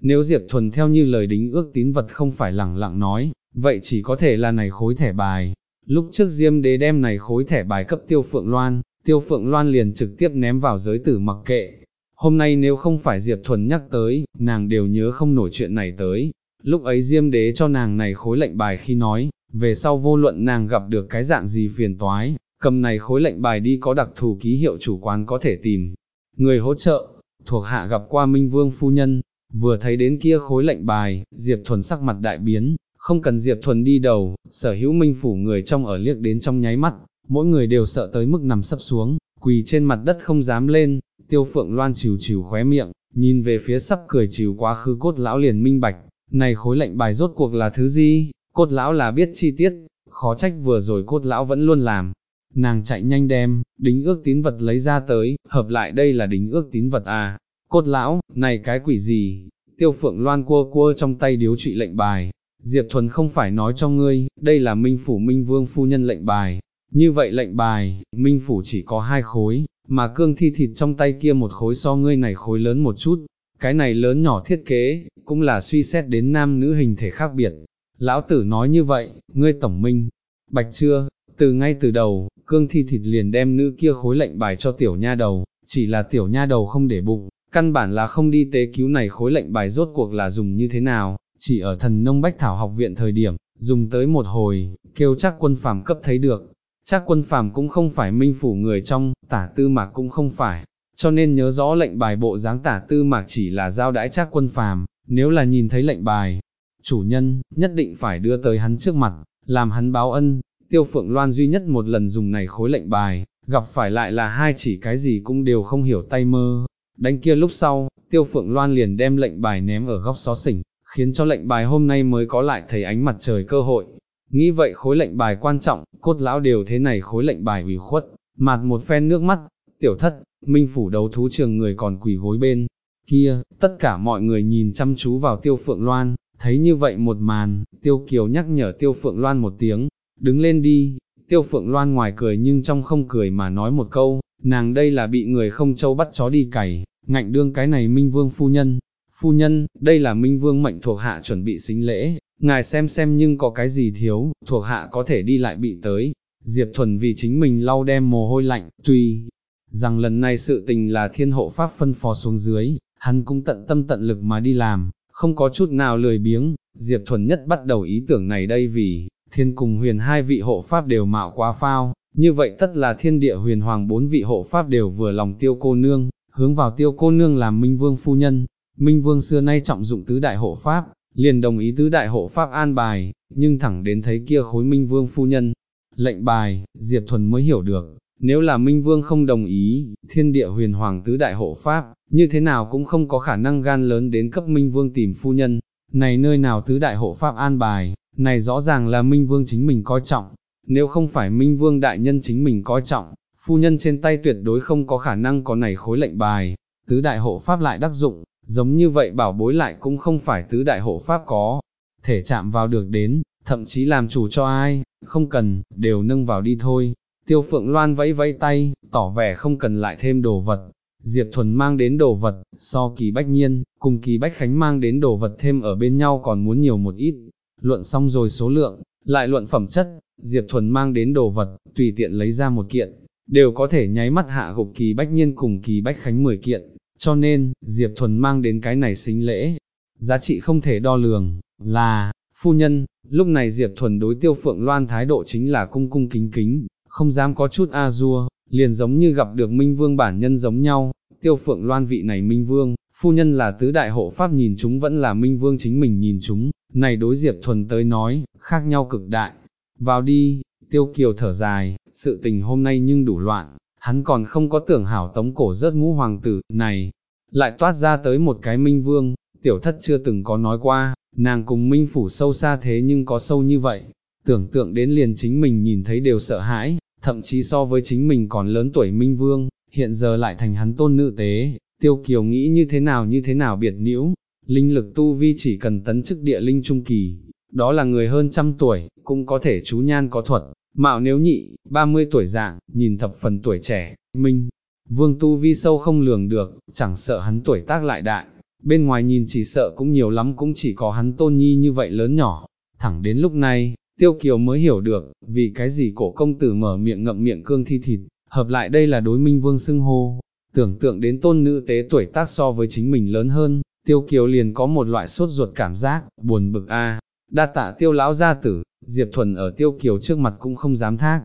nếu Diệp Thuần theo như lời đính ước tín vật không phải lẳng lặng nói, vậy chỉ có thể là này khối thẻ bài. Lúc trước Diêm Đế đem này khối thẻ bài cấp Tiêu Phượng Loan, Tiêu Phượng Loan liền trực tiếp ném vào giới tử mặc kệ. Hôm nay nếu không phải Diệp Thuần nhắc tới, nàng đều nhớ không nổi chuyện này tới. Lúc ấy Diêm Đế cho nàng này khối lệnh bài khi nói, về sau vô luận nàng gặp được cái dạng gì phiền toái, cầm này khối lệnh bài đi có đặc thù ký hiệu chủ quán có thể tìm. Người hỗ trợ, thuộc hạ gặp qua Minh Vương Phu Nhân, vừa thấy đến kia khối lệnh bài, Diệp Thuần sắc mặt đại biến, không cần Diệp Thuần đi đầu, sở hữu Minh Phủ người trong ở liếc đến trong nháy mắt, mỗi người đều sợ tới mức nằm sấp xuống, quỳ trên mặt đất không dám lên, tiêu phượng loan chiều chiều khóe miệng, nhìn về phía sắp cười chiều quá khứ cốt lão liền minh bạch, này khối lệnh bài rốt cuộc là thứ gì, cốt lão là biết chi tiết, khó trách vừa rồi cốt lão vẫn luôn làm. Nàng chạy nhanh đem, đính ước tín vật lấy ra tới, hợp lại đây là đính ước tín vật à, cốt lão, này cái quỷ gì, tiêu phượng loan cua cua trong tay điếu trụy lệnh bài, Diệp Thuần không phải nói cho ngươi, đây là Minh Phủ Minh Vương phu nhân lệnh bài, như vậy lệnh bài, Minh Phủ chỉ có hai khối, mà cương thi thịt trong tay kia một khối so ngươi này khối lớn một chút, cái này lớn nhỏ thiết kế, cũng là suy xét đến nam nữ hình thể khác biệt. Lão tử nói như vậy, ngươi tổng minh, bạch chưa, từ ngay từ đầu, cương thi thịt liền đem nữ kia khối lệnh bài cho tiểu nha đầu, chỉ là tiểu nha đầu không để bụng, căn bản là không đi tế cứu này khối lệnh bài rốt cuộc là dùng như thế nào, chỉ ở thần nông bách thảo học viện thời điểm, dùng tới một hồi, kêu chắc quân phàm cấp thấy được, chắc quân phàm cũng không phải minh phủ người trong, tả tư mạc cũng không phải, cho nên nhớ rõ lệnh bài bộ dáng tả tư mạc chỉ là giao đãi chắc quân phàm, nếu là nhìn thấy lệnh bài, chủ nhân, nhất định phải đưa tới hắn trước mặt, làm hắn báo ân, tiêu phượng loan duy nhất một lần dùng này khối lệnh bài, gặp phải lại là hai chỉ cái gì cũng đều không hiểu tay mơ, đánh kia lúc sau, tiêu phượng loan liền đem lệnh bài ném ở góc xó xỉnh, khiến cho lệnh bài hôm nay mới có lại thấy ánh mặt trời cơ hội. Nghĩ vậy khối lệnh bài quan trọng, cốt lão đều thế này khối lệnh bài ủy khuất, mạt một phen nước mắt, tiểu thất, minh phủ đấu thú trường người còn quỳ gối bên. Kia, tất cả mọi người nhìn chăm chú vào tiêu phượng loan, thấy như vậy một màn, tiêu kiều nhắc nhở tiêu phượng loan một tiếng, đứng lên đi, tiêu phượng loan ngoài cười nhưng trong không cười mà nói một câu, nàng đây là bị người không châu bắt chó đi cày, ngạnh đương cái này minh vương phu nhân, phu nhân, đây là Minh Vương mệnh thuộc hạ chuẩn bị xính lễ, ngài xem xem nhưng có cái gì thiếu, thuộc hạ có thể đi lại bị tới. Diệp Thuần vì chính mình lau đem mồ hôi lạnh, tuy rằng lần này sự tình là thiên hộ pháp phân phó xuống dưới, hắn cũng tận tâm tận lực mà đi làm, không có chút nào lười biếng, Diệp Thuần nhất bắt đầu ý tưởng này đây vì, thiên cùng huyền hai vị hộ pháp đều mạo quá phao, như vậy tất là thiên địa huyền hoàng bốn vị hộ pháp đều vừa lòng tiêu cô nương, hướng vào tiêu cô nương làm minh vương phu nhân, Minh Vương xưa nay trọng dụng tứ đại hộ pháp, liền đồng ý tứ đại hộ pháp an bài, nhưng thẳng đến thấy kia khối Minh Vương phu nhân, lệnh bài, Diệp Thuần mới hiểu được, nếu là Minh Vương không đồng ý, thiên địa huyền hoàng tứ đại hộ pháp, như thế nào cũng không có khả năng gan lớn đến cấp Minh Vương tìm phu nhân, này nơi nào tứ đại hộ pháp an bài, này rõ ràng là Minh Vương chính mình coi trọng, nếu không phải Minh Vương đại nhân chính mình coi trọng, phu nhân trên tay tuyệt đối không có khả năng có này khối lệnh bài, tứ đại hộ pháp lại đắc dụng, giống như vậy bảo bối lại cũng không phải tứ đại hộ pháp có, thể chạm vào được đến, thậm chí làm chủ cho ai, không cần, đều nâng vào đi thôi. Tiêu Phượng Loan vẫy vẫy tay, tỏ vẻ không cần lại thêm đồ vật. Diệp Thuần mang đến đồ vật, so kỳ bách nhiên, cùng kỳ bách khánh mang đến đồ vật thêm ở bên nhau còn muốn nhiều một ít. Luận xong rồi số lượng, lại luận phẩm chất, Diệp Thuần mang đến đồ vật, tùy tiện lấy ra một kiện, đều có thể nháy mắt hạ gục kỳ bách nhiên cùng kỳ bách khánh 10 kiện. Cho nên, Diệp Thuần mang đến cái này xính lễ, giá trị không thể đo lường, là, phu nhân, lúc này Diệp Thuần đối tiêu phượng loan thái độ chính là cung cung kính kính, không dám có chút a dua, liền giống như gặp được Minh Vương bản nhân giống nhau, tiêu phượng loan vị này Minh Vương, phu nhân là tứ đại hộ pháp nhìn chúng vẫn là Minh Vương chính mình nhìn chúng, này đối Diệp Thuần tới nói, khác nhau cực đại, vào đi, tiêu kiều thở dài, sự tình hôm nay nhưng đủ loạn, hắn còn không có tưởng hảo tống cổ rớt ngũ hoàng tử, này, lại toát ra tới một cái minh vương, tiểu thất chưa từng có nói qua, nàng cùng minh phủ sâu xa thế nhưng có sâu như vậy, tưởng tượng đến liền chính mình nhìn thấy đều sợ hãi, thậm chí so với chính mình còn lớn tuổi minh vương, hiện giờ lại thành hắn tôn nữ tế, tiêu kiều nghĩ như thế nào như thế nào biệt nhiễu, linh lực tu vi chỉ cần tấn chức địa linh trung kỳ, đó là người hơn trăm tuổi, cũng có thể chú nhan có thuật, Mạo nếu nhị, 30 tuổi dạng, nhìn thập phần tuổi trẻ, minh, vương tu vi sâu không lường được, chẳng sợ hắn tuổi tác lại đại, bên ngoài nhìn chỉ sợ cũng nhiều lắm cũng chỉ có hắn tôn nhi như vậy lớn nhỏ. Thẳng đến lúc này, Tiêu Kiều mới hiểu được, vì cái gì cổ công tử mở miệng ngậm miệng cương thi thịt, hợp lại đây là đối minh vương xưng hô. Tưởng tượng đến tôn nữ tế tuổi tác so với chính mình lớn hơn, Tiêu Kiều liền có một loại sốt ruột cảm giác, buồn bực a. Đa tạ tiêu lão gia tử, Diệp Thuần ở Tiêu Kiều trước mặt cũng không dám thác.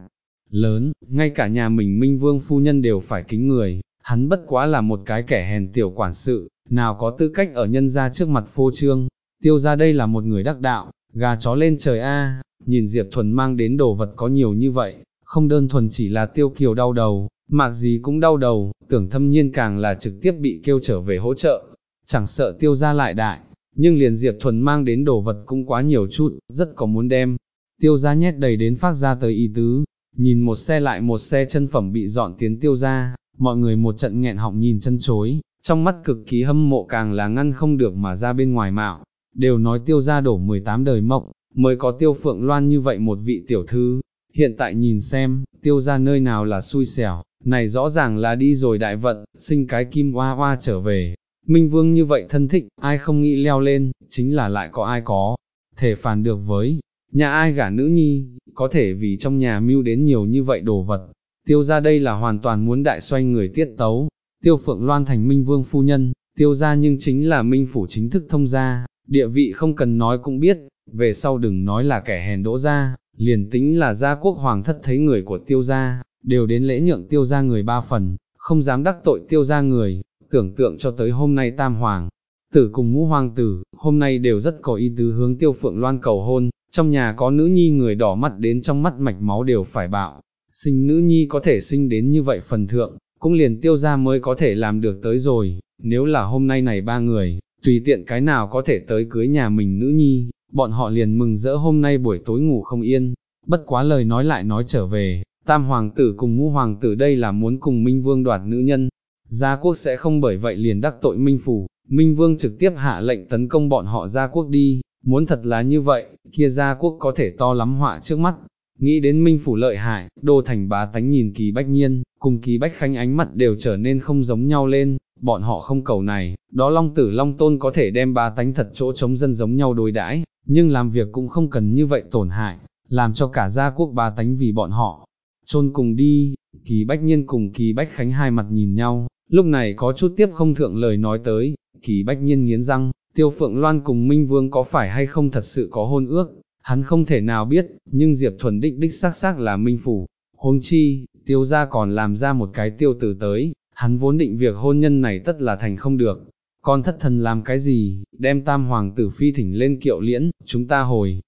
Lớn, ngay cả nhà mình Minh Vương phu nhân đều phải kính người, hắn bất quá là một cái kẻ hèn tiểu quản sự, nào có tư cách ở nhân ra trước mặt phô trương. Tiêu ra đây là một người đắc đạo, gà chó lên trời a, nhìn Diệp Thuần mang đến đồ vật có nhiều như vậy, không đơn thuần chỉ là Tiêu Kiều đau đầu, mạc gì cũng đau đầu, tưởng thâm nhiên càng là trực tiếp bị kêu trở về hỗ trợ, chẳng sợ tiêu ra lại đại, nhưng liền Diệp Thuần mang đến đồ vật cũng quá nhiều chút, rất có muốn đem, tiêu gia nhét đầy đến phát ra tới y tứ, nhìn một xe lại một xe chân phẩm bị dọn tiến tiêu gia, mọi người một trận nghẹn họng nhìn chân chối, trong mắt cực kỳ hâm mộ càng là ngăn không được mà ra bên ngoài mạo, đều nói tiêu gia đổ 18 đời mộng, mới có tiêu phượng loan như vậy một vị tiểu thư, hiện tại nhìn xem, tiêu gia nơi nào là xui xẻo, này rõ ràng là đi rồi đại vận, sinh cái kim hoa hoa trở về, Minh Vương như vậy thân thịnh, ai không nghĩ leo lên, chính là lại có ai có, thể phản được với, nhà ai gả nữ nhi, có thể vì trong nhà mưu đến nhiều như vậy đồ vật, tiêu ra đây là hoàn toàn muốn đại xoay người tiết tấu, tiêu phượng loan thành Minh Vương phu nhân, tiêu ra nhưng chính là Minh Phủ chính thức thông gia, địa vị không cần nói cũng biết, về sau đừng nói là kẻ hèn đỗ ra, liền tính là gia quốc hoàng thất thấy người của tiêu gia, đều đến lễ nhượng tiêu gia người ba phần, không dám đắc tội tiêu gia người, tưởng tượng cho tới hôm nay tam hoàng, tử cùng ngũ hoàng tử, hôm nay đều rất có ý tứ hướng tiêu phượng loan cầu hôn, trong nhà có nữ nhi người đỏ mắt đến trong mắt mạch máu đều phải bạo, sinh nữ nhi có thể sinh đến như vậy phần thượng, cũng liền tiêu ra mới có thể làm được tới rồi, nếu là hôm nay này ba người, tùy tiện cái nào có thể tới cưới nhà mình nữ nhi, bọn họ liền mừng rỡ hôm nay buổi tối ngủ không yên, bất quá lời nói lại nói trở về, tam hoàng tử cùng ngũ hoàng tử đây là muốn cùng minh vương đoạt nữ nhân, gia quốc sẽ không bởi vậy liền đắc tội minh phủ, minh vương trực tiếp hạ lệnh tấn công bọn họ gia quốc đi, muốn thật là như vậy, kia gia quốc có thể to lắm họa trước mắt. Nghĩ đến minh phủ lợi hại, đô thành bá tánh nhìn kỳ bách nhiên, cùng kỳ bách khánh ánh mặt đều trở nên không giống nhau lên, bọn họ không cầu này, đó long tử long tôn có thể đem bá tánh thật chỗ chống dân giống nhau đối đãi, nhưng làm việc cũng không cần như vậy tổn hại, làm cho cả gia quốc bá tánh vì bọn họ. Trôn cùng đi, kỳ bách nhiên cùng kỳ bách khánh hai mặt nhìn nhau, lúc này có chút tiếp không thượng lời nói tới, kỳ bách nhiên nghiến răng, tiêu phượng loan cùng Minh Vương có phải hay không thật sự có hôn ước, hắn không thể nào biết, nhưng Diệp Thuần đích đích xác xác là Minh Phủ, huống chi, tiêu gia còn làm ra một cái tiêu tử tới, hắn vốn định việc hôn nhân này tất là thành không được, con thất thần làm cái gì, đem tam hoàng tử phi thỉnh lên kiệu liễn, chúng ta hồi,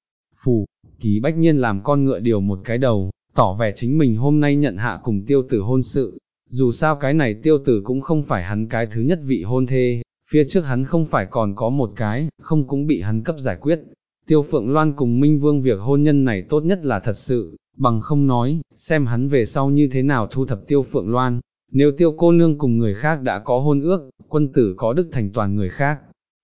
phủ, kỳ bách nhiên làm con ngựa điều một cái đầu, tỏ vẻ chính mình hôm nay nhận hạ cùng tiêu tử hôn sự, dù sao cái này tiêu tử cũng không phải hắn cái thứ nhất vị hôn thê, phía trước hắn không phải còn có một cái, không cũng bị hắn cấp giải quyết. Tiêu Phượng Loan cùng Minh Vương việc hôn nhân này tốt nhất là thật sự, bằng không nói, xem hắn về sau như thế nào thu thập Tiêu Phượng Loan, nếu Tiêu cô nương cùng người khác đã có hôn ước, quân tử có đức thành toàn người khác.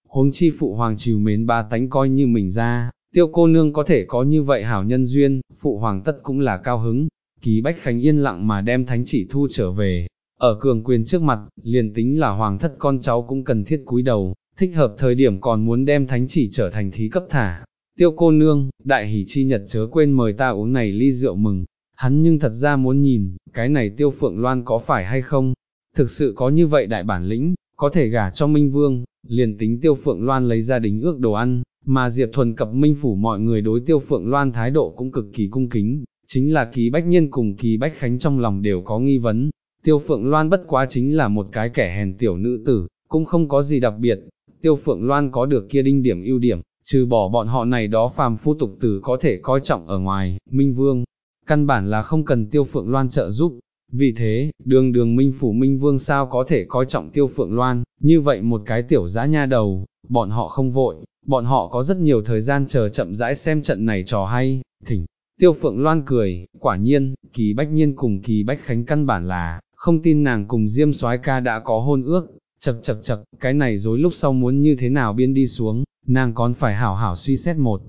Huống chi phụ hoàng chiều mến ba tánh coi như mình ra, tiêu cô nương có thể có như vậy hảo nhân duyên, phụ hoàng tất cũng là cao hứng, ký bách khánh yên lặng mà đem thánh chỉ thu trở về, ở cường quyền trước mặt, liền tính là hoàng thất con cháu cũng cần thiết cúi đầu, thích hợp thời điểm còn muốn đem thánh chỉ trở thành thí cấp thả. Tiêu cô nương, đại hỷ chi nhật chớ quên mời ta uống này ly rượu mừng, hắn nhưng thật ra muốn nhìn, cái này tiêu phượng loan có phải hay không, thực sự có như vậy đại bản lĩnh, có thể gả cho Minh Vương, liền tính tiêu phượng loan lấy ra đính ước đồ ăn, mà Diệp Thuần cập Minh Phủ mọi người đối tiêu phượng loan thái độ cũng cực kỳ cung kính, chính là ký bách nhiên cùng ký bách khánh trong lòng đều có nghi vấn, Tiêu Phượng Loan bất quá chính là một cái kẻ hèn tiểu nữ tử, cũng không có gì đặc biệt. Tiêu Phượng Loan có được kia đinh điểm ưu điểm, trừ bỏ bọn họ này đó phàm phu tục tử có thể coi trọng ở ngoài, Minh Vương. Căn bản là không cần Tiêu Phượng Loan trợ giúp. Vì thế, đường đường Minh Phủ Minh Vương sao có thể coi trọng Tiêu Phượng Loan, như vậy một cái tiểu giã nha đầu, bọn họ không vội, bọn họ có rất nhiều thời gian chờ chậm rãi xem trận này trò hay, thỉnh. Tiêu Phượng Loan cười, quả nhiên, kỳ bách nhiên cùng kỳ bách khánh căn bản là, không tin nàng cùng Diêm soái ca đã có hôn ước, chật chật chật, cái này dối lúc sau muốn như thế nào biên đi xuống, nàng còn phải hảo hảo suy xét một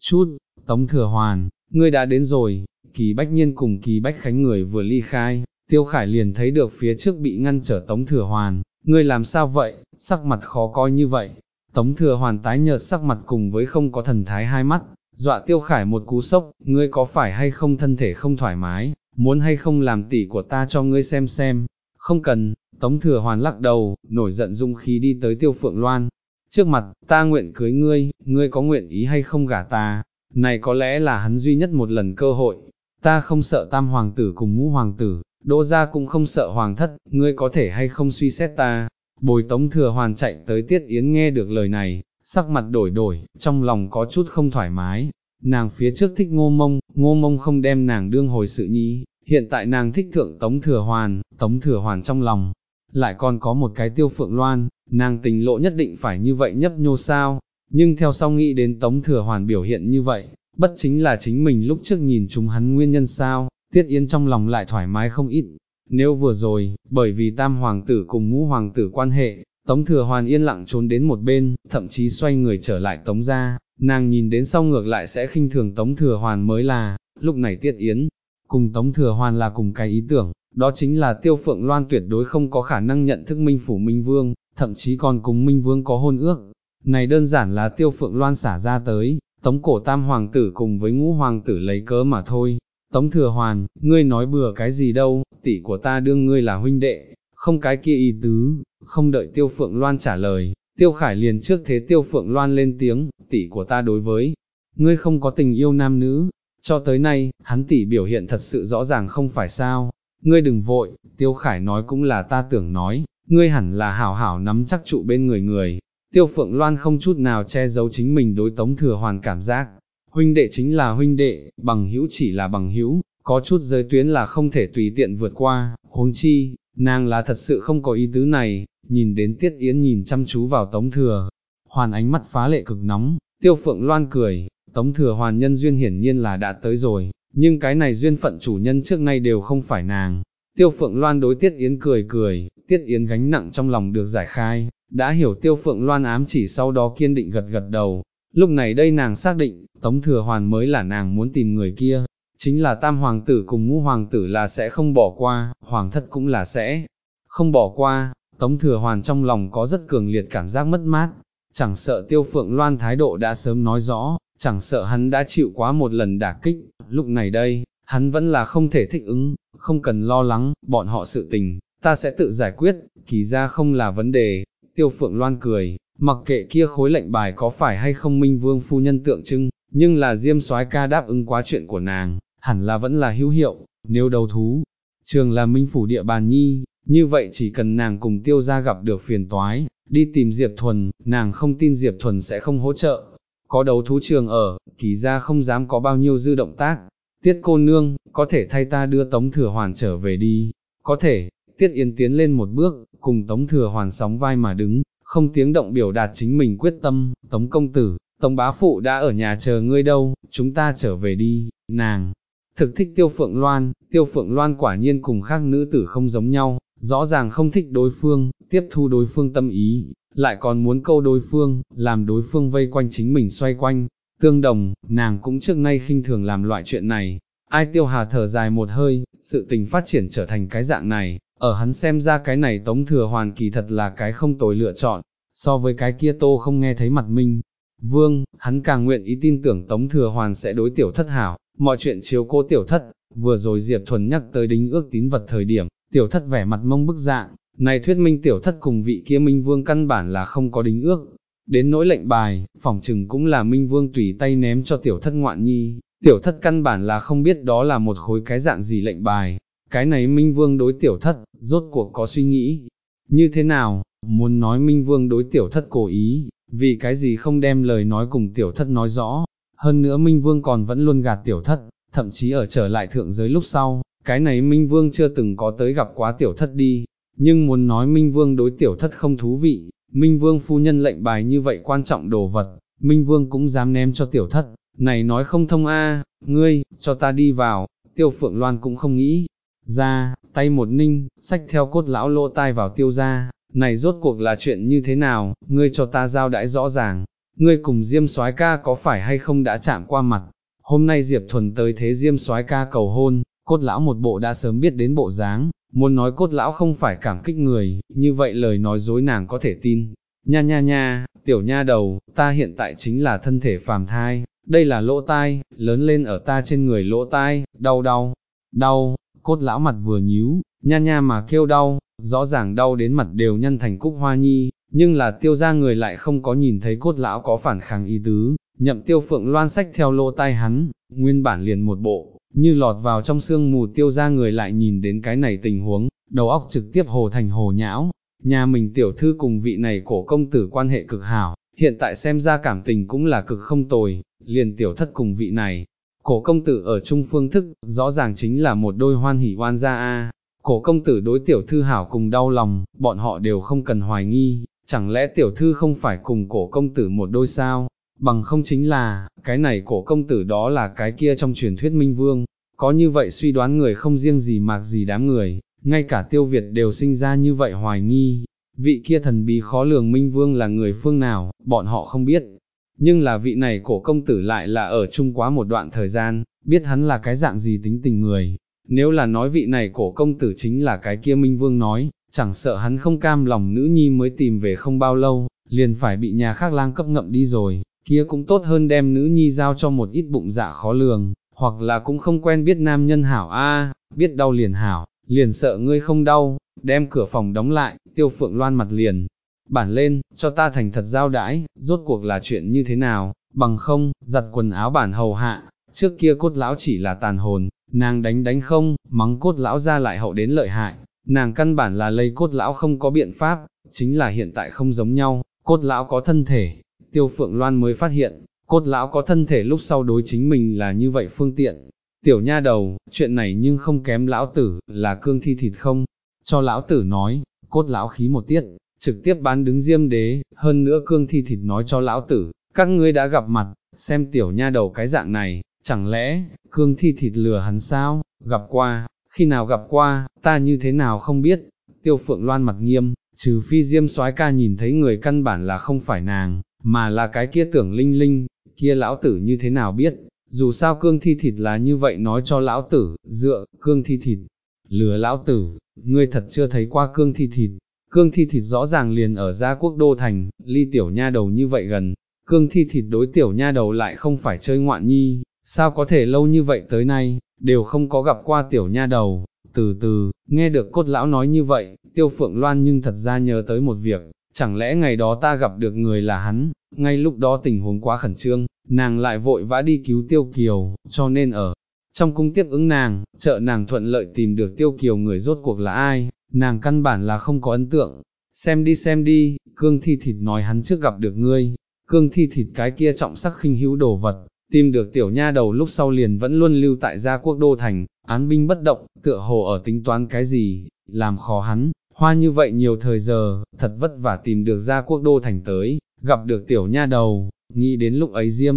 chút, Tống Thừa Hoàn, ngươi đã đến rồi, kỳ bách nhiên cùng kỳ bách khánh người vừa ly khai, Tiêu Khải liền thấy được phía trước bị ngăn trở Tống Thừa Hoàn, ngươi làm sao vậy, sắc mặt khó coi như vậy. Tống thừa hoàn tái nhợt sắc mặt cùng với không có thần thái hai mắt, dọa tiêu khải một cú sốc, ngươi có phải hay không thân thể không thoải mái, muốn hay không làm tỷ của ta cho ngươi xem xem, không cần, tống thừa hoàn lắc đầu, nổi giận dung khí đi tới tiêu phượng loan, trước mặt, ta nguyện cưới ngươi, ngươi có nguyện ý hay không gả ta, này có lẽ là hắn duy nhất một lần cơ hội, ta không sợ tam hoàng tử cùng ngũ hoàng tử, đỗ gia cũng không sợ hoàng thất, ngươi có thể hay không suy xét ta, bồi tống thừa hoàn chạy tới tiết yến nghe được lời này, sắc mặt đổi đổi, trong lòng có chút không thoải mái, nàng phía trước thích ngô mông, ngô mông không đem nàng đương hồi sự nhí. hiện tại nàng thích thượng tống thừa hoàn, tống thừa hoàn trong lòng, lại còn có một cái tiêu phượng loan, nàng tình lộ nhất định phải như vậy nhấp nhô sao, nhưng theo sau nghĩ đến tống thừa hoàn biểu hiện như vậy, bất chính là chính mình lúc trước nhìn chúng hắn nguyên nhân sao, tiết yến trong lòng lại thoải mái không ít, nếu vừa rồi, bởi vì tam hoàng tử cùng ngũ hoàng tử quan hệ, tống thừa hoàn yên lặng trốn đến một bên, thậm chí xoay người trở lại tống ra, nàng nhìn đến sau ngược lại sẽ khinh thường tống thừa hoàn mới là, lúc này tiết yến, cùng tống thừa hoàn là cùng cái ý tưởng, đó chính là tiêu phượng loan tuyệt đối không có khả năng nhận thức minh phủ minh vương, thậm chí còn cùng minh vương có hôn ước. Này đơn giản là tiêu phượng loan xả ra tới, tống cổ tam hoàng tử cùng với ngũ hoàng tử lấy cớ mà thôi. Tống thừa hoàn, ngươi nói bừa cái gì đâu, tỷ của ta đương ngươi là huynh đệ, không cái kia ý tứ, không đợi tiêu phượng loan trả lời, tiêu khải liền trước thế tiêu phượng loan lên tiếng, tỷ của ta đối với, ngươi không có tình yêu nam nữ, cho tới nay, hắn tỷ biểu hiện thật sự rõ ràng không phải sao, ngươi đừng vội, tiêu khải nói cũng là ta tưởng nói, ngươi hẳn là hảo hảo nắm chắc trụ bên người người. Tiêu Phượng Loan không chút nào che giấu chính mình đối Tống Thừa Hoàn cảm giác. Huynh đệ chính là huynh đệ, bằng hữu chỉ là bằng hữu, có chút giới tuyến là không thể tùy tiện vượt qua, huống chi, nàng là thật sự không có ý tứ này, nhìn đến Tiết Yến nhìn chăm chú vào Tống Thừa. Hoàn ánh mắt phá lệ cực nóng, Tiêu Phượng Loan cười, Tống Thừa Hoàn nhân duyên hiển nhiên là đã tới rồi, nhưng cái này duyên phận chủ nhân trước nay đều không phải nàng. Tiêu Phượng Loan đối Tiết Yến cười cười, Tiết Yến gánh nặng trong lòng được giải khai, đã hiểu Tiêu Phượng Loan ám chỉ sau đó kiên định gật gật đầu. Lúc này đây nàng xác định, Tống Thừa Hoàn mới là nàng muốn tìm người kia, chính là Tam Hoàng tử cùng Ngũ Hoàng tử là sẽ không bỏ qua, Hoàng thất cũng là sẽ không bỏ qua. Tống Thừa Hoàn trong lòng có rất cường liệt cảm giác mất mát, chẳng sợ Tiêu Phượng Loan thái độ đã sớm nói rõ, chẳng sợ hắn đã chịu quá một lần đả kích, lúc này đây, hắn vẫn là không thể thích ứng, không cần lo lắng, bọn họ sự tình, ta sẽ tự giải quyết, kỳ ra không là vấn đề, tiêu phượng loan cười, mặc kệ kia khối lệnh bài có phải hay không minh vương phu nhân tượng trưng, nhưng là diêm soái ca đáp ứng quá chuyện của nàng, hẳn là vẫn là hữu hiệu, nếu đầu thú, trường là minh phủ địa bàn nhi, như vậy chỉ cần nàng cùng tiêu ra gặp được phiền toái, đi tìm Diệp Thuần, nàng không tin Diệp Thuần sẽ không hỗ trợ, có đấu thú trường ở, kỳ ra không dám có bao nhiêu dư động tác, tiết cô nương, có thể thay ta đưa Tống Thừa Hoàn trở về đi, có thể, tiết yến tiến lên một bước, cùng Tống Thừa Hoàn sóng vai mà đứng, không tiếng động biểu đạt chính mình quyết tâm, Tống Công Tử, Tống Bá Phụ đã ở nhà chờ ngươi đâu, chúng ta trở về đi, nàng. Thực thích Tiêu Phượng Loan, Tiêu Phượng Loan quả nhiên cùng khác nữ tử không giống nhau, rõ ràng không thích đối phương, tiếp thu đối phương tâm ý, lại còn muốn câu đối phương, làm đối phương vây quanh chính mình xoay quanh. Tương đồng, nàng cũng trước nay khinh thường làm loại chuyện này. Ai tiêu hà thở dài một hơi, sự tình phát triển trở thành cái dạng này, ở hắn xem ra cái này tống thừa hoàn kỳ thật là cái không tồi lựa chọn, so với cái kia tô không nghe thấy mặt minh. Vương, hắn càng nguyện ý tin tưởng tống thừa hoàn sẽ đối tiểu thất hảo, mọi chuyện chiếu cố tiểu thất, vừa rồi Diệp Thuần nhắc tới đính ước tín vật thời điểm, tiểu thất vẻ mặt mông bức dạng, này thuyết minh tiểu thất cùng vị kia minh vương căn bản là không có đính ước. Đến nỗi lệnh bài, phỏng trừng cũng là minh vương tùy tay ném cho tiểu thất ngoạn nhi, tiểu thất căn bản là không biết đó là một khối cái dạng gì lệnh bài. Cái này minh vương đối tiểu thất, rốt cuộc có suy nghĩ, như thế nào, muốn nói minh vương đối tiểu thất cố ý, vì cái gì không đem lời nói cùng tiểu thất nói rõ, hơn nữa minh vương còn vẫn luôn gạt tiểu thất, thậm chí ở trở lại thượng giới lúc sau, cái này minh vương chưa từng có tới gặp quá tiểu thất đi, nhưng muốn nói Minh Vương đối tiểu thất không thú vị, Minh Vương phu nhân lệnh bài như vậy quan trọng đồ vật, Minh Vương cũng dám ném cho tiểu thất, này nói không thông a, ngươi, cho ta đi vào, tiêu phượng loan cũng không nghĩ, ra, tay một ninh, sách theo cốt lão lỗ tai vào tiêu ra, này rốt cuộc là chuyện như thế nào, ngươi cho ta giao đãi rõ ràng, ngươi cùng Diêm soái ca có phải hay không đã chạm qua mặt, hôm nay Diệp Thuần tới thế Diêm soái ca cầu hôn, cốt lão một bộ đã sớm biết đến bộ dáng, muốn nói cốt lão không phải cảm kích người, như vậy lời nói dối nàng có thể tin. Nha nha nha, tiểu nha đầu, ta hiện tại chính là thân thể phàm thai, đây là lỗ tai, lớn lên ở ta trên người lỗ tai, đau đau, đau, cốt lão mặt vừa nhíu, nha nha mà kêu đau, rõ ràng đau đến mặt đều nhân thành cúc hoa nhi, nhưng là tiêu ra người lại không có nhìn thấy cốt lão có phản kháng ý tứ, nhậm tiêu phượng loan sách theo lỗ tai hắn, nguyên bản liền một bộ, như lọt vào trong sương mù tiêu ra người lại nhìn đến cái này tình huống, đầu óc trực tiếp hồ thành hồ nhão, nhà mình tiểu thư cùng vị này cổ công tử quan hệ cực hảo, hiện tại xem ra cảm tình cũng là cực không tồi, liền tiểu thất cùng vị này. Cổ công tử ở trung phương thức, rõ ràng chính là một đôi hoan hỷ oan gia a. Cổ công tử đối tiểu thư hảo cùng đau lòng, bọn họ đều không cần hoài nghi, chẳng lẽ tiểu thư không phải cùng cổ công tử một đôi sao? Bằng không chính là, cái này cổ công tử đó là cái kia trong truyền thuyết minh vương, có như vậy suy đoán người không riêng gì mạc gì đám người, ngay cả tiêu Việt đều sinh ra như vậy hoài nghi, vị kia thần bí khó lường minh vương là người phương nào, bọn họ không biết. Nhưng là vị này cổ công tử lại là ở chung quá một đoạn thời gian, biết hắn là cái dạng gì tính tình người. Nếu là nói vị này cổ công tử chính là cái kia minh vương nói, chẳng sợ hắn không cam lòng nữ nhi mới tìm về không bao lâu, liền phải bị nhà khác lang cấp ngậm đi rồi, kia cũng tốt hơn đem nữ nhi giao cho một ít bụng dạ khó lường, hoặc là cũng không quen biết nam nhân hảo a, biết đau liền hảo, liền sợ ngươi không đau, đem cửa phòng đóng lại, tiêu phượng loan mặt liền, bản lên, cho ta thành thật giao đãi, rốt cuộc là chuyện như thế nào, bằng không, giặt quần áo bản hầu hạ, trước kia cốt lão chỉ là tàn hồn, nàng đánh đánh không, mắng cốt lão ra lại hậu đến lợi hại, nàng căn bản là lây cốt lão không có biện pháp, chính là hiện tại không giống nhau, cốt lão có thân thể, tiêu phượng loan mới phát hiện, cốt lão có thân thể lúc sau đối chính mình là như vậy phương tiện. Tiểu nha đầu, chuyện này nhưng không kém lão tử, là cương thi thịt không? Cho lão tử nói, cốt lão khí một tiết, trực tiếp bán đứng diêm đế, hơn nữa cương thi thịt nói cho lão tử, các ngươi đã gặp mặt, xem tiểu nha đầu cái dạng này, chẳng lẽ, cương thi thịt lừa hắn sao, gặp qua, khi nào gặp qua, ta như thế nào không biết, tiêu phượng loan mặt nghiêm, trừ phi diêm soái ca nhìn thấy người căn bản là không phải nàng, mà là cái kia tưởng linh linh, kia lão tử như thế nào biết, dù sao cương thi thịt là như vậy nói cho lão tử, dựa, cương thi thịt, lừa lão tử, ngươi thật chưa thấy qua cương thi thịt, cương thi thịt rõ ràng liền ở gia quốc đô thành, ly tiểu nha đầu như vậy gần, cương thi thịt đối tiểu nha đầu lại không phải chơi ngoạn nhi, sao có thể lâu như vậy tới nay, đều không có gặp qua tiểu nha đầu, từ từ, nghe được cốt lão nói như vậy, tiêu phượng loan nhưng thật ra nhớ tới một việc, chẳng lẽ ngày đó ta gặp được người là hắn, ngay lúc đó tình huống quá khẩn trương, nàng lại vội vã đi cứu tiêu kiều, cho nên ở trong cung tiếp ứng nàng, trợ nàng thuận lợi tìm được tiêu kiều người rốt cuộc là ai, nàng căn bản là không có ấn tượng. Xem đi xem đi, cương thi thịt nói hắn trước gặp được ngươi, cương thi thịt cái kia trọng sắc khinh hữu đồ vật, tìm được tiểu nha đầu lúc sau liền vẫn luôn lưu tại gia quốc đô thành, án binh bất động, tựa hồ ở tính toán cái gì, làm khó hắn, hoa như vậy nhiều thời giờ, thật vất vả tìm được gia quốc đô thành tới, gặp được tiểu nha đầu, nghĩ đến lúc ấy Diêm,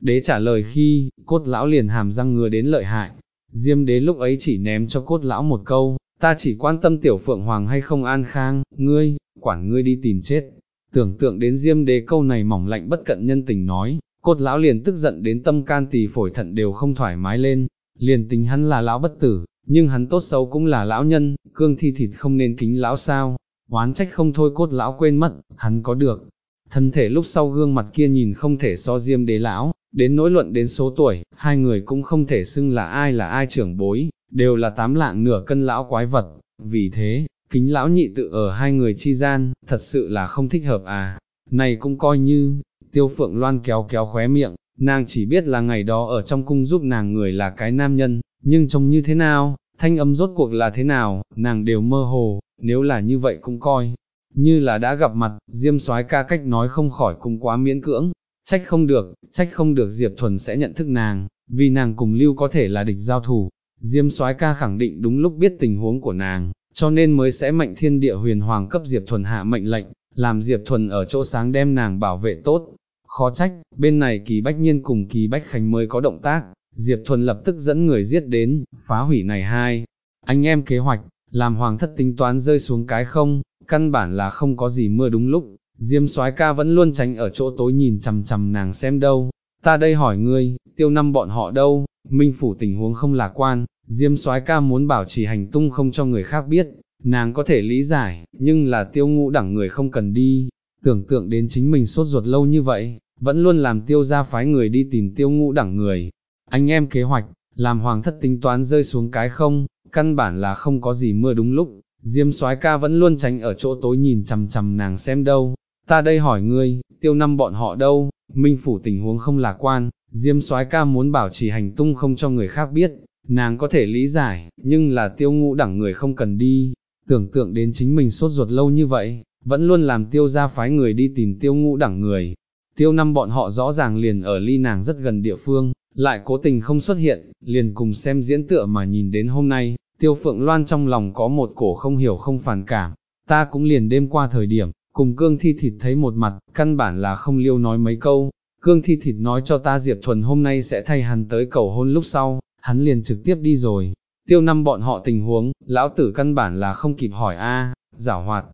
đế trả lời khi, cốt lão liền hàm răng ngừa đến lợi hại, Diêm đế lúc ấy chỉ ném cho cốt lão một câu, ta chỉ quan tâm tiểu phượng hoàng hay không an khang, ngươi, quản ngươi đi tìm chết. Tưởng tượng đến diêm đế câu này mỏng lạnh bất cận nhân tình nói, cốt lão liền tức giận đến tâm can tỳ phổi thận đều không thoải mái lên, liền tính hắn là lão bất tử, nhưng hắn tốt xấu cũng là lão nhân, cương thi thịt không nên kính lão sao, oán trách không thôi cốt lão quên mất, hắn có được. Thân thể lúc sau gương mặt kia nhìn không thể so diêm đế lão, đến nỗi luận đến số tuổi, hai người cũng không thể xưng là ai là ai trưởng bối, đều là tám lạng nửa cân lão quái vật, vì thế, kính lão nhị tự ở hai người chi gian, thật sự là không thích hợp à, này cũng coi như, tiêu phượng loan kéo kéo khóe miệng, nàng chỉ biết là ngày đó ở trong cung giúp nàng người là cái nam nhân, nhưng trông như thế nào, thanh âm rốt cuộc là thế nào, nàng đều mơ hồ, nếu là như vậy cũng coi, như là đã gặp mặt, diêm soái ca cách nói không khỏi cũng quá miễn cưỡng, trách không được, trách không được Diệp Thuần sẽ nhận thức nàng, vì nàng cùng lưu có thể là địch giao thủ, Diêm soái ca khẳng định đúng lúc biết tình huống của nàng, cho nên mới sẽ mệnh thiên địa huyền hoàng cấp Diệp Thuần hạ mệnh lệnh, làm Diệp Thuần ở chỗ sáng đem nàng bảo vệ tốt. Khó trách, bên này kỳ bách nhiên cùng kỳ bách khánh mới có động tác, Diệp Thuần lập tức dẫn người giết đến, phá hủy này hai. Anh em kế hoạch, làm hoàng thất tính toán rơi xuống cái không, căn bản là không có gì mưa đúng lúc, Diêm soái ca vẫn luôn tránh ở chỗ tối nhìn chằm chằm nàng xem đâu, ta đây hỏi ngươi, tiêu năm bọn họ đâu, Minh Phủ tình huống không lạc quan, Diêm soái ca muốn bảo trì hành tung không cho người khác biết, nàng có thể lý giải, nhưng là tiêu ngũ đẳng người không cần đi, tưởng tượng đến chính mình sốt ruột lâu như vậy, vẫn luôn làm tiêu ra phái người đi tìm tiêu ngũ đẳng người. Anh em kế hoạch, làm hoàng thất tính toán rơi xuống cái không, căn bản là không có gì mưa đúng lúc, Diêm soái ca vẫn luôn tránh ở chỗ tối nhìn chằm chằm nàng xem đâu. Ta đây hỏi ngươi, tiêu năm bọn họ đâu, minh phủ tình huống không lạc quan, Diêm soái ca muốn bảo trì hành tung không cho người khác biết, nàng có thể lý giải, nhưng là tiêu ngũ đẳng người không cần đi, tưởng tượng đến chính mình sốt ruột lâu như vậy, vẫn luôn làm tiêu ra phái người đi tìm tiêu ngũ đẳng người. Tiêu năm bọn họ rõ ràng liền ở ly nàng rất gần địa phương, lại cố tình không xuất hiện, liền cùng xem diễn tựa mà nhìn đến hôm nay, tiêu phượng loan trong lòng có một cổ không hiểu không phản cảm, ta cũng liền đêm qua thời điểm, cùng cương thi thịt thấy một mặt, căn bản là không liêu nói mấy câu, cương thi thịt nói cho ta Diệp Thuần hôm nay sẽ thay hắn tới cầu hôn lúc sau, hắn liền trực tiếp đi rồi, tiêu năm bọn họ tình huống, lão tử căn bản là không kịp hỏi a, giả hoạt,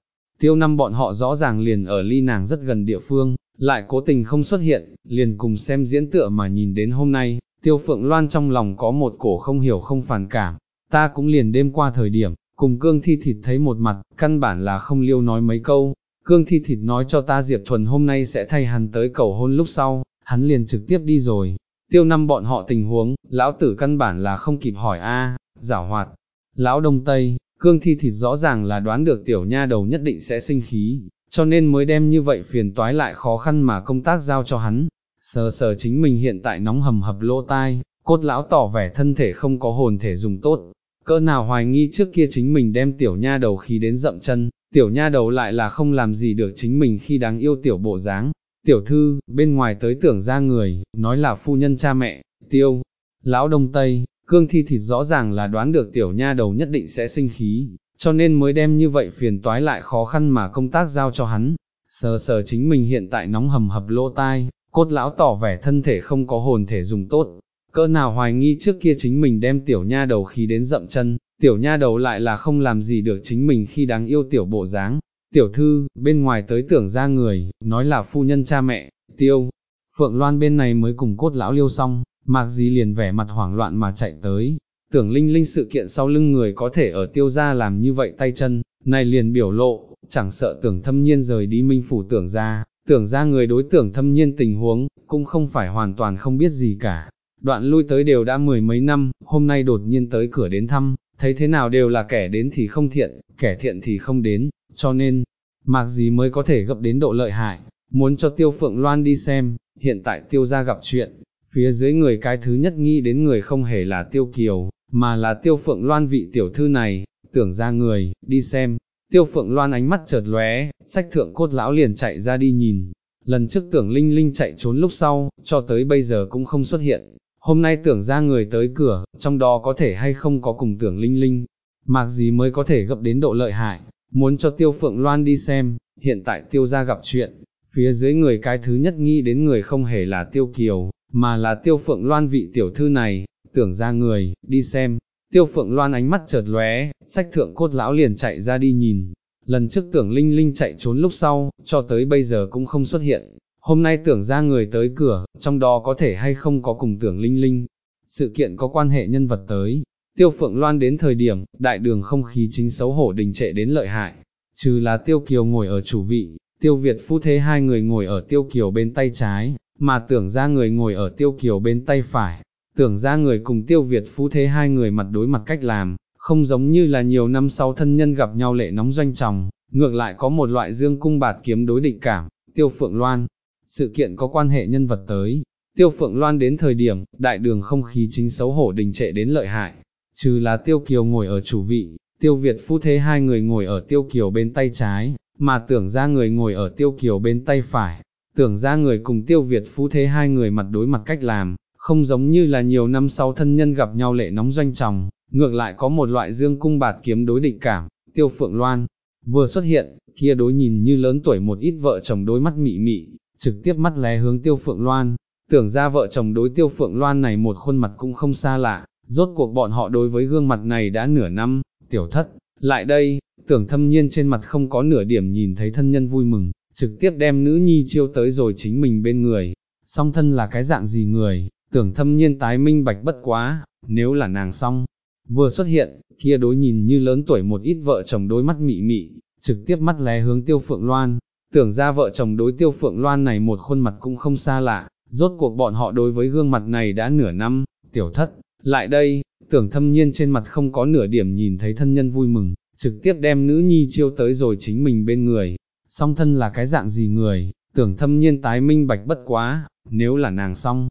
tiêu năm bọn họ rõ ràng liền ở ly nàng rất gần địa phương, lại cố tình không xuất hiện, liền cùng xem diễn tựa mà nhìn đến hôm nay, tiêu phượng loan trong lòng có một cổ không hiểu không phản cảm, ta cũng liền đêm qua thời điểm, cùng cương thi thịt thấy một mặt, căn bản là không liêu nói mấy câu, cương thi thịt nói cho ta Diệp Thuần hôm nay sẽ thay hắn tới cầu hôn lúc sau, hắn liền trực tiếp đi rồi, tiêu năm bọn họ tình huống, lão tử căn bản là không kịp hỏi a, giảo hoạt, lão đông tây, cương thi thịt rõ ràng là đoán được tiểu nha đầu nhất định sẽ sinh khí, cho nên mới đem như vậy phiền toái lại khó khăn mà công tác giao cho hắn, sờ sờ chính mình hiện tại nóng hầm hập lỗ tai, cốt lão tỏ vẻ thân thể không có hồn thể dùng tốt, cỡ nào hoài nghi trước kia chính mình đem tiểu nha đầu khí đến dậm chân, tiểu nha đầu lại là không làm gì được chính mình khi đáng yêu tiểu bộ dáng. Tiểu thư, bên ngoài tới tưởng ra người, nói là phu nhân cha mẹ, tiêu, lão đông tây, cương thi thịt rõ ràng là đoán được tiểu nha đầu nhất định sẽ sinh khí, cho nên mới đem như vậy phiền toái lại khó khăn mà công tác giao cho hắn. Sờ sờ chính mình hiện tại nóng hầm hập lỗ tai, cốt lão tỏ vẻ thân thể không có hồn thể dùng tốt, cỡ nào hoài nghi trước kia chính mình đem tiểu nha đầu khí đến dậm chân, tiểu nha đầu lại là không làm gì được chính mình khi đáng yêu tiểu bộ dáng. Tiểu thư, bên ngoài tới tưởng ra người, nói là phu nhân cha mẹ, tiêu. Phượng Loan bên này mới cùng cốt lão liêu xong, mạc gì liền vẻ mặt hoảng loạn mà chạy tới. Tưởng linh linh sự kiện sau lưng người có thể ở tiêu gia làm như vậy tay chân, này liền biểu lộ, chẳng sợ tưởng thâm nhiên rời đi minh phủ tưởng ra, tưởng ra người đối tưởng thâm nhiên tình huống, cũng không phải hoàn toàn không biết gì cả, đoạn lui tới đều đã mười mấy năm, hôm nay đột nhiên tới cửa đến thăm, thấy thế nào đều là kẻ đến thì không thiện, kẻ thiện thì không đến, cho nên, mạc gì mới có thể gặp đến độ lợi hại, muốn cho tiêu phượng loan đi xem, hiện tại tiêu ra gặp chuyện, phía dưới người cái thứ nhất nghĩ đến người không hề là tiêu kiều, mà là tiêu phượng loan vị tiểu thư này, tưởng ra người, đi xem, tiêu phượng loan ánh mắt chợt lóe, sách thượng cốt lão liền chạy ra đi nhìn, lần trước tưởng linh linh chạy trốn lúc sau, cho tới bây giờ cũng không xuất hiện, hôm nay tưởng ra người tới cửa, trong đó có thể hay không có cùng tưởng linh linh, mạc gì mới có thể gặp đến độ lợi hại, muốn cho tiêu phượng loan đi xem, hiện tại tiêu ra gặp chuyện, phía dưới người cái thứ nhất nghĩ đến người không hề là tiêu kiều, mà là tiêu phượng loan vị tiểu thư này, tưởng ra người, đi xem, tiêu phượng loan ánh mắt chợt lóe, sách thượng cốt lão liền chạy ra đi nhìn, lần trước tưởng linh linh chạy trốn lúc sau, cho tới bây giờ cũng không xuất hiện, hôm nay tưởng ra người tới cửa, trong đó có thể hay không có cùng tưởng linh linh, sự kiện có quan hệ nhân vật tới. Tiêu Phượng Loan đến thời điểm, đại đường không khí chính xấu hổ đình trệ đến lợi hại, trừ là Tiêu Kiều ngồi ở chủ vị, Tiêu Việt phu thế hai người ngồi ở Tiêu Kiều bên tay trái, mà tưởng ra người ngồi ở Tiêu Kiều bên tay phải, tưởng ra người cùng Tiêu Việt phu thế hai người mặt đối mặt cách làm, không giống như là nhiều năm sau thân nhân gặp nhau lệ nóng doanh chồng, ngược lại có một loại dương cung bạt kiếm đối định cảm, Tiêu Phượng Loan, sự kiện có quan hệ nhân vật tới. Tiêu Phượng Loan đến thời điểm, đại đường không khí chính xấu hổ đình trệ đến lợi hại, trừ là Tiêu Kiều ngồi ở chủ vị, Tiêu Việt phu thế hai người ngồi ở Tiêu Kiều bên tay trái, mà tưởng ra người ngồi ở Tiêu Kiều bên tay phải, tưởng ra người cùng Tiêu Việt phu thế hai người mặt đối mặt cách làm, không giống như là nhiều năm sau thân nhân gặp nhau lệ nóng doanh chồng, ngược lại có một loại dương cung bạt kiếm đối định cảm, Tiêu Phượng Loan. Vừa xuất hiện, kia đối nhìn như lớn tuổi một ít vợ chồng đối mắt mị mị, trực tiếp mắt lé hướng tiêu phượng loan, tưởng ra vợ chồng đối tiêu phượng loan này một khuôn mặt cũng không xa lạ, rốt cuộc bọn họ đối với gương mặt này đã nửa năm, tiểu thất, lại đây, tưởng thâm nhiên trên mặt không có nửa điểm nhìn thấy thân nhân vui mừng, trực tiếp đem nữ nhi chiêu tới rồi chính mình bên người, song thân là cái dạng gì người, tưởng thâm nhiên tái minh bạch bất quá, nếu là nàng xong, vừa xuất hiện, kia đối nhìn như lớn tuổi một ít vợ chồng đối mắt mị mị, trực tiếp mắt lé hướng tiêu phượng loan, tưởng ra vợ chồng đối tiêu phượng loan này một khuôn mặt cũng không xa lạ, rốt cuộc bọn họ đối với gương mặt này đã nửa năm, tiểu thất, lại đây, tưởng thâm nhiên trên mặt không có nửa điểm nhìn thấy thân nhân vui mừng, trực tiếp đem nữ nhi chiêu tới rồi chính mình bên người, song thân là cái dạng gì người, tưởng thâm nhiên tái minh bạch bất quá, nếu là nàng song,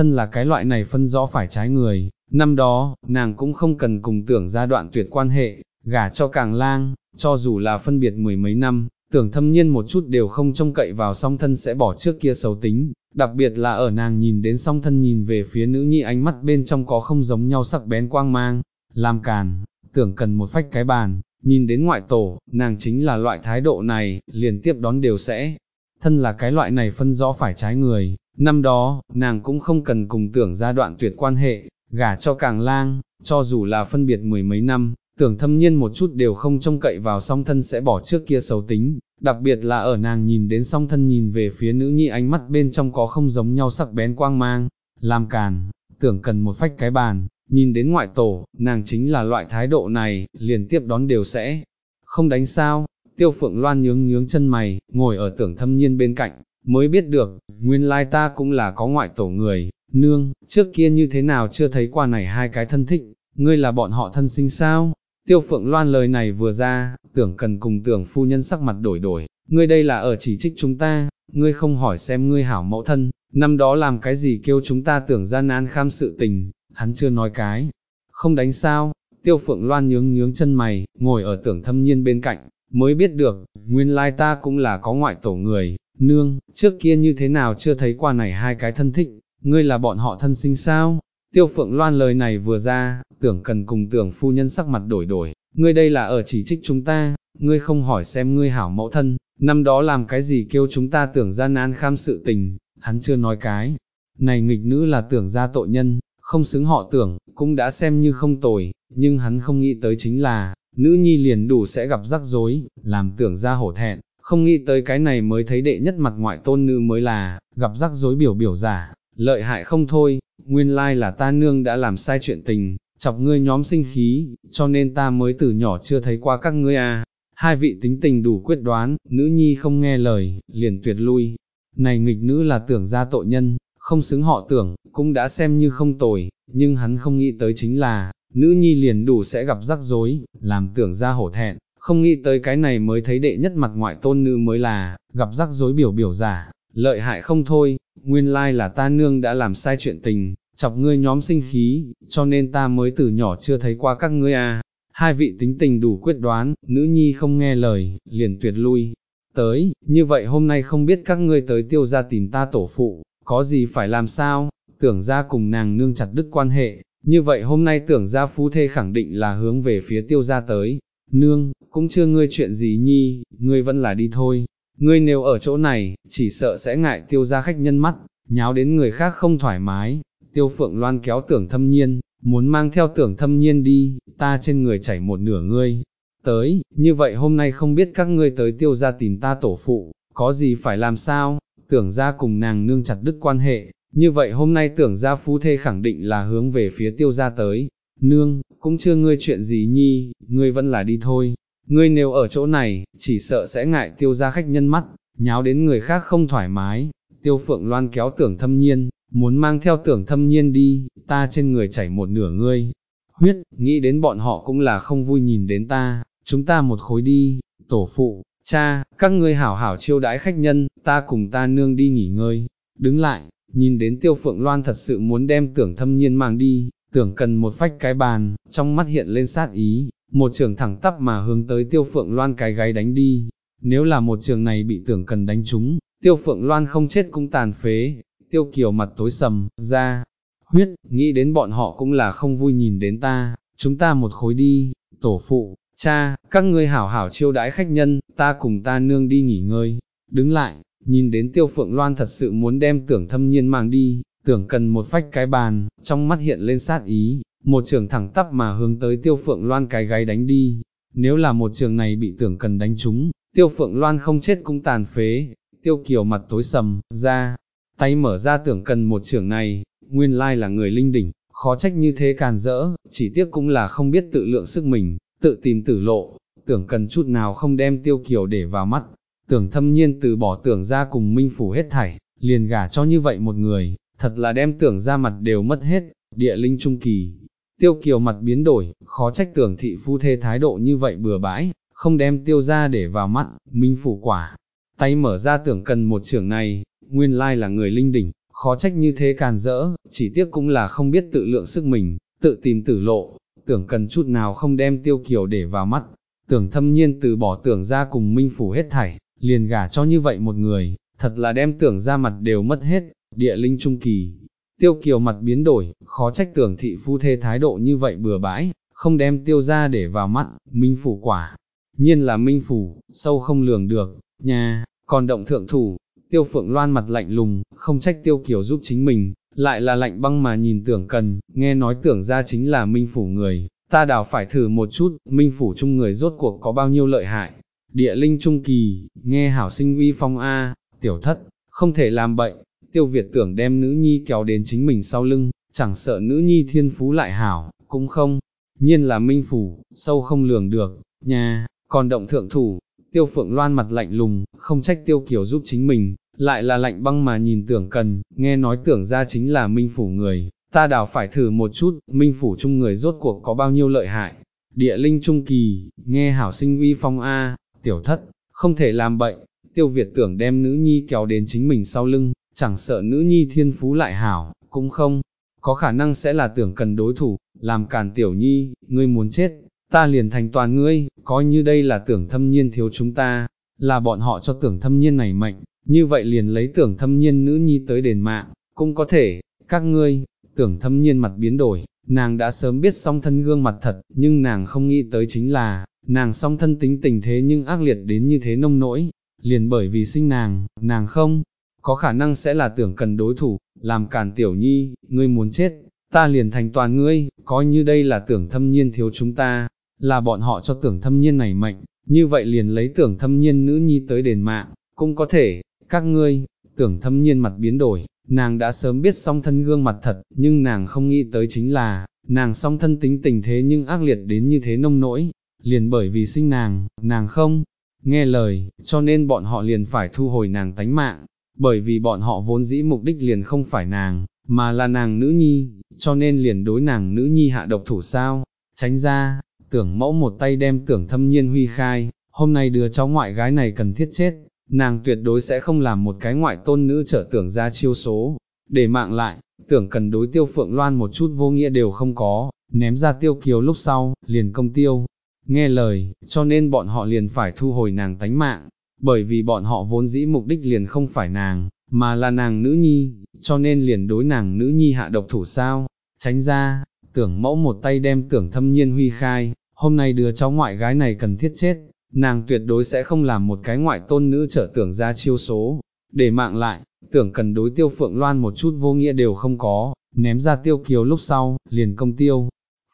thân là cái loại này phân rõ phải trái người, năm đó, nàng cũng không cần cùng tưởng gia đoạn tuyệt quan hệ, gả cho càng lang, cho dù là phân biệt mười mấy năm, tưởng thâm nhiên một chút đều không trông cậy vào song thân sẽ bỏ trước kia xấu tính, đặc biệt là ở nàng nhìn đến song thân nhìn về phía nữ nhi ánh mắt bên trong có không giống nhau sắc bén quang mang, làm càn, tưởng cần một phách cái bàn, nhìn đến ngoại tổ, nàng chính là loại thái độ này, liền tiếp đón đều sẽ, thân là cái loại này phân rõ phải trái người, năm đó, nàng cũng không cần cùng tưởng gia đoạn tuyệt quan hệ, gả cho càng lang, cho dù là phân biệt mười mấy năm, tưởng thâm nhiên một chút đều không trông cậy vào song thân sẽ bỏ trước kia xấu tính, đặc biệt là ở nàng nhìn đến song thân nhìn về phía nữ nhi ánh mắt bên trong có không giống nhau sắc bén quang mang, làm càn, tưởng cần một phách cái bàn, nhìn đến ngoại tổ, nàng chính là loại thái độ này, liền tiếp đón đều sẽ, không đánh sao, tiêu phượng loan nhướng nhướng chân mày, ngồi ở tưởng thâm nhiên bên cạnh, mới biết được, nguyên lai ta cũng là có ngoại tổ người, nương, trước kia như thế nào chưa thấy qua này hai cái thân thích, ngươi là bọn họ thân sinh sao? Tiêu phượng loan lời này vừa ra, tưởng cần cùng tưởng phu nhân sắc mặt đổi đổi, ngươi đây là ở chỉ trích chúng ta, ngươi không hỏi xem ngươi hảo mẫu thân, năm đó làm cái gì kêu chúng ta tưởng ra nan kham sự tình, hắn chưa nói cái, không đánh sao, tiêu phượng loan nhướng nhướng chân mày, ngồi ở tưởng thâm nhiên bên cạnh, mới biết được, nguyên lai ta cũng là có ngoại tổ người, nương, trước kia như thế nào chưa thấy qua này hai cái thân thích, ngươi là bọn họ thân sinh sao? Tiêu phượng loan lời này vừa ra, tưởng cần cùng tưởng phu nhân sắc mặt đổi đổi, ngươi đây là ở chỉ trích chúng ta, ngươi không hỏi xem ngươi hảo mẫu thân, năm đó làm cái gì kêu chúng ta tưởng ra nan kham sự tình, hắn chưa nói cái. Này nghịch nữ là tưởng ra tội nhân, không xứng họ tưởng, cũng đã xem như không tồi, nhưng hắn không nghĩ tới chính là, nữ nhi liền đủ sẽ gặp rắc rối, làm tưởng ra hổ thẹn, không nghĩ tới cái này mới thấy đệ nhất mặt ngoại tôn nữ mới là, gặp rắc rối biểu biểu giả, lợi hại không thôi, nguyên lai là ta nương đã làm sai chuyện tình, chọc ngươi nhóm sinh khí, cho nên ta mới từ nhỏ chưa thấy qua các ngươi à. Hai vị tính tình đủ quyết đoán, nữ nhi không nghe lời, liền tuyệt lui. Này nghịch nữ là tưởng ra tội nhân, không xứng họ tưởng, cũng đã xem như không tồi, nhưng hắn không nghĩ tới chính là, nữ nhi liền đủ sẽ gặp rắc rối, làm tưởng ra hổ thẹn, không nghĩ tới cái này mới thấy đệ nhất mặt ngoại tôn nữ mới là, gặp rắc rối biểu biểu giả, lợi hại không thôi, nguyên lai là ta nương đã làm sai chuyện tình, chọc ngươi nhóm sinh khí, cho nên ta mới từ nhỏ chưa thấy qua các ngươi à. Hai vị tính tình đủ quyết đoán, nữ nhi không nghe lời, liền tuyệt lui. Tới, như vậy hôm nay không biết các ngươi tới tiêu ra tìm ta tổ phụ, có gì phải làm sao, tưởng ra cùng nàng nương chặt đứt quan hệ, như vậy hôm nay tưởng ra phú thê khẳng định là hướng về phía tiêu ra tới. Nương, cũng chưa ngươi chuyện gì nhi, ngươi vẫn là đi thôi, ngươi nếu ở chỗ này, chỉ sợ sẽ ngại tiêu ra khách nhân mắt, nháo đến người khác không thoải mái, tiêu phượng loan kéo tưởng thâm nhiên, muốn mang theo tưởng thâm nhiên đi, ta trên người chảy một nửa ngươi, tới, như vậy hôm nay không biết các ngươi tới tiêu ra tìm ta tổ phụ, có gì phải làm sao, tưởng ra cùng nàng nương chặt đứt quan hệ, như vậy hôm nay tưởng ra phú thê khẳng định là hướng về phía tiêu ra tới, nương, cũng chưa ngươi chuyện gì nhi, ngươi vẫn là đi thôi, ngươi nếu ở chỗ này, chỉ sợ sẽ ngại tiêu ra khách nhân mắt, nháo đến người khác không thoải mái, tiêu phượng loan kéo tưởng thâm nhiên, muốn mang theo tưởng thâm nhiên đi, ta trên người chảy một nửa ngươi, huyết, nghĩ đến bọn họ cũng là không vui nhìn đến ta, chúng ta một khối đi, tổ phụ, cha, các ngươi hảo hảo chiêu đãi khách nhân, ta cùng ta nương đi nghỉ ngơi, đứng lại, nhìn đến tiêu phượng loan thật sự muốn đem tưởng thâm nhiên mang đi, tưởng cần một phách cái bàn, trong mắt hiện lên sát ý, một trường thẳng tắp mà hướng tới tiêu phượng loan cái gáy đánh đi, nếu là một trường này bị tưởng cần đánh trúng, tiêu phượng loan không chết cũng tàn phế, tiêu kiều mặt tối sầm, ra, huyết, nghĩ đến bọn họ cũng là không vui nhìn đến ta, chúng ta một khối đi, tổ phụ, cha, các ngươi hảo hảo chiêu đãi khách nhân, ta cùng ta nương đi nghỉ ngơi, đứng lại, nhìn đến tiêu phượng loan thật sự muốn đem tưởng thâm nhiên mang đi, tưởng cần một phách cái bàn, trong mắt hiện lên sát ý, một trường thẳng tắp mà hướng tới tiêu phượng loan cái gáy đánh đi, nếu là một trường này bị tưởng cần đánh trúng, tiêu phượng loan không chết cũng tàn phế, tiêu kiều mặt tối sầm, ra, tay mở ra tưởng cần một trường này, nguyên lai là người linh đỉnh, khó trách như thế càn rỡ, chỉ tiếc cũng là không biết tự lượng sức mình, tự tìm tử lộ, tưởng cần chút nào không đem tiêu kiều để vào mắt, tưởng thâm nhiên từ bỏ tưởng ra cùng minh phủ hết thảy, liền gả cho như vậy một người, thật là đem tưởng ra mặt đều mất hết, địa linh trung kỳ. Tiêu kiều mặt biến đổi, khó trách tưởng thị phu thê thái độ như vậy bừa bãi, không đem tiêu ra để vào mắt, minh phủ quả. Tay mở ra tưởng cần một trưởng này, nguyên lai là người linh đỉnh, khó trách như thế càn rỡ, chỉ tiếc cũng là không biết tự lượng sức mình, tự tìm tử lộ, tưởng cần chút nào không đem tiêu kiều để vào mắt, tưởng thâm nhiên từ bỏ tưởng ra cùng minh phủ hết thảy, liền gả cho như vậy một người, thật là đem tưởng ra mặt đều mất hết, địa linh trung kỳ. Tiêu kiều mặt biến đổi, khó trách tưởng thị phu thê thái độ như vậy bừa bãi, không đem tiêu ra để vào mắt, minh phủ quả. Nhiên là minh phủ, sâu không lường được, nhà, còn động thượng thủ, tiêu phượng loan mặt lạnh lùng, không trách tiêu kiều giúp chính mình, lại là lạnh băng mà nhìn tưởng cần, nghe nói tưởng ra chính là minh phủ người, ta đào phải thử một chút, minh phủ chung người rốt cuộc có bao nhiêu lợi hại. Địa linh trung kỳ, nghe hảo sinh uy phong A, tiểu thất, không thể làm bậy, tiêu Việt tưởng đem nữ nhi kéo đến chính mình sau lưng, chẳng sợ nữ nhi thiên phú lại hảo, cũng không, nhiên là minh phủ, sâu không lường được, nhà, còn động thượng thủ, tiêu phượng loan mặt lạnh lùng, không trách tiêu kiểu giúp chính mình, lại là lạnh băng mà nhìn tưởng cần, nghe nói tưởng ra chính là minh phủ người, ta đào phải thử một chút, minh phủ chung người rốt cuộc có bao nhiêu lợi hại. Địa linh trung kỳ, nghe hảo sinh uy phong A, tiểu thất, không thể làm bậy, tiêu Việt tưởng đem nữ nhi kéo đến chính mình sau lưng, chẳng sợ nữ nhi thiên phú lại hảo, cũng không, có khả năng sẽ là tưởng cần đối thủ, làm càn tiểu nhi, ngươi muốn chết, ta liền thành toàn ngươi, coi như đây là tưởng thâm nhiên thiếu chúng ta, là bọn họ cho tưởng thâm nhiên này mệnh, như vậy liền lấy tưởng thâm nhiên nữ nhi tới đền mạng, cũng có thể, các ngươi, tưởng thâm nhiên mặt biến đổi, nàng đã sớm biết song thân gương mặt thật, nhưng nàng không nghĩ tới chính là, nàng song thân tính tình thế nhưng ác liệt đến như thế nông nỗi, liền bởi vì sinh nàng, nàng không, có khả năng sẽ là tưởng cần đối thủ, làm càn tiểu nhi, ngươi muốn chết, ta liền thành toàn ngươi, coi như đây là tưởng thâm nhiên thiếu chúng ta, là bọn họ cho tưởng thâm nhiên này mệnh, như vậy liền lấy tưởng thâm nhiên nữ nhi tới đền mạng, cũng có thể, các ngươi, tưởng thâm nhiên mặt biến đổi, nàng đã sớm biết song thân gương mặt thật, nhưng nàng không nghĩ tới chính là, nàng song thân tính tình thế nhưng ác liệt đến như thế nông nỗi, liền bởi vì sinh nàng, nàng không, nghe lời, cho nên bọn họ liền phải thu hồi nàng tánh mạng, bởi vì bọn họ vốn dĩ mục đích liền không phải nàng, mà là nàng nữ nhi, cho nên liền đối nàng nữ nhi hạ độc thủ sao, tránh ra, tưởng mẫu một tay đem tưởng thâm nhiên huy khai, hôm nay đứa cháu ngoại gái này cần thiết chết, nàng tuyệt đối sẽ không làm một cái ngoại tôn nữ trở tưởng ra chiêu số, để mạng lại, tưởng cần đối tiêu phượng loan một chút vô nghĩa đều không có, ném ra tiêu kiều lúc sau, liền công tiêu, nghe lời, cho nên bọn họ liền phải thu hồi nàng tánh mạng, bởi vì bọn họ vốn dĩ mục đích liền không phải nàng, mà là nàng nữ nhi, cho nên liền đối nàng nữ nhi hạ độc thủ sao, tránh ra, tưởng mẫu một tay đem tưởng thâm nhiên huy khai, hôm nay đứa cháu ngoại gái này cần thiết chết, nàng tuyệt đối sẽ không làm một cái ngoại tôn nữ trở tưởng ra chiêu số, để mạng lại, tưởng cần đối tiêu Phượng Loan một chút vô nghĩa đều không có, ném ra tiêu kiều lúc sau, liền công tiêu.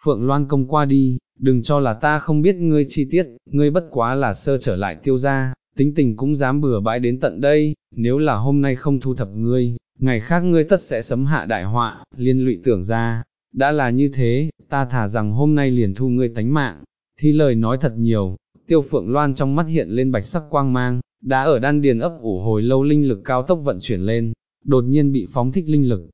Phượng Loan công qua đi, đừng cho là ta không biết ngươi chi tiết, ngươi bất quá là sơ trở lại tiêu ra, tính tình cũng dám bừa bãi đến tận đây, nếu là hôm nay không thu thập ngươi, ngày khác ngươi tất sẽ sấm hạ đại họa, liên lụy tưởng ra, đã là như thế, ta thả rằng hôm nay liền thu ngươi tánh mạng, thi lời nói thật nhiều, tiêu phượng loan trong mắt hiện lên bạch sắc quang mang, đã ở đan điền ấp ủ hồi lâu linh lực cao tốc vận chuyển lên, đột nhiên bị phóng thích linh lực.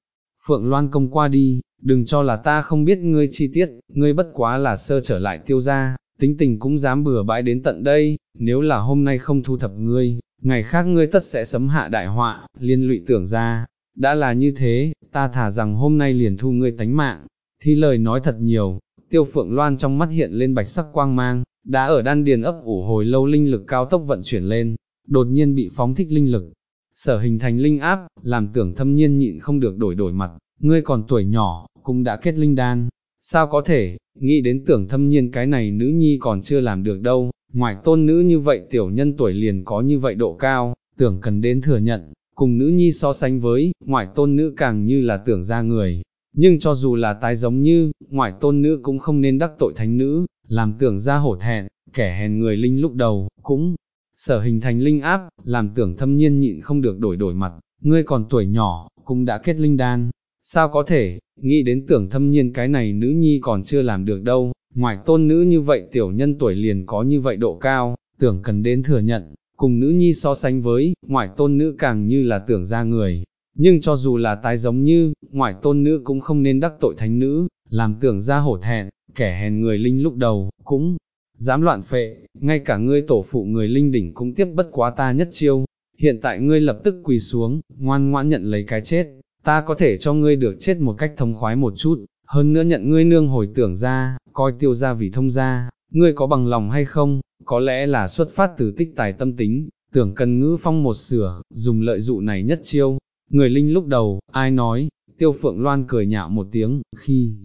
Phượng loan công qua đi, đừng cho là ta không biết ngươi chi tiết, ngươi bất quá là sơ trở lại tiêu ra, tính tình cũng dám bừa bãi đến tận đây, nếu là hôm nay không thu thập ngươi, ngày khác ngươi tất sẽ sấm hạ đại họa, liên lụy tưởng ra, đã là như thế, ta thả rằng hôm nay liền thu ngươi tánh mạng, thi lời nói thật nhiều, tiêu phượng loan trong mắt hiện lên bạch sắc quang mang, đã ở đan điền ấp ủ hồi lâu linh lực cao tốc vận chuyển lên, đột nhiên bị phóng thích linh lực, sở hình thành linh áp, làm tưởng thâm nhiên nhịn không được đổi đổi mặt, ngươi còn tuổi nhỏ, cũng đã kết linh đan, sao có thể, nghĩ đến tưởng thâm nhiên cái này nữ nhi còn chưa làm được đâu, ngoại tôn nữ như vậy tiểu nhân tuổi liền có như vậy độ cao, tưởng cần đến thừa nhận, cùng nữ nhi so sánh với, ngoại tôn nữ càng như là tưởng ra người, nhưng cho dù là tái giống như, ngoại tôn nữ cũng không nên đắc tội thánh nữ, làm tưởng ra hổ thẹn, kẻ hèn người linh lúc đầu, cũng sở hình thành linh áp, làm tưởng thâm nhiên nhịn không được đổi đổi mặt, ngươi còn tuổi nhỏ, cũng đã kết linh đan, sao có thể, nghĩ đến tưởng thâm nhiên cái này nữ nhi còn chưa làm được đâu, ngoại tôn nữ như vậy tiểu nhân tuổi liền có như vậy độ cao, tưởng cần đến thừa nhận, cùng nữ nhi so sánh với, ngoại tôn nữ càng như là tưởng ra người. Nhưng cho dù là tái giống như, ngoại tôn nữ cũng không nên đắc tội thánh nữ, làm tưởng ra hổ thẹn, kẻ hèn người linh lúc đầu, cũng dám loạn phệ, ngay cả ngươi tổ phụ người linh đỉnh cũng tiếp bất quá ta nhất chiêu. Hiện tại ngươi lập tức quỳ xuống, ngoan ngoãn nhận lấy cái chết, ta có thể cho ngươi được chết một cách thông khoái một chút, hơn nữa nhận ngươi nương hồi tưởng ra, coi tiêu ra vì thông ra, ngươi có bằng lòng hay không, có lẽ là xuất phát từ tích tài tâm tính, tưởng cần ngữ phong một sửa, dùng lợi dụ này nhất chiêu. Người linh lúc đầu, ai nói, tiêu phượng loan cười nhạo một tiếng, khi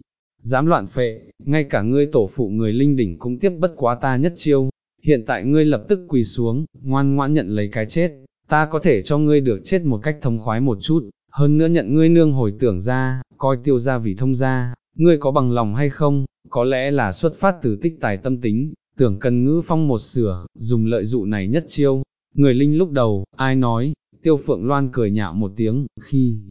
dám loạn phệ, ngay cả ngươi tổ phụ người linh đỉnh cũng tiếp bất quá ta nhất chiêu. Hiện tại ngươi lập tức quỳ xuống, ngoan ngoãn nhận lấy cái chết, ta có thể cho ngươi được chết một cách thông khoái một chút, hơn nữa nhận ngươi nương hồi tưởng ra, coi tiêu ra vì thông ra, ngươi có bằng lòng hay không, có lẽ là xuất phát từ tích tài tâm tính, tưởng cần ngữ phong một sửa, dùng lợi dụ này nhất chiêu. Người linh lúc đầu, ai nói, tiêu phượng loan cười nhạo một tiếng, khi,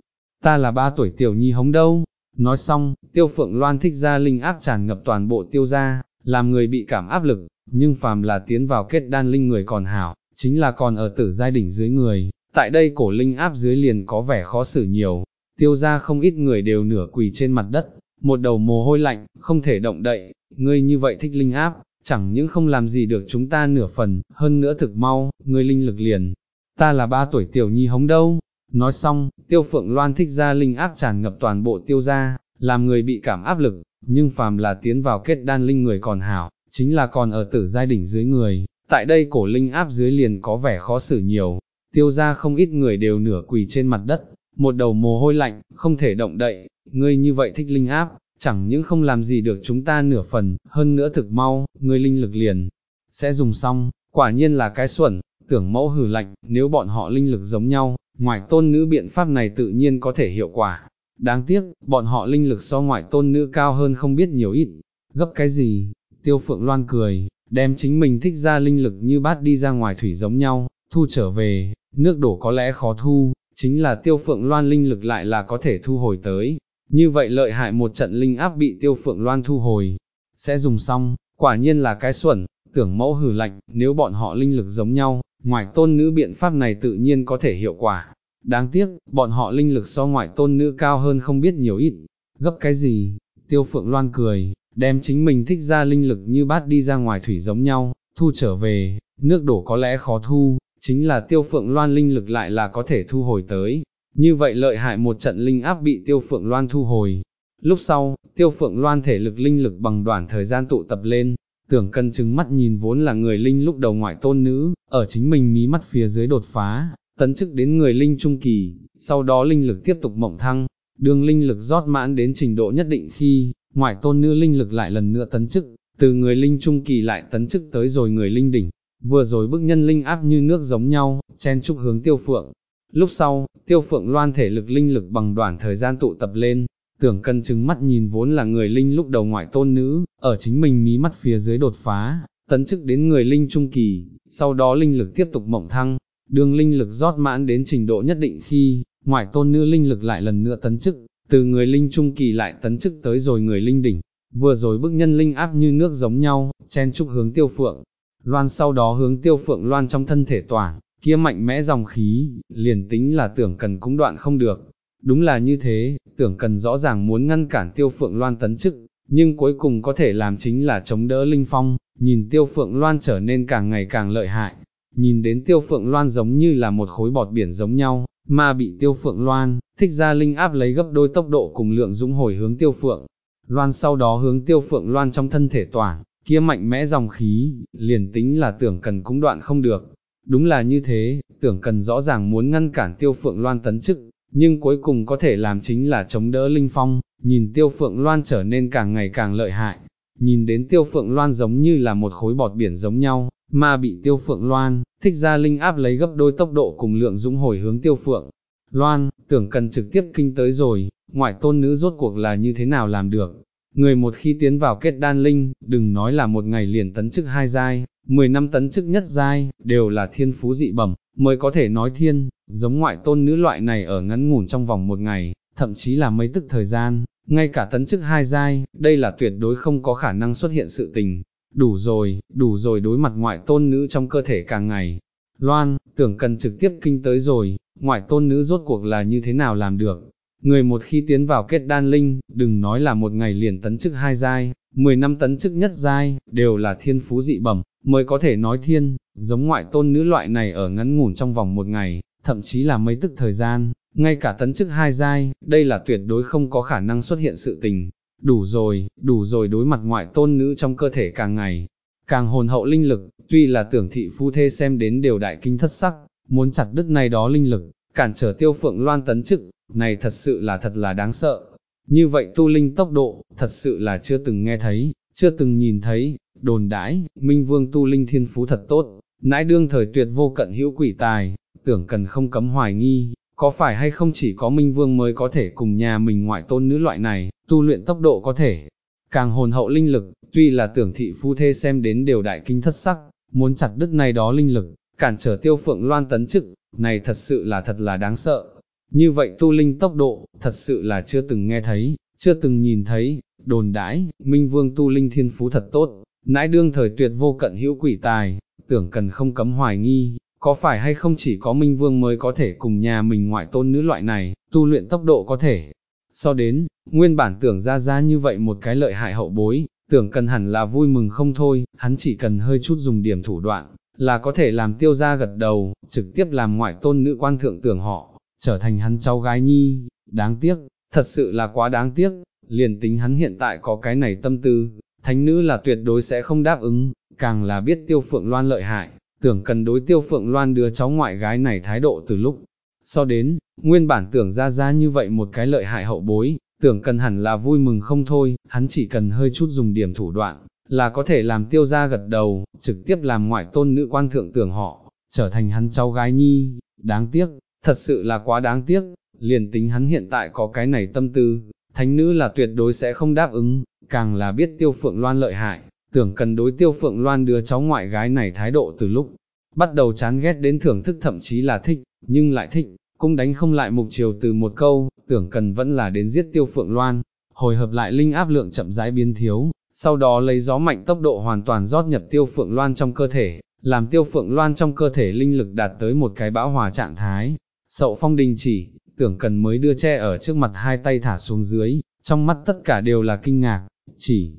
ta là ba tuổi tiểu nhi hống đâu. Nói xong, tiêu phượng loan thích ra linh áp tràn ngập toàn bộ tiêu gia, làm người bị cảm áp lực, nhưng phàm là tiến vào kết đan linh người còn hảo, chính là còn ở tử giai đỉnh dưới người, tại đây cổ linh áp dưới liền có vẻ khó xử nhiều, tiêu ra không ít người đều nửa quỳ trên mặt đất, một đầu mồ hôi lạnh, không thể động đậy, ngươi như vậy thích linh áp, chẳng những không làm gì được chúng ta nửa phần, hơn nữa thực mau, ngươi linh lực liền, ta là ba tuổi tiểu nhi hống đâu. Nói xong, tiêu phượng loan thích ra linh áp tràn ngập toàn bộ tiêu gia, làm người bị cảm áp lực, nhưng phàm là tiến vào kết đan linh người còn hảo, chính là còn ở tử giai đỉnh dưới người, tại đây cổ linh áp dưới liền có vẻ khó xử nhiều, tiêu ra không ít người đều nửa quỳ trên mặt đất, một đầu mồ hôi lạnh, không thể động đậy, ngươi như vậy thích linh áp, chẳng những không làm gì được chúng ta nửa phần, hơn nữa thực mau, ngươi linh lực liền, sẽ dùng xong, quả nhiên là cái xuẩn, tưởng mẫu hử lạnh, nếu bọn họ linh lực giống nhau, ngoại tôn nữ biện pháp này tự nhiên có thể hiệu quả. Đáng tiếc, bọn họ linh lực so ngoại tôn nữ cao hơn không biết nhiều ít, gấp cái gì, tiêu phượng loan cười, đem chính mình thích ra linh lực như bát đi ra ngoài thủy giống nhau, thu trở về, nước đổ có lẽ khó thu, chính là tiêu phượng loan linh lực lại là có thể thu hồi tới. Như vậy lợi hại một trận linh áp bị tiêu phượng loan thu hồi, sẽ dùng xong, quả nhiên là cái xuẩn, tưởng mẫu hử lạnh, nếu bọn họ linh lực giống nhau, ngoại tôn nữ biện pháp này tự nhiên có thể hiệu quả. Đáng tiếc, bọn họ linh lực so ngoại tôn nữ cao hơn không biết nhiều ít. Gấp cái gì? Tiêu phượng loan cười, đem chính mình thích ra linh lực như bát đi ra ngoài thủy giống nhau, thu trở về, nước đổ có lẽ khó thu, chính là tiêu phượng loan linh lực lại là có thể thu hồi tới. Như vậy lợi hại một trận linh áp bị tiêu phượng loan thu hồi. Lúc sau, tiêu phượng loan thể lực linh lực bằng đoạn thời gian tụ tập lên, tưởng cân chứng mắt nhìn vốn là người linh lúc đầu ngoại tôn nữ, ở chính mình mí mắt phía dưới đột phá, tấn chức đến người linh trung kỳ, sau đó linh lực tiếp tục mộng thăng, đường linh lực rót mãn đến trình độ nhất định khi, ngoại tôn nữ linh lực lại lần nữa tấn chức, từ người linh trung kỳ lại tấn chức tới rồi người linh đỉnh, vừa rồi bức nhân linh áp như nước giống nhau, chen chúc hướng tiêu phượng. Lúc sau, tiêu phượng loan thể lực linh lực bằng đoạn thời gian tụ tập lên, tưởng cân chứng mắt nhìn vốn là người linh lúc đầu ngoại tôn nữ, ở chính mình mí mắt phía dưới đột phá, tấn chức đến người linh trung kỳ, sau đó linh lực tiếp tục mộng thăng, đường linh lực rót mãn đến trình độ nhất định khi, ngoại tôn nữ linh lực lại lần nữa tấn chức, từ người linh trung kỳ lại tấn chức tới rồi người linh đỉnh, vừa rồi bức nhân linh áp như nước giống nhau, chen chúc hướng tiêu phượng, loan sau đó hướng tiêu phượng loan trong thân thể toàn, kia mạnh mẽ dòng khí, liền tính là tưởng cần cũng đoạn không được. Đúng là như thế, tưởng cần rõ ràng muốn ngăn cản tiêu phượng loan tấn chức, nhưng cuối cùng có thể làm chính là chống đỡ linh phong, nhìn tiêu phượng loan trở nên càng ngày càng lợi hại. Nhìn đến tiêu phượng loan giống như là một khối bọt biển giống nhau, mà bị tiêu phượng loan, thích ra linh áp lấy gấp đôi tốc độ cùng lượng dũng hồi hướng tiêu phượng. Loan sau đó hướng tiêu phượng loan trong thân thể toàn, kia mạnh mẽ dòng khí, liền tính là tưởng cần cũng đoạn không được. Đúng là như thế, tưởng cần rõ ràng muốn ngăn cản tiêu phượng loan tấn chức, nhưng cuối cùng có thể làm chính là chống đỡ linh phong, nhìn tiêu phượng loan trở nên càng ngày càng lợi hại. Nhìn đến tiêu phượng loan giống như là một khối bọt biển giống nhau, mà bị tiêu phượng loan, thích ra linh áp lấy gấp đôi tốc độ cùng lượng dũng hồi hướng tiêu phượng. Loan, tưởng cần trực tiếp kinh tới rồi, ngoại tôn nữ rốt cuộc là như thế nào làm được, Người một khi tiến vào kết đan linh, đừng nói là một ngày liền tấn chức hai giai, 10 năm tấn chức nhất giai, đều là thiên phú dị bẩm, mới có thể nói thiên, giống ngoại tôn nữ loại này ở ngắn ngủn trong vòng một ngày, thậm chí là mấy tức thời gian, ngay cả tấn chức hai giai, đây là tuyệt đối không có khả năng xuất hiện sự tình. Đủ rồi, đủ rồi đối mặt ngoại tôn nữ trong cơ thể càng ngày. Loan, tưởng cần trực tiếp kinh tới rồi, ngoại tôn nữ rốt cuộc là như thế nào làm được. Người một khi tiến vào kết đan linh, đừng nói là một ngày liền tấn chức hai giai, 10 năm tấn chức nhất giai, đều là thiên phú dị bẩm, mới có thể nói thiên, giống ngoại tôn nữ loại này ở ngắn ngủn trong vòng một ngày, thậm chí là mấy tức thời gian, ngay cả tấn chức hai giai, đây là tuyệt đối không có khả năng xuất hiện sự tình. Đủ rồi, đủ rồi đối mặt ngoại tôn nữ trong cơ thể càng ngày, càng hồn hậu linh lực, tuy là tưởng thị phu thê xem đến đều đại kinh thất sắc, muốn chặt đứt này đó linh lực, cản trở tiêu phượng loan tấn chức, này thật sự là thật là đáng sợ. Như vậy tu linh tốc độ, thật sự là chưa từng nghe thấy, chưa từng nhìn thấy, đồn đãi, minh vương tu linh thiên phú thật tốt, nãi đương thời tuyệt vô cận hữu quỷ tài, tưởng cần không cấm hoài nghi, có phải hay không chỉ có minh vương mới có thể cùng nhà mình ngoại tôn nữ loại này, tu luyện tốc độ có thể, càng hồn hậu linh lực, tuy là tưởng thị phu thê xem đến đều đại kinh thất sắc, muốn chặt đứt này đó linh lực, cản trở tiêu phượng loan tấn chức, này thật sự là thật là đáng sợ. Như vậy tu linh tốc độ, thật sự là chưa từng nghe thấy, chưa từng nhìn thấy, đồn đãi, Minh Vương tu linh thiên phú thật tốt, nãi đương thời tuyệt vô cận hữu quỷ tài, tưởng cần không cấm hoài nghi, có phải hay không chỉ có Minh Vương mới có thể cùng nhà mình ngoại tôn nữ loại này, tu luyện tốc độ có thể. So đến, nguyên bản tưởng ra ra như vậy một cái lợi hại hậu bối, tưởng cần hẳn là vui mừng không thôi, hắn chỉ cần hơi chút dùng điểm thủ đoạn, là có thể làm tiêu ra gật đầu, trực tiếp làm ngoại tôn nữ quan thượng tưởng họ, trở thành hắn cháu gái nhi, đáng tiếc, thật sự là quá đáng tiếc, liền tính hắn hiện tại có cái này tâm tư, thánh nữ là tuyệt đối sẽ không đáp ứng, càng là biết tiêu phượng loan lợi hại, tưởng cần đối tiêu phượng loan đưa cháu ngoại gái này thái độ từ lúc. So đến, nguyên bản tưởng ra ra như vậy một cái lợi hại hậu bối, tưởng cần hẳn là vui mừng không thôi, hắn chỉ cần hơi chút dùng điểm thủ đoạn, là có thể làm tiêu ra gật đầu, trực tiếp làm ngoại tôn nữ quan thượng tưởng họ, trở thành hắn cháu gái nhi, đáng tiếc, thật sự là quá đáng tiếc, liền tính hắn hiện tại có cái này tâm tư, thánh nữ là tuyệt đối sẽ không đáp ứng, càng là biết tiêu phượng loan lợi hại, tưởng cần đối tiêu phượng loan đưa cháu ngoại gái này thái độ từ lúc, bắt đầu chán ghét đến thưởng thức thậm chí là thích, nhưng lại thích, cũng đánh không lại mục chiều từ một câu, tưởng cần vẫn là đến giết tiêu phượng loan, hồi hợp lại linh áp lượng chậm rãi biến thiếu, sau đó lấy gió mạnh tốc độ hoàn toàn rót nhập tiêu phượng loan trong cơ thể, làm tiêu phượng loan trong cơ thể linh lực đạt tới một cái bão hòa trạng thái. Sậu phong đình chỉ, tưởng cần mới đưa che ở trước mặt hai tay thả xuống dưới, trong mắt tất cả đều là kinh ngạc, chỉ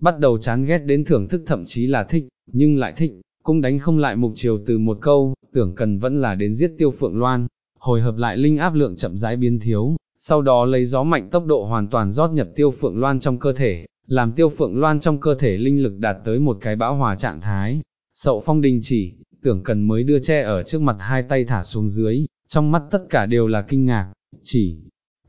bắt đầu chán ghét đến thưởng thức thậm chí là thích, nhưng lại thích, cũng đánh không lại mục chiều từ một câu, tưởng cần vẫn là đến giết tiêu phượng loan, hồi hợp lại linh áp lượng chậm rãi biến thiếu, sau đó lấy gió mạnh tốc độ hoàn toàn rót nhập tiêu phượng loan trong cơ thể, làm tiêu phượng loan trong cơ thể linh lực đạt tới một cái bão hòa trạng thái. Sậu phong đình chỉ, tưởng cần mới đưa che ở trước mặt hai tay thả xuống dưới, trong mắt tất cả đều là kinh ngạc, chỉ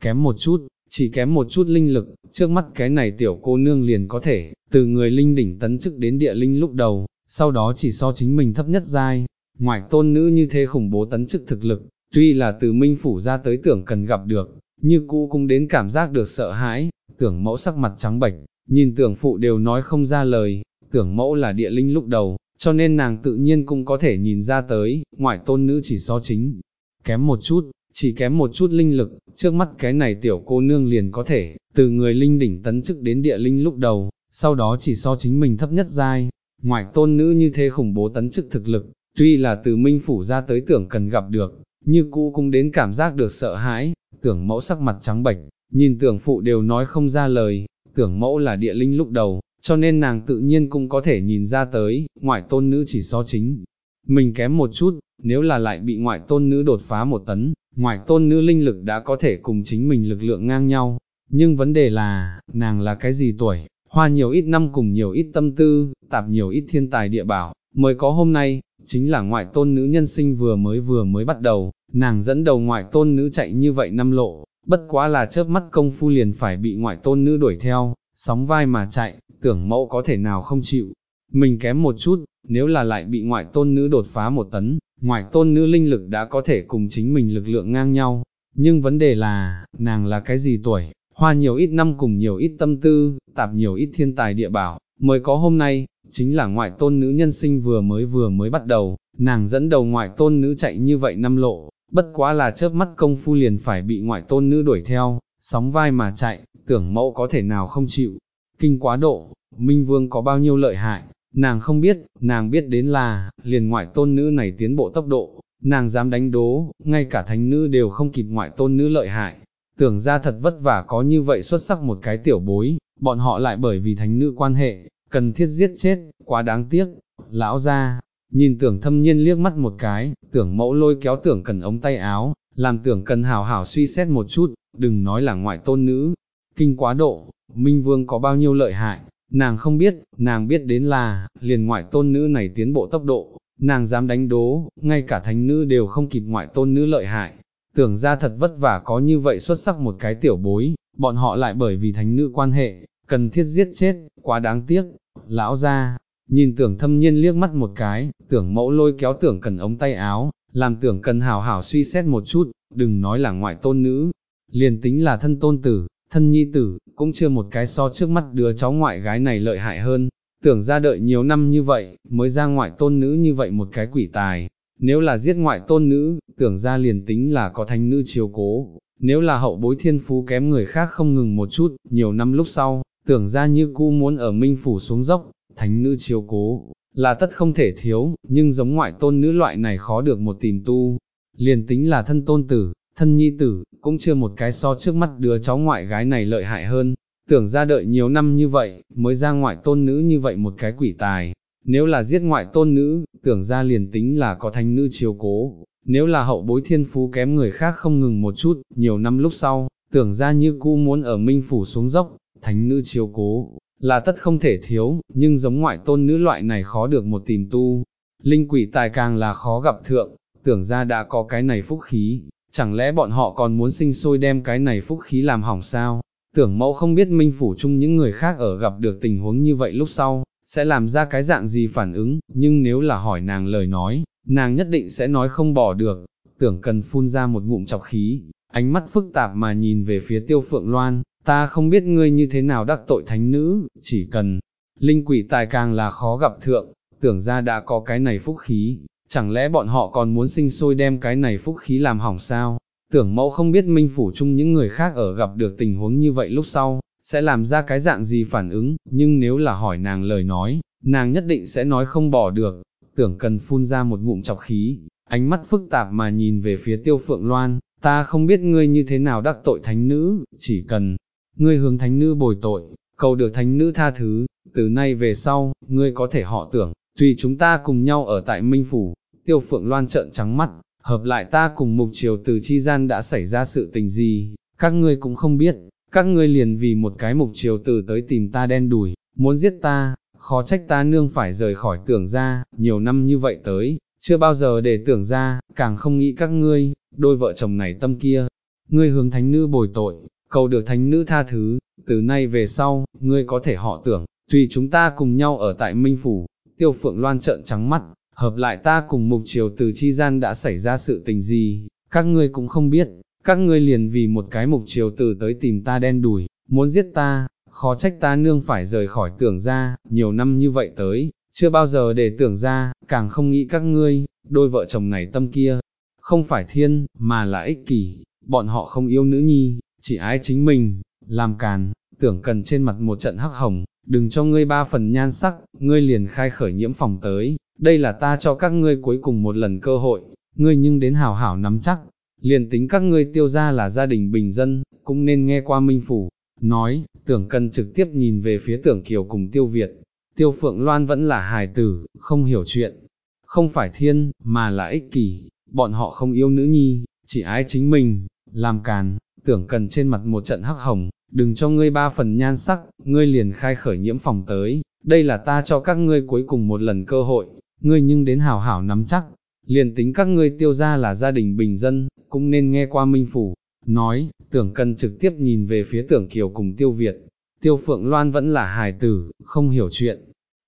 kém một chút, chỉ kém một chút linh lực, trước mắt cái này tiểu cô nương liền có thể, từ người linh đỉnh tấn chức đến địa linh lúc đầu, sau đó chỉ so chính mình thấp nhất giai, ngoại tôn nữ như thế khủng bố tấn chức thực lực, tuy là từ minh phủ ra tới tưởng cần gặp được, như cũ cũng đến cảm giác được sợ hãi, tưởng mẫu sắc mặt trắng bệch, nhìn tưởng phụ đều nói không ra lời, tưởng mẫu là địa linh lúc đầu, cho nên nàng tự nhiên cũng có thể nhìn ra tới, ngoại tôn nữ chỉ so chính, kém một chút, chỉ kém một chút linh lực, trước mắt cái này tiểu cô nương liền có thể, từ người linh đỉnh tấn chức đến địa linh lúc đầu, sau đó chỉ so chính mình thấp nhất giai, ngoại tôn nữ như thế khủng bố tấn chức thực lực, tuy là từ minh phủ ra tới tưởng cần gặp được, như cũ cũng đến cảm giác được sợ hãi, tưởng mẫu sắc mặt trắng bệch, nhìn tưởng phụ đều nói không ra lời, tưởng mẫu là địa linh lúc đầu, cho nên nàng tự nhiên cũng có thể nhìn ra tới, ngoại tôn nữ chỉ so chính. Mình kém một chút, nếu là lại bị ngoại tôn nữ đột phá một tấn, ngoại tôn nữ linh lực đã có thể cùng chính mình lực lượng ngang nhau, nhưng vấn đề là, nàng là cái gì tuổi, hoa nhiều ít năm cùng nhiều ít tâm tư, tạp nhiều ít thiên tài địa bảo, mới có hôm nay, chính là ngoại tôn nữ nhân sinh vừa mới vừa mới bắt đầu, nàng dẫn đầu ngoại tôn nữ chạy như vậy năm lộ, bất quá là chớp mắt công phu liền phải bị ngoại tôn nữ đuổi theo, sóng vai mà chạy, tưởng mẫu có thể nào không chịu. Mình kém một chút, nếu là lại bị ngoại tôn nữ đột phá một tấn, ngoại tôn nữ linh lực đã có thể cùng chính mình lực lượng ngang nhau. Nhưng vấn đề là, nàng là cái gì tuổi, hoa nhiều ít năm cùng nhiều ít tâm tư, tạp nhiều ít thiên tài địa bảo, mới có hôm nay, chính là ngoại tôn nữ nhân sinh vừa mới vừa mới bắt đầu, nàng dẫn đầu ngoại tôn nữ chạy như vậy năm lộ, bất quá là chớp mắt công phu liền phải bị ngoại tôn nữ đuổi theo, sóng vai mà chạy, tưởng mẫu có thể nào không chịu. Kinh quá độ, Minh Vương có bao nhiêu lợi hại, nàng không biết, nàng biết đến là, liền ngoại tôn nữ này tiến bộ tốc độ, nàng dám đánh đố, ngay cả thánh nữ đều không kịp ngoại tôn nữ lợi hại. Tưởng ra thật vất vả có như vậy xuất sắc một cái tiểu bối, bọn họ lại bởi vì thánh nữ quan hệ, cần thiết giết chết, quá đáng tiếc. Lão ra, nhìn tưởng thâm nhiên liếc mắt một cái, tưởng mẫu lôi kéo tưởng cần ống tay áo, làm tưởng cần hào hảo suy xét một chút, đừng nói là ngoại tôn nữ. Kinh quá độ, Minh Vương có bao nhiêu lợi hại, nàng không biết, nàng biết đến là, liền ngoại tôn nữ này tiến bộ tốc độ, nàng dám đánh đố, ngay cả thánh nữ đều không kịp ngoại tôn nữ lợi hại. Tưởng ra thật vất vả có như vậy xuất sắc một cái tiểu bối, bọn họ lại bởi vì thánh nữ quan hệ, cần thiết giết chết, quá đáng tiếc. Lão ra, nhìn tưởng thâm nhiên liếc mắt một cái, tưởng mẫu lôi kéo tưởng cần ống tay áo, làm tưởng cần hào hảo suy xét một chút, đừng nói là ngoại tôn nữ, liền tính là thân tôn tử, thân nhi tử, cũng chưa một cái so trước mắt đứa cháu ngoại gái này lợi hại hơn, tưởng ra đợi nhiều năm như vậy, mới ra ngoại tôn nữ như vậy một cái quỷ tài, nếu là giết ngoại tôn nữ, tưởng ra liền tính là có thanh nữ chiếu cố, nếu là hậu bối thiên phú kém người khác không ngừng một chút, nhiều năm lúc sau, tưởng ra như cu muốn ở minh phủ xuống dốc, thánh nữ chiếu cố, là tất không thể thiếu, nhưng giống ngoại tôn nữ loại này khó được một tìm tu, liền tính là thân tôn tử, thân nhi tử, cũng chưa một cái so trước mắt đứa cháu ngoại gái này lợi hại hơn, tưởng ra đợi nhiều năm như vậy, mới ra ngoại tôn nữ như vậy một cái quỷ tài, nếu là giết ngoại tôn nữ, tưởng ra liền tính là có thanh nữ chiếu cố, nếu là hậu bối thiên phú kém người khác không ngừng một chút, nhiều năm lúc sau, tưởng ra như cu muốn ở minh phủ xuống dốc, thánh nữ chiếu cố, là tất không thể thiếu, nhưng giống ngoại tôn nữ loại này khó được một tìm tu, linh quỷ tài càng là khó gặp thượng, tưởng ra đã có cái này phúc khí, chẳng lẽ bọn họ còn muốn sinh sôi đem cái này phúc khí làm hỏng sao? Tưởng mẫu không biết minh phủ chung những người khác ở gặp được tình huống như vậy lúc sau, sẽ làm ra cái dạng gì phản ứng, nhưng nếu là hỏi nàng lời nói, nàng nhất định sẽ nói không bỏ được, tưởng cần phun ra một ngụm chọc khí, ánh mắt phức tạp mà nhìn về phía tiêu phượng loan, ta không biết ngươi như thế nào đắc tội thánh nữ, chỉ cần, linh quỷ tài càng là khó gặp thượng, tưởng ra đã có cái này phúc khí, chẳng lẽ bọn họ còn muốn sinh sôi đem cái này phúc khí làm hỏng sao? Tưởng mẫu không biết minh phủ chung những người khác ở gặp được tình huống như vậy lúc sau, sẽ làm ra cái dạng gì phản ứng, nhưng nếu là hỏi nàng lời nói, nàng nhất định sẽ nói không bỏ được, tưởng cần phun ra một ngụm chọc khí, ánh mắt phức tạp mà nhìn về phía tiêu phượng loan, ta không biết ngươi như thế nào đắc tội thánh nữ, chỉ cần, ngươi hướng thánh nữ bồi tội, cầu được thánh nữ tha thứ, từ nay về sau, ngươi có thể họ tưởng, tùy chúng ta cùng nhau ở tại Minh Phủ, tiêu phượng loan trợn trắng mắt, hợp lại ta cùng mục triều từ chi gian đã xảy ra sự tình gì, các ngươi cũng không biết, các ngươi liền vì một cái mục triều từ tới tìm ta đen đùi, muốn giết ta, khó trách ta nương phải rời khỏi tưởng ra, nhiều năm như vậy tới, chưa bao giờ để tưởng ra, càng không nghĩ các ngươi, đôi vợ chồng này tâm kia, ngươi hướng thánh nữ bồi tội, cầu được thánh nữ tha thứ, từ nay về sau, ngươi có thể họ tưởng, tùy chúng ta cùng nhau ở tại Minh Phủ, tiêu phượng loan trợn trắng mắt, hợp lại ta cùng mục triều từ chi gian đã xảy ra sự tình gì, các ngươi cũng không biết, các ngươi liền vì một cái mục triều từ tới tìm ta đen đùi, muốn giết ta, khó trách ta nương phải rời khỏi tưởng ra, nhiều năm như vậy tới, chưa bao giờ để tưởng ra, càng không nghĩ các ngươi, đôi vợ chồng này tâm kia, không phải thiên, mà là ích kỷ, bọn họ không yêu nữ nhi, chỉ ái chính mình, làm càn, tưởng cần trên mặt một trận hắc hồng, đừng cho ngươi ba phần nhan sắc, ngươi liền khai khởi nhiễm phòng tới, đây là ta cho các ngươi cuối cùng một lần cơ hội, ngươi nhưng đến hảo hảo nắm chắc, liền tính các ngươi tiêu ra là gia đình bình dân, cũng nên nghe qua minh phủ, nói, tưởng cần trực tiếp nhìn về phía tưởng kiều cùng tiêu Việt, tiêu phượng loan vẫn là hài tử, không hiểu chuyện, không phải thiên, mà là ích kỷ, bọn họ không yêu nữ nhi, chỉ ái chính mình, làm càn, tưởng cần trên mặt một trận hắc hồng, đừng cho ngươi ba phần nhan sắc, ngươi liền khai khởi nhiễm phòng tới, đây là ta cho các ngươi cuối cùng một lần cơ hội, ngươi nhưng đến hảo hảo nắm chắc, liền tính các ngươi tiêu ra là gia đình bình dân, cũng nên nghe qua minh phủ, nói, tưởng cần trực tiếp nhìn về phía tưởng kiều cùng tiêu Việt, tiêu phượng loan vẫn là hài tử, không hiểu chuyện,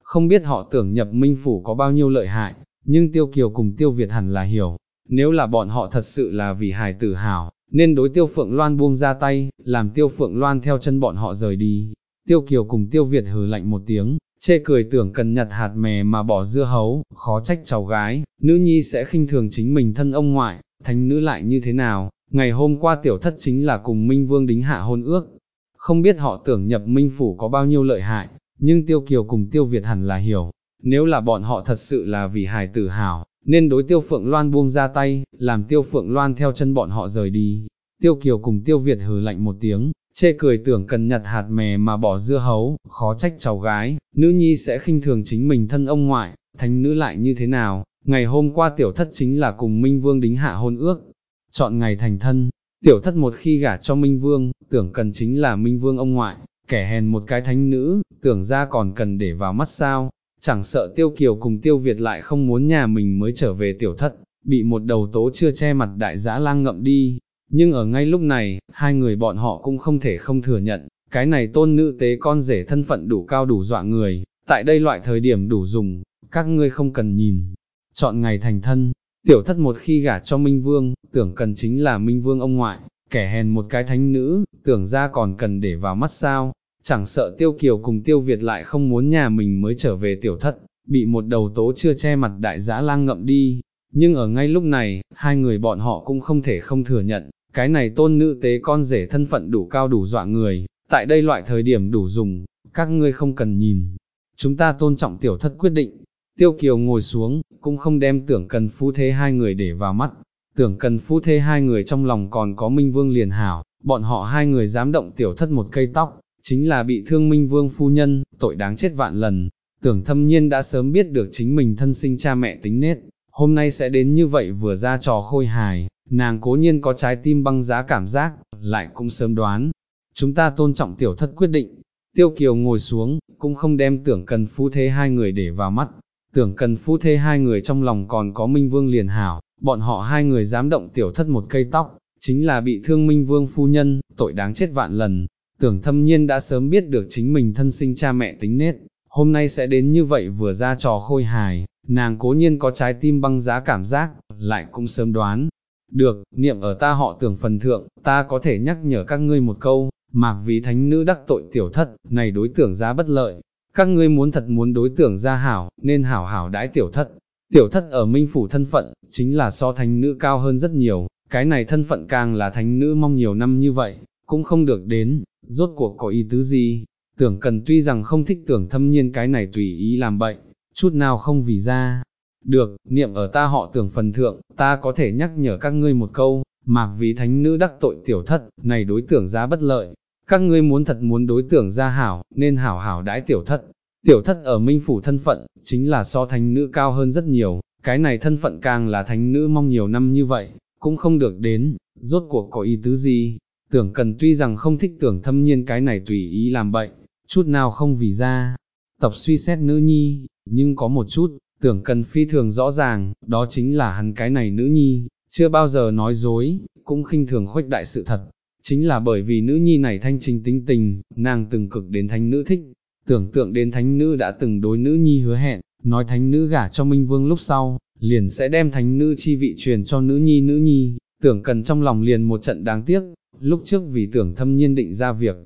không biết họ tưởng nhập minh phủ có bao nhiêu lợi hại, nhưng tiêu kiều cùng tiêu Việt hẳn là hiểu, nếu là bọn họ thật sự là vì hài tử hảo, nên đối tiêu phượng loan buông ra tay, làm tiêu phượng loan theo chân bọn họ rời đi, tiêu kiều cùng tiêu Việt hừ lạnh một tiếng, chê cười tưởng cần nhặt hạt mè mà bỏ dưa hấu, khó trách cháu gái, nữ nhi sẽ khinh thường chính mình thân ông ngoại, thánh nữ lại như thế nào, ngày hôm qua tiểu thất chính là cùng Minh Vương đính hạ hôn ước, không biết họ tưởng nhập Minh Phủ có bao nhiêu lợi hại, nhưng Tiêu Kiều cùng Tiêu Việt hẳn là hiểu, nếu là bọn họ thật sự là vì hài tử hào, nên đối Tiêu Phượng Loan buông ra tay, làm Tiêu Phượng Loan theo chân bọn họ rời đi. Tiêu Kiều cùng Tiêu Việt hừ lạnh một tiếng, chê cười tưởng cần nhặt hạt mè mà bỏ dưa hấu, khó trách cháu gái, nữ nhi sẽ khinh thường chính mình thân ông ngoại, thánh nữ lại như thế nào, ngày hôm qua tiểu thất chính là cùng Minh Vương đính hạ hôn ước, chọn ngày thành thân, tiểu thất một khi gả cho Minh Vương, tưởng cần chính là Minh Vương ông ngoại, kẻ hèn một cái thánh nữ, tưởng ra còn cần để vào mắt sao, chẳng sợ tiêu kiều cùng tiêu Việt lại không muốn nhà mình mới trở về tiểu thất, bị một đầu tố chưa che mặt đại giã lang ngậm đi, nhưng ở ngay lúc này, hai người bọn họ cũng không thể không thừa nhận, cái này tôn nữ tế con rể thân phận đủ cao đủ dọa người, tại đây loại thời điểm đủ dùng, các ngươi không cần nhìn, chọn ngày thành thân, tiểu thất một khi gả cho Minh Vương, tưởng cần chính là Minh Vương ông ngoại, kẻ hèn một cái thánh nữ, tưởng ra còn cần để vào mắt sao, chẳng sợ tiêu kiều cùng tiêu Việt lại không muốn nhà mình mới trở về tiểu thất, bị một đầu tố chưa che mặt đại giã lang ngậm đi, nhưng ở ngay lúc này, hai người bọn họ cũng không thể không thừa nhận, cái này tôn nữ tế con rể thân phận đủ cao đủ dọa người, tại đây loại thời điểm đủ dùng, các ngươi không cần nhìn. Chúng ta tôn trọng tiểu thất quyết định, tiêu kiều ngồi xuống, cũng không đem tưởng cần phu thế hai người để vào mắt, tưởng cần phu thế hai người trong lòng còn có minh vương liền hảo, bọn họ hai người dám động tiểu thất một cây tóc, chính là bị thương minh vương phu nhân, tội đáng chết vạn lần, tưởng thâm nhiên đã sớm biết được chính mình thân sinh cha mẹ tính nết, hôm nay sẽ đến như vậy vừa ra trò khôi hài, nàng cố nhiên có trái tim băng giá cảm giác, lại cũng sớm đoán. Chúng ta tôn trọng tiểu thất quyết định, tiêu kiều ngồi xuống, cũng không đem tưởng cần phu thế hai người để vào mắt, tưởng cần phu thế hai người trong lòng còn có minh vương liền hảo, bọn họ hai người dám động tiểu thất một cây tóc, chính là bị thương minh vương phu nhân, tội đáng chết vạn lần. Tưởng thâm nhiên đã sớm biết được chính mình thân sinh cha mẹ tính nết, hôm nay sẽ đến như vậy vừa ra trò khôi hài, nàng cố nhiên có trái tim băng giá cảm giác, lại cũng sớm đoán, được, niệm ở ta họ tưởng phần thượng, ta có thể nhắc nhở các ngươi một câu, mạc vì thánh nữ đắc tội tiểu thất, này đối tưởng ra bất lợi. Các ngươi muốn thật muốn đối tưởng ra hảo, nên hảo hảo đãi tiểu thất. Tiểu thất ở minh phủ thân phận, chính là so thánh nữ cao hơn rất nhiều, cái này thân phận càng là thánh nữ mong nhiều năm như vậy, cũng không được đến, rốt cuộc có ý tứ gì. Tưởng cần tuy rằng không thích tưởng thâm nhiên cái này tùy ý làm bệnh, chút nào không vì ra, được, niệm ở ta họ tưởng phần thượng, ta có thể nhắc nhở các ngươi một câu, mạc vì thánh nữ đắc tội tiểu thất, này đối tưởng giá bất lợi. Các ngươi muốn thật muốn đối tưởng ra hảo, nên hảo hảo đãi tiểu thất. Tiểu thất ở minh phủ thân phận, chính là so thánh nữ cao hơn rất nhiều, cái này thân phận càng là thánh nữ mong nhiều năm như vậy, cũng không được đến, rốt cuộc có ý tứ gì. Tưởng cần tuy rằng không thích tưởng thâm nhiên cái này tùy ý làm bệnh, chút nào không vì ra. Tập suy xét nữ nhi, nhưng có một chút, tưởng cần phi thường rõ ràng, đó chính là hắn cái này nữ nhi, chưa bao giờ nói dối, cũng khinh thường khuếch đại sự thật. Chính là bởi vì nữ nhi này thanh trình tính tình, nàng từng cực đến thánh nữ thích, tưởng tượng đến thánh nữ đã từng đối nữ nhi hứa hẹn, nói thánh nữ gả cho Minh Vương lúc sau, liền sẽ đem thánh nữ chi vị truyền cho nữ nhi nữ nhi, tưởng cần trong lòng liền một trận đáng tiếc, lúc trước vì tưởng thâm nhiên định ra việc,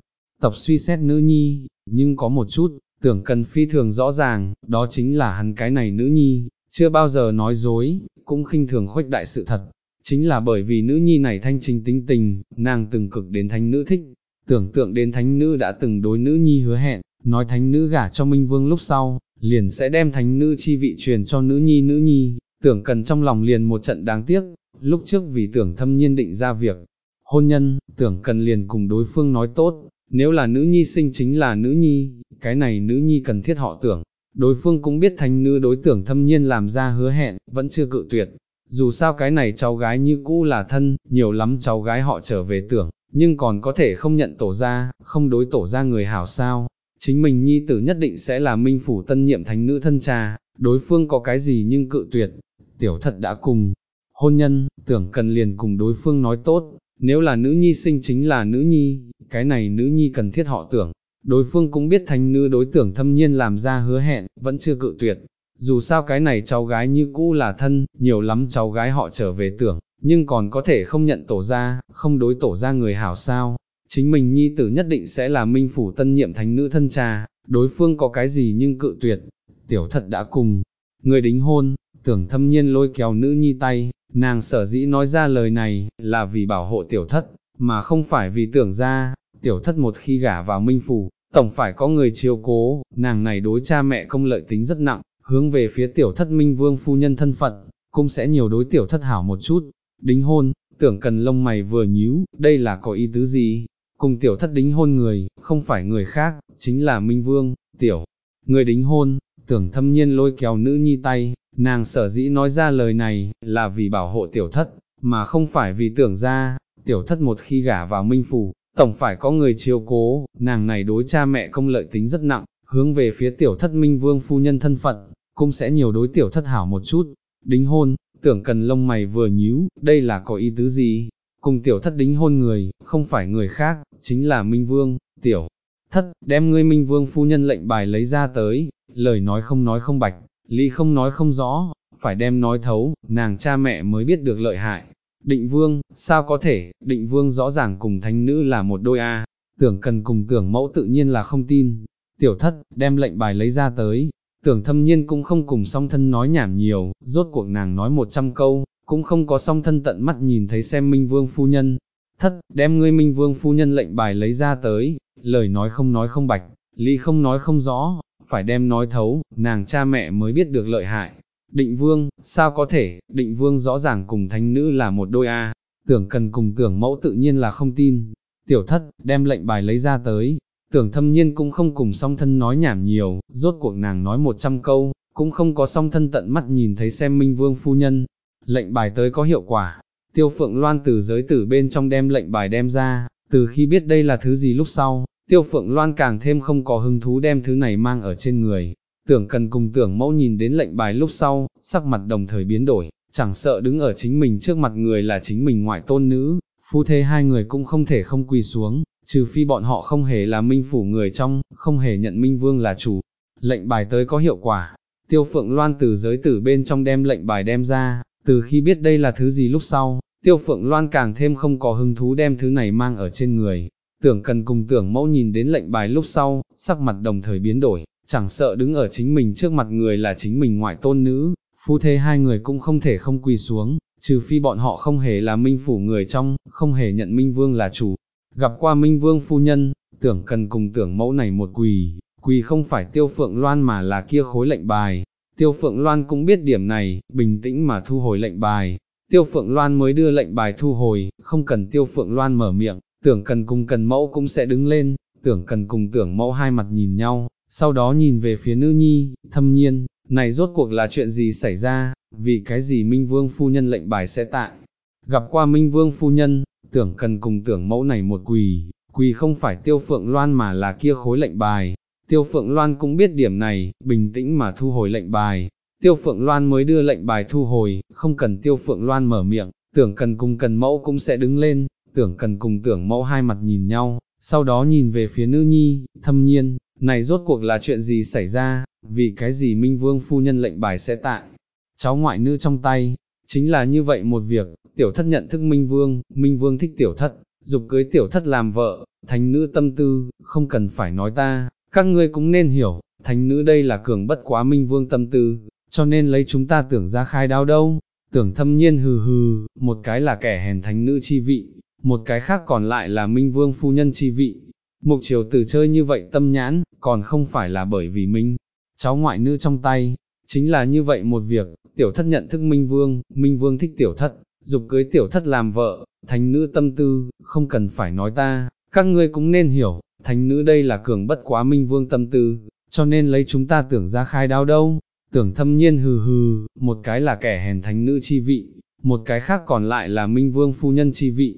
tập suy xét nữ nhi, nhưng có một chút, tưởng cần phi thường rõ ràng, đó chính là hắn cái này nữ nhi, chưa bao giờ nói dối, cũng khinh thường khuếch đại sự thật, chính là bởi vì nữ nhi này thanh trình tính tình, nàng từng cực đến thánh nữ thích, tưởng tượng đến thánh nữ đã từng đối nữ nhi hứa hẹn, nói thánh nữ gả cho Minh Vương lúc sau, liền sẽ đem thánh nữ chi vị truyền cho nữ nhi nữ nhi, tưởng cần trong lòng liền một trận đáng tiếc, lúc trước vì tưởng thâm nhiên định ra việc, hôn nhân, tưởng cần liền cùng đối phương nói tốt, nếu là nữ nhi sinh chính là nữ nhi, cái này nữ nhi cần thiết họ tưởng. Đối phương cũng biết thánh nữ đối tưởng thâm nhiên làm ra hứa hẹn, vẫn chưa cự tuyệt. Dù sao cái này cháu gái như cũ là thân, nhiều lắm cháu gái họ trở về tưởng, nhưng còn có thể không nhận tổ ra, không đối tổ ra người hảo sao. Chính mình nhi tử nhất định sẽ là minh phủ tân nhiệm thánh nữ thân cha, đối phương có cái gì nhưng cự tuyệt. Tiểu thật đã cùng, hôn nhân, tưởng cần liền cùng đối phương nói tốt, nếu là nữ nhi sinh chính là nữ nhi, cái này nữ nhi cần thiết họ tưởng. Đối phương cũng biết thánh nữ đối tưởng thâm nhiên làm ra hứa hẹn, vẫn chưa cự tuyệt. Dù sao cái này cháu gái như cũ là thân, nhiều lắm cháu gái họ trở về tưởng, nhưng còn có thể không nhận tổ ra, không đối tổ ra người hảo sao. Chính mình nhi tử nhất định sẽ là minh phủ tân nhiệm thánh nữ thân cha, đối phương có cái gì nhưng cự tuyệt. Tiểu thật đã cùng, người đính hôn, tưởng thâm nhiên lôi kéo nữ nhi tay, nàng sở dĩ nói ra lời này, là vì bảo hộ tiểu thất, mà không phải vì tưởng ra, tiểu thất một khi gả vào minh phủ, tổng phải có người chiếu cố, nàng này đối cha mẹ công lợi tính rất nặng, hướng về phía tiểu thất minh vương phu nhân thân phận, cũng sẽ nhiều đối tiểu thất hảo một chút, đính hôn, tưởng cần lông mày vừa nhíu, đây là có ý tứ gì, cùng tiểu thất đính hôn người, không phải người khác, chính là minh vương, tiểu, người đính hôn, tưởng thâm nhiên lôi kéo nữ nhi tay, nàng sở dĩ nói ra lời này, là vì bảo hộ tiểu thất, mà không phải vì tưởng ra, tiểu thất một khi gả vào minh phủ, tổng phải có người chiếu cố, nàng này đối cha mẹ công lợi tính rất nặng, hướng về phía tiểu thất minh vương phu nhân thân phận, cũng sẽ nhiều đối tiểu thất hảo một chút, đính hôn, tưởng cần lông mày vừa nhíu, đây là có ý tứ gì, cùng tiểu thất đính hôn người, không phải người khác, chính là minh vương, tiểu thất, đem ngươi minh vương phu nhân lệnh bài lấy ra tới, lời nói không nói không bạch, ly không nói không rõ, phải đem nói thấu, nàng cha mẹ mới biết được lợi hại. Định vương, sao có thể, định vương rõ ràng cùng thánh nữ là một đôi A, tưởng cần cùng tưởng mẫu tự nhiên là không tin. Tiểu thất, đem lệnh bài lấy ra tới, tưởng thâm nhiên cũng không cùng song thân nói nhảm nhiều, rốt cuộc nàng nói một trăm câu, cũng không có song thân tận mắt nhìn thấy xem minh vương phu nhân. Thất, đem ngươi minh vương phu nhân lệnh bài lấy ra tới, lời nói không nói không bạch, ly không nói không rõ, phải đem nói thấu, nàng cha mẹ mới biết được lợi hại. Định vương, sao có thể, định vương rõ ràng cùng thánh nữ là một đôi A, tưởng cần cùng tưởng mẫu tự nhiên là không tin. Tiểu thất, đem lệnh bài lấy ra tới, tưởng thâm nhiên cũng không cùng song thân nói nhảm nhiều, rốt cuộc nàng nói một trăm câu, cũng không có song thân tận mắt nhìn thấy xem minh vương phu nhân. Lệnh bài tới có hiệu quả, tiêu phượng loan từ giới tử bên trong đem lệnh bài đem ra, từ khi biết đây là thứ gì lúc sau, tiêu phượng loan càng thêm không có hứng thú đem thứ này mang ở trên người. Tưởng cần cùng tưởng mẫu nhìn đến lệnh bài lúc sau, sắc mặt đồng thời biến đổi, chẳng sợ đứng ở chính mình trước mặt người là chính mình ngoại tôn nữ, phu thế hai người cũng không thể không quỳ xuống, trừ phi bọn họ không hề là minh phủ người trong, không hề nhận minh vương là chủ. Lệnh bài tới có hiệu quả, tiêu phượng loan từ giới tử bên trong đem lệnh bài đem ra, từ khi biết đây là thứ gì lúc sau, tiêu phượng loan càng thêm không có hứng thú đem thứ này mang ở trên người. Tưởng cần cùng tưởng mẫu nhìn đến lệnh bài lúc sau, sắc mặt đồng thời biến đổi, chẳng sợ đứng ở chính mình trước mặt người là chính mình ngoại tôn nữ, phu thế hai người cũng không thể không quỳ xuống, trừ phi bọn họ không hề là minh phủ người trong, không hề nhận minh vương là chủ. Gặp qua minh vương phu nhân, tưởng cần cùng tưởng mẫu này một quỳ, quỳ không phải tiêu phượng loan mà là kia khối lệnh bài. Tiêu phượng loan cũng biết điểm này, bình tĩnh mà thu hồi lệnh bài. Tiêu phượng loan mới đưa lệnh bài thu hồi, không cần tiêu phượng loan mở miệng, tưởng cần cùng cần mẫu cũng sẽ đứng lên, tưởng cần cùng tưởng mẫu hai mặt nhìn nhau, sau đó nhìn về phía nữ nhi, thâm nhiên, này rốt cuộc là chuyện gì xảy ra, vì cái gì Minh Vương phu nhân lệnh bài sẽ tại. Gặp qua Minh Vương phu nhân, tưởng cần cùng tưởng mẫu này một quỳ, quỳ không phải tiêu phượng loan mà là kia khối lệnh bài. Tiêu phượng loan cũng biết điểm này, bình tĩnh mà thu hồi lệnh bài. Tiêu phượng loan mới đưa lệnh bài thu hồi, không cần tiêu phượng loan mở miệng, tưởng cần cùng cần mẫu cũng sẽ đứng lên, tưởng cần cùng tưởng mẫu hai mặt nhìn nhau, sau đó nhìn về phía nữ nhi, thâm nhiên, này rốt cuộc là chuyện gì xảy ra, vì cái gì Minh Vương phu nhân lệnh bài sẽ tại, cháu ngoại nữ trong tay, chính là như vậy một việc, tiểu thất nhận thức Minh Vương, Minh Vương thích tiểu thất, dục cưới tiểu thất làm vợ, thánh nữ tâm tư, không cần phải nói ta, các ngươi cũng nên hiểu, thánh nữ đây là cường bất quá Minh Vương tâm tư, cho nên lấy chúng ta tưởng ra khai đao đâu, tưởng thâm nhiên hừ hừ, một cái là kẻ hèn thánh nữ chi vị, một cái khác còn lại là Minh Vương phu nhân chi vị. Mục triều tử chơi như vậy tâm nhãn, còn không phải là bởi vì Minh, cháu ngoại nữ trong tay, chính là như vậy một việc, tiểu thất nhận thức Minh Vương, Minh Vương thích tiểu thất, dục cưới tiểu thất làm vợ, thánh nữ tâm tư, không cần phải nói ta, các ngươi cũng nên hiểu, thánh nữ đây là cường bất quá Minh Vương tâm tư, cho nên lấy chúng ta tưởng ra khai đao đâu, tưởng thâm nhiên hừ hừ, một cái là kẻ hèn thánh nữ chi vị, một cái khác còn lại là Minh Vương phu nhân chi vị.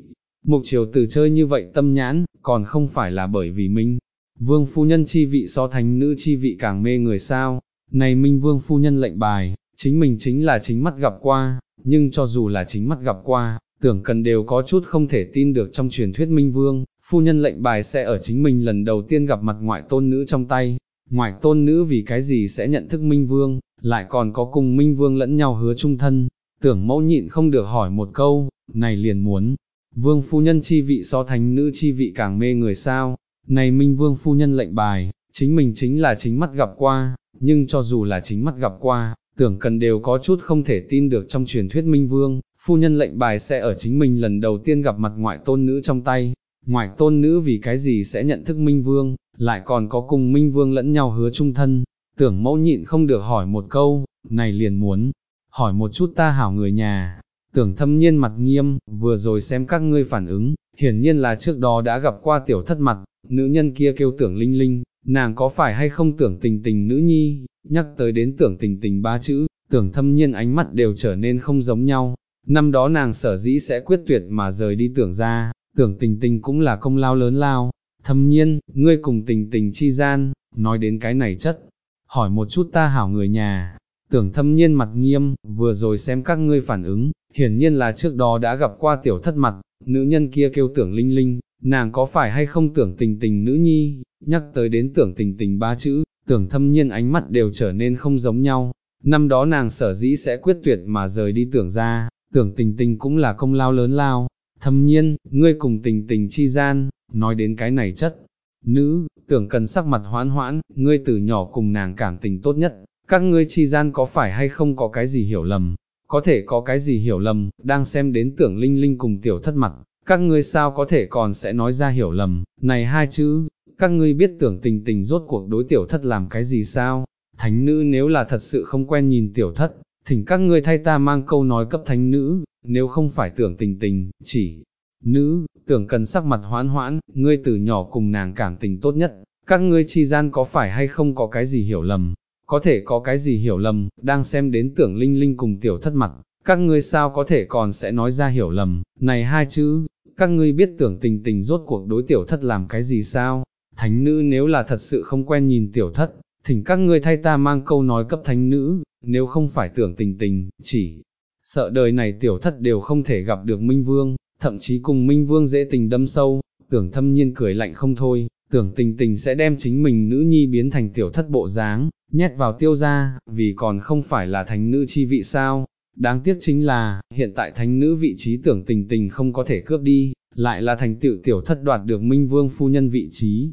Mục triều từ chơi như vậy tâm nhãn, còn không phải là bởi vì Minh Vương phu nhân chi vị so thánh nữ chi vị càng mê người sao, này Minh Vương phu nhân lệnh bài, chính mình chính là chính mắt gặp qua, nhưng cho dù là chính mắt gặp qua, tưởng cần đều có chút không thể tin được trong truyền thuyết Minh Vương, phu nhân lệnh bài sẽ ở chính mình lần đầu tiên gặp mặt ngoại tôn nữ trong tay, ngoại tôn nữ vì cái gì sẽ nhận thức Minh Vương, lại còn có cùng Minh Vương lẫn nhau hứa chung thân, tưởng mẫu nhịn không được hỏi một câu, này liền muốn, Vương phu nhân chi vị so thánh nữ chi vị càng mê người sao, này Minh Vương phu nhân lệnh bài, chính mình chính là chính mắt gặp qua, nhưng cho dù là chính mắt gặp qua, tưởng cần đều có chút không thể tin được trong truyền thuyết Minh Vương, phu nhân lệnh bài sẽ ở chính mình lần đầu tiên gặp mặt ngoại tôn nữ trong tay, ngoại tôn nữ vì cái gì sẽ nhận thức Minh Vương, lại còn có cùng Minh Vương lẫn nhau hứa chung thân, tưởng mẫu nhịn không được hỏi một câu, này liền muốn, hỏi một chút ta hảo người nhà, tưởng thâm nhiên mặt nghiêm, vừa rồi xem các ngươi phản ứng, hiển nhiên là trước đó đã gặp qua tiểu thất mặt, nữ nhân kia kêu tưởng linh linh, nàng có phải hay không tưởng tình tình nữ nhi, nhắc tới đến tưởng tình tình ba chữ, tưởng thâm nhiên ánh mắt đều trở nên không giống nhau, năm đó nàng sở dĩ sẽ quyết tuyệt mà rời đi tưởng ra, tưởng tình tình cũng là công lao lớn lao, thâm nhiên, ngươi cùng tình tình chi gian, nói đến cái này chất, hỏi một chút ta hảo người nhà, tưởng thâm nhiên mặt nghiêm, vừa rồi xem các ngươi phản ứng, hiển nhiên là trước đó đã gặp qua tiểu thất mặt, nữ nhân kia kêu tưởng linh linh, nàng có phải hay không tưởng tình tình nữ nhi, nhắc tới đến tưởng tình tình ba chữ, tưởng thâm nhiên ánh mắt đều trở nên không giống nhau, năm đó nàng sở dĩ sẽ quyết tuyệt mà rời đi tưởng ra, tưởng tình tình cũng là công lao lớn lao, thâm nhiên, ngươi cùng tình tình chi gian, nói đến cái này chất, nữ, tưởng cần sắc mặt hoãn hoãn, ngươi từ nhỏ cùng nàng cảm tình tốt nhất, các ngươi chi gian có phải hay không có cái gì hiểu lầm, có thể có cái gì hiểu lầm, đang xem đến tưởng linh linh cùng tiểu thất mặt, các ngươi sao có thể còn sẽ nói ra hiểu lầm, này hai chữ, các ngươi biết tưởng tình tình rốt cuộc đối tiểu thất làm cái gì sao, thánh nữ nếu là thật sự không quen nhìn tiểu thất, thỉnh các ngươi thay ta mang câu nói cấp thánh nữ, nếu không phải tưởng tình tình, chỉ nữ, tưởng cần sắc mặt hoãn hoãn, ngươi từ nhỏ cùng nàng cảm tình tốt nhất, các ngươi chi gian có phải hay không có cái gì hiểu lầm, có thể có cái gì hiểu lầm, đang xem đến tưởng linh linh cùng tiểu thất mặt, các ngươi sao có thể còn sẽ nói ra hiểu lầm, này hai chữ, các ngươi biết tưởng tình tình rốt cuộc đối tiểu thất làm cái gì sao, thánh nữ nếu là thật sự không quen nhìn tiểu thất, thỉnh các ngươi thay ta mang câu nói cấp thánh nữ, nếu không phải tưởng tình tình, chỉ sợ đời này tiểu thất đều không thể gặp được Minh Vương, thậm chí cùng Minh Vương dễ tình đâm sâu, tưởng thâm nhiên cười lạnh không thôi, tưởng tình tình sẽ đem chính mình nữ nhi biến thành tiểu thất bộ dáng, nhét vào tiêu ra, vì còn không phải là thánh nữ chi vị sao. Đáng tiếc chính là, hiện tại thánh nữ vị trí tưởng tình tình không có thể cướp đi, lại là thành tựu tiểu thất đoạt được minh vương phu nhân vị trí.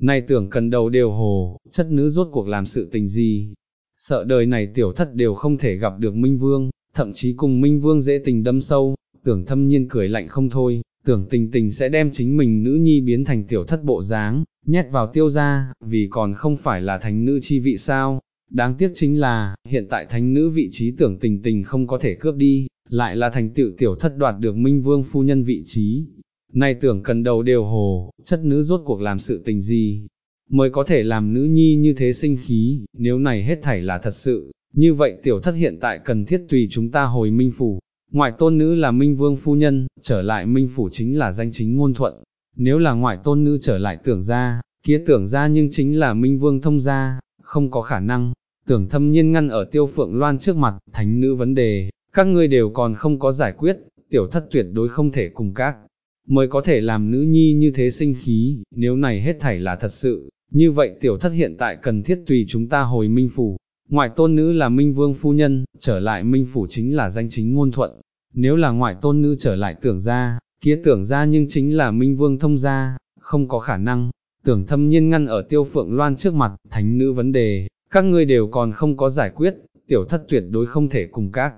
Nay tưởng cần đầu đều hồ, chất nữ rốt cuộc làm sự tình gì, sợ đời này tiểu thất đều không thể gặp được minh vương, thậm chí cùng minh vương dễ tình đâm sâu, tưởng thâm nhiên cười lạnh không thôi, tưởng tình tình sẽ đem chính mình nữ nhi biến thành tiểu thất bộ dáng, nhét vào tiêu ra, vì còn không phải là thánh nữ chi vị sao. Đáng tiếc chính là, hiện tại thánh nữ vị trí tưởng tình tình không có thể cướp đi, lại là thành tựu tiểu thất đoạt được minh vương phu nhân vị trí. Này tưởng cần đầu đều hồ, chất nữ rốt cuộc làm sự tình gì, mới có thể làm nữ nhi như thế sinh khí, nếu này hết thảy là thật sự, như vậy tiểu thất hiện tại cần thiết tùy chúng ta hồi minh phủ, ngoại tôn nữ là minh vương phu nhân, trở lại minh phủ chính là danh chính ngôn thuận, nếu là ngoại tôn nữ trở lại tưởng ra, kia tưởng ra nhưng chính là minh vương thông gia, không có khả năng, tưởng thâm nhiên ngăn ở tiêu phượng loan trước mặt, thánh nữ vấn đề, các ngươi đều còn không có giải quyết, tiểu thất tuyệt đối không thể cùng các, mới có thể làm nữ nhi như thế sinh khí, nếu này hết thảy là thật sự, như vậy tiểu thất hiện tại cần thiết tùy chúng ta hồi minh phủ, ngoại tôn nữ là minh vương phu nhân, trở lại minh phủ chính là danh chính ngôn thuận, nếu là ngoại tôn nữ trở lại tưởng ra, kia tưởng ra nhưng chính là minh vương thông gia, không có khả năng, tưởng thâm nhiên ngăn ở tiêu phượng loan trước mặt, thánh nữ vấn đề, các ngươi đều còn không có giải quyết, tiểu thất tuyệt đối không thể cùng các.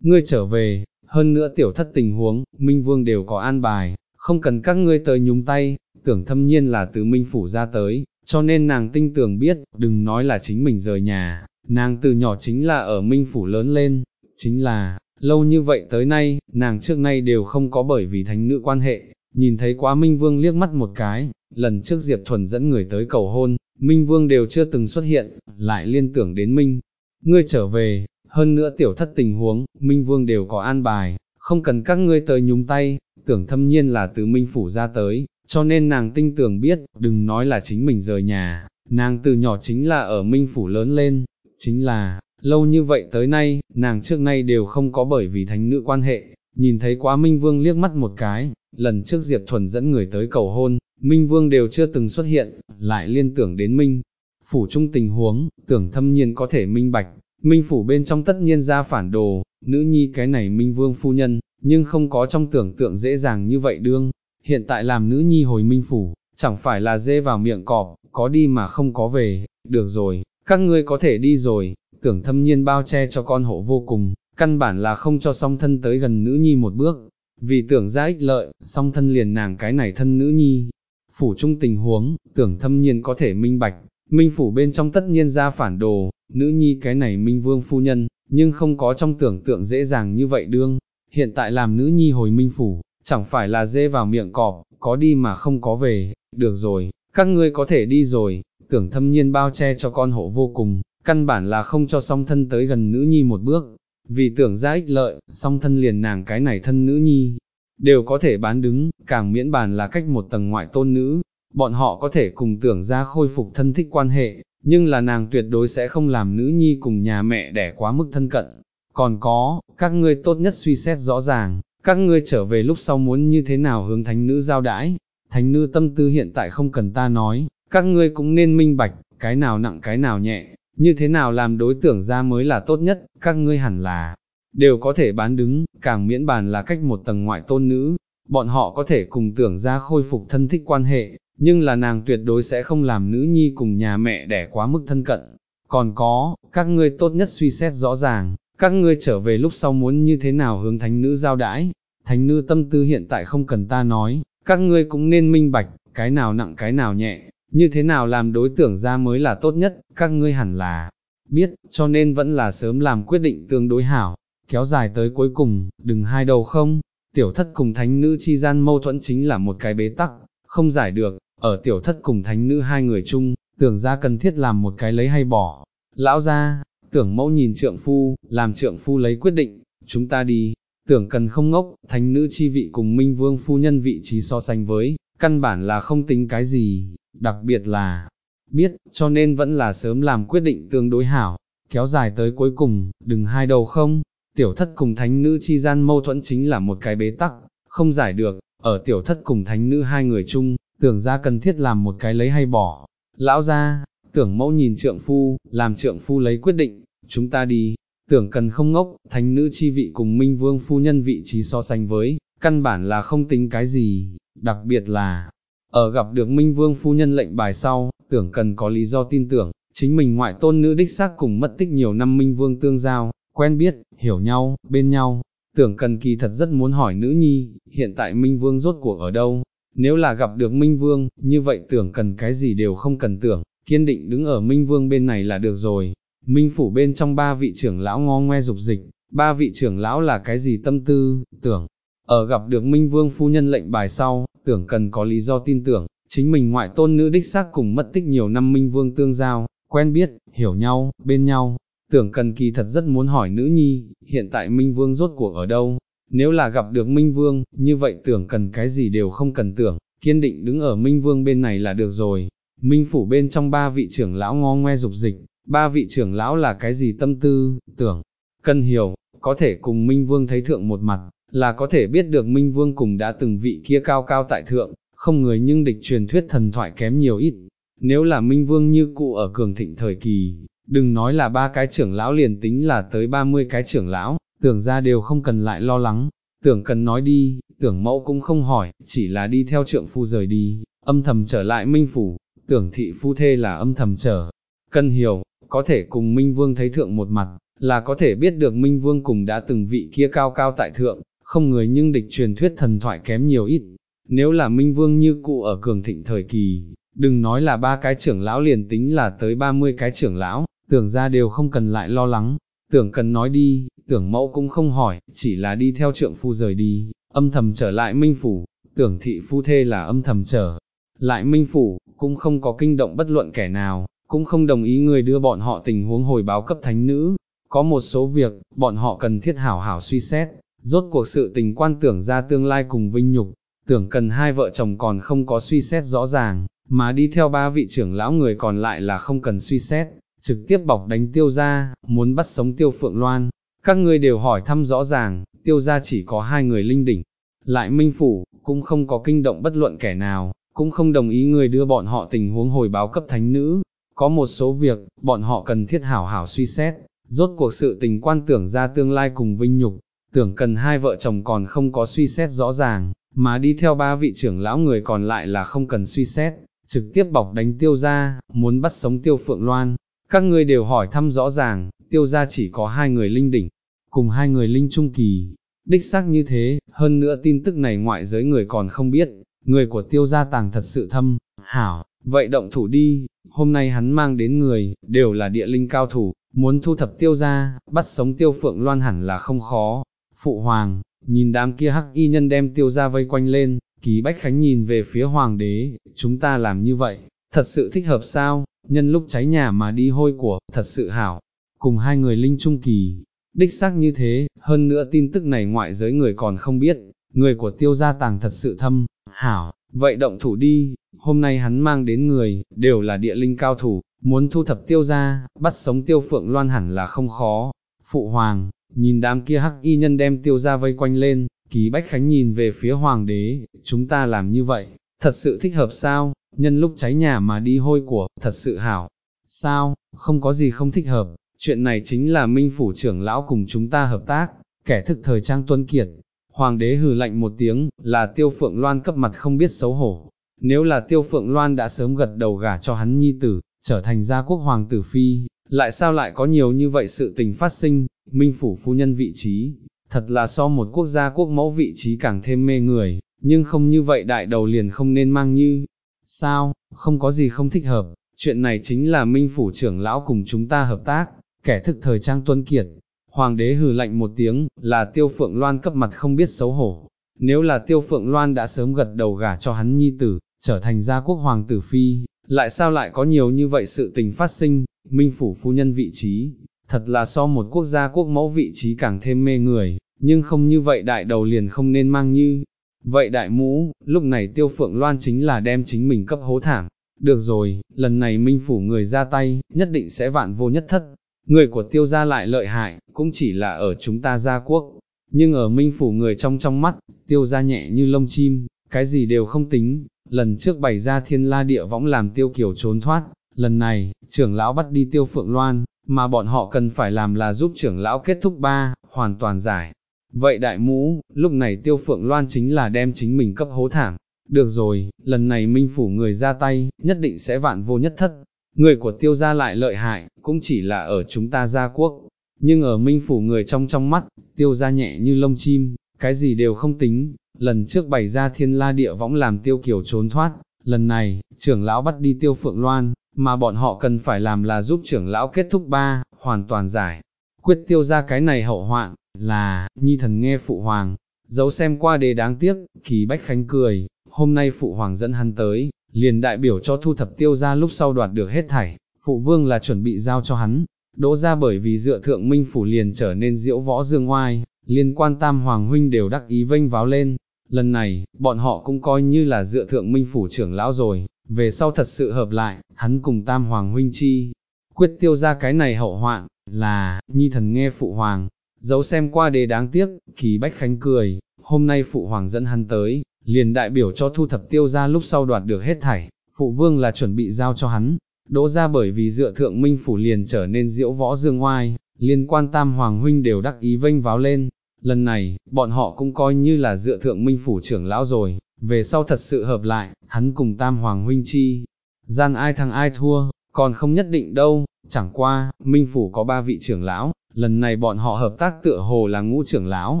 Ngươi trở về, hơn nữa tiểu thất tình huống, minh vương đều có an bài, không cần các ngươi tới nhúng tay, tưởng thâm nhiên là từ minh phủ ra tới, cho nên nàng tinh tưởng biết, đừng nói là chính mình rời nhà, nàng từ nhỏ chính là ở minh phủ lớn lên, chính là, lâu như vậy tới nay, nàng trước nay đều không có bởi vì thánh nữ quan hệ, nhìn thấy quá Minh Vương liếc mắt một cái, lần trước Diệp Thuần dẫn người tới cầu hôn, Minh Vương đều chưa từng xuất hiện, lại liên tưởng đến Minh. Ngươi trở về, hơn nữa tiểu thất tình huống, Minh Vương đều có an bài, không cần các ngươi tới nhúng tay, tưởng thâm nhiên là từ Minh Phủ ra tới, cho nên nàng tinh tưởng biết, đừng nói là chính mình rời nhà, nàng từ nhỏ chính là ở Minh Phủ lớn lên, chính là, lâu như vậy tới nay, nàng trước nay đều không có bởi vì thánh nữ quan hệ, nhìn thấy quá Minh Vương liếc mắt một cái, lần trước Diệp Thuần dẫn người tới cầu hôn, Minh Vương đều chưa từng xuất hiện, lại liên tưởng đến Minh. Phủ trung tình huống, tưởng thâm nhiên có thể minh bạch, Minh Phủ bên trong tất nhiên ra phản đồ, nữ nhi cái này Minh Vương phu nhân, nhưng không có trong tưởng tượng dễ dàng như vậy đương, hiện tại làm nữ nhi hồi Minh Phủ, chẳng phải là dê vào miệng cọp, có đi mà không có về, được rồi, các ngươi có thể đi rồi, tưởng thâm nhiên bao che cho con hộ vô cùng, căn bản là không cho song thân tới gần nữ nhi một bước, vì tưởng ra ích lợi, song thân liền nàng cái này thân nữ nhi. Phủ trung tình huống, tưởng thâm nhiên có thể minh bạch, minh phủ bên trong tất nhiên ra phản đồ, nữ nhi cái này minh vương phu nhân, nhưng không có trong tưởng tượng dễ dàng như vậy đương, hiện tại làm nữ nhi hồi minh phủ, chẳng phải là dê vào miệng cọp, có đi mà không có về, được rồi, các ngươi có thể đi rồi, tưởng thâm nhiên bao che cho con hộ vô cùng, căn bản là không cho song thân tới gần nữ nhi một bước, vì tưởng ra ích lợi, song thân liền nàng cái này thân nữ nhi, đều có thể bán đứng, càng miễn bàn là cách một tầng ngoại tôn nữ, bọn họ có thể cùng tưởng ra khôi phục thân thích quan hệ, nhưng là nàng tuyệt đối sẽ không làm nữ nhi cùng nhà mẹ đẻ quá mức thân cận. Còn có, các ngươi tốt nhất suy xét rõ ràng, các ngươi trở về lúc sau muốn như thế nào hướng thánh nữ giao đãi, thánh nữ tâm tư hiện tại không cần ta nói, các ngươi cũng nên minh bạch, cái nào nặng cái nào nhẹ, như thế nào làm đối tưởng ra mới là tốt nhất, các ngươi hẳn là, đều có thể bán đứng, càng miễn bàn là cách một tầng ngoại tôn nữ, bọn họ có thể cùng tưởng ra khôi phục thân thích quan hệ, nhưng là nàng tuyệt đối sẽ không làm nữ nhi cùng nhà mẹ đẻ quá mức thân cận. Còn có, các ngươi tốt nhất suy xét rõ ràng, các ngươi trở về lúc sau muốn như thế nào hướng thánh nữ giao đãi, thánh nữ tâm tư hiện tại không cần ta nói, các ngươi cũng nên minh bạch, cái nào nặng cái nào nhẹ, như thế nào làm đối tượng ra mới là tốt nhất, các ngươi hẳn là biết, cho nên vẫn là sớm làm quyết định tương đối hảo, kéo dài tới cuối cùng, đừng hai đầu không, tiểu thất cùng thánh nữ chi gian mâu thuẫn chính là một cái bế tắc, không giải được, ở tiểu thất cùng thánh nữ hai người chung, tưởng ra cần thiết làm một cái lấy hay bỏ. Lão ra, tưởng mẫu nhìn trượng phu, làm trượng phu lấy quyết định, chúng ta đi, tưởng cần không ngốc, thánh nữ chi vị cùng minh vương phu nhân vị trí so sánh với, căn bản là không tính cái gì, đặc biệt là, biết, cho nên vẫn là sớm làm quyết định tương đối hảo, kéo dài tới cuối cùng, đừng hai đầu không, tiểu thất cùng thánh nữ chi gian mâu thuẫn chính là một cái bế tắc, không giải được, ở tiểu thất cùng thánh nữ hai người chung, tưởng ra cần thiết làm một cái lấy hay bỏ. Lão ra, tưởng mẫu nhìn trượng phu, làm trượng phu lấy quyết định, chúng ta đi, tưởng cần không ngốc, thánh nữ chi vị cùng minh vương phu nhân vị trí so sánh với, căn bản là không tính cái gì, đặc biệt là, ở gặp được minh vương phu nhân lệnh bài sau, tưởng cần có lý do tin tưởng, chính mình ngoại tôn nữ đích xác cùng mất tích nhiều năm minh vương tương giao, quen biết, hiểu nhau, bên nhau, tưởng cần kỳ thật rất muốn hỏi nữ nhi, hiện tại minh vương rốt cuộc ở đâu, nếu là gặp được Minh Vương, như vậy tưởng cần cái gì đều không cần tưởng, kiên định đứng ở Minh Vương bên này là được rồi. Minh phủ bên trong ba vị trưởng lão ngo ngoe dục dịch, ba vị trưởng lão là cái gì tâm tư, tưởng. Ở gặp được Minh Vương phu nhân lệnh bài sau, tưởng cần có lý do tin tưởng, chính mình ngoại tôn nữ đích xác cùng mất tích nhiều năm Minh Vương tương giao, quen biết, hiểu nhau, bên nhau. Tưởng cần kỳ thật rất muốn hỏi nữ nhi, hiện tại Minh Vương rốt cuộc ở đâu, nếu là gặp được Minh Vương, như vậy tưởng cần cái gì đều không cần tưởng, kiên định đứng ở Minh Vương bên này là được rồi. Minh phủ bên trong ba vị trưởng lão ngo ngoe dục dịch, ba vị trưởng lão là cái gì tâm tư, tưởng, cần hiểu, có thể cùng Minh Vương thấy thượng một mặt, là có thể biết được Minh Vương cùng đã từng vị kia cao cao tại thượng, không người nhưng địch truyền thuyết thần thoại kém nhiều ít. Nếu là Minh Vương như cụ ở cường thịnh thời kỳ, đừng nói là ba cái trưởng lão liền tính là tới 30 cái trưởng lão, tưởng ra đều không cần lại lo lắng, tưởng cần nói đi, tưởng mẫu cũng không hỏi, chỉ là đi theo trượng phu rời đi, âm thầm trở lại minh phủ, tưởng thị phu thê là âm thầm trở. Cần hiểu, có thể cùng Minh Vương thấy thượng một mặt, là có thể biết được Minh Vương cùng đã từng vị kia cao cao tại thượng, không người nhưng địch truyền thuyết thần thoại kém nhiều ít. Nếu là Minh Vương như cụ ở cường thịnh thời kỳ, đừng nói là ba cái trưởng lão liền tính là tới 30 cái trưởng lão, tưởng ra đều không cần lại lo lắng, tưởng cần nói đi, tưởng mẫu cũng không hỏi, chỉ là đi theo trượng phu rời đi, âm thầm trở lại minh phủ, tưởng thị phu thê là âm thầm trở. Lại minh phủ, cũng không có kinh động bất luận kẻ nào, cũng không đồng ý người đưa bọn họ tình huống hồi báo cấp thánh nữ, có một số việc, bọn họ cần thiết hảo hảo suy xét, rốt cuộc sự tình quan tưởng ra tương lai cùng vinh nhục, tưởng cần hai vợ chồng còn không có suy xét rõ ràng, mà đi theo ba vị trưởng lão người còn lại là không cần suy xét, trực tiếp bọc đánh tiêu ra, muốn bắt sống tiêu phượng loan. Các ngươi đều hỏi thăm rõ ràng, tiêu ra chỉ có hai người linh đỉnh. Lại minh phủ, cũng không có kinh động bất luận kẻ nào, cũng không đồng ý người đưa bọn họ tình huống hồi báo cấp thánh nữ. Có một số việc, bọn họ cần thiết hảo hảo suy xét, rốt cuộc sự tình quan tưởng ra tương lai cùng vinh nhục, tưởng cần hai vợ chồng còn không có suy xét rõ ràng, mà đi theo ba vị trưởng lão người còn lại là không cần suy xét, trực tiếp bọc đánh tiêu ra, muốn bắt sống tiêu phượng loan, các ngươi đều hỏi thăm rõ ràng, tiêu gia chỉ có hai người linh đỉnh, cùng hai người linh trung kỳ. Đích xác như thế, hơn nữa tin tức này ngoại giới người còn không biết, người của tiêu gia tàng thật sự thâm, hảo, vậy động thủ đi, hôm nay hắn mang đến người, đều là địa linh cao thủ, muốn thu thập tiêu gia, bắt sống tiêu phượng loan hẳn là không khó. Phụ hoàng, nhìn đám kia hắc y nhân đem tiêu gia vây quanh lên, ký bách khánh nhìn về phía hoàng đế, chúng ta làm như vậy, thật sự thích hợp sao, nhân lúc cháy nhà mà đi hôi của, thật sự hảo, cùng hai người linh trung kỳ, đích xác như thế, hơn nữa tin tức này ngoại giới người còn không biết, người của tiêu gia tàng thật sự thâm, hảo, vậy động thủ đi, hôm nay hắn mang đến người, đều là địa linh cao thủ, muốn thu thập tiêu gia, bắt sống tiêu phượng loan hẳn là không khó, phụ hoàng, nhìn đám kia hắc y nhân đem tiêu gia vây quanh lên, ký bách khánh nhìn về phía hoàng đế, chúng ta làm như vậy, thật sự thích hợp sao, nhân lúc cháy nhà mà đi hôi của, thật sự hảo, sao, không có gì không thích hợp, chuyện này chính là minh phủ trưởng lão cùng chúng ta hợp tác, kẻ thực thời trang tuân kiệt. Hoàng đế hừ lạnh một tiếng, là tiêu phượng loan cấp mặt không biết xấu hổ. Nếu là tiêu phượng loan đã sớm gật đầu gả cho hắn nhi tử, trở thành gia quốc hoàng tử phi, lại sao lại có nhiều như vậy sự tình phát sinh, minh phủ phu nhân vị trí, thật là so một quốc gia quốc mẫu vị trí càng thêm mê người, nhưng không như vậy đại đầu liền không nên mang như, sao, không có gì không thích hợp, chuyện này chính là minh phủ trưởng lão cùng chúng ta hợp tác, kẻ thực thời trang tuân kiệt. Hoàng đế hừ lạnh một tiếng, là tiêu phượng loan cấp mặt không biết xấu hổ. Nếu là tiêu phượng loan đã sớm gật đầu gả cho hắn nhi tử, trở thành gia quốc hoàng tử phi, lại sao lại có nhiều như vậy sự tình phát sinh, minh phủ phu nhân vị trí, thật là so một quốc gia quốc mẫu vị trí càng thêm mê người, nhưng không như vậy đại đầu liền không nên mang như. Vậy đại mũ, lúc này tiêu phượng loan chính là đem chính mình cấp hố thẳng. Được rồi, lần này minh phủ người ra tay, nhất định sẽ vạn vô nhất thất. Người của tiêu gia lại lợi hại, cũng chỉ là ở chúng ta gia quốc. Nhưng ở minh phủ người trong trong mắt, tiêu gia nhẹ như lông chim, cái gì đều không tính. Lần trước bày ra thiên la địa võng làm tiêu kiểu trốn thoát, lần này, trưởng lão bắt đi tiêu phượng loan, mà bọn họ cần phải làm là giúp trưởng lão kết thúc ba, hoàn toàn giải. Vậy đại mũ, lúc này tiêu phượng loan chính là đem chính mình cấp hố thẳng. Được rồi, lần này minh phủ người ra tay, nhất định sẽ vạn vô nhất thất. Người của tiêu gia lại lợi hại, cũng chỉ là ở chúng ta gia quốc. Nhưng ở minh phủ người trong trong mắt, tiêu gia nhẹ như lông chim, cái gì đều không tính. Lần trước bày ra thiên la địa võng làm tiêu kiểu trốn thoát, lần này, trưởng lão bắt đi tiêu phượng loan, mà bọn họ cần phải làm là giúp trưởng lão kết thúc ba, hoàn toàn giải. Quyết tiêu ra cái này hậu hoạn, là, nhi thần nghe phụ hoàng, dấu xem qua đề đáng tiếc, kỳ bách khánh cười, hôm nay phụ hoàng dẫn hắn tới, liền đại biểu cho thu thập tiêu ra lúc sau đoạt được hết thảy, phụ vương là chuẩn bị giao cho hắn, đỗ ra bởi vì dựa thượng minh phủ liền trở nên diễu võ dương oai, liên quan tam hoàng huynh đều đắc ý vênh váo lên, lần này, bọn họ cũng coi như là dựa thượng minh phủ trưởng lão rồi, về sau thật sự hợp lại, hắn cùng tam hoàng huynh chi, quyết tiêu ra cái này hậu hoạn, là, nhi thần nghe phụ hoàng, dấu xem qua đề đáng tiếc, kỳ bách khánh cười, hôm nay phụ hoàng dẫn hắn tới, liền đại biểu cho thu thập tiêu ra lúc sau đoạt được hết thảy, phụ vương là chuẩn bị giao cho hắn, đỗ ra bởi vì dựa thượng minh phủ liền trở nên diễu võ dương oai, liên quan tam hoàng huynh đều đắc ý vênh váo lên, lần này, bọn họ cũng coi như là dựa thượng minh phủ trưởng lão rồi, về sau thật sự hợp lại, hắn cùng tam hoàng huynh chi, gian ai thắng ai thua, còn không nhất định đâu, chẳng qua, minh phủ có ba vị trưởng lão, lần này bọn họ hợp tác tựa hồ là ngũ trưởng lão,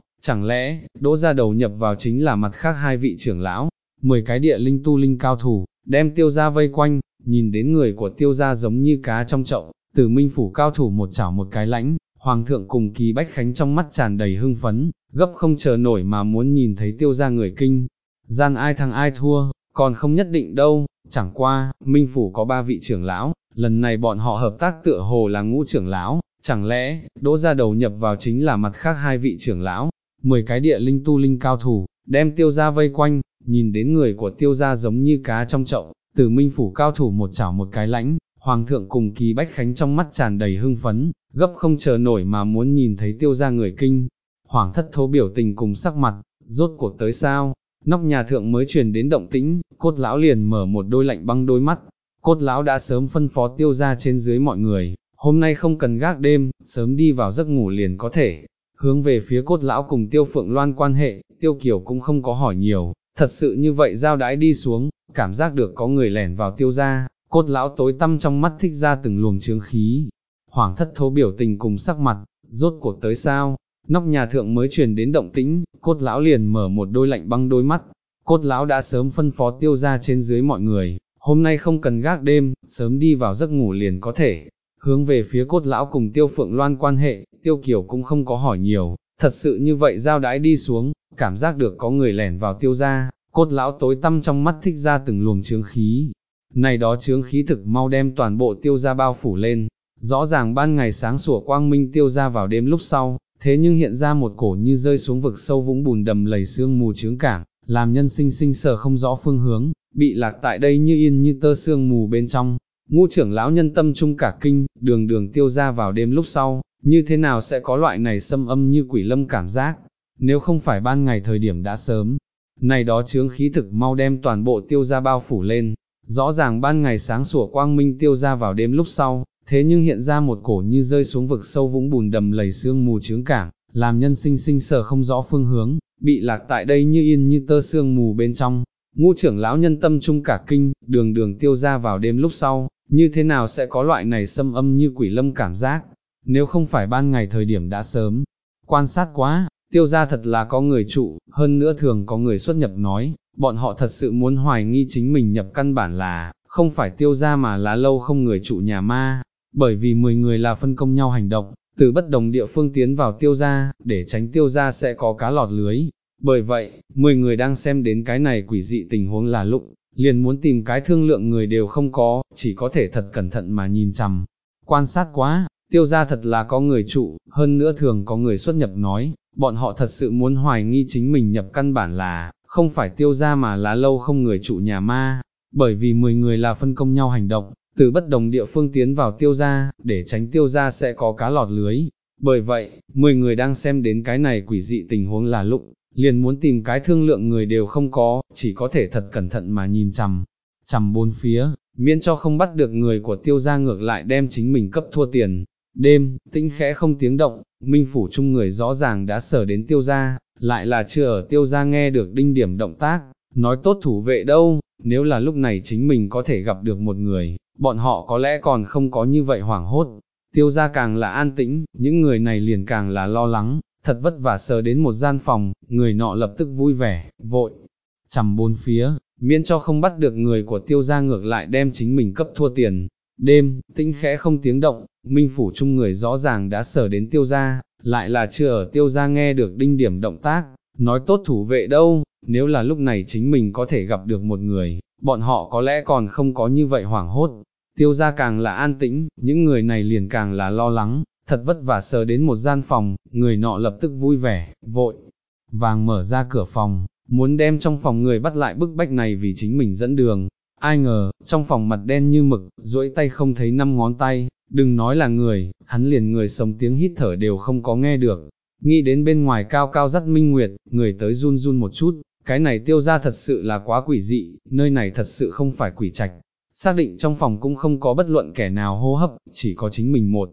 chẳng lẽ, đỗ ra đầu nhập vào chính là mặt khác hai vị trưởng lão, mười cái địa linh tu linh cao thủ, đem tiêu ra vây quanh, nhìn đến người của tiêu ra giống như cá trong chậu, từ minh phủ cao thủ một chảo một cái lãnh, hoàng thượng cùng kỳ bách khánh trong mắt tràn đầy hưng phấn, gấp không chờ nổi mà muốn nhìn thấy tiêu ra người kinh, gian ai thắng ai thua, còn không nhất định đâu, chẳng qua, Minh Phủ có ba vị trưởng lão, lần này bọn họ hợp tác tựa hồ là ngũ trưởng lão, chẳng lẽ, đỗ ra đầu nhập vào chính là mặt khác hai vị trưởng lão, mười cái địa linh tu linh cao thủ, đem tiêu ra vây quanh, nhìn đến người của tiêu ra giống như cá trong chậu, từ Minh Phủ cao thủ một chảo một cái lãnh, Hoàng thượng cùng kỳ bách khánh trong mắt tràn đầy hưng phấn, gấp không chờ nổi mà muốn nhìn thấy tiêu ra người kinh. Hoàng thất thố biểu tình cùng sắc mặt, rốt cuộc tới sao, Nóc nhà thượng mới truyền đến động tĩnh, cốt lão liền mở một đôi lạnh băng đôi mắt, cốt lão đã sớm phân phó tiêu ra trên dưới mọi người, hôm nay không cần gác đêm, sớm đi vào giấc ngủ liền có thể. Hướng về phía cốt lão cùng tiêu phượng loan quan hệ, tiêu kiều cũng không có hỏi nhiều, thật sự như vậy giao đãi đi xuống, cảm giác được có người lẻn vào tiêu ra, cốt lão tối tâm trong mắt thích ra từng luồng trướng khí. Hoàng thất thố biểu tình cùng sắc mặt, rốt cuộc tới sao, nóc nhà thượng mới truyền đến động tĩnh, cốt lão liền mở một đôi lạnh băng đôi mắt, cốt lão đã sớm phân phó tiêu ra trên dưới mọi người, hôm nay không cần gác đêm, sớm đi vào giấc ngủ liền có thể, hướng về phía cốt lão cùng tiêu phượng loan quan hệ, tiêu kiều cũng không có hỏi nhiều, thật sự như vậy giao đãi đi xuống, cảm giác được có người lẻn vào tiêu ra, cốt lão tối tăm trong mắt thích ra từng luồng chướng khí, này đó chướng khí thực mau đem toàn bộ tiêu ra bao phủ lên, rõ ràng ban ngày sáng sủa quang minh tiêu ra vào đêm lúc sau, thế nhưng hiện ra một cổ như rơi xuống vực sâu vũng bùn đầm lầy sương mù trướng cảng, làm nhân sinh sinh sờ không rõ phương hướng, bị lạc tại đây như yên như tơ sương mù bên trong. Ngũ trưởng lão nhân tâm trung cả kinh, đường đường tiêu ra vào đêm lúc sau, như thế nào sẽ có loại này xâm âm như quỷ lâm cảm giác, nếu không phải ban ngày thời điểm đã sớm, này đó chướng khí thực mau đem toàn bộ tiêu ra bao phủ lên, rõ ràng ban ngày sáng sủa quang minh tiêu ra vào đêm lúc sau, thế nhưng hiện ra một cổ như rơi xuống vực sâu vũng bùn đầm lầy sương mù trướng cảng, làm nhân sinh sinh sờ không rõ phương hướng, bị lạc tại đây như yên như tơ sương mù bên trong. Ngũ trưởng lão nhân tâm trung cả kinh, đường đường tiêu ra vào đêm lúc sau, như thế nào sẽ có loại này xâm âm như quỷ lâm cảm giác, nếu không phải ban ngày thời điểm đã sớm, quan sát quá, tiêu ra thật là có người trụ, hơn nữa thường có người xuất nhập nói, bọn họ thật sự muốn hoài nghi chính mình nhập căn bản là, không phải tiêu ra mà là lâu không người trụ nhà ma, bởi vì 10 người là phân công nhau hành động, từ bất đồng địa phương tiến vào tiêu gia để tránh tiêu gia sẽ có cá lọt lưới. Bởi vậy, 10 người đang xem đến cái này quỷ dị tình huống là lúc, liền muốn tìm cái thương lượng người đều không có, chỉ có thể thật cẩn thận mà nhìn chằm. Quan sát quá, tiêu gia thật là có người trụ, hơn nữa thường có người xuất nhập nói, bọn họ thật sự muốn hoài nghi chính mình nhập căn bản là, không phải tiêu gia mà là lâu không người trụ nhà ma, bởi vì 10 người là phân công nhau hành động, từ bất đồng địa phương tiến vào tiêu gia, để tránh tiêu gia sẽ có cá lọt lưới. Bởi vậy, 10 người đang xem đến cái này quỷ dị tình huống là lụng, liền muốn tìm cái thương lượng người đều không có, chỉ có thể thật cẩn thận mà nhìn chằm, chằm bốn phía, miễn cho không bắt được người của tiêu gia ngược lại đem chính mình cấp thua tiền. Đêm, tĩnh khẽ không tiếng động, minh phủ chung người rõ ràng đã sở đến tiêu gia, lại là chưa ở tiêu gia nghe được đinh điểm động tác, nói tốt thủ vệ đâu, nếu là lúc này chính mình có thể gặp được một người, bọn họ có lẽ còn không có như vậy hoảng hốt. Tiêu gia càng là an tĩnh, những người này liền càng là lo lắng, thật vất vả sờ đến một gian phòng, người nọ lập tức vui vẻ, vội, chầm bốn phía, miễn cho không bắt được người của tiêu gia ngược lại đem chính mình cấp thua tiền. Đêm, tĩnh khẽ không tiếng động, minh phủ chung người rõ ràng đã sở đến tiêu gia, lại là chưa ở tiêu gia nghe được đinh điểm động tác, nói tốt thủ vệ đâu, nếu là lúc này chính mình có thể gặp được một người, bọn họ có lẽ còn không có như vậy hoảng hốt. Tiêu gia càng là an tĩnh, những người này liền càng là lo lắng, thật vất vả sờ đến một gian phòng, người nọ lập tức vui vẻ, vội, vàng mở ra cửa phòng, muốn đem trong phòng người bắt lại bức bách này vì chính mình dẫn đường. Ai ngờ, trong phòng mặt đen như mực, duỗi tay không thấy năm ngón tay, đừng nói là người, hắn liền người sống tiếng hít thở đều không có nghe được. Nghĩ đến bên ngoài cao cao dắt minh nguyệt, người tới run run một chút, cái này tiêu ra thật sự là quá quỷ dị, nơi này thật sự không phải quỷ trạch. Xác định trong phòng cũng không có bất luận kẻ nào hô hấp, chỉ có chính mình một.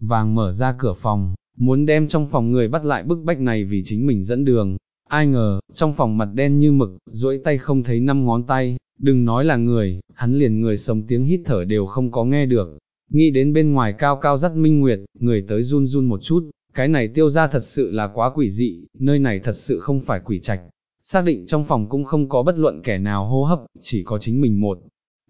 Vàng mở ra cửa phòng, muốn đem trong phòng người bắt lại bức bách này vì chính mình dẫn đường. Ai ngờ, trong phòng mặt đen như mực, duỗi tay không thấy năm ngón tay, đừng nói là người, hắn liền người sống tiếng hít thở đều không có nghe được. Nghĩ đến bên ngoài cao cao dắt minh nguyệt, người tới run run một chút, cái này tiêu ra thật sự là quá quỷ dị, nơi này thật sự không phải quỷ trạch, xác định trong phòng cũng không có bất luận kẻ nào hô hấp, chỉ có chính mình một.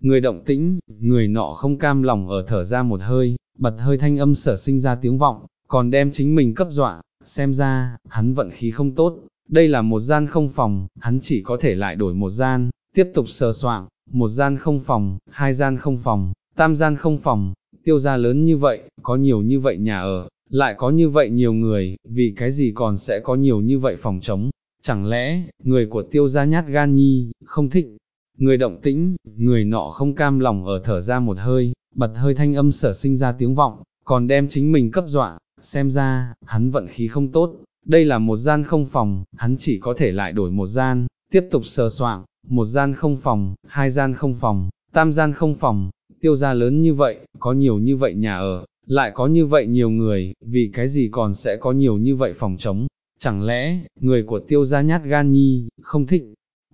Người động tĩnh, người nọ không cam lòng ở thở ra một hơi, bật hơi thanh âm sở sinh ra tiếng vọng, còn đem chính mình cấp dọa, xem ra, hắn vận khí không tốt, đây là một gian không phòng, hắn chỉ có thể lại đổi một gian, tiếp tục sờ soạng, một gian không phòng, hai gian không phòng, tam gian không phòng, tiêu gia lớn như vậy, có nhiều như vậy nhà ở, lại có như vậy nhiều người, vì cái gì còn sẽ có nhiều như vậy phòng trống, Chẳng lẽ, người của tiêu gia nhát gan nhi, không thích, người động tĩnh, người nọ không cam lòng ở thở ra một hơi, bật hơi thanh âm sở sinh ra tiếng vọng, còn đem chính mình cấp dọa, xem ra, hắn vận khí không tốt, đây là một gian không phòng, hắn chỉ có thể lại đổi một gian, tiếp tục sờ soạng, một gian không phòng, hai gian không phòng, tam gian không phòng, tiêu gia lớn như vậy, có nhiều như vậy nhà ở, lại có như vậy nhiều người, vì cái gì còn sẽ có nhiều như vậy phòng trống, Chẳng lẽ, người của tiêu gia nhát gan nhi, không thích,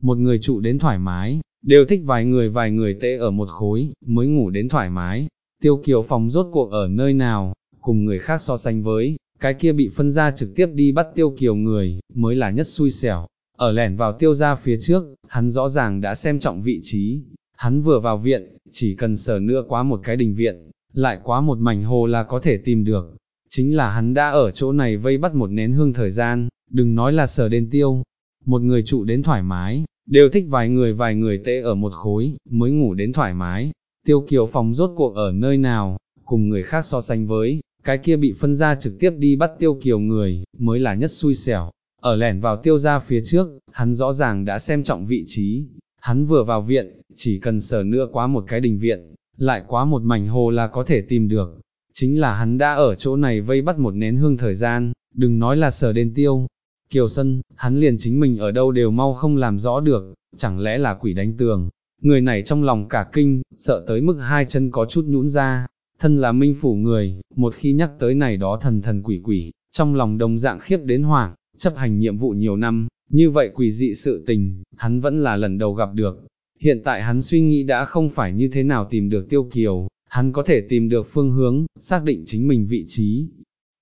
một người trụ đến thoải mái, đều thích vài người vài người tệ ở một khối, mới ngủ đến thoải mái. Tiêu kiều phòng rốt cuộc ở nơi nào, cùng người khác so sánh với, cái kia bị phân ra trực tiếp đi bắt tiêu kiều người, mới là nhất xui xẻo. Ở lẻn vào tiêu ra phía trước, hắn rõ ràng đã xem trọng vị trí. Hắn vừa vào viện, chỉ cần sờ nữa quá một cái đình viện, lại quá một mảnh hồ là có thể tìm được. Chính là hắn đã ở chỗ này vây bắt một nén hương thời gian, đừng nói là sờ đến tiêu. Một người trụ đến thoải mái, đều thích vài người vài người tệ ở một khối, mới ngủ đến thoải mái. Tiêu kiều phòng rốt cuộc ở nơi nào, cùng người khác so sánh với, cái kia bị phân ra trực tiếp đi bắt tiêu kiều người, mới là nhất xui xẻo. Ở lẻn vào tiêu ra phía trước, hắn rõ ràng đã xem trọng vị trí. Hắn vừa vào viện, chỉ cần sờ nữa quá một cái đình viện, lại quá một mảnh hồ là có thể tìm được. Chính là hắn đã ở chỗ này vây bắt một nén hương thời gian, đừng nói là sờ đến tiêu. Kiều Sân, hắn liền chính mình ở đâu đều mau không làm rõ được, chẳng lẽ là quỷ đánh tường. Người này trong lòng cả kinh, sợ tới mức hai chân có chút nhũn ra, thân là minh phủ người, một khi nhắc tới này đó thần thần quỷ quỷ, trong lòng đồng dạng khiếp đến hoảng, chấp hành nhiệm vụ nhiều năm, như vậy quỷ dị sự tình, hắn vẫn là lần đầu gặp được. Hiện tại hắn suy nghĩ đã không phải như thế nào tìm được tiêu kiều, hắn có thể tìm được phương hướng, xác định chính mình vị trí.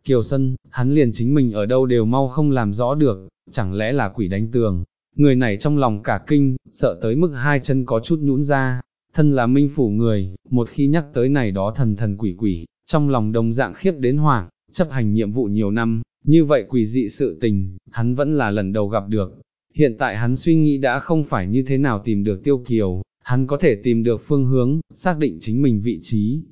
Kiều Sân, hắn liền chính mình ở đâu đều mau không làm rõ được, chẳng lẽ là quỷ đánh tường. Người này trong lòng cả kinh, sợ tới mức hai chân có chút nhũn ra, thân là minh phủ người, một khi nhắc tới này đó thần thần quỷ quỷ, trong lòng đồng dạng khiếp đến hoảng, chấp hành nhiệm vụ nhiều năm, như vậy quỷ dị sự tình, hắn vẫn là lần đầu gặp được. Hiện tại hắn suy nghĩ đã không phải như thế nào tìm được tiêu kiều, hắn có thể tìm được phương hướng, xác định chính mình vị trí.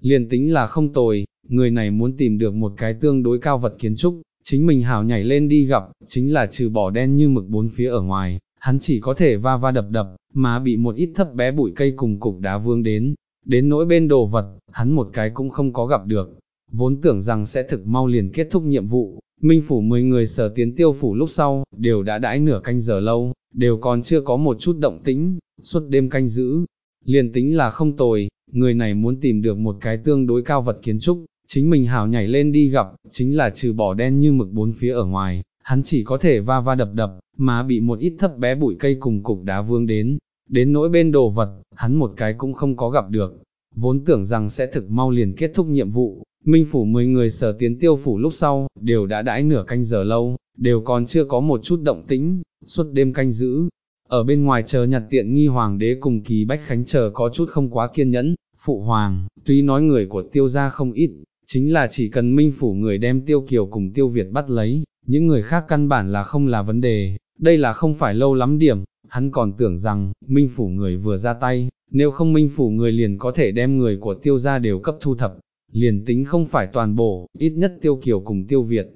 Liền tính là không tồi, người này muốn tìm được một cái tương đối cao vật kiến trúc, chính mình hào nhảy lên đi gặp, chính là trừ bỏ đen như mực bốn phía ở ngoài, hắn chỉ có thể va va đập đập, mà bị một ít thấp bé bụi cây cùng cục đá vương đến, đến nỗi bên đồ vật, hắn một cái cũng không có gặp được, vốn tưởng rằng sẽ thực mau liền kết thúc nhiệm vụ, minh phủ 10 người sở tiến tiêu phủ lúc sau, đều đã đãi nửa canh giờ lâu, đều còn chưa có một chút động tĩnh, suốt đêm canh giữ, liền tính là không tồi, người này muốn tìm được một cái tương đối cao vật kiến trúc, chính mình hào nhảy lên đi gặp, chính là trừ bỏ đen như mực bốn phía ở ngoài, hắn chỉ có thể va va đập đập, mà bị một ít thấp bé bụi cây cùng cục đá vương đến, đến nỗi bên đồ vật, hắn một cái cũng không có gặp được, vốn tưởng rằng sẽ thực mau liền kết thúc nhiệm vụ, minh phủ 10 người sở tiến tiêu phủ lúc sau, đều đã đãi nửa canh giờ lâu, đều còn chưa có một chút động tĩnh, suốt đêm canh giữ, ở bên ngoài chờ nhặt tiện nghi hoàng đế cùng kỳ bách khánh chờ có chút không quá kiên nhẫn, phụ hoàng, tuy nói người của tiêu gia không ít, chính là chỉ cần minh phủ người đem tiêu kiều cùng tiêu Việt bắt lấy, những người khác căn bản là không là vấn đề, đây là không phải lâu lắm điểm, hắn còn tưởng rằng, minh phủ người vừa ra tay, nếu không minh phủ người liền có thể đem người của tiêu gia đều cấp thu thập, liền tính không phải toàn bộ, ít nhất tiêu kiều cùng tiêu Việt.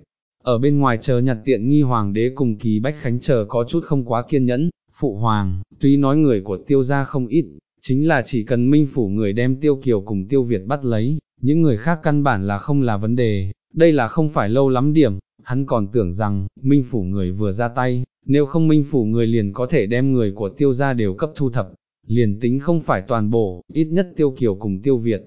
Ở bên ngoài chờ nhặt tiện nghi hoàng đế cùng kỳ bách khánh chờ có chút không quá kiên nhẫn, phụ hoàng, tuy nói người của tiêu gia không ít, chính là chỉ cần minh phủ người đem tiêu kiều cùng tiêu Việt bắt lấy, những người khác căn bản là không là vấn đề, đây là không phải lâu lắm điểm, hắn còn tưởng rằng, minh phủ người vừa ra tay, nếu không minh phủ người liền có thể đem người của tiêu gia đều cấp thu thập, liền tính không phải toàn bộ, ít nhất tiêu kiều cùng tiêu Việt,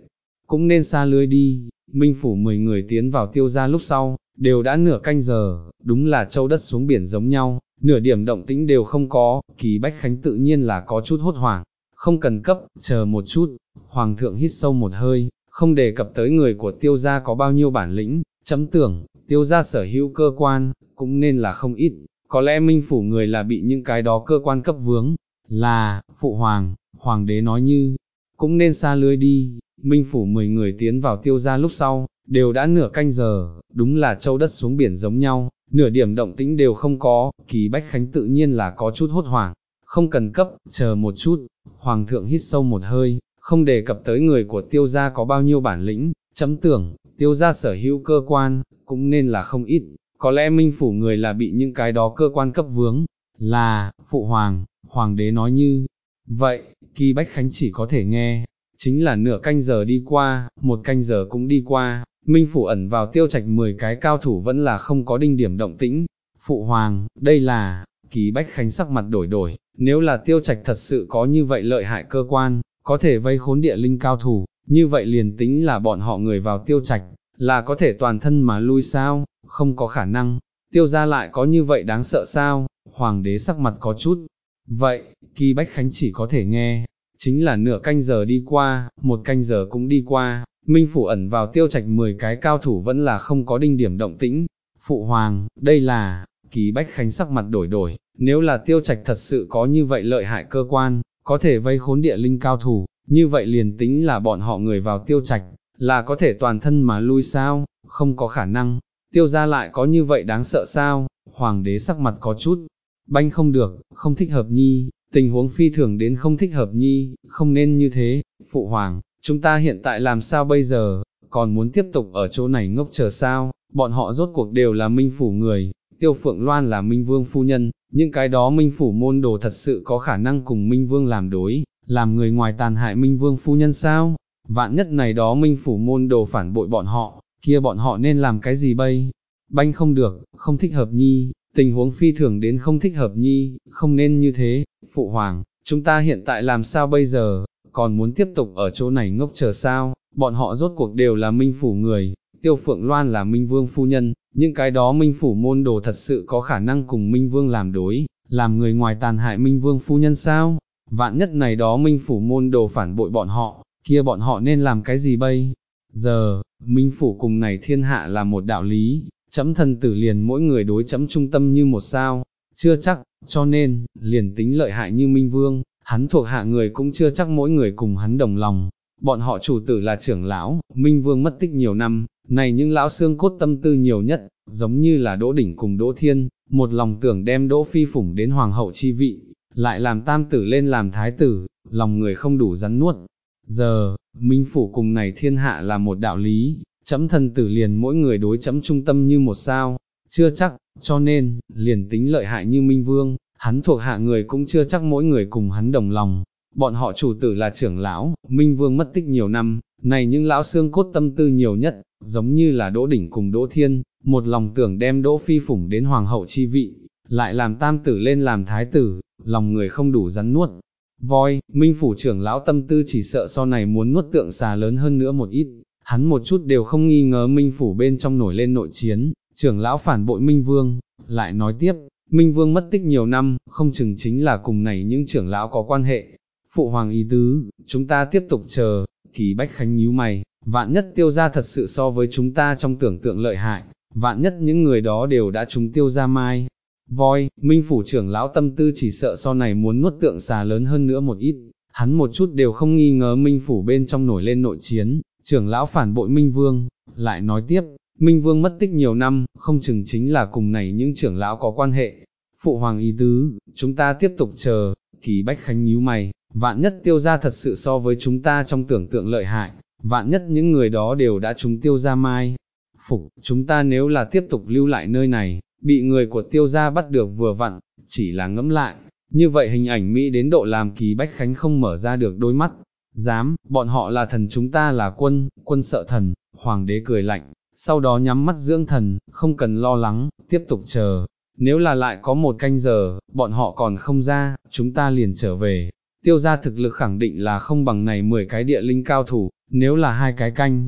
cũng nên xa lưới đi, minh phủ 10 người tiến vào tiêu gia lúc sau, đều đã nửa canh giờ, đúng là châu đất xuống biển giống nhau, nửa điểm động tĩnh đều không có, kỳ bách khánh tự nhiên là có chút hốt hoảng, không cần cấp, chờ một chút, hoàng thượng hít sâu một hơi, không đề cập tới người của tiêu gia có bao nhiêu bản lĩnh, chấm tưởng, tiêu gia sở hữu cơ quan, cũng nên là không ít, có lẽ minh phủ người là bị những cái đó cơ quan cấp vướng, là, phụ hoàng, hoàng đế nói như, cũng nên xa lưới đi, minh phủ 10 người tiến vào tiêu gia lúc sau, đều đã nửa canh giờ, đúng là châu đất xuống biển giống nhau, nửa điểm động tĩnh đều không có, kỳ bách khánh tự nhiên là có chút hốt hoảng, không cần cấp, chờ một chút, hoàng thượng hít sâu một hơi, không đề cập tới người của tiêu gia có bao nhiêu bản lĩnh, chấm tưởng, tiêu gia sở hữu cơ quan, cũng nên là không ít, có lẽ minh phủ người là bị những cái đó cơ quan cấp vướng, là, phụ hoàng, hoàng đế nói như, vậy, kỳ bách khánh chỉ có thể nghe, chính là nửa canh giờ đi qua, một canh giờ cũng đi qua, minh phủ ẩn vào tiêu trạch 10 cái cao thủ vẫn là không có đinh điểm động tĩnh, phụ hoàng, đây là, kỳ bách khánh sắc mặt đổi đổi, nếu là tiêu trạch thật sự có như vậy lợi hại cơ quan, có thể vây khốn địa linh cao thủ, như vậy liền tính là bọn họ người vào tiêu trạch, là có thể toàn thân mà lui sao, không có khả năng, tiêu ra lại có như vậy đáng sợ sao, hoàng đế sắc mặt có chút. Vậy, kỳ bách khánh chỉ có thể nghe, chính là nửa canh giờ đi qua, một canh giờ cũng đi qua, Minh Phủ ẩn vào tiêu trạch 10 cái cao thủ vẫn là không có đinh điểm động tĩnh. Phụ Hoàng, đây là, Kỳ Bách Khánh sắc mặt đổi đổi, nếu là tiêu trạch thật sự có như vậy lợi hại cơ quan, có thể vây khốn địa linh cao thủ, như vậy liền tính là bọn họ người vào tiêu trạch, là có thể toàn thân mà lui sao, không có khả năng, tiêu ra lại có như vậy đáng sợ sao, hoàng đế sắc mặt có chút, banh không được, không thích hợp nhi, tình huống phi thường đến không thích hợp nhi, không nên như thế, phụ hoàng, chúng ta hiện tại làm sao bây giờ, còn muốn tiếp tục ở chỗ này ngốc chờ sao, bọn họ rốt cuộc đều là minh phủ người, tiêu phượng loan là minh vương phu nhân, những cái đó minh phủ môn đồ thật sự có khả năng cùng minh vương làm đối, làm người ngoài tàn hại minh vương phu nhân sao, vạn nhất này đó minh phủ môn đồ phản bội bọn họ, kia bọn họ nên làm cái gì bây, banh không được, không thích hợp nhi, tình huống phi thường đến không thích hợp nhi, không nên như thế, phụ hoàng, chúng ta hiện tại làm sao bây giờ, còn muốn tiếp tục ở chỗ này ngốc chờ sao, bọn họ rốt cuộc đều là minh phủ người, tiêu phượng loan là minh vương phu nhân, những cái đó minh phủ môn đồ thật sự có khả năng cùng minh vương làm đối, làm người ngoài tàn hại minh vương phu nhân sao, vạn nhất này đó minh phủ môn đồ phản bội bọn họ, kia bọn họ nên làm cái gì bây? Giờ, minh phủ cùng này thiên hạ là một đạo lý, chấm thần tử liền mỗi người đối chấm trung tâm như một sao, chưa chắc, cho nên, liền tính lợi hại như minh vương, hắn thuộc hạ người cũng chưa chắc mỗi người cùng hắn đồng lòng, bọn họ chủ tử là trưởng lão, minh vương mất tích nhiều năm, này những lão xương cốt tâm tư nhiều nhất, giống như là Đỗ Đỉnh cùng Đỗ Thiên, một lòng tưởng đem Đỗ Phi phủng đến hoàng hậu chi vị, lại làm tam tử lên làm thái tử, lòng người không đủ rắn nuốt. Giờ, Minh Phủ cùng này thiên hạ là một đạo lý, chấm thần tử liền mỗi người đối chấm trung tâm như một sao, chưa chắc, cho nên, liền tính lợi hại như Minh Vương, hắn thuộc hạ người cũng chưa chắc mỗi người cùng hắn đồng lòng. Bọn họ chủ tử là trưởng lão, Minh Vương mất tích nhiều năm, này những lão xương cốt tâm tư nhiều nhất, giống như là Đỗ Đỉnh cùng Đỗ Thiên, một lòng tưởng đem Đỗ Phi phủng đến hoàng hậu chi vị, lại làm tam tử lên làm thái tử, lòng người không đủ rắn nuốt. Voi, Minh Phủ trưởng lão tâm tư chỉ sợ sau này muốn nuốt tượng xà lớn hơn nữa một ít, hắn một chút đều không nghi ngờ Minh Phủ bên trong nổi lên nội chiến, trưởng lão phản bội Minh Vương, lại nói tiếp, Minh Vương mất tích nhiều năm, không chừng chính là cùng này những trưởng lão có quan hệ. Phụ hoàng ý tứ, chúng ta tiếp tục chờ, kỳ bách khánh nhíu mày, vạn nhất tiêu ra thật sự so với chúng ta trong tưởng tượng lợi hại, vạn nhất những người đó đều đã chúng tiêu ra mai. Voi, Minh Phủ trưởng lão tâm tư chỉ sợ sau này muốn nuốt tượng xà lớn hơn nữa một ít, hắn một chút đều không nghi ngờ Minh Phủ bên trong nổi lên nội chiến, trưởng lão phản bội Minh Vương, lại nói tiếp, Minh Vương mất tích nhiều năm, không chừng chính là cùng này những trưởng lão có quan hệ. Phụ hoàng ý tứ, chúng ta tiếp tục chờ, kỳ bách khánh nhíu mày, vạn nhất tiêu ra thật sự so với chúng ta trong tưởng tượng lợi hại, vạn nhất những người đó đều đã chúng tiêu ra mai. Phục, chúng ta nếu là tiếp tục lưu lại nơi này, bị người của tiêu gia bắt được vừa vặn, chỉ là ngẫm lại, như vậy hình ảnh Mỹ đến độ làm kỳ bách khánh không mở ra được đôi mắt. Dám, bọn họ là thần chúng ta là quân, quân sợ thần, hoàng đế cười lạnh, sau đó nhắm mắt dưỡng thần, không cần lo lắng, tiếp tục chờ. Nếu là lại có một canh giờ, bọn họ còn không ra, chúng ta liền trở về. Tiêu gia thực lực khẳng định là không bằng này 10 cái địa linh cao thủ, nếu là hai cái canh.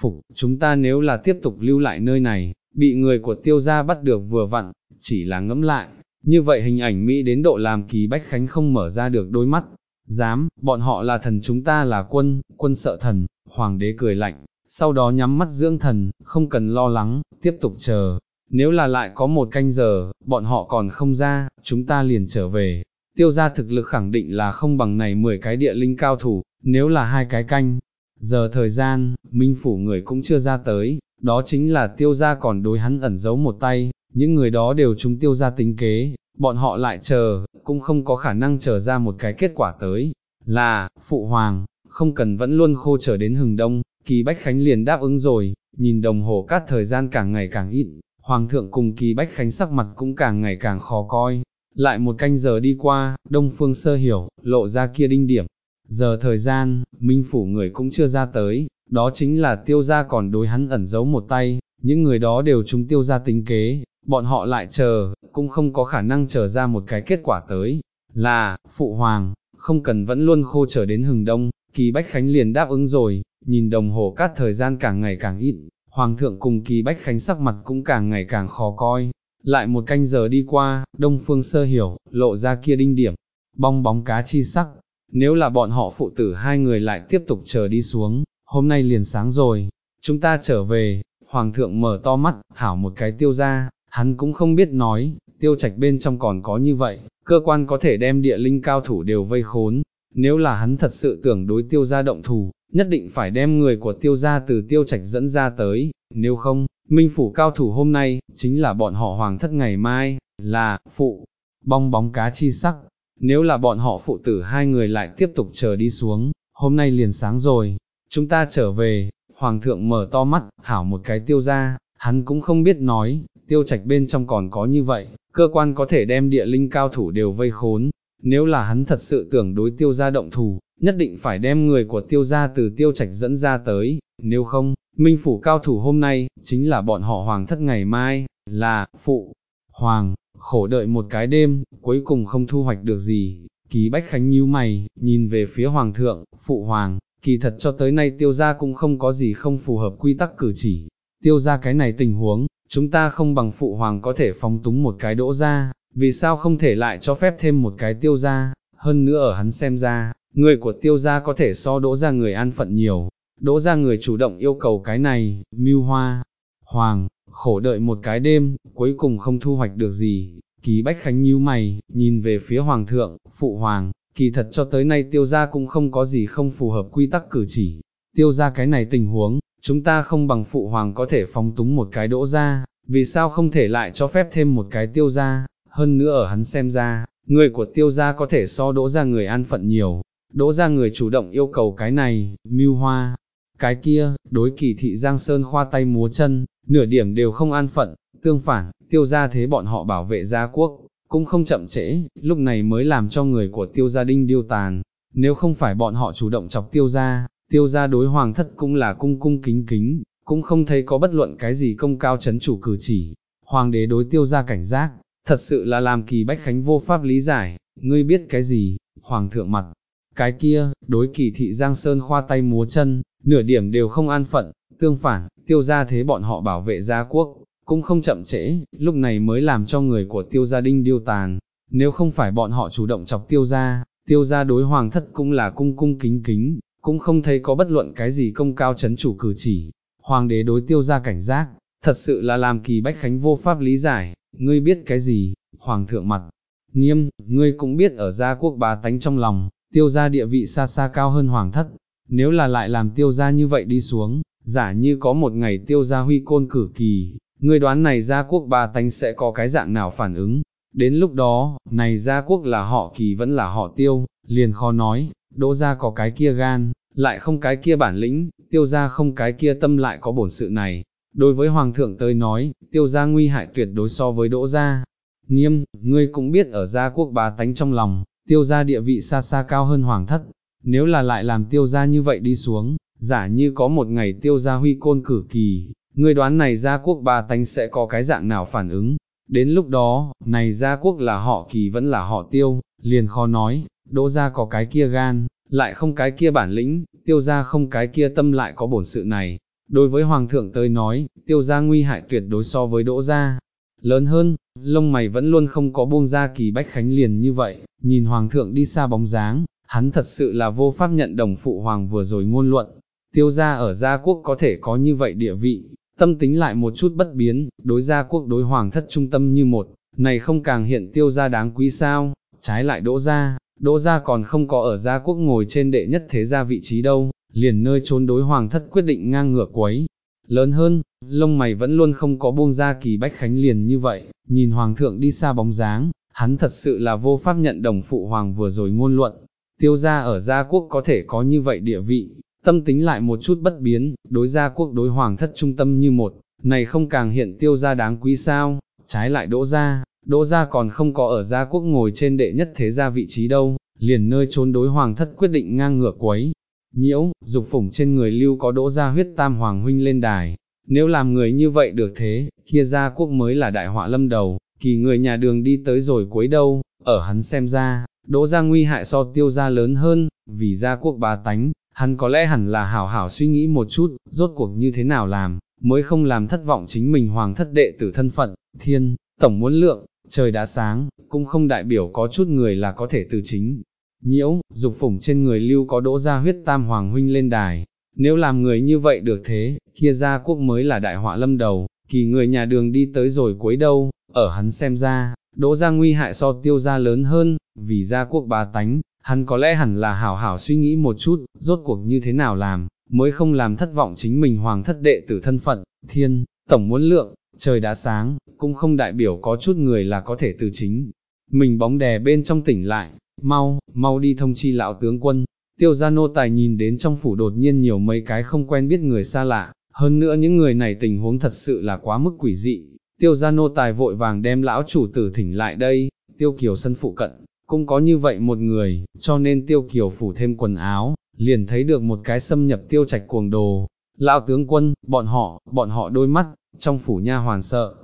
Phục, chúng ta nếu là tiếp tục lưu lại nơi này, bị người của tiêu gia bắt được vừa vặn, chỉ là ngẫm lại. Như vậy hình ảnh Mỹ đến độ làm kỳ Bách Khánh không mở ra được đôi mắt. Dám, bọn họ là thần chúng ta là quân, quân sợ thần, hoàng đế cười lạnh, sau đó nhắm mắt dưỡng thần, không cần lo lắng, tiếp tục chờ. Nếu là lại có một canh giờ, bọn họ còn không ra, chúng ta liền trở về. Tiêu gia thực lực khẳng định là không bằng này 10 cái địa linh cao thủ, nếu là hai cái canh. Giờ thời gian, Minh Phủ người cũng chưa ra tới, đó chính là tiêu gia còn đối hắn ẩn giấu một tay, những người đó đều chúng tiêu gia tính kế, bọn họ lại chờ, cũng không có khả năng chờ ra một cái kết quả tới, là, Phụ Hoàng, không cần vẫn luôn khô chờ đến hừng đông, Kỳ Bách Khánh liền đáp ứng rồi, nhìn đồng hồ cát thời gian càng ngày càng ít, Hoàng thượng cùng Kỳ Bách Khánh sắc mặt cũng càng ngày càng khó coi. Lại một canh giờ đi qua, Đông Phương sơ hiểu, lộ ra kia đinh điểm. Giờ thời gian, Minh Phủ người cũng chưa ra tới, đó chính là tiêu gia còn đối hắn ẩn giấu một tay, những người đó đều chúng tiêu gia tính kế, bọn họ lại chờ, cũng không có khả năng chờ ra một cái kết quả tới. Là, Phụ Hoàng, không cần vẫn luôn khô chờ đến hừng đông, Kỳ Bách Khánh liền đáp ứng rồi, nhìn đồng hồ cát thời gian càng ngày càng ít, Hoàng thượng cùng Kỳ Bách Khánh sắc mặt cũng càng ngày càng khó coi. Lại một canh giờ đi qua, Đông Phương sơ hiểu, lộ ra kia đinh điểm, bong bóng cá chi sắc. Nếu là bọn họ phụ tử hai người lại tiếp tục chờ đi xuống, hôm nay liền sáng rồi, chúng ta trở về, hoàng thượng mở to mắt, hảo một cái tiêu ra, hắn cũng không biết nói, tiêu trạch bên trong còn có như vậy, cơ quan có thể đem địa linh cao thủ đều vây khốn, nếu là hắn thật sự tưởng đối tiêu gia động thủ, nhất định phải đem người của tiêu gia từ tiêu trạch dẫn ra tới, nếu không, minh phủ cao thủ hôm nay, chính là bọn họ hoàng thất ngày mai, là, phụ, bong bóng cá chi sắc, nếu là bọn họ phụ tử hai người lại tiếp tục chờ đi xuống, hôm nay liền sáng rồi, chúng ta trở về, hoàng thượng mở to mắt, hảo một cái tiêu ra, hắn cũng không biết nói, tiêu trạch bên trong còn có như vậy, cơ quan có thể đem địa linh cao thủ đều vây khốn, nếu là hắn thật sự tưởng đối tiêu gia động thủ, nhất định phải đem người của tiêu gia từ tiêu trạch dẫn ra tới, nếu không, minh phủ cao thủ hôm nay, chính là bọn họ hoàng thất ngày mai, là, phụ, hoàng, khổ đợi một cái đêm, cuối cùng không thu hoạch được gì, ký bách khánh nhíu mày, nhìn về phía hoàng thượng, phụ hoàng, kỳ thật cho tới nay tiêu gia cũng không có gì không phù hợp quy tắc cử chỉ, tiêu gia cái này tình huống, chúng ta không bằng phụ hoàng có thể phóng túng một cái đỗ ra, vì sao không thể lại cho phép thêm một cái tiêu gia, hơn nữa ở hắn xem ra, người của tiêu gia có thể so đỗ ra người an phận nhiều, đỗ ra người chủ động yêu cầu cái này, mưu hoa, hoàng, khổ đợi một cái đêm, cuối cùng không thu hoạch được gì, ký bách khánh nhíu mày, nhìn về phía hoàng thượng, phụ hoàng, kỳ thật cho tới nay tiêu gia cũng không có gì không phù hợp quy tắc cử chỉ, tiêu gia cái này tình huống, chúng ta không bằng phụ hoàng có thể phóng túng một cái đỗ ra, vì sao không thể lại cho phép thêm một cái tiêu gia, hơn nữa ở hắn xem ra, người của tiêu gia có thể so đỗ ra người an phận nhiều, đỗ ra người chủ động yêu cầu cái này, mưu hoa, cái kia, đối kỳ thị Giang Sơn khoa tay múa chân, nửa điểm đều không an phận, tương phản, tiêu gia thế bọn họ bảo vệ gia quốc, cũng không chậm trễ, lúc này mới làm cho người của tiêu gia đinh điêu tàn, nếu không phải bọn họ chủ động chọc tiêu gia, tiêu gia đối hoàng thất cũng là cung cung kính kính, cũng không thấy có bất luận cái gì công cao chấn chủ cử chỉ, hoàng đế đối tiêu gia cảnh giác, thật sự là làm kỳ bách khánh vô pháp lý giải, ngươi biết cái gì, hoàng thượng mặt, cái kia, đối kỳ thị Giang Sơn khoa tay múa chân, nửa điểm đều không an phận, tương phản, tiêu gia thế bọn họ bảo vệ gia quốc, cũng không chậm trễ, lúc này mới làm cho người của tiêu gia đinh điêu tàn, nếu không phải bọn họ chủ động chọc tiêu gia, tiêu gia đối hoàng thất cũng là cung cung kính kính, cũng không thấy có bất luận cái gì công cao chấn chủ cử chỉ, hoàng đế đối tiêu gia cảnh giác, thật sự là làm kỳ bách khánh vô pháp lý giải, ngươi biết cái gì, hoàng thượng mặt, nghiêm, ngươi cũng biết ở gia quốc bá tánh trong lòng, tiêu gia địa vị xa xa cao hơn hoàng thất, nếu là lại làm tiêu gia như vậy đi xuống, giả như có một ngày tiêu gia huy côn cử kỳ, ngươi đoán này gia quốc bá tánh sẽ có cái dạng nào phản ứng, đến lúc đó, này gia quốc là họ kỳ vẫn là họ tiêu, liền khó nói, đỗ gia có cái kia gan, lại không cái kia bản lĩnh, tiêu gia không cái kia tâm lại có bổn sự này, Đối với Hoàng thượng tới nói, tiêu gia nguy hại tuyệt đối so với đỗ gia. Nghiêm, ngươi cũng biết ở gia quốc bá tánh trong lòng, tiêu gia địa vị xa xa cao hơn hoàng thất. Nếu là lại làm tiêu gia như vậy đi xuống, giả như có một ngày tiêu gia huy côn cử kỳ, ngươi đoán này gia quốc bá tánh sẽ có cái dạng nào phản ứng. Đến lúc đó, này gia quốc là họ kỳ vẫn là họ tiêu, liền khó nói, đỗ gia có cái kia gan, lại không cái kia bản lĩnh, tiêu gia không cái kia tâm lại có bổn sự này, Đối với Hoàng thượng tới nói, tiêu gia nguy hại tuyệt đối so với đỗ gia. Lớn hơn, lông mày vẫn luôn không có buông ra kỳ bách khánh liền như vậy, nhìn Hoàng thượng đi xa bóng dáng, hắn thật sự là vô pháp nhận đồng phụ Hoàng vừa rồi ngôn luận. Tiêu gia ở gia quốc có thể có như vậy địa vị, tâm tính lại một chút bất biến, đối gia quốc đối Hoàng thất trung tâm như một, này không càng hiện tiêu gia đáng quý sao, trái lại đỗ gia, đỗ gia còn không có ở gia quốc ngồi trên đệ nhất thế gia vị trí đâu, liền nơi trốn đối hoàng thất quyết định ngang ngược quấy. Lớn hơn, lông mày vẫn luôn không có buông ra kỳ bách khánh liền như vậy, nhìn hoàng thượng đi xa bóng dáng, hắn thật sự là vô pháp nhận đồng phụ hoàng vừa rồi ngôn luận. Tiêu gia ở gia quốc có thể có như vậy địa vị, tâm tính lại một chút bất biến, đối gia quốc đối hoàng thất trung tâm như một, này không càng hiện tiêu gia đáng quý sao, trái lại đỗ gia, đỗ gia còn không có ở gia quốc ngồi trên đệ nhất thế gia vị trí đâu, liền nơi trốn đối hoàng thất quyết định ngang ngược quấy, nhiễu, dục phủng trên người lưu có đỗ ra huyết tam hoàng huynh lên đài, nếu làm người như vậy được thế, kia gia quốc mới là đại họa lâm đầu, kỳ người nhà đường đi tới rồi cuối đâu, ở hắn xem ra, đỗ ra nguy hại so tiêu gia lớn hơn, vì gia quốc bá tánh, hắn có lẽ hẳn là hảo hảo suy nghĩ một chút, rốt cuộc như thế nào làm, mới không làm thất vọng chính mình hoàng thất đệ tử thân phận, thiên, tổng muốn lượng, trời đã sáng, cũng không đại biểu có chút người là có thể từ chính, nhiễu, dục phủng trên người lưu có đỗ ra huyết tam hoàng huynh lên đài, nếu làm người như vậy được thế, kia gia quốc mới là đại họa lâm đầu, kỳ người nhà đường đi tới rồi cuối đâu, ở hắn xem ra, đỗ gia nguy hại so tiêu gia lớn hơn, vì gia quốc bà tánh, hắn có lẽ hẳn là hảo hảo suy nghĩ một chút, rốt cuộc như thế nào làm, mới không làm thất vọng chính mình hoàng thất đệ tử thân phận, thiên, tổng muốn lượng, trời đã sáng, cũng không đại biểu có chút người là có thể từ chính. Mình bóng đè bên trong tỉnh lại, mau, mau đi thông chi lão tướng quân, tiêu gia nô tài nhìn đến trong phủ đột nhiên nhiều mấy cái không quen biết người xa lạ, hơn nữa những người này tình huống thật sự là quá mức quỷ dị, tiêu gia nô tài vội vàng đem lão chủ tử thỉnh lại đây, tiêu kiều sân phụ cận, cũng có như vậy một người, cho nên tiêu kiều phủ thêm quần áo, liền thấy được một cái xâm nhập tiêu trạch cuồng đồ. Lão tướng quân, bọn họ, bọn họ đôi mắt, trong phủ nha hoàn sợ.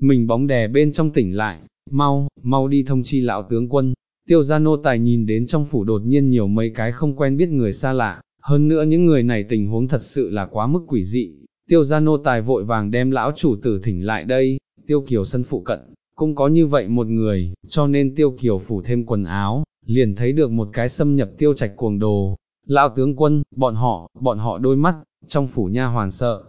Mình bóng đè bên trong tỉnh lại, mau, mau đi thông chi lão tướng quân. Tiêu gia nô tài nhìn đến trong phủ đột nhiên nhiều mấy cái không quen biết người xa lạ, hơn nữa những người này tình huống thật sự là quá mức quỷ dị. Tiêu gia nô tài vội vàng đem lão chủ tử thỉnh lại đây, tiêu kiều sân phụ cận, cũng có như vậy một người, cho nên tiêu kiều phủ thêm quần áo, liền thấy được một cái xâm nhập tiêu trạch cuồng đồ. Lão tướng quân, bọn họ, bọn họ đôi mắt, trong phủ nha hoàn sợ,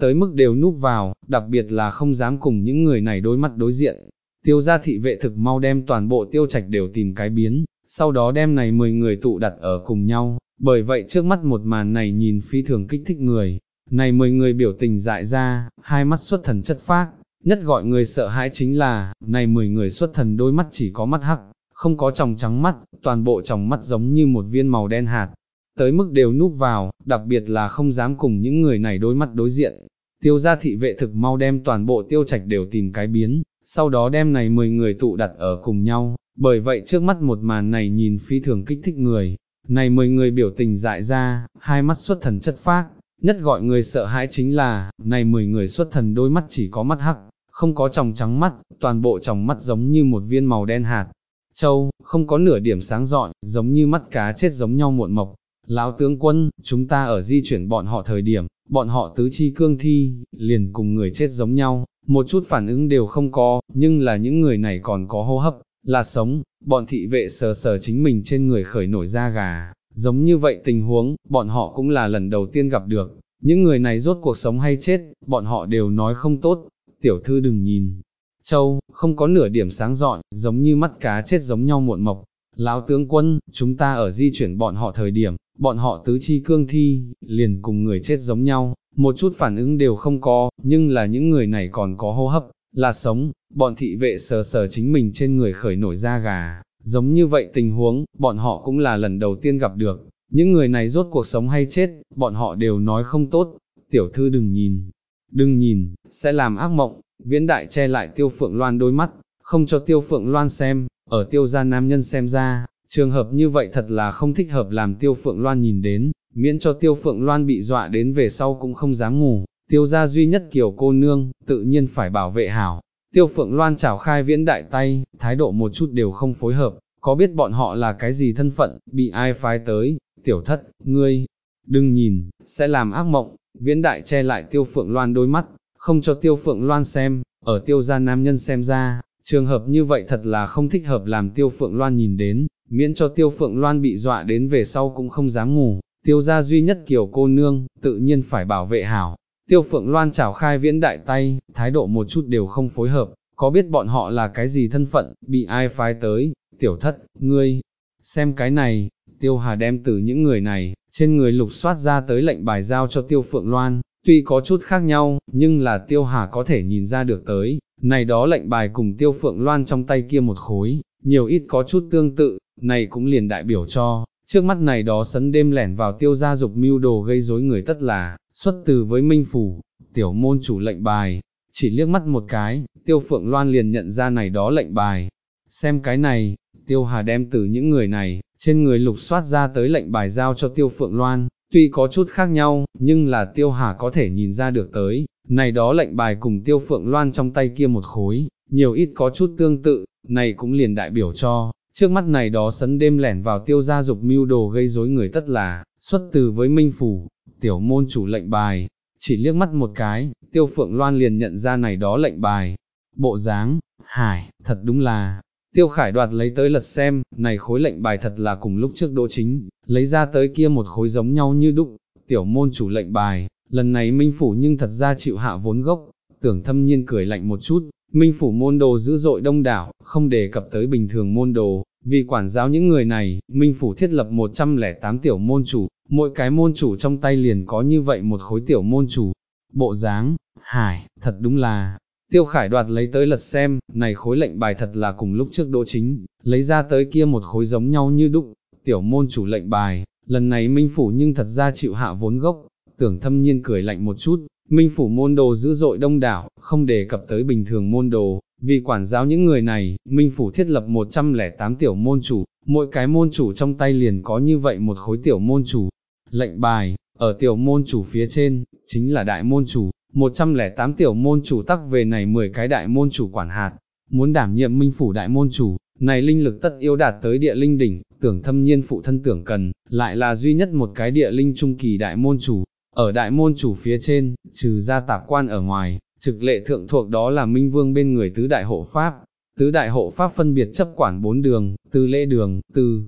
tới mức đều núp vào, đặc biệt là không dám cùng những người này đối mắt đối diện. Tiêu gia thị vệ thực mau đem toàn bộ tiêu trạch đều tìm cái biến, sau đó đem này 10 người tụ đặt ở cùng nhau, bởi vậy trước mắt một màn này nhìn phi thường kích thích người, này 10 người biểu tình dại ra, hai mắt xuất thần chất phác, nhất gọi người sợ hãi chính là, này 10 người xuất thần đôi mắt chỉ có mắt hắc, không có tròng trắng mắt, toàn bộ tròng mắt giống như một viên màu đen hạt, tới mức đều núp vào, đặc biệt là không dám cùng những người này đối mắt đối diện. Tiêu gia thị vệ thực mau đem toàn bộ tiêu trạch đều tìm cái biến, sau đó đem này 10 người tụ đặt ở cùng nhau, bởi vậy trước mắt một màn này nhìn phi thường kích thích người, này 10 người biểu tình dại ra, hai mắt xuất thần chất phác, nhất gọi người sợ hãi chính là, này 10 người xuất thần đôi mắt chỉ có mắt hắc, không có tròng trắng mắt, toàn bộ tròng mắt giống như một viên màu đen hạt. Châu, không có nửa điểm sáng rọi, giống như mắt cá chết giống nhau muộn mộc, Lão tướng quân, chúng ta ở di chuyển bọn họ thời điểm, bọn họ tứ chi cương thi, liền cùng người chết giống nhau, một chút phản ứng đều không có, nhưng là những người này còn có hô hấp, là sống, bọn thị vệ sờ sờ chính mình trên người khởi nổi da gà, giống như vậy tình huống, bọn họ cũng là lần đầu tiên gặp được, những người này rốt cuộc sống hay chết, bọn họ đều nói không tốt, tiểu thư đừng nhìn. Châu, không có nửa điểm sáng dọn, giống như mắt cá chết giống nhau muộn mộc. Lão tướng quân, chúng ta ở di chuyển bọn họ thời điểm, bọn họ tứ chi cương thi, liền cùng người chết giống nhau, một chút phản ứng đều không có, nhưng là những người này còn có hô hấp, là sống, bọn thị vệ sờ sờ chính mình trên người khởi nổi da gà, giống như vậy tình huống, bọn họ cũng là lần đầu tiên gặp được, những người này rốt cuộc sống hay chết, bọn họ đều nói không tốt, tiểu thư đừng nhìn, đừng nhìn, sẽ làm ác mộng, viễn đại che lại tiêu phượng loan đôi mắt, không cho tiêu phượng loan xem, ở tiêu gia nam nhân xem ra, Trường hợp như vậy thật là không thích hợp làm tiêu phượng loan nhìn đến, miễn cho tiêu phượng loan bị dọa đến về sau cũng không dám ngủ, tiêu gia duy nhất kiểu cô nương, tự nhiên phải bảo vệ hảo. Tiêu phượng loan chào khai viễn đại tay, thái độ một chút đều không phối hợp, có biết bọn họ là cái gì thân phận, bị ai phái tới, tiểu thất, ngươi, đừng nhìn, sẽ làm ác mộng, viễn đại che lại tiêu phượng loan đôi mắt, không cho tiêu phượng loan xem, ở tiêu gia nam nhân xem ra, trường hợp như vậy thật là không thích hợp làm tiêu phượng loan nhìn đến, miễn cho tiêu phượng loan bị dọa đến về sau cũng không dám ngủ, tiêu gia duy nhất kiểu cô nương, tự nhiên phải bảo vệ hảo. Tiêu phượng loan chào khai viễn đại tay, thái độ một chút đều không phối hợp, có biết bọn họ là cái gì thân phận, bị ai phái tới, tiểu thất, ngươi, xem cái này, tiêu hà đem từ những người này, trên người lục soát ra tới lệnh bài giao cho tiêu phượng loan, tuy có chút khác nhau, nhưng là tiêu hà có thể nhìn ra được tới, này đó lệnh bài cùng tiêu phượng loan trong tay kia một khối, nhiều ít có chút tương tự, này cũng liền đại biểu cho, trước mắt này đó sấn đêm lẻn vào tiêu gia dục mưu đồ gây rối người tất là, xuất từ với minh phủ, tiểu môn chủ lệnh bài, chỉ liếc mắt một cái, tiêu phượng loan liền nhận ra này đó lệnh bài, xem cái này, tiêu hà đem từ những người này, trên người lục soát ra tới lệnh bài giao cho tiêu phượng loan, tuy có chút khác nhau, nhưng là tiêu hà có thể nhìn ra được tới, này đó lệnh bài cùng tiêu phượng loan trong tay kia một khối, nhiều ít có chút tương tự, này cũng liền đại biểu cho, Trước mắt này đó sấn đêm lẻn vào tiêu gia dục mưu đồ gây rối người tất là, xuất từ với minh phủ, tiểu môn chủ lệnh bài, chỉ liếc mắt một cái, tiêu phượng loan liền nhận ra này đó lệnh bài, bộ dáng, hải, thật đúng là, tiêu khải đoạt lấy tới lật xem, này khối lệnh bài thật là cùng lúc trước đỗ chính, lấy ra tới kia một khối giống nhau như đúc, tiểu môn chủ lệnh bài, lần này Minh Phủ nhưng thật ra chịu hạ vốn gốc, tưởng thâm nhiên cười lạnh một chút, Minh Phủ môn đồ dữ dội đông đảo, không đề cập tới bình thường môn đồ, vì quản giáo những người này, Minh Phủ thiết lập 108 tiểu môn chủ, mỗi cái môn chủ trong tay liền có như vậy một khối tiểu môn chủ. Bộ dáng, hải, thật đúng là, tiêu khải đoạt lấy tới lật xem, này khối lệnh bài thật là cùng lúc trước đỗ chính, lấy ra tới kia một khối giống nhau như đúc, tiểu môn chủ lệnh bài, lần này Minh Phủ nhưng thật ra chịu hạ vốn gốc, tưởng thâm nhiên cười lạnh một chút, Minh Phủ môn đồ dữ dội đông đảo, không đề cập tới bình thường môn đồ, vì quản giáo những người này, Minh Phủ thiết lập 108 tiểu môn chủ, mỗi cái môn chủ trong tay liền có như vậy một khối tiểu môn chủ. Lệnh bài, ở tiểu môn chủ phía trên, chính là đại môn chủ, 108 tiểu môn chủ tắc về này 10 cái đại môn chủ quản hạt, muốn đảm nhiệm Minh Phủ đại môn chủ, này linh lực tất yếu đạt tới địa linh đỉnh, tưởng thâm nhiên phụ thân tưởng cần, lại là duy nhất một cái địa linh trung kỳ đại môn chủ, ở đại môn chủ phía trên, trừ ra tạp quan ở ngoài, trực lệ thượng thuộc đó là Minh Vương bên người tứ đại hộ pháp. Tứ đại hộ pháp phân biệt chấp quản bốn đường, từ lễ đường, từ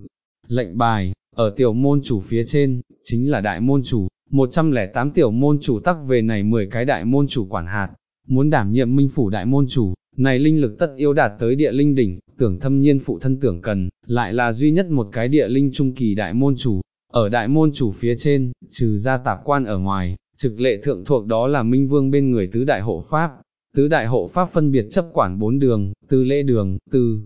lệnh bài, ở tiểu môn chủ phía trên, chính là đại môn chủ, 108 tiểu môn chủ tắc về này 10 cái đại môn chủ quản hạt, muốn đảm nhiệm minh phủ đại môn chủ, này linh lực tất yêu đạt tới địa linh đỉnh, tưởng thâm nhiên phụ thân tưởng cần, lại là duy nhất một cái địa linh trung kỳ đại môn chủ, ở đại môn chủ phía trên, trừ ra tạp quan ở ngoài, trực lệ thượng thuộc đó là Minh Vương bên người tứ đại hộ pháp. Tứ đại hộ pháp phân biệt chấp quản bốn đường, tư lễ đường, tư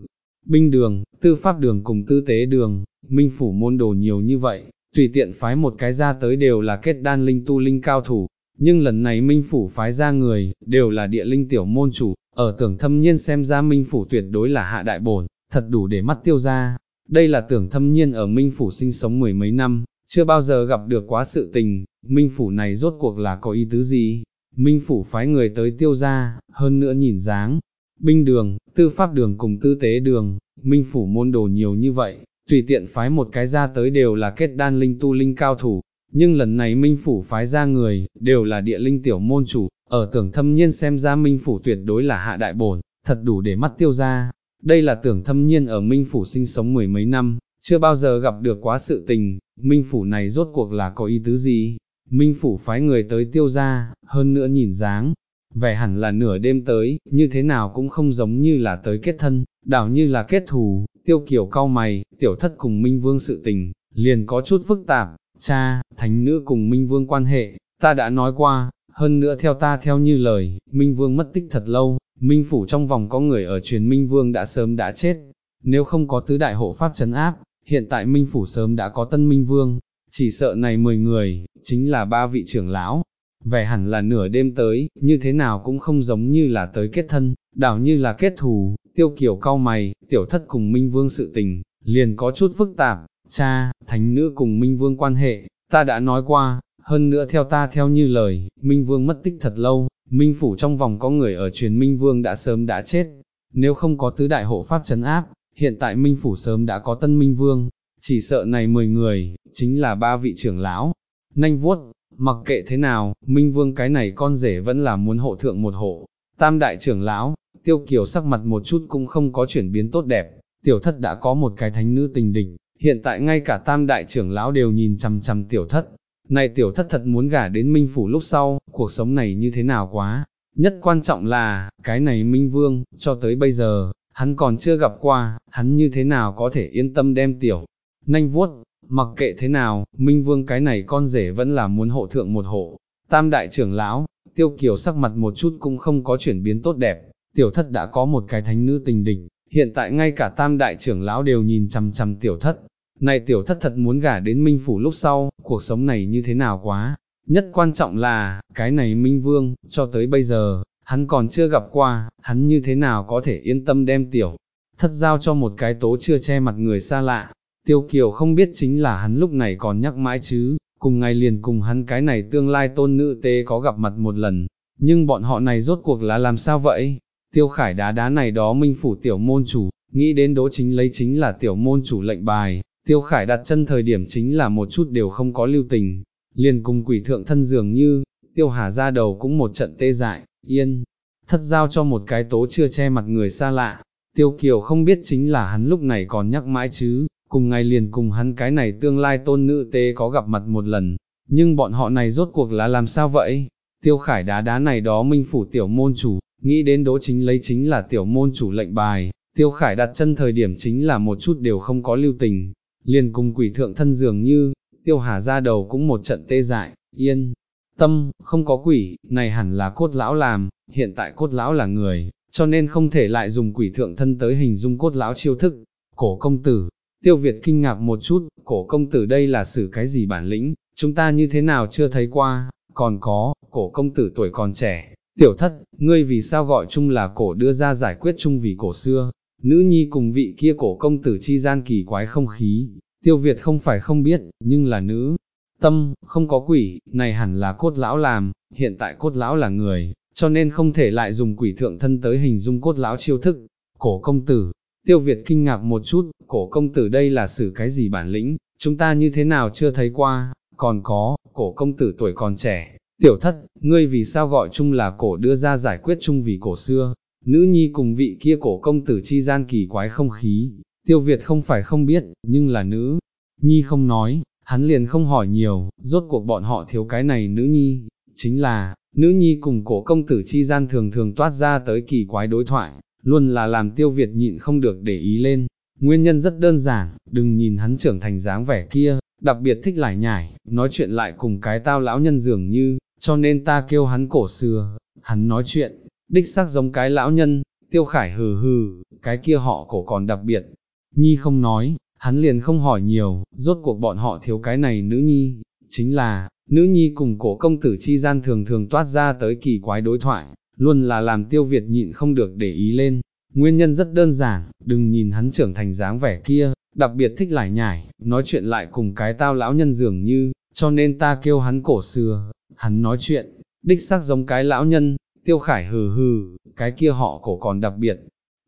binh đường, tư pháp đường cùng tư tế đường, minh phủ môn đồ nhiều như vậy, tùy tiện phái một cái ra tới đều là kết đan linh tu linh cao thủ, nhưng lần này minh phủ phái ra người, đều là địa linh tiểu môn chủ, ở tưởng thâm nhiên xem ra minh phủ tuyệt đối là hạ đại bổn, thật đủ để mắt tiêu ra, đây là tưởng thâm nhiên ở Minh Phủ sinh sống mười mấy năm, chưa bao giờ gặp được quá sự tình, Minh Phủ này rốt cuộc là có ý tứ gì? Minh Phủ phái người tới tiêu gia, hơn nữa nhìn dáng, binh đường, tư pháp đường cùng tư tế đường, Minh Phủ môn đồ nhiều như vậy, tùy tiện phái một cái ra tới đều là kết đan linh tu linh cao thủ, nhưng lần này Minh Phủ phái ra người, đều là địa linh tiểu môn chủ, ở tưởng thâm nhiên xem ra Minh Phủ tuyệt đối là hạ đại bổn, thật đủ để mắt tiêu ra, đây là tưởng thâm nhiên ở Minh Phủ sinh sống mười mấy năm, chưa bao giờ gặp được quá sự tình, Minh Phủ này rốt cuộc là có ý tứ gì? Minh Phủ phái người tới tiêu ra, hơn nữa nhìn dáng, vẻ hẳn là nửa đêm tới, như thế nào cũng không giống như là tới kết thân, đảo như là kết thù, tiêu kiểu cao mày, tiểu thất cùng Minh Vương sự tình, liền có chút phức tạp, cha, thánh nữ cùng Minh Vương quan hệ, ta đã nói qua, hơn nữa theo ta theo như lời, Minh Vương mất tích thật lâu, Minh Phủ trong vòng có người ở truyền Minh Vương đã sớm đã chết, nếu không có tứ đại hộ pháp chấn áp, hiện tại Minh Phủ sớm đã có tân Minh Vương, chỉ sợ này 10 người, chính là ba vị trưởng lão, vẻ hẳn là nửa đêm tới, như thế nào cũng không giống như là tới kết thân, đảo như là kết thù, tiêu kiểu cao mày, tiểu thất cùng Minh Vương sự tình, liền có chút phức tạp, cha, thánh nữ cùng Minh Vương quan hệ, ta đã nói qua, hơn nữa theo ta theo như lời, Minh Vương mất tích thật lâu, Minh Phủ trong vòng có người ở truyền Minh Vương đã sớm đã chết, nếu không có tứ đại hộ pháp chấn áp, hiện tại Minh Phủ sớm đã có tân Minh Vương, chỉ sợ này 10 người, chính là ba vị trưởng lão. Nanh vuốt, mặc kệ thế nào, Minh Vương cái này con rể vẫn là muốn hộ thượng một hộ. Tam đại trưởng lão, tiêu kiều sắc mặt một chút cũng không có chuyển biến tốt đẹp, tiểu thất đã có một cái thánh nữ tình địch, hiện tại ngay cả tam đại trưởng lão đều nhìn chằm chằm tiểu thất, này tiểu thất thật muốn gả đến Minh Phủ lúc sau, cuộc sống này như thế nào quá. Nhất quan trọng là, cái này Minh Vương, cho tới bây giờ, hắn còn chưa gặp qua, hắn như thế nào có thể yên tâm đem tiểu. Nanh vuốt, mặc kệ thế nào, Minh Vương cái này con rể vẫn là muốn hộ thượng một hộ. Tam đại trưởng lão, tiêu kiều sắc mặt một chút cũng không có chuyển biến tốt đẹp, tiểu thất đã có một cái thánh nữ tình địch, hiện tại ngay cả tam đại trưởng lão đều nhìn chằm chằm tiểu thất, này tiểu thất thật muốn gả đến Minh Phủ lúc sau, cuộc sống này như thế nào quá. Nhất quan trọng là, cái này Minh Vương, cho tới bây giờ, hắn còn chưa gặp qua, hắn như thế nào có thể yên tâm đem tiểu. Thất giao cho một cái tố chưa che mặt người xa lạ, tiêu kiều không biết chính là hắn lúc này còn nhắc mãi chứ, cùng ngày liền cùng hắn cái này tương lai tôn nữ tế có gặp mặt một lần, nhưng bọn họ này rốt cuộc là làm sao vậy? Tiêu khải đá đá này đó minh phủ tiểu môn chủ, nghĩ đến đỗ chính lấy chính là tiểu môn chủ lệnh bài, Tiêu Khải đặt chân thời điểm chính là một chút đều không có lưu tình, liền cùng quỷ thượng thân dường như, Tiêu Hà ra đầu cũng một trận tê dại, yên, thất giao cho một cái tố chưa che mặt người xa lạ, Tiêu Kiều không biết chính là hắn lúc này còn nhắc mãi chứ, cùng ngày liền cùng hắn cái này tương lai tôn nữ tế có gặp mặt một lần, nhưng bọn họ này rốt cuộc là làm sao vậy? Tiêu khải đá đá này đó minh phủ tiểu môn chủ, nghĩ đến đỗ chính lấy chính là tiểu môn chủ lệnh bài, tiêu khải đặt chân thời điểm chính là một chút đều không có lưu tình, liền cùng quỷ thượng thân dường như, tiêu hà ra đầu cũng một trận tê dại, yên, tâm, không có quỷ, này hẳn là cốt lão làm, hiện tại cốt lão là người, cho nên không thể lại dùng quỷ thượng thân tới hình dung cốt lão chiêu thức, cổ công tử, tiêu Việt kinh ngạc một chút, cổ công tử đây là xử cái gì bản lĩnh, chúng ta như thế nào chưa thấy qua, còn có, cổ công tử tuổi còn trẻ, tiểu thất, ngươi vì sao gọi chung là cổ đưa ra giải quyết chung vì cổ xưa, nữ nhi cùng vị kia cổ công tử chi gian kỳ quái không khí, tiêu Việt không phải không biết, nhưng là nữ, tâm, không có quỷ, này hẳn là cốt lão làm, hiện tại cốt lão là người, cho nên không thể lại dùng quỷ thượng thân tới hình dung cốt lão chiêu thức, cổ công tử, tiêu Việt kinh ngạc một chút, cổ công tử đây là xử cái gì bản lĩnh, chúng ta như thế nào chưa thấy qua, còn có, cổ công tử tuổi còn trẻ, tiểu thất, ngươi vì sao gọi chung là cổ đưa ra giải quyết chung vì cổ xưa, nữ nhi cùng vị kia cổ công tử chi gian kỳ quái không khí, tiêu Việt không phải không biết, nhưng là nữ, nhi không nói, hắn liền không hỏi nhiều, rốt cuộc bọn họ thiếu cái này nữ nhi, chính là, nữ nhi cùng cổ công tử chi gian thường thường toát ra tới kỳ quái đối thoại, luôn là làm tiêu Việt nhịn không được để ý lên, nguyên nhân rất đơn giản, đừng nhìn hắn trưởng thành dáng vẻ kia, đặc biệt thích lải nhải, nói chuyện lại cùng cái tao lão nhân dường như, cho nên ta kêu hắn cổ xưa, hắn nói chuyện, đích xác giống cái lão nhân, tiêu khải hừ hừ, cái kia họ cổ còn đặc biệt, nhi không nói, hắn liền không hỏi nhiều, rốt cuộc bọn họ thiếu cái này nữ nhi, chính là, nữ nhi cùng cổ công tử chi gian thường thường toát ra tới kỳ quái đối thoại, luôn là làm tiêu Việt nhịn không được để ý lên. Nguyên nhân rất đơn giản, đừng nhìn hắn trưởng thành dáng vẻ kia, đặc biệt thích lải nhải, nói chuyện lại cùng cái tao lão nhân dường như, cho nên ta kêu hắn cổ xưa, hắn nói chuyện, đích xác giống cái lão nhân, tiêu khải hừ hừ, cái kia họ cổ còn đặc biệt,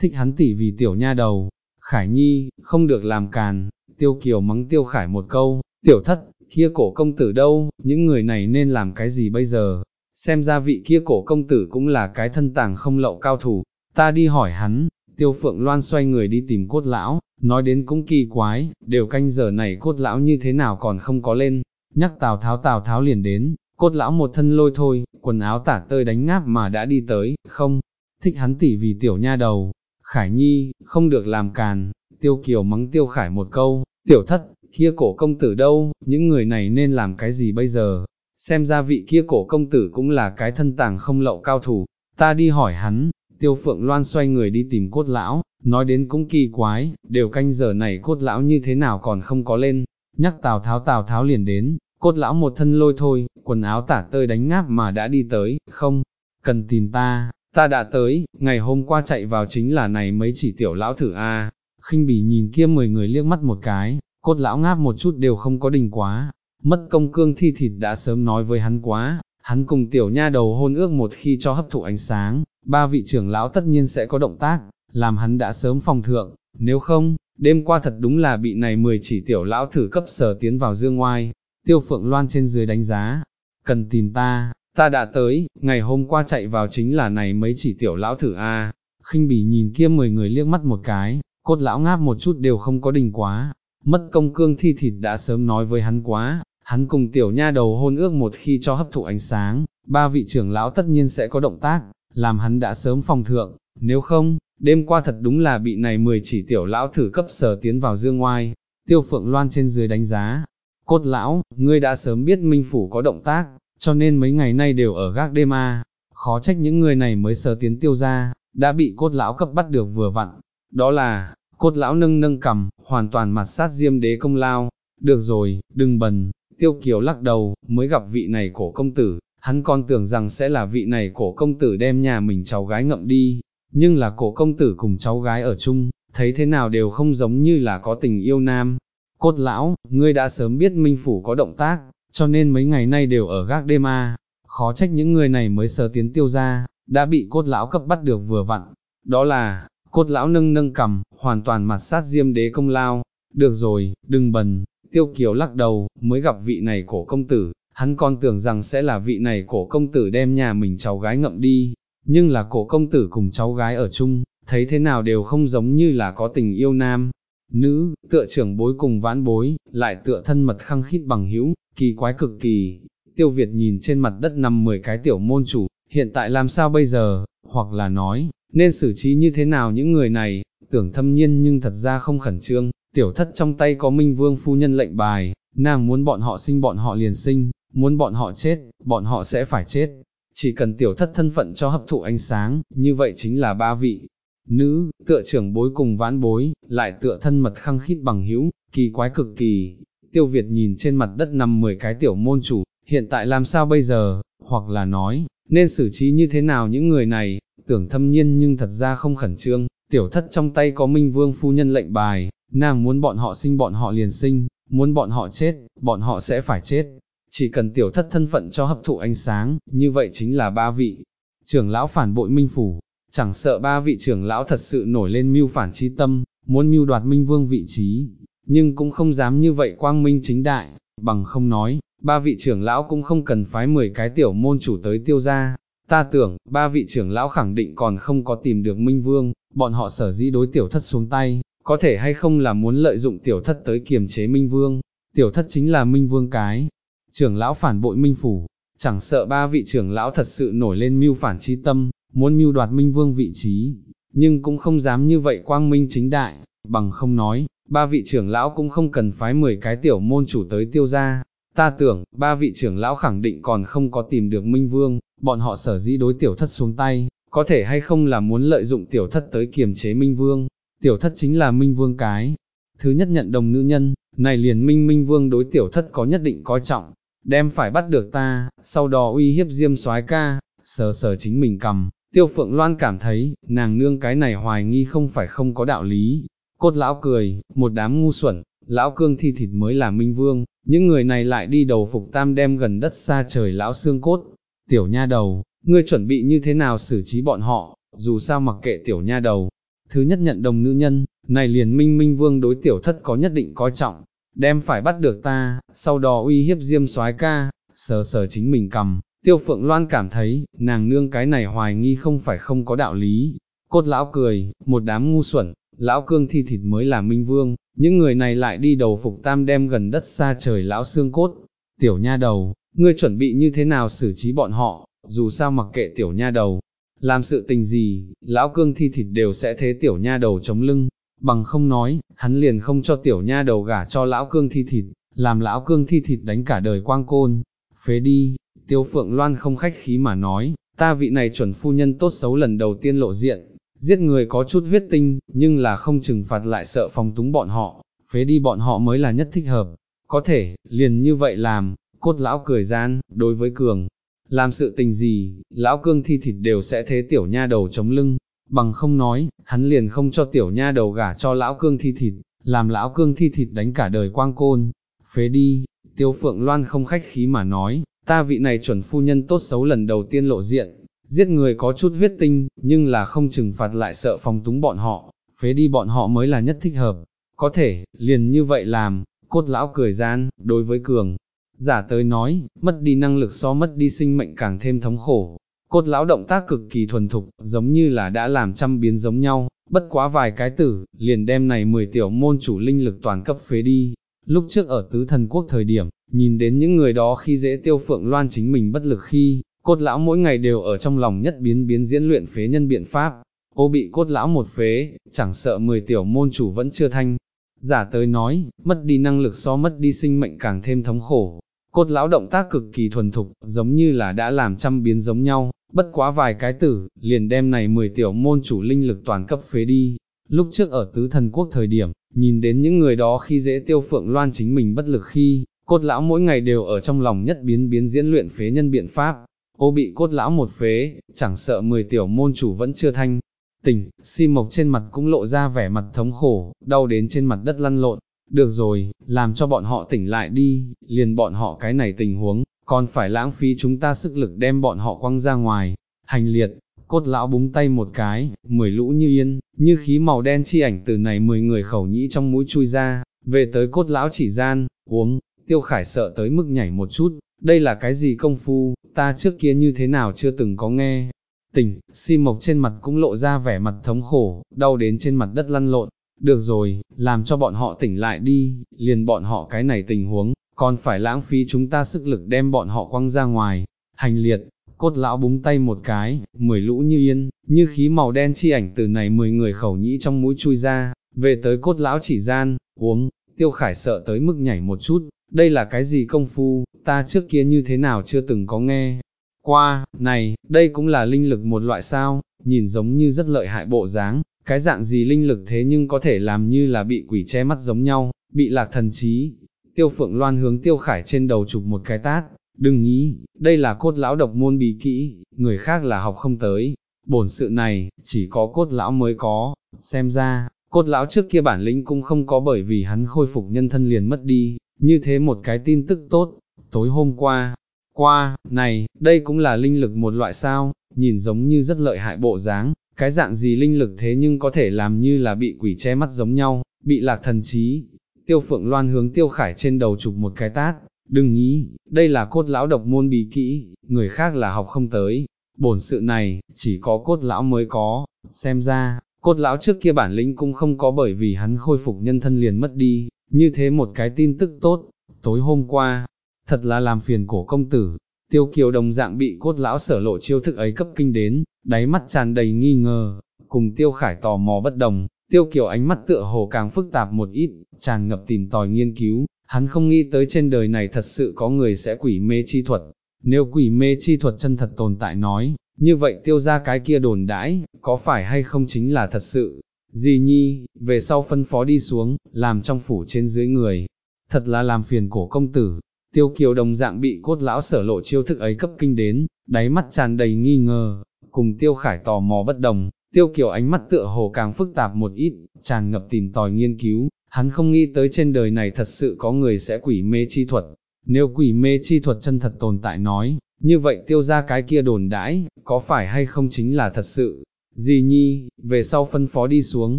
thích hắn tỉ vì tiểu nha đầu, khải nhi, không được làm càn, tiêu kiều mắng tiêu khải một câu, tiểu thất, kia cổ công tử đâu, những người này nên làm cái gì bây giờ, xem ra vị kia cổ công tử cũng là cái thân tàng không lậu cao thủ, ta đi hỏi hắn, tiêu phượng loan xoay người đi tìm cốt lão, nói đến cũng kỳ quái, đều canh giờ này cốt lão như thế nào còn không có lên, nhắc tào tháo tào tháo liền đến, cốt lão một thân lôi thôi, quần áo tả tơi đánh ngáp mà đã đi tới, không, thích hắn tỉ vì tiểu nha đầu, khải nhi, không được làm càn, tiêu kiều mắng tiêu khải một câu, tiểu thất, kia cổ công tử đâu, những người này nên làm cái gì bây giờ, xem ra vị kia cổ công tử cũng là cái thân tàng không lậu cao thủ, ta đi hỏi hắn, tiêu phượng loan xoay người đi tìm cốt lão, nói đến cũng kỳ quái, đều canh giờ này cốt lão như thế nào còn không có lên, nhắc tào tháo tào tháo liền đến, cốt lão một thân lôi thôi, quần áo tả tơi đánh ngáp mà đã đi tới, không, cần tìm ta, ta đã tới, ngày hôm qua chạy vào chính là này mấy chỉ tiểu lão thử a. khinh bỉ nhìn kia mười người liếc mắt một cái, cốt lão ngáp một chút đều không có đình quá, mất công cương thi thịt đã sớm nói với hắn quá, hắn cùng tiểu nha đầu hôn ước một khi cho hấp thụ ánh sáng, ba vị trưởng lão tất nhiên sẽ có động tác, làm hắn đã sớm phòng thượng, nếu không, đêm qua thật đúng là bị này mười chỉ tiểu lão thử cấp sở tiến vào dương ngoài, tiêu phượng loan trên dưới đánh giá, cần tìm ta, ta đã tới, ngày hôm qua chạy vào chính là này mấy chỉ tiểu lão thử a. khinh bỉ nhìn kia mười người liếc mắt một cái, cốt lão ngáp một chút đều không có đình quá, mất công cương thi thịt đã sớm nói với hắn quá, hắn cùng tiểu nha đầu hôn ước một khi cho hấp thụ ánh sáng, ba vị trưởng lão tất nhiên sẽ có động tác, làm hắn đã sớm phòng thượng, nếu không, đêm qua thật đúng là bị này mười chỉ tiểu lão thử cấp sở tiến vào dương ngoài, tiêu phượng loan trên dưới đánh giá, cốt lão, ngươi đã sớm biết minh phủ có động tác, cho nên mấy ngày nay đều ở gác đêm a. khó trách những người này mới sờ tiến tiêu ra, đã bị cốt lão cấp bắt được vừa vặn, đó là, cốt lão nâng nâng cầm, hoàn toàn mặt sát diêm đế công lao, được rồi, đừng bần, tiêu kiều lắc đầu, mới gặp vị này cổ công tử, hắn còn tưởng rằng sẽ là vị này cổ công tử đem nhà mình cháu gái ngậm đi, nhưng là cổ công tử cùng cháu gái ở chung, thấy thế nào đều không giống như là có tình yêu nam. Cốt lão, ngươi đã sớm biết Minh Phủ có động tác, cho nên mấy ngày nay đều ở gác đêm à, khó trách những người này mới sờ tiến tiêu ra, đã bị cốt lão cấp bắt được vừa vặn. Đó là, cốt lão nâng nâng cầm, hoàn toàn mặt sát diêm đế công lao. Được rồi, đừng bần, tiêu kiều lắc đầu, mới gặp vị này cổ công tử, hắn còn tưởng rằng sẽ là vị này cổ công tử đem nhà mình cháu gái ngậm đi, nhưng là cổ công tử cùng cháu gái ở chung, thấy thế nào đều không giống như là có tình yêu nam. Nữ, tựa trưởng bối cùng ván bối, lại tựa thân mật khăng khít bằng hữu, kỳ quái cực kỳ. Tiêu Việt nhìn trên mặt đất nằm 10 cái tiểu môn chủ, hiện tại làm sao bây giờ, hoặc là nói, nên xử trí như thế nào những người này, tưởng thâm nhiên nhưng thật ra không khẩn trương, tiểu thất trong tay có minh vương phu nhân lệnh bài, nàng muốn bọn họ sinh bọn họ liền sinh, muốn bọn họ chết, bọn họ sẽ phải chết. Chỉ cần tiểu thất thân phận cho hấp thụ ánh sáng, như vậy chính là ba vị. Nữ, tựa trưởng bối cùng ván bối, lại tựa thân mật khăng khít bằng hữu, kỳ quái cực kỳ. Tiêu Việt nhìn trên mặt đất nằm 10 cái tiểu môn chủ, hiện tại làm sao bây giờ, hoặc là nói, nên xử trí như thế nào những người này, tưởng thâm nhiên nhưng thật ra không khẩn trương, tiểu thất trong tay có minh vương phu nhân lệnh bài, nàng muốn bọn họ sinh bọn họ liền sinh, muốn bọn họ chết, bọn họ sẽ phải chết. Chỉ cần tiểu thất thân phận cho hấp thụ ánh sáng, như vậy chính là ba vị. Trưởng lão phản bội minh phủ, chẳng sợ ba vị trưởng lão thật sự nổi lên mưu phản chi tâm, muốn mưu đoạt minh vương vị trí, nhưng cũng không dám như vậy quang minh chính đại, bằng không nói, ba vị trưởng lão cũng không cần phái 10 cái tiểu môn chủ tới tiêu gia. Ta tưởng, ba vị trưởng lão khẳng định còn không có tìm được Minh Vương, bọn họ sở dĩ đối tiểu thất xuống tay, có thể hay không là muốn lợi dụng tiểu thất tới kiềm chế Minh Vương, tiểu thất chính là Minh Vương cái. Trưởng lão phản bội Minh Phủ, chẳng sợ ba vị trưởng lão thật sự nổi lên mưu phản chi tâm, muốn mưu đoạt Minh Vương vị trí, nhưng cũng không dám như vậy quang minh chính đại, bằng không nói, ba vị trưởng lão cũng không cần phái 10 cái tiểu môn chủ tới tiêu gia, Ta tưởng, ba vị trưởng lão khẳng định còn không có tìm được Minh Vương, bọn họ sở dĩ đối tiểu thất xuống tay, có thể hay không là muốn lợi dụng tiểu thất tới kiềm chế Minh Vương, tiểu thất chính là Minh Vương cái. Thứ nhất nhận đồng nữ nhân, này liền Minh Minh Vương đối tiểu thất có nhất định coi trọng, đem phải bắt được ta, sau đó uy hiếp diêm soái ca, sờ sờ chính mình cầm. Tiêu Phượng Loan cảm thấy, nàng nương cái này hoài nghi không phải không có đạo lý. Cốt lão cười, một đám ngu xuẩn, lão cương thi thịt mới là minh vương, những người này lại đi đầu phục tam đem gần đất xa trời lão xương cốt. Tiểu nha đầu, ngươi chuẩn bị như thế nào xử trí bọn họ, dù sao mặc kệ tiểu nha đầu. Thứ nhất nhận đồng nữ nhân, này liền minh minh vương đối tiểu thất có nhất định coi trọng, đem phải bắt được ta, sau đó uy hiếp diêm soái ca, sờ sờ chính mình cầm. Tiêu Phượng Loan cảm thấy, nàng nương cái này hoài nghi không phải không có đạo lý. Cốt lão cười, một đám ngu xuẩn, lão cương thi thịt mới là minh vương, những người này lại đi đầu phục tam đem gần đất xa trời lão xương cốt. Tiểu nha đầu, ngươi chuẩn bị như thế nào xử trí bọn họ, dù sao mặc kệ tiểu nha đầu, làm sự tình gì, lão cương thi thịt đều sẽ thế tiểu nha đầu chống lưng, bằng không nói, hắn liền không cho tiểu nha đầu gả cho lão cương thi thịt, làm lão cương thi thịt đánh cả đời quang côn, phế đi, tiêu phượng loan không khách khí mà nói, ta vị này chuẩn phu nhân tốt xấu lần đầu tiên lộ diện, giết người có chút huyết tinh, nhưng là không trừng phạt lại sợ phòng túng bọn họ, phế đi bọn họ mới là nhất thích hợp. Có thể, liền như vậy làm, cốt lão cười gian, đối với cường, làm sự tình gì, lão cương thi thịt đều sẽ thế tiểu nha đầu chống lưng, bằng không nói, hắn liền không cho tiểu nha đầu gả cho lão cương thi thịt, làm lão cương thi thịt đánh cả đời quang côn, phế đi, tiêu phượng loan không khách khí mà nói, ta vị này chuẩn phu nhân tốt xấu lần đầu tiên lộ diện, giết người có chút huyết tinh, nhưng là không trừng phạt lại sợ phòng túng bọn họ, phế đi bọn họ mới là nhất thích hợp. Có thể, liền như vậy làm, cốt lão cười gian, đối với cường. Giả tới nói, mất đi năng lực so mất đi sinh mệnh càng thêm thống khổ. Cốt lão động tác cực kỳ thuần thục, giống như là đã làm trăm biến giống nhau, bất quá vài cái tử, liền đem này 10 tiểu môn chủ linh lực toàn cấp phế đi. Lúc trước ở tứ thần quốc thời điểm, nhìn đến những người đó khi dễ tiêu phượng loan chính mình bất lực khi, Cốt lão mỗi ngày đều ở trong lòng nhất biến biến diễn luyện phế nhân biện pháp, ô bị cốt lão một phế, chẳng sợ 10 tiểu môn chủ vẫn chưa thanh. Giả tới nói, mất đi năng lực so mất đi sinh mệnh càng thêm thống khổ. Cốt lão động tác cực kỳ thuần thục, giống như là đã làm trăm biến giống nhau, bất quá vài cái tử, liền đem này 10 tiểu môn chủ linh lực toàn cấp phế đi. Lúc trước ở tứ thần quốc thời điểm, nhìn đến những người đó khi dễ tiêu phượng loan chính mình bất lực khi, cốt lão mỗi ngày đều ở trong lòng nhất biến biến diễn luyện phế nhân biện pháp, ô bị cốt lão một phế, chẳng sợ 10 tiểu môn chủ vẫn chưa thanh. Tỉnh, si mộc trên mặt cũng lộ ra vẻ mặt thống khổ, đau đến trên mặt đất lăn lộn. Được rồi, làm cho bọn họ tỉnh lại đi, liền bọn họ cái này tình huống, còn phải lãng phí chúng ta sức lực đem bọn họ quăng ra ngoài. Hành liệt, cốt lão búng tay một cái, mười lũ như yên, như khí màu đen chi ảnh từ này mười người khẩu nhĩ trong mũi chui ra, về tới cốt lão chỉ gian, uống, tiêu khải sợ tới mức nhảy một chút, đây là cái gì công phu, ta trước kia như thế nào chưa từng có nghe. Tỉnh, si mộc trên mặt cũng lộ ra vẻ mặt thống khổ, đau đến trên mặt đất lăn lộn. Được rồi, làm cho bọn họ tỉnh lại đi, liền bọn họ cái này tình huống, còn phải lãng phí chúng ta sức lực đem bọn họ quăng ra ngoài, hành liệt, cốt lão búng tay một cái, mười lũ như yên, như khí màu đen chi ảnh từ này mười người khẩu nhĩ trong mũi chui ra, về tới cốt lão chỉ gian, uống, tiêu khải sợ tới mức nhảy một chút, đây là cái gì công phu, ta trước kia như thế nào chưa từng có nghe. Qua, này, đây cũng là linh lực một loại sao, nhìn giống như rất lợi hại bộ dáng, cái dạng gì linh lực thế nhưng có thể làm như là bị quỷ che mắt giống nhau, bị lạc thần trí. Tiêu phượng loan hướng tiêu khải trên đầu chụp một cái tát, đừng nghĩ, đây là cốt lão độc môn bí kỹ, người khác là học không tới. Bổn sự này, chỉ có cốt lão mới có, xem ra, cốt lão trước kia bản lĩnh cũng không có bởi vì hắn khôi phục nhân thân liền mất đi, như thế một cái tin tức tốt, tối hôm qua, qua, này, đây cũng là linh lực một loại sao, nhìn giống như rất lợi hại bộ dáng, cái dạng gì linh lực thế nhưng có thể làm như là bị quỷ che mắt giống nhau, bị lạc thần trí. Tiêu phượng loan hướng tiêu khải trên đầu chụp một cái tát, đừng nghĩ, đây là cốt lão độc môn bí kỹ, người khác là học không tới. Bổn sự này, chỉ có cốt lão mới có, xem ra, cốt lão trước kia bản lĩnh cũng không có bởi vì hắn khôi phục nhân thân liền mất đi, như thế một cái tin tức tốt, tối hôm qua, thật là làm phiền cổ công tử, tiêu kiều đồng dạng bị cốt lão sở lộ chiêu thức ấy cấp kinh đến, đáy mắt tràn đầy nghi ngờ, cùng tiêu khải tò mò bất đồng, tiêu kiều ánh mắt tựa hồ càng phức tạp một ít, tràn ngập tìm tòi nghiên cứu, hắn không nghĩ tới trên đời này thật sự có người sẽ quỷ mê chi thuật, nếu quỷ mê chi thuật chân thật tồn tại nói, như vậy tiêu ra cái kia đồn đãi, có phải hay không chính là thật sự, Dì nhi, về sau phân phó đi xuống, làm trong phủ trên dưới người, thật là làm phiền cổ công tử, tiêu kiều đồng dạng bị cốt lão sở lộ chiêu thức ấy cấp kinh đến, đáy mắt tràn đầy nghi ngờ, cùng tiêu khải tò mò bất đồng, tiêu kiều ánh mắt tựa hồ càng phức tạp một ít, tràn ngập tìm tòi nghiên cứu, hắn không nghĩ tới trên đời này thật sự có người sẽ quỷ mê chi thuật, nếu quỷ mê chi thuật chân thật tồn tại nói, như vậy tiêu ra cái kia đồn đãi, có phải hay không chính là thật sự, Dì nhi, về sau phân phó đi xuống,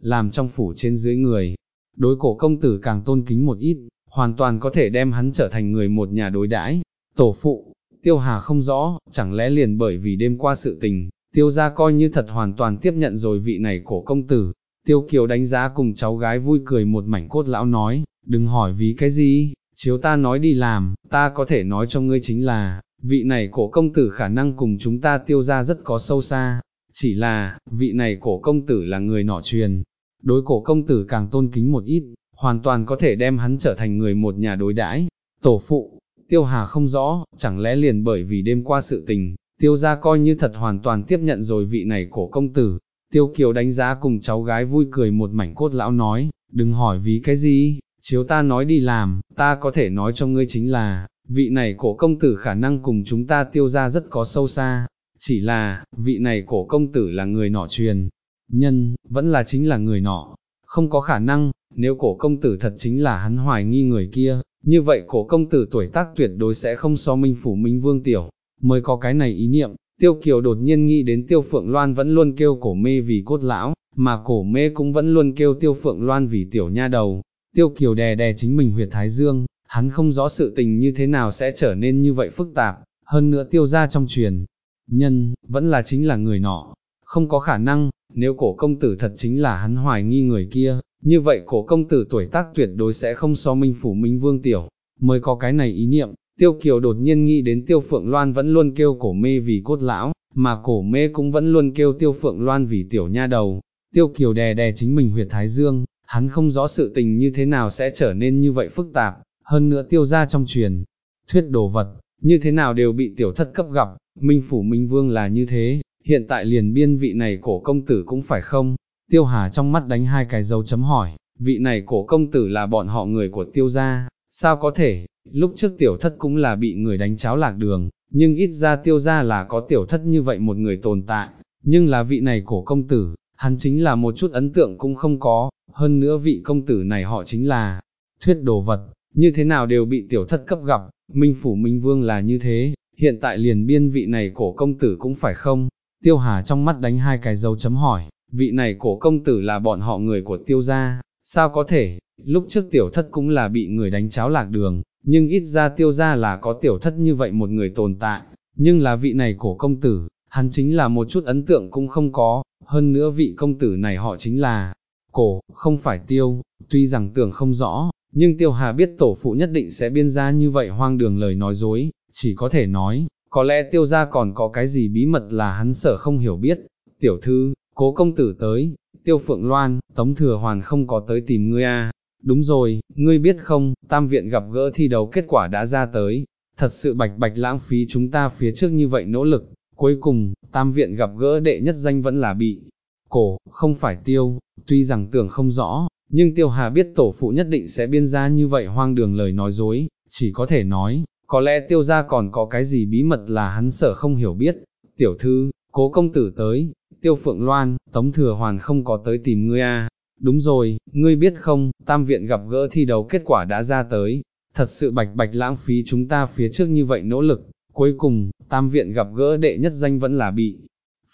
làm trong phủ trên dưới người. Đối cổ công tử càng tôn kính một ít, hoàn toàn có thể đem hắn trở thành người một nhà đối đãi. Tổ phụ, tiêu hà không rõ, chẳng lẽ liền bởi vì đêm qua sự tình, tiêu ra coi như thật hoàn toàn tiếp nhận rồi vị này cổ công tử. Tiêu kiều đánh giá cùng cháu gái vui cười một mảnh cốt lão nói, đừng hỏi vì cái gì, chiếu ta nói đi làm, ta có thể nói cho ngươi chính là, vị này cổ công tử khả năng cùng chúng ta tiêu ra rất có sâu xa, chỉ là, vị này cổ công tử là người nọ truyền, đối cổ công tử càng tôn kính một ít, hoàn toàn có thể đem hắn trở thành người một nhà đối đãi. Tổ phụ, tiêu hà không rõ, chẳng lẽ liền bởi vì đêm qua sự tình, tiêu gia coi như thật hoàn toàn tiếp nhận rồi vị này cổ công tử. Tiêu Kiều đánh giá cùng cháu gái vui cười một mảnh cốt lão nói, đừng hỏi vì cái gì, chiếu ta nói đi làm, ta có thể nói cho ngươi chính là, vị này cổ công tử khả năng cùng chúng ta tiêu ra rất có sâu xa, chỉ là, vị này cổ công tử là người nọ truyền, nhân, vẫn là chính là người nọ, không có khả năng, nếu cổ công tử thật chính là hắn hoài nghi người kia, như vậy cổ công tử tuổi tác tuyệt đối sẽ không so minh phủ minh vương tiểu, mới có cái này ý niệm, tiêu kiều đột nhiên nghĩ đến tiêu phượng loan vẫn luôn kêu cổ mê vì cốt lão, mà cổ mê cũng vẫn luôn kêu tiêu phượng loan vì tiểu nha đầu, tiêu kiều đè đè chính mình huyệt thái dương, hắn không rõ sự tình như thế nào sẽ trở nên như vậy phức tạp, hơn nữa tiêu ra trong truyền, nhân, vẫn là chính là người nọ, không có khả năng, nếu cổ công tử thật chính là hắn hoài nghi người kia, như vậy cổ công tử tuổi tác tuyệt đối sẽ không so minh phủ minh vương tiểu, mới có cái này ý niệm, tiêu kiều đột nhiên nghĩ đến tiêu phượng loan vẫn luôn kêu cổ mê vì cốt lão, mà cổ mê cũng vẫn luôn kêu tiêu phượng loan vì tiểu nha đầu, tiêu kiều đè đè chính mình huyệt thái dương, hắn không rõ sự tình như thế nào sẽ trở nên như vậy phức tạp, hơn nữa tiêu ra trong truyền, thuyết đồ vật, như thế nào đều bị tiểu thất cấp gặp, Minh Phủ Minh Vương là như thế, hiện tại liền biên vị này cổ công tử cũng phải không? Tiêu Hà trong mắt đánh hai cái dấu chấm hỏi, vị này cổ công tử là bọn họ người của tiêu gia, sao có thể, lúc trước tiểu thất cũng là bị người đánh cháo lạc đường, nhưng ít ra tiêu gia là có tiểu thất như vậy một người tồn tại, nhưng là vị này cổ công tử, hắn chính là một chút ấn tượng cũng không có, hơn nữa vị công tử này họ chính là thuyết đồ vật, như thế nào đều bị tiểu thất cấp gặp, Minh Phủ Minh Vương là như thế, hiện tại liền biên vị này cổ công tử cũng phải không? Tiêu Hà trong mắt đánh hai cái dấu chấm hỏi, vị này cổ công tử là bọn họ người của tiêu gia, sao có thể, lúc trước tiểu thất cũng là bị người đánh cháo lạc đường, nhưng ít ra tiêu gia là có tiểu thất như vậy một người tồn tại, nhưng là vị này cổ công tử, hắn chính là một chút ấn tượng cũng không có, hơn nữa vị công tử này họ chính là cổ, không phải tiêu, tuy rằng tưởng không rõ, nhưng tiêu hà biết tổ phụ nhất định sẽ biên ra như vậy hoang đường lời nói dối, chỉ có thể nói, có lẽ tiêu gia còn có cái gì bí mật là hắn sợ không hiểu biết. Tiểu thư, cố công tử tới, tiêu phượng loan, tống thừa hoàn không có tới tìm ngươi à. Đúng rồi, ngươi biết không, tam viện gặp gỡ thi đấu kết quả đã ra tới, thật sự bạch bạch lãng phí chúng ta phía trước như vậy nỗ lực, cuối cùng, tam viện gặp gỡ đệ nhất danh vẫn là bị cổ, không phải tiêu, tuy rằng tưởng không rõ, nhưng tiêu hà biết tổ phụ nhất định sẽ biên ra như vậy hoang đường lời nói dối, chỉ có thể nói, có lẽ tiêu gia còn có cái gì bí mật là hắn sợ không hiểu biết. Tiểu thư, cố công tử tới, tiêu phượng loan, tống thừa hoàn không có tới tìm ngươi à. Đúng rồi, ngươi biết không, tam viện gặp gỡ thi đấu kết quả đã ra tới, thật sự bạch bạch lãng phí chúng ta phía trước như vậy nỗ lực, cuối cùng, tam viện gặp gỡ đệ nhất danh vẫn là bị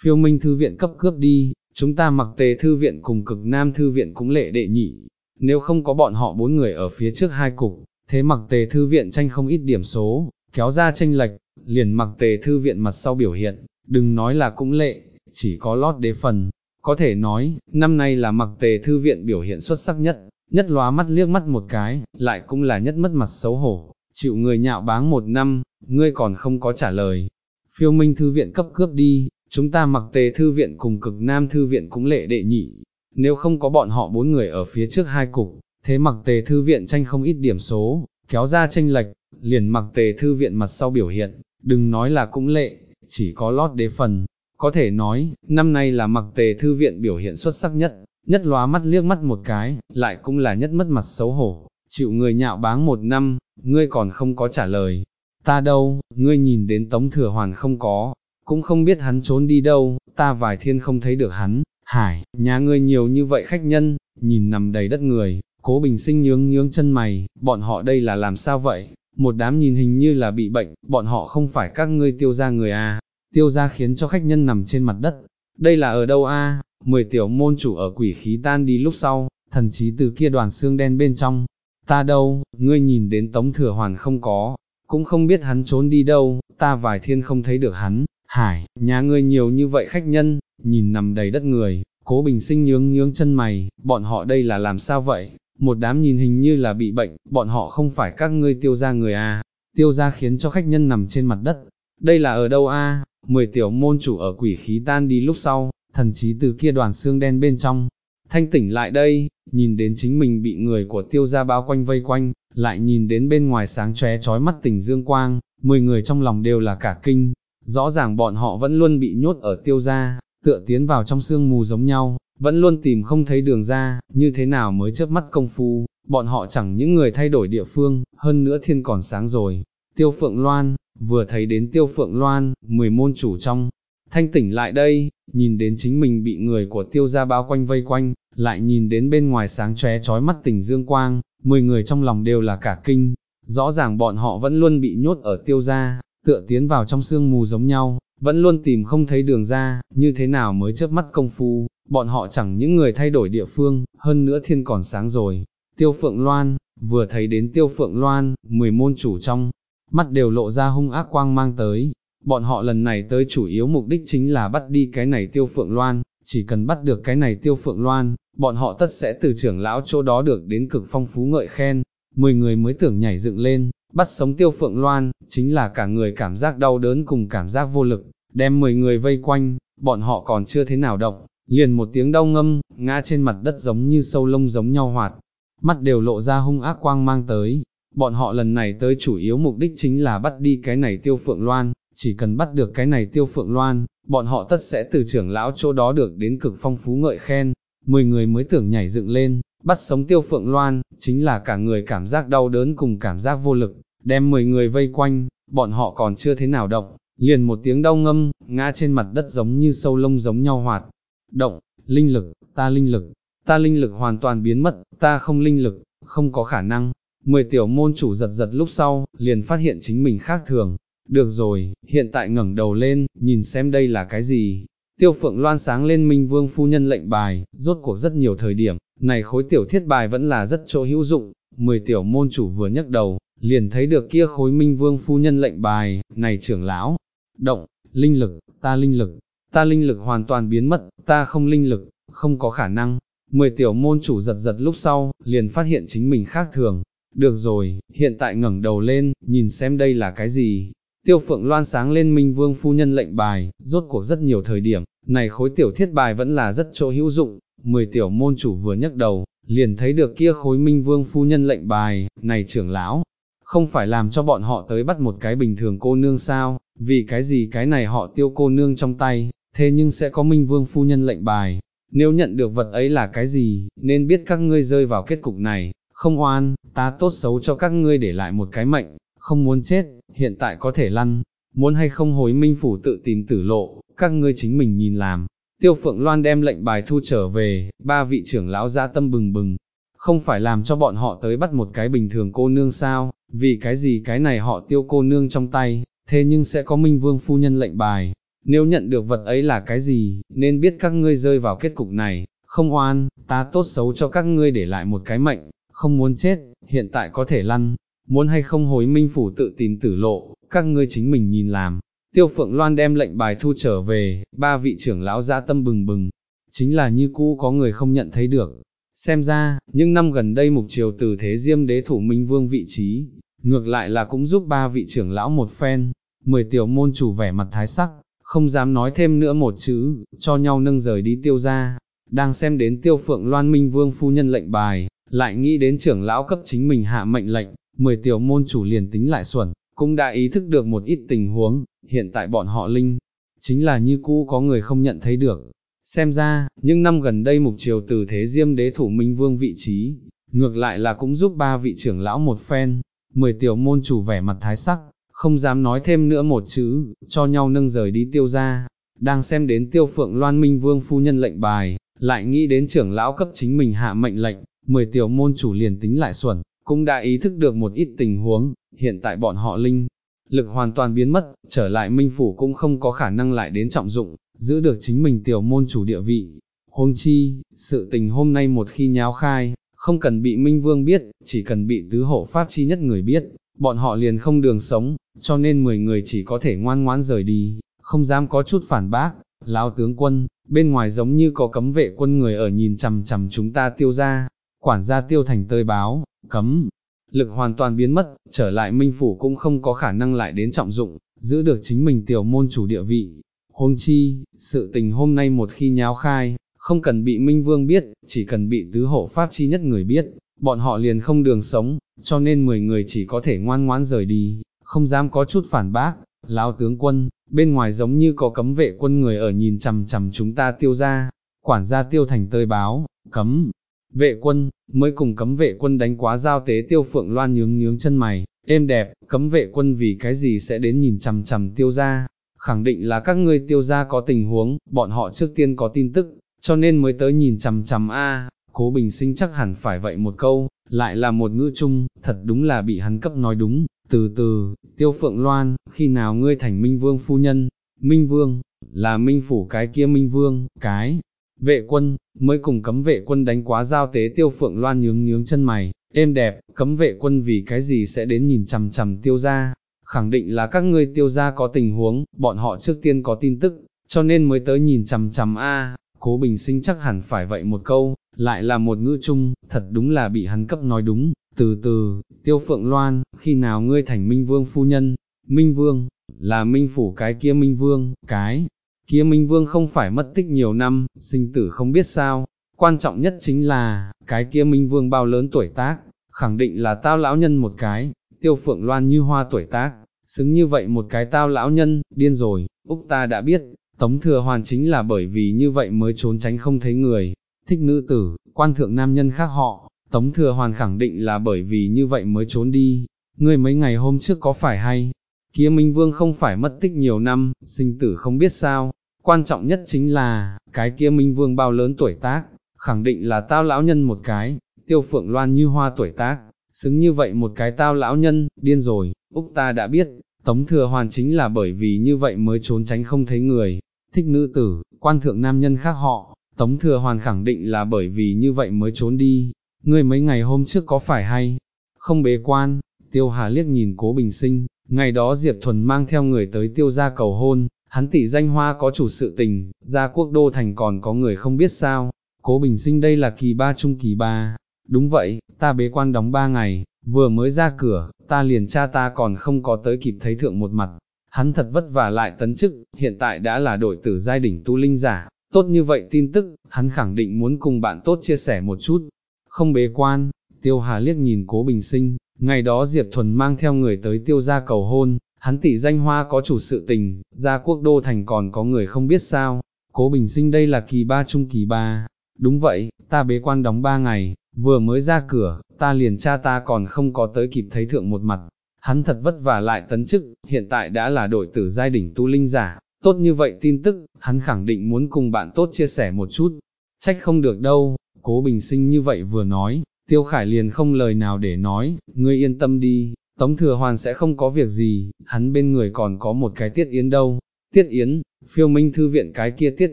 phiêu minh thư viện cấp cướp đi, chúng ta mặc tề thư viện cùng cực nam thư viện cũng lệ đệ nhị, nếu không có bọn họ bốn người ở phía trước hai cục, thế mặc tề thư viện tranh không ít điểm số, kéo ra tranh lệch, liền mặc tề thư viện mặt sau biểu hiện, đừng nói là cũng lệ, chỉ có lót đế phần, có thể nói, năm nay là mặc tề thư viện biểu hiện xuất sắc nhất, nhất lóa mắt liếc mắt một cái, lại cũng là nhất mất mặt xấu hổ, chịu người nhạo báng một năm, ngươi còn không có trả lời. Phiêu minh thư viện cấp cướp đi, chúng ta mặc tề thư viện cùng cực nam thư viện cũng lệ đệ nhị, nếu không có bọn họ bốn người ở phía trước hai cục, thế mặc tề thư viện tranh không ít điểm số, kéo ra tranh lệch, liền mặc tề thư viện mặt sau biểu hiện, đừng nói là cũng lệ, chỉ có lót đế phần, có thể nói, năm nay là mặc tề thư viện biểu hiện xuất sắc nhất, nhất lóa mắt liếc mắt một cái, lại cũng là nhất mất mặt xấu hổ, chịu người nhạo báng một năm, ngươi còn không có trả lời, ta đâu, ngươi nhìn đến tống thừa hoàn không có, cũng không biết hắn trốn đi đâu, ta vài thiên không thấy được hắn, hải, nhà ngươi nhiều như vậy khách nhân, nhìn nằm đầy đất người, Cố bình sinh nhướng nhướng chân mày, bọn họ đây là làm sao vậy? Một đám nhìn hình như là bị bệnh, bọn họ không phải các ngươi tiêu ra người à, tiêu ra khiến cho khách nhân nằm trên mặt đất. Đây là ở đâu a? Mười tiểu môn chủ ở quỷ khí tan đi lúc sau, thần chí từ kia đoàn xương đen bên trong. Ta đâu, ngươi nhìn đến tống thừa hoàn không có, cũng không biết hắn trốn đi đâu, ta vài thiên không thấy được hắn. Hải, nhà ngươi nhiều như vậy khách nhân, nhìn nằm đầy đất người, cố bình sinh nhướng nhướng chân mày, bọn họ đây là làm sao vậy? một đám nhìn hình như là bị bệnh, bọn họ không phải các ngươi tiêu ra người à, tiêu ra khiến cho khách nhân nằm trên mặt đất, đây là ở đâu a? Mười tiểu môn chủ ở quỷ khí tan đi lúc sau, thần chí từ kia đoàn xương đen bên trong, thanh tỉnh lại đây, nhìn đến chính mình bị người của tiêu gia bao quanh vây quanh, lại nhìn đến bên ngoài sáng chóe chói mắt tỉnh dương quang, mười người trong lòng đều là cả kinh, rõ ràng bọn họ vẫn luôn bị nhốt ở tiêu gia, tựa tiến vào trong sương mù giống nhau, vẫn luôn tìm không thấy đường ra, như thế nào mới chớp mắt công phu, bọn họ chẳng những người thay đổi địa phương, hơn nữa thiên còn sáng rồi. Tiêu Phượng Loan, vừa thấy đến Tiêu Phượng Loan, mười môn chủ trong, thanh tỉnh lại đây, nhìn đến chính mình bị người của Tiêu gia bao quanh vây quanh, lại nhìn đến bên ngoài sáng chóe chói mắt tỉnh dương quang, mười người trong lòng đều là cả kinh, rõ ràng bọn họ vẫn luôn bị nhốt ở Tiêu gia, tựa tiến vào trong sương mù giống nhau, vẫn luôn tìm không thấy đường ra, như thế nào mới chớp mắt công phu, bọn họ chẳng những người thay đổi địa phương, hơn nữa thiên còn sáng rồi. Tiêu Phượng Loan, vừa thấy đến Tiêu Phượng Loan, mười môn chủ trong, mắt đều lộ ra hung ác quang mang tới. Bọn họ lần này tới chủ yếu mục đích chính là bắt đi cái này Tiêu Phượng Loan, chỉ cần bắt được cái này Tiêu Phượng Loan, bọn họ tất sẽ từ trưởng lão chỗ đó được đến cực phong phú ngợi khen. Mười người mới tưởng nhảy dựng lên, bắt sống Tiêu Phượng Loan, chính là cả người cảm giác đau đớn cùng cảm giác vô lực, đem mười người vây quanh, bọn họ còn chưa thế nào động, liền một tiếng đau ngâm, ngã trên mặt đất giống như sâu lông giống nhau hoạt, mắt đều lộ ra hung ác quang mang tới. Bọn họ lần này tới chủ yếu mục đích chính là bắt đi cái này tiêu phượng loan, chỉ cần bắt được cái này tiêu phượng loan, bọn họ tất sẽ từ trưởng lão chỗ đó được đến cực phong phú ngợi khen. Mười người mới tưởng nhảy dựng lên, bắt sống tiêu phượng loan, chính là cả người cảm giác đau đớn cùng cảm giác vô lực, đem mười người vây quanh, bọn họ còn chưa thế nào động, liền một tiếng đau ngâm, ngã trên mặt đất giống như sâu lông giống nhau hoạt, động, linh lực, ta linh lực, ta linh lực hoàn toàn biến mất, ta không linh lực, không có khả năng. Mười tiểu môn chủ giật giật lúc sau, liền phát hiện chính mình khác thường. Được rồi, hiện tại ngẩng đầu lên, nhìn xem đây là cái gì. Tiêu phượng loan sáng lên minh vương phu nhân lệnh bài, rốt cuộc rất nhiều thời điểm, này khối tiểu thiết bài vẫn là rất chỗ hữu dụng. Mười tiểu môn chủ vừa nhấc đầu, liền thấy được kia khối minh vương phu nhân lệnh bài, này trưởng lão, động, linh lực, ta linh lực, ta linh lực hoàn toàn biến mất, ta không linh lực, không có khả năng. Mười tiểu môn chủ giật giật lúc sau, liền phát hiện chính mình khác thường. Được rồi, hiện tại ngẩng đầu lên, nhìn xem đây là cái gì. Tiêu phượng loan sáng lên minh vương phu nhân lệnh bài, rốt cuộc rất nhiều thời điểm, này khối tiểu thiết bài vẫn là rất chỗ hữu dụng. Mười tiểu môn chủ vừa nhấc đầu, liền thấy được kia khối minh vương phu nhân lệnh bài, này trưởng lão, không phải làm cho bọn họ tới bắt một cái bình thường cô nương sao, vì cái gì cái này họ tiêu cô nương trong tay, thế nhưng sẽ có minh vương phu nhân lệnh bài, nếu nhận được vật ấy là cái gì, nên biết các ngươi rơi vào kết cục này, không oan, ta tốt xấu cho các ngươi để lại một cái mệnh, không muốn chết, hiện tại có thể lăn, muốn hay không hối minh phủ tự tìm tử lộ, các ngươi chính mình nhìn làm. Tiêu Phượng Loan đem lệnh bài thu trở về, ba vị trưởng lão ra tâm bừng bừng, không phải làm cho bọn họ tới bắt một cái bình thường cô nương sao, vì cái gì cái này họ tiêu cô nương trong tay, thế nhưng sẽ có minh vương phu nhân lệnh bài, nếu nhận được vật ấy là cái gì, nên biết các ngươi rơi vào kết cục này, không oan, ta tốt xấu cho các ngươi để lại một cái mệnh, không muốn chết, hiện tại có thể lăn, muốn hay không hối minh phủ tự tìm tử lộ, các ngươi chính mình nhìn làm. Tiêu Phượng Loan đem lệnh bài thu trở về, ba vị trưởng lão ra tâm bừng bừng, chính là như cũ có người không nhận thấy được. Xem ra, những năm gần đây mục triều từ thế diêm đế thủ minh vương vị trí, ngược lại là cũng giúp ba vị trưởng lão một phen, mười tiểu môn chủ vẻ mặt thái sắc, không dám nói thêm nữa một chữ, cho nhau nâng rời đi tiêu ra, đang xem đến tiêu phượng loan minh vương phu nhân lệnh bài, lại nghĩ đến trưởng lão cấp chính mình hạ mệnh lệnh, mười tiểu môn chủ liền tính lại xuẩn, cũng đã ý thức được một ít tình huống, hiện tại bọn họ linh, chính là như cũ có người không nhận thấy được. Xem ra, những năm gần đây mục triều từ thế diêm đế thủ minh vương vị trí, ngược lại là cũng giúp ba vị trưởng lão một phen, mười tiểu môn chủ vẻ mặt thái sắc, không dám nói thêm nữa một chữ, cho nhau nâng rời đi tiêu ra, đang xem đến tiêu phượng loan minh vương phu nhân lệnh bài, lại nghĩ đến trưởng lão cấp chính mình hạ mệnh lệnh, mười tiểu môn chủ liền tính lại xuẩn, cũng đã ý thức được một ít tình huống, hiện tại bọn họ linh, lực hoàn toàn biến mất, trở lại minh phủ cũng không có khả năng lại đến trọng dụng, giữ được chính mình tiểu môn chủ địa vị. Huống chi, sự tình hôm nay một khi nháo khai, không cần bị Minh Vương biết, chỉ cần bị tứ hộ pháp chi nhất người biết, bọn họ liền không đường sống, cho nên 10 người chỉ có thể ngoan ngoãn rời đi, không dám có chút phản bác, lão tướng quân, bên ngoài giống như có cấm vệ quân người ở nhìn chằm chằm chúng ta tiêu ra, quản gia tiêu thành tơi báo, cấm, lực hoàn toàn biến mất, trở lại minh phủ cũng không có khả năng lại đến trọng dụng, giữ được chính mình tiểu môn chủ địa vị. Huống chi, sự tình hôm nay một khi nháo khai, không cần bị Minh Vương biết, chỉ cần bị tứ hộ pháp chi nhất người biết, bọn họ liền không đường sống, cho nên 10 người chỉ có thể ngoan ngoãn rời đi, không dám có chút phản bác. Lão tướng quân, bên ngoài giống như có cấm vệ quân người ở nhìn chằm chằm chúng ta tiêu ra, quản gia tiêu thành tơi báo, cấm, vệ quân, mới cùng cấm vệ quân đánh quá giao tế tiêu phượng loan nhướng nhướng chân mày, êm đẹp, cấm vệ quân vì cái gì sẽ đến nhìn chằm chằm tiêu ra, khẳng định là các ngươi tiêu ra có tình huống, bọn họ trước tiên có tin tức, cho nên mới tới nhìn chằm chằm a. Cố Bình Sinh chắc hẳn phải vậy một câu, lại là một ngữ chung, thật đúng là bị hắn cấp nói đúng, từ từ, tiêu phượng loan, khi nào ngươi thành Minh Vương phu nhân, Minh Vương, là Minh Phủ cái kia Minh Vương, cái, vệ quân, mới cùng cấm vệ quân đánh quá giao tế tiêu phượng loan nhướng nhướng chân mày, êm đẹp, cấm vệ quân vì cái gì sẽ đến nhìn chằm chằm tiêu ra, khẳng định là các ngươi tiêu ra có tình huống, bọn họ trước tiên có tin tức, cho nên mới tới nhìn chằm chằm a. Cố Bình Sinh chắc hẳn phải vậy một câu, lại là một ngữ chung, thật đúng là bị hắn cấp nói đúng, từ từ, tiêu phượng loan, khi nào ngươi thành Minh Vương phu nhân, Minh Vương, là Minh Phủ cái kia Minh Vương, cái, kia Minh Vương không phải mất tích nhiều năm, sinh tử không biết sao, quan trọng nhất chính là, cái kia Minh Vương bao lớn tuổi tác, khẳng định là tao lão nhân một cái, tiêu phượng loan như hoa tuổi tác, xứng như vậy một cái tao lão nhân, điên rồi, Úc ta đã biết, Tống thừa hoàn chính là bởi vì như vậy mới trốn tránh không thấy người, thích nữ tử, quan thượng nam nhân khác họ, Tống thừa hoàn khẳng định là bởi vì như vậy mới trốn đi, ngươi mấy ngày hôm trước có phải hay, kia Minh Vương không phải mất tích nhiều năm, sinh tử không biết sao, quan trọng nhất chính là, cái kia Minh Vương bao lớn tuổi tác, khẳng định là tao lão nhân một cái, tiêu phượng loan như hoa tuổi tác, xứng như vậy một cái tao lão nhân, điên rồi, Úc ta đã biết, Tống Thừa Hoàn chính là bởi vì như vậy mới trốn tránh không thấy người, thích nữ tử, quan thượng nam nhân khác họ, Tống Thừa Hoàn khẳng định là bởi vì như vậy mới trốn đi, ngươi mấy ngày hôm trước có phải hay, không bế quan, Tiêu Hà liếc nhìn cố bình sinh, ngày đó Diệp Thuần mang theo người tới tiêu gia cầu hôn, hắn tỷ danh hoa có chủ sự tình, gia quốc đô thành còn có người không biết sao, cố bình sinh đây là kỳ ba trung kỳ ba, đúng vậy, ta bế quan đóng ba ngày, vừa mới ra cửa, ta liền cha ta còn không có tới kịp thấy thượng một mặt, hắn thật vất vả lại tấn chức, hiện tại đã là đội tử giai đỉnh tu linh giả, tốt như vậy tin tức, hắn khẳng định muốn cùng bạn tốt chia sẻ một chút, không bế quan, tiêu hà liếc nhìn cố bình sinh, ngày đó Diệp Thuần mang theo người tới tiêu gia cầu hôn, hắn tỷ danh hoa có chủ sự tình, gia quốc đô thành còn có người không biết sao, cố bình sinh đây là kỳ ba trung kỳ ba, đúng vậy, ta bế quan đóng ba ngày, vừa mới ra cửa, ta liền cha ta còn không có tới kịp thấy thượng một mặt, hắn thật vất vả lại tấn chức, hiện tại đã là đội tử giai đỉnh tu linh giả, tốt như vậy tin tức, hắn khẳng định muốn cùng bạn tốt chia sẻ một chút, trách không được đâu, cố bình sinh như vậy vừa nói, tiêu khải liền không lời nào để nói, ngươi yên tâm đi, Tống Thừa Hoàn sẽ không có việc gì, hắn bên người còn có một cái tiết yến đâu, tiết yến, phiêu minh thư viện cái kia tiết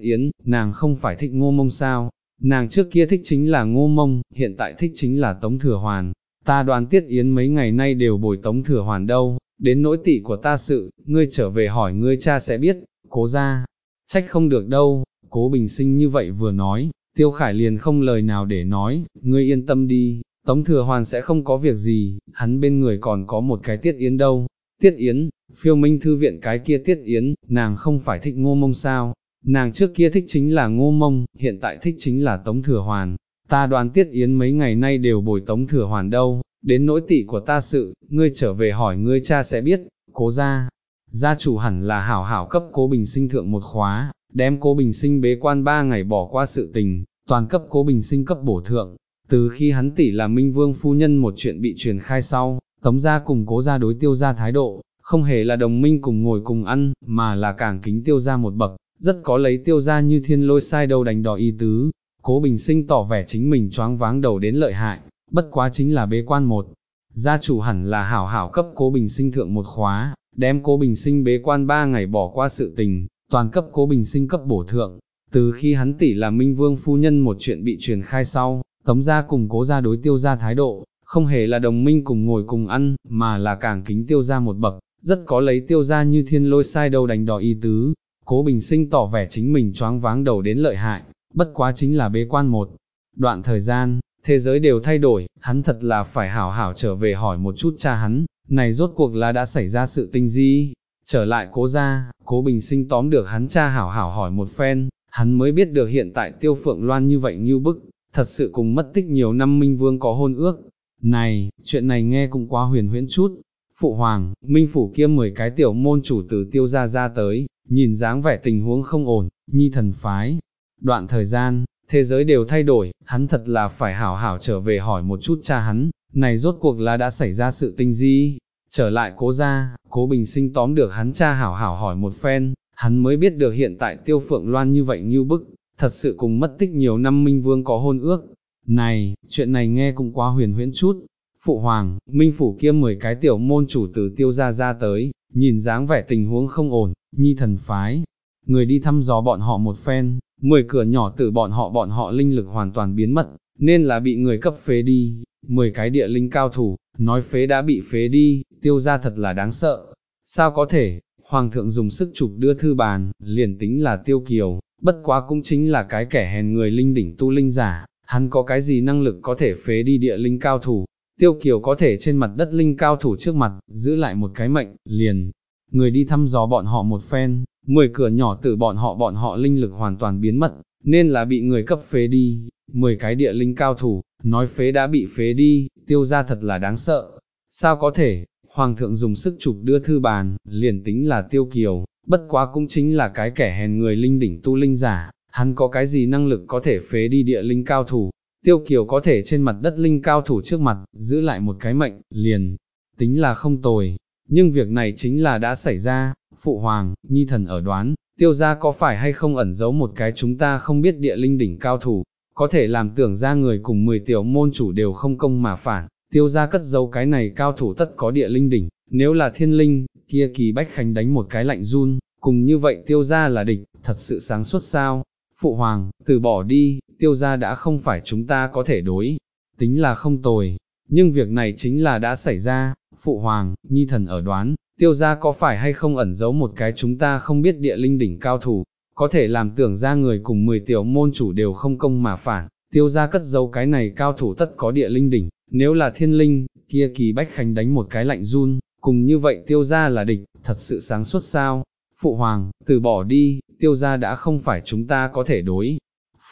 yến, nàng không phải thích ngô mông sao, nàng trước kia thích chính là ngô mông, hiện tại thích chính là Tống Thừa Hoàn, ta đoán tiết yến mấy ngày nay đều bồi Tống Thừa Hoàn đâu, đến nỗi tị của ta sự, ngươi trở về hỏi ngươi cha sẽ biết, cố ra, trách không được đâu, cố bình sinh như vậy vừa nói, tiêu khải liền không lời nào để nói, ngươi yên tâm đi, Tống Thừa Hoàn sẽ không có việc gì, hắn bên người còn có một cái tiết yến đâu. Tiết yến, phiêu minh thư viện cái kia tiết yến, nàng không phải thích ngô mông sao, nàng trước kia thích chính là ngô mông, hiện tại thích chính là Tống Thừa Hoàn. Ta đoán tiết yến mấy ngày nay đều bồi Tống Thừa Hoàn đâu, đến nỗi tị của ta sự, ngươi trở về hỏi ngươi cha sẽ biết, cố ra. Gia chủ hẳn là hảo hảo cấp cố bình sinh thượng một khóa, đem cố bình sinh bế quan ba ngày bỏ qua sự tình, toàn cấp cố bình sinh cấp bổ thượng, từ khi hắn tỷ là Minh Vương phu nhân một chuyện bị truyền khai sau, tống gia cùng cố gia đối tiêu gia thái độ, không hề là đồng minh cùng ngồi cùng ăn, mà là càng kính tiêu gia một bậc, rất có lấy tiêu gia như thiên lôi sai đâu đánh đỏ y tứ. Cố bình sinh tỏ vẻ chính mình choáng váng đầu đến lợi hại, bất quá chính là bế quan một. Gia chủ hẳn là hảo hảo cấp cố bình sinh thượng một khóa, đem cố bình sinh bế quan ba ngày bỏ qua sự tình, toàn cấp cố bình sinh cấp bổ thượng. Từ khi hắn tỷ là Minh Vương phu nhân một chuyện bị truyền khai sau, Tống gia cùng cố gia đối tiêu gia thái độ, không hề là đồng minh cùng ngồi cùng ăn, mà là càng kính tiêu gia một bậc, rất có lấy tiêu gia như thiên lôi sai đâu đánh đỏ y tứ. Cố bình sinh tỏ vẻ chính mình choáng váng đầu đến lợi hại, bất quá chính là bế quan một. Đoạn thời gian, thế giới đều thay đổi, hắn thật là phải hảo hảo trở về hỏi một chút cha hắn, này rốt cuộc là đã xảy ra sự tình gì? Trở lại cố gia, cố bình sinh tóm được hắn cha hảo hảo hỏi một phen, hắn mới biết được hiện tại tiêu phượng loan như vậy như bức, thật sự cùng mất tích nhiều năm Minh Vương có hôn ước. Này, chuyện này nghe cũng quá huyền huyễn chút. Phụ Hoàng, Minh Phủ kia mười cái tiểu môn chủ từ tiêu ra ra tới, nhìn dáng vẻ tình huống không ổn, nhi thần phái. Đoạn thời gian, thế giới đều thay đổi, hắn thật là phải hảo hảo trở về hỏi một chút cha hắn, này rốt cuộc là đã xảy ra sự tinh gì. Trở lại cố ra, cố bình sinh tóm được hắn cha hảo hảo hỏi một phen, hắn mới biết được hiện tại tiêu phượng loan như vậy như bức, thật sự cùng mất tích nhiều năm Minh Vương có hôn ước. Này, chuyện này nghe cũng quá huyền huyễn chút. Phụ Hoàng, Minh Phủ kia mười cái tiểu môn chủ từ tiêu ra ra tới, nhìn dáng vẻ tình huống không ổn, nhi thần phái. Người đi thăm dò bọn họ một phen, mười cửa nhỏ từ bọn họ bọn họ linh lực hoàn toàn biến mất, nên là bị người cấp phế đi. Mười cái địa linh cao thủ, nói phế đã bị phế đi, tiêu ra thật là đáng sợ. Sao có thể, Hoàng thượng dùng sức chụp đưa thư bàn, liền tính là tiêu kiều, bất quá cũng chính là cái kẻ hèn người linh đỉnh tu linh giả, hắn có cái gì năng lực có thể phế đi địa linh cao thủ, tiêu kiều có thể trên mặt đất linh cao thủ trước mặt, giữ lại một cái mệnh, liền, người đi thăm dò bọn họ một phen, mười cửa nhỏ từ bọn họ bọn họ linh lực hoàn toàn biến mất, nên là bị người cấp phế đi, mười cái địa linh cao thủ, nói phế đã bị phế đi, tiêu ra thật là đáng sợ, sao có thể, hoàng thượng dùng sức chụp đưa thư bàn, liền tính là tiêu kiều, bất quá cũng chính là cái kẻ hèn người linh đỉnh tu linh giả, hắn có cái gì năng lực có thể phế đi địa linh cao thủ, tiêu kiều có thể trên mặt đất linh cao thủ trước mặt, giữ lại một cái mệnh, liền, tính là không tồi, nhưng việc này chính là đã xảy ra, phụ hoàng, nhi thần ở đoán, tiêu gia có phải hay không ẩn giấu một cái chúng ta không biết địa linh đỉnh cao thủ, có thể làm tưởng ra người cùng 10 tiểu môn chủ đều không công mà phản, tiêu gia cất giấu cái này cao thủ tất có địa linh đỉnh, nếu là thiên linh, kia kỳ bách khánh đánh một cái lạnh run, cùng như vậy tiêu gia là địch, thật sự sáng suốt sao? Phụ hoàng, từ bỏ đi, tiêu gia đã không phải chúng ta có thể đối, tính là không tồi, nhưng việc này chính là đã xảy ra, phụ hoàng, nhi thần ở đoán, tiêu gia có phải hay không ẩn giấu một cái chúng ta không biết địa linh đỉnh cao thủ, có thể làm tưởng ra người cùng 10 tiểu môn chủ đều không công mà phản, tiêu ra cất dấu cái này cao thủ tất có địa linh đỉnh, nếu là thiên linh, kia kỳ bách khánh đánh một cái lạnh run, cùng như vậy tiêu ra là địch, thật sự sáng suốt sao, phụ hoàng, từ bỏ đi, tiêu ra đã không phải chúng ta có thể đối,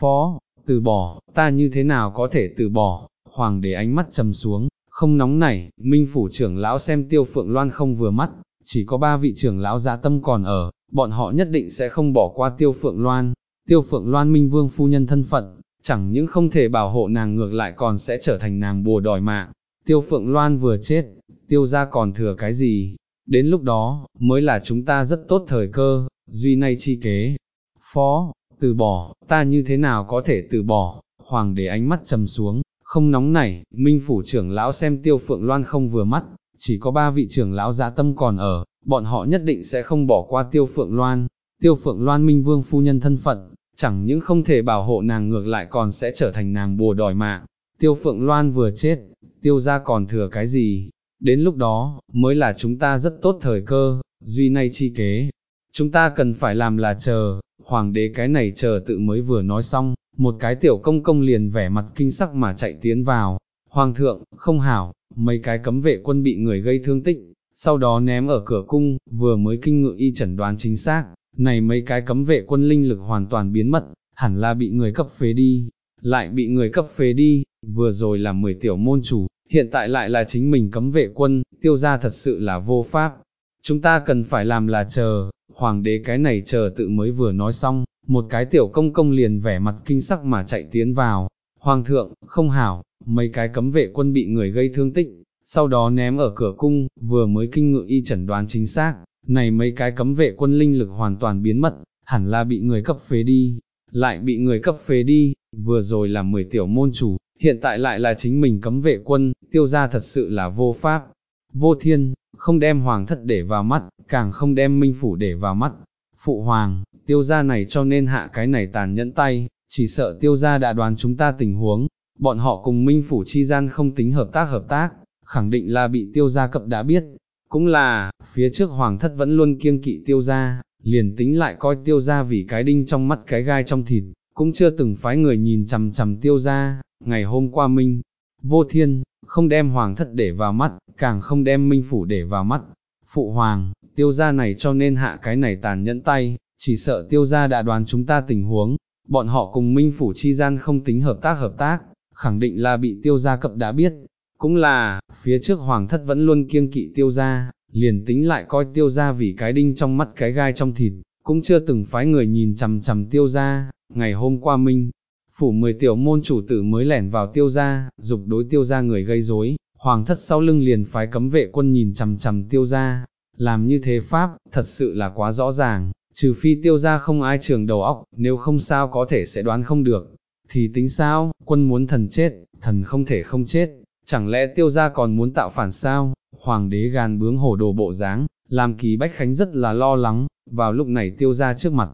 phó, từ bỏ, ta như thế nào có thể từ bỏ, hoàng đế ánh mắt trầm xuống, không nóng nảy, minh phủ trưởng lão xem tiêu phượng loan không vừa mắt, chỉ có ba vị trưởng lão dạ tâm còn ở, bọn họ nhất định sẽ không bỏ qua tiêu phượng loan, tiêu phượng loan minh vương phu nhân thân phận, chẳng những không thể bảo hộ nàng ngược lại còn sẽ trở thành nàng bùa đòi mạng, tiêu phượng loan vừa chết, tiêu ra còn thừa cái gì, đến lúc đó, mới là chúng ta rất tốt thời cơ, duy nay chi kế, phó, từ bỏ, ta như thế nào có thể từ bỏ, hoàng đế ánh mắt trầm xuống, không nóng nảy, minh phủ trưởng lão xem tiêu phượng loan không vừa mắt, chỉ có ba vị trưởng lão giá tâm còn ở, bọn họ nhất định sẽ không bỏ qua tiêu phượng loan, tiêu phượng loan minh vương phu nhân thân phận, chẳng những không thể bảo hộ nàng ngược lại còn sẽ trở thành nàng bùa đòi mạng, tiêu phượng loan vừa chết, tiêu ra còn thừa cái gì, đến lúc đó, mới là chúng ta rất tốt thời cơ, duy nay chi kế, chúng ta cần phải làm là chờ, hoàng đế cái này chờ tự mới vừa nói xong, một cái tiểu công công liền vẻ mặt kinh sắc mà chạy tiến vào, hoàng thượng, không hảo, mấy cái cấm vệ quân bị người gây thương tích, sau đó ném ở cửa cung, vừa mới kinh ngự y chẩn đoán chính xác, này mấy cái cấm vệ quân linh lực hoàn toàn biến mất, hẳn là bị người cấp phế đi, lại bị người cấp phế đi, vừa rồi là 10 tiểu môn chủ, hiện tại lại là chính mình cấm vệ quân, tiêu ra thật sự là vô pháp. Chúng ta cần phải làm là chờ, hoàng đế cái này chờ tự mới vừa nói xong, một cái tiểu công công liền vẻ mặt kinh sắc mà chạy tiến vào. Hoàng thượng, không hảo, mấy cái cấm vệ quân bị người gây thương tích, sau đó ném ở cửa cung, vừa mới kinh ngự y chẩn đoán chính xác, này mấy cái cấm vệ quân linh lực hoàn toàn biến mất, hẳn là bị người cấp phế đi, lại bị người cấp phế đi, vừa rồi là 10 tiểu môn chủ, hiện tại lại là chính mình cấm vệ quân, tiêu ra thật sự là vô pháp, vô thiên, không đem hoàng thất để vào mắt, càng không đem minh phủ để vào mắt. Phụ hoàng, tiêu gia này cho nên hạ cái này tàn nhẫn tay, chỉ sợ tiêu gia đã đoán chúng ta tình huống, bọn họ cùng minh phủ chi gian không tính hợp tác hợp tác, khẳng định là bị tiêu gia cập đã biết. Cũng là, phía trước hoàng thất vẫn luôn kiêng kỵ tiêu gia, liền tính lại coi tiêu gia vì cái đinh trong mắt cái gai trong thịt, cũng chưa từng phái người nhìn chằm chằm tiêu gia. Ngày hôm qua minh, vô thiên, không đem hoàng thất để vào mắt, càng không đem minh phủ để vào mắt. Phụ hoàng, tiêu gia này cho nên hạ cái này tàn nhẫn tay, chỉ sợ tiêu gia đã đoán chúng ta tình huống, bọn họ cùng minh phủ chi gian không tính hợp tác hợp tác, khẳng định là bị tiêu gia cập đã biết. Cũng là, phía trước hoàng thất vẫn luôn kiêng kỵ tiêu gia, liền tính lại coi tiêu gia vì cái đinh trong mắt cái gai trong thịt, cũng chưa từng phái người nhìn chằm chằm tiêu gia. Ngày hôm qua minh, phủ mười tiểu môn chủ tử mới lẻn vào tiêu gia, dục đối tiêu gia người gây rối, hoàng thất sau lưng liền phái cấm vệ quân nhìn chằm chằm tiêu gia, làm như thế pháp, thật sự là quá rõ ràng, trừ phi tiêu gia không ai trường đầu óc, nếu không sao có thể sẽ đoán không được, thì tính sao, quân muốn thần chết, thần không thể không chết, chẳng lẽ tiêu gia còn muốn tạo phản sao, hoàng đế gàn bướng hổ đồ bộ dáng, làm kỳ bách khánh rất là lo lắng, vào lúc này tiêu gia trước mặt,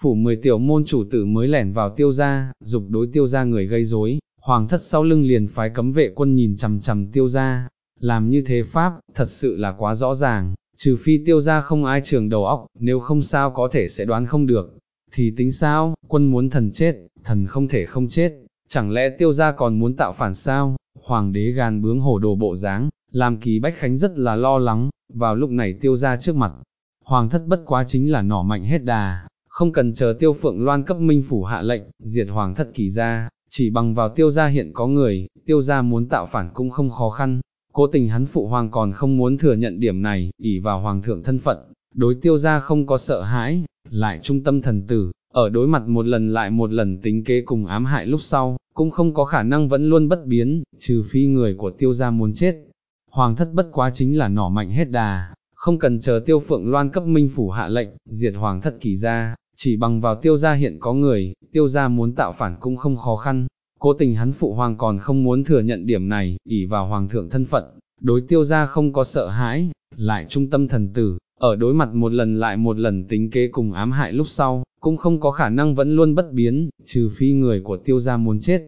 phủ mười tiểu môn chủ tử mới lẻn vào tiêu gia, dục đối tiêu gia người gây rối, hoàng thất sau lưng liền phái cấm vệ quân nhìn chằm chằm tiêu gia, làm như thế pháp, thật sự là quá rõ ràng, trừ phi tiêu gia không ai trường đầu óc, nếu không sao có thể sẽ đoán không được, thì tính sao, quân muốn thần chết, thần không thể không chết, chẳng lẽ tiêu gia còn muốn tạo phản sao, hoàng đế gàn bướng hổ đồ bộ dáng, làm kỳ bách khánh rất là lo lắng, vào lúc này tiêu gia trước mặt, hoàng thất bất quá chính là nỏ mạnh hết đà, không cần chờ tiêu phượng loan cấp minh phủ hạ lệnh, diệt hoàng thất kỳ gia, chỉ bằng vào tiêu gia hiện có người, tiêu gia muốn tạo phản cũng không khó khăn, cố tình hắn phụ hoàng còn không muốn thừa nhận điểm này, ỉ vào hoàng thượng thân phận, đối tiêu gia không có sợ hãi, lại trung tâm thần tử, ở đối mặt một lần lại một lần tính kế cùng ám hại lúc sau, cũng không có khả năng vẫn luôn bất biến, trừ phi người của tiêu gia muốn chết. Hoàng thất bất quá chính là nỏ mạnh hết đà, không cần chờ tiêu phượng loan cấp minh phủ hạ lệnh, diệt hoàng thất kỳ gia, chỉ bằng vào tiêu gia hiện có người, tiêu gia muốn tạo phản cũng không khó khăn, cố tình hắn phụ hoàng còn không muốn thừa nhận điểm này, ỷ vào hoàng thượng thân phận, đối tiêu gia không có sợ hãi, lại trung tâm thần tử, ở đối mặt một lần lại một lần tính kế cùng ám hại lúc sau, cũng không có khả năng vẫn luôn bất biến, trừ phi người của tiêu gia muốn chết.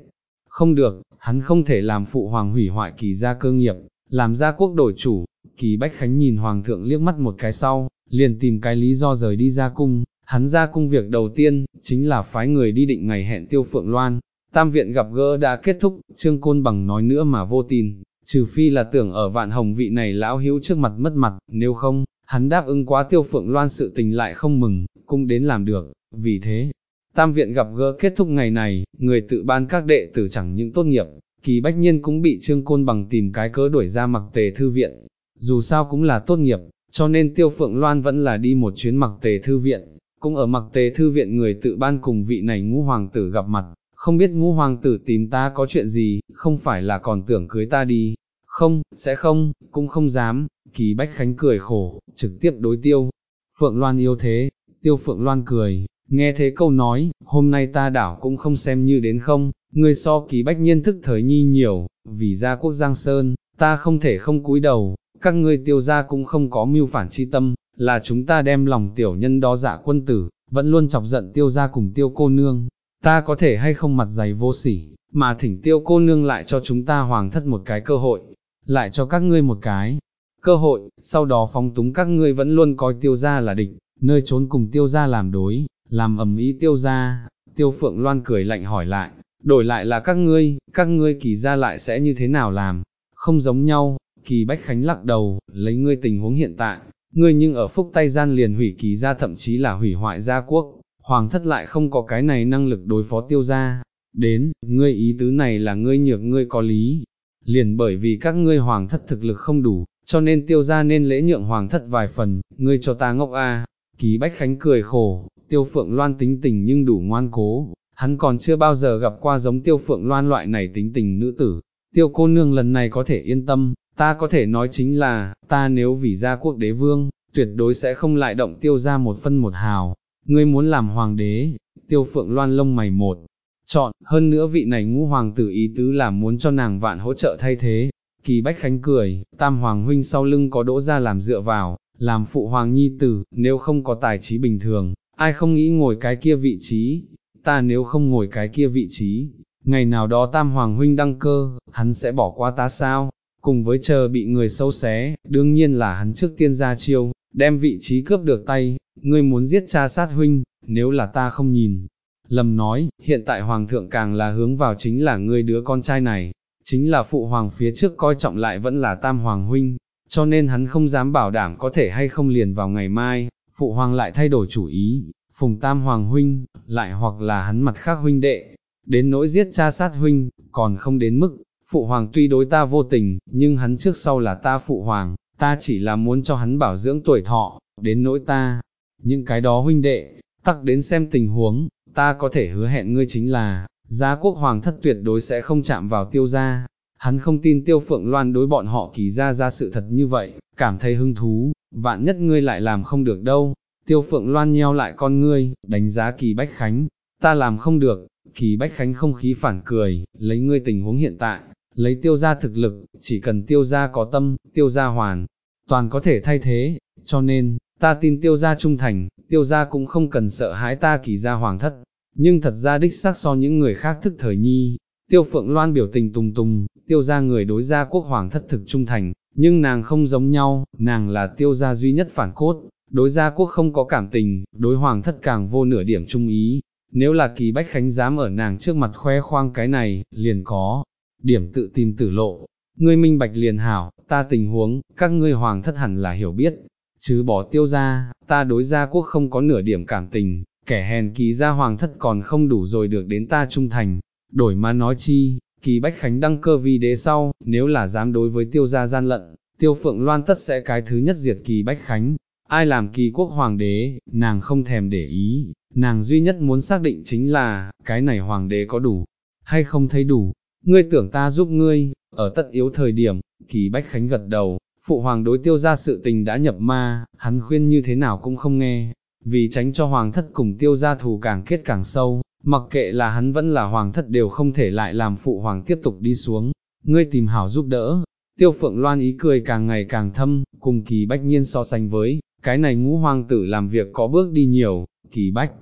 Không được, hắn không thể làm phụ hoàng hủy hoại kỳ gia cơ nghiệp, làm gia quốc đổi chủ, kỳ Bách Khánh nhìn hoàng thượng liếc mắt một cái sau, liền tìm cái lý do rời đi ra cung, hắn ra cung việc đầu tiên, chính là phái người đi định ngày hẹn tiêu phượng loan, tam viện gặp gỡ đã kết thúc, trương côn bằng nói nữa mà vô tin, trừ phi là tưởng ở vạn hồng vị này lão hữu trước mặt mất mặt, nếu không, hắn đáp ứng quá tiêu phượng loan sự tình lại không mừng, cũng đến làm được, vì thế, tam viện gặp gỡ kết thúc ngày này, người tự ban các đệ tử chẳng những tốt nghiệp, kỳ bách nhiên cũng bị trương côn bằng tìm cái cớ đuổi ra mặc tề thư viện, dù sao cũng là tốt nghiệp, cho nên tiêu phượng loan vẫn là đi một chuyến mặc tề thư viện, cũng ở mặc tề thư viện người tự ban cùng vị này ngũ hoàng tử gặp mặt, không biết ngũ hoàng tử tìm ta có chuyện gì, không phải là còn tưởng cưới ta đi, không, sẽ không, cũng không dám, kỳ bách khánh cười khổ, trực tiếp đối tiêu. Phượng Loan yêu thế, tiêu Phượng Loan cười, nghe thế câu nói, hôm nay ta đảo cũng không xem như đến không, ngươi so kỳ bách nhiên thức thời nhi nhiều, vì gia quốc Giang Sơn, ta không thể không cúi đầu, các ngươi tiêu gia cũng không có mưu phản chi tâm, là chúng ta đem lòng tiểu nhân đó giả quân tử, vẫn luôn chọc giận tiêu gia cùng tiêu cô nương, ta có thể hay không mặt dày vô sỉ, mà thỉnh tiêu cô nương lại cho chúng ta hoàng thất một cái cơ hội, lại cho các ngươi một cái cơ hội, sau đó phóng túng các ngươi vẫn luôn coi tiêu gia là địch, nơi trốn cùng tiêu gia làm đối, làm ầm ý tiêu gia, tiêu phượng loan cười lạnh hỏi lại, đổi lại là các ngươi, các ngươi kỳ gia lại sẽ như thế nào làm, không giống nhau, kỳ bách khánh lắc đầu, lấy ngươi tình huống hiện tại, ngươi nhưng ở phúc tay gian liền hủy kỳ gia thậm chí là hủy hoại gia quốc, hoàng thất lại không có cái này năng lực đối phó tiêu gia, đến, ngươi ý tứ này là ngươi nhược ngươi có lý, liền bởi vì các ngươi hoàng thất thực lực không đủ, cho nên tiêu gia nên lễ nhượng hoàng thất vài phần, ngươi cho ta ngốc a. kỳ Bách Khánh cười khổ, tiêu phượng loan tính tình nhưng đủ ngoan cố, hắn còn chưa bao giờ gặp qua giống tiêu phượng loan loại này tính tình nữ tử, tiêu cô nương lần này có thể yên tâm, ta có thể nói chính là, ta nếu vì gia quốc đế vương, tuyệt đối sẽ không lại động tiêu ra một phân một hào, ngươi muốn làm hoàng đế, tiêu phượng loan lông mày một, chọn, hơn nữa vị này ngũ hoàng tử ý tứ là muốn cho nàng vạn hỗ trợ thay thế, kỳ bách khánh cười, tam hoàng huynh sau lưng có đỗ ra làm dựa vào, làm phụ hoàng nhi tử, nếu không có tài trí bình thường, ai không nghĩ ngồi cái kia vị trí, ta nếu không ngồi cái kia vị trí, ngày nào đó tam hoàng huynh đăng cơ, hắn sẽ bỏ qua ta sao, cùng với chờ bị người sâu xé, đương nhiên là hắn trước tiên ra chiêu, đem vị trí cướp được tay, ngươi muốn giết cha sát huynh, nếu là ta không nhìn. Lầm nói, hiện tại hoàng thượng càng là hướng vào chính là ngươi đứa con trai này, chính là phụ hoàng phía trước coi trọng lại vẫn là tam hoàng huynh, cho nên hắn không dám bảo đảm có thể hay không liền vào ngày mai, phụ hoàng lại thay đổi chủ ý, phùng tam hoàng huynh, lại hoặc là hắn mặt khác huynh đệ, đến nỗi giết cha sát huynh, còn không đến mức, phụ hoàng tuy đối ta vô tình, nhưng hắn trước sau là ta phụ hoàng, ta chỉ là muốn cho hắn bảo dưỡng tuổi thọ, đến nỗi ta, những cái đó huynh đệ, tắc đến xem tình huống, ta có thể hứa hẹn ngươi chính là, gia quốc hoàng thất tuyệt đối sẽ không chạm vào tiêu gia, hắn không tin tiêu phượng loan đối bọn họ kỳ ra ra sự thật như vậy, cảm thấy hứng thú, vạn nhất ngươi lại làm không được đâu, tiêu phượng loan nheo lại con ngươi, đánh giá kỳ bách khánh, ta làm không được, kỳ bách khánh không khí phản cười, lấy ngươi tình huống hiện tại, lấy tiêu gia thực lực, chỉ cần tiêu gia có tâm, tiêu gia hoàn, toàn có thể thay thế, cho nên, ta tin tiêu gia trung thành, tiêu gia cũng không cần sợ hãi ta kỳ gia hoàng thất, nhưng thật ra đích xác so những người khác thức thời nhi. Tiêu Phượng Loan biểu tình tùng tùng, tiêu gia người đối gia quốc hoàng thất thực trung thành, nhưng nàng không giống nhau, nàng là tiêu gia duy nhất phản cốt, đối gia quốc không có cảm tình, đối hoàng thất càng vô nửa điểm trung ý. Nếu là kỳ bách khánh dám ở nàng trước mặt khoe khoang cái này, liền có, điểm tự tìm tử lộ. Ngươi minh bạch liền hảo, ta tình huống, các ngươi hoàng thất hẳn là hiểu biết, chứ bỏ tiêu gia, ta đối gia quốc không có nửa điểm cảm tình, kẻ hèn kỳ gia hoàng thất còn không đủ rồi được đến ta trung thành, đổi mà nói chi, kỳ bách khánh đăng cơ vi đế sau, nếu là dám đối với tiêu gia gian lận, tiêu phượng loan tất sẽ cái thứ nhất diệt kỳ bách khánh, ai làm kỳ quốc hoàng đế, nàng không thèm để ý, nàng duy nhất muốn xác định chính là, cái này hoàng đế có đủ, hay không thấy đủ, ngươi tưởng ta giúp ngươi, ở tất yếu thời điểm, kỳ bách khánh gật đầu, phụ hoàng đối tiêu ra sự tình đã nhập ma, hắn khuyên như thế nào cũng không nghe, vì tránh cho hoàng thất cùng tiêu gia thù càng kết càng sâu, mặc kệ là hắn vẫn là hoàng thất đều không thể lại làm phụ hoàng tiếp tục đi xuống, ngươi tìm hảo giúp đỡ. Tiêu phượng loan ý cười càng ngày càng thâm, cùng kỳ bách nhiên so sánh với, cái này ngũ hoàng tử làm việc có bước đi nhiều, kỳ bách.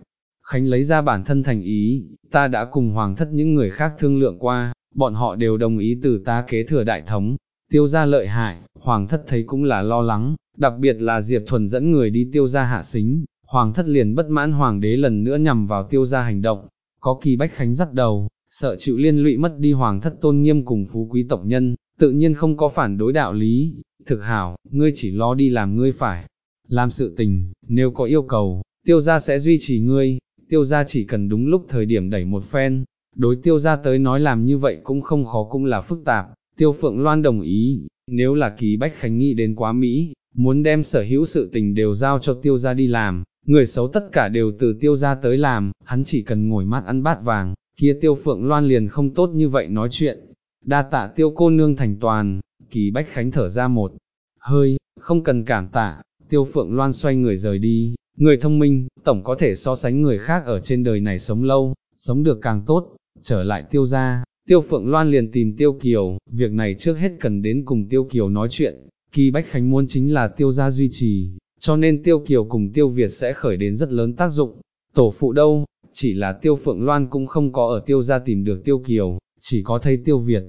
Khánh lấy ra bản thân thành ý, ta đã cùng hoàng thất những người khác thương lượng qua, bọn họ đều đồng ý từ ta kế thừa đại thống, tiêu gia lợi hại, hoàng thất thấy cũng là lo lắng, đặc biệt là Diệp Thuần dẫn người đi tiêu gia hạ xính, hoàng thất liền bất mãn hoàng đế lần nữa nhằm vào tiêu gia hành động, có kỳ bách khánh dắt đầu, sợ chịu liên lụy mất đi hoàng thất tôn nghiêm cùng phú quý tộc nhân, tự nhiên không có phản đối đạo lý, thực hảo, ngươi chỉ lo đi làm ngươi phải, làm sự tình, nếu có yêu cầu, tiêu gia sẽ duy trì ngươi, tiêu gia chỉ cần đúng lúc thời điểm đẩy một phen, đối tiêu gia tới nói làm như vậy cũng không khó cũng là phức tạp, tiêu phượng loan đồng ý, nếu là kỳ bách khánh nghĩ đến quá Mỹ, muốn đem sở hữu sự tình đều giao cho tiêu gia đi làm, người xấu tất cả đều từ tiêu gia tới làm, hắn chỉ cần ngồi mát ăn bát vàng, kia tiêu phượng loan liền không tốt như vậy nói chuyện, đa tạ tiêu cô nương thành toàn, kỳ bách khánh thở ra một hơi, không cần cảm tạ, tiêu phượng loan xoay người rời đi, người thông minh, tổng có thể so sánh người khác ở trên đời này sống lâu, sống được càng tốt, trở lại tiêu gia, tiêu phượng loan liền tìm tiêu kiều, việc này trước hết cần đến cùng tiêu kiều nói chuyện, kỳ bách khánh muốn chính là tiêu gia duy trì, cho nên tiêu kiều cùng tiêu Việt sẽ khởi đến rất lớn tác dụng, tổ phụ đâu, chỉ là tiêu phượng loan cũng không có ở tiêu gia tìm được tiêu kiều, chỉ có thấy tiêu Việt.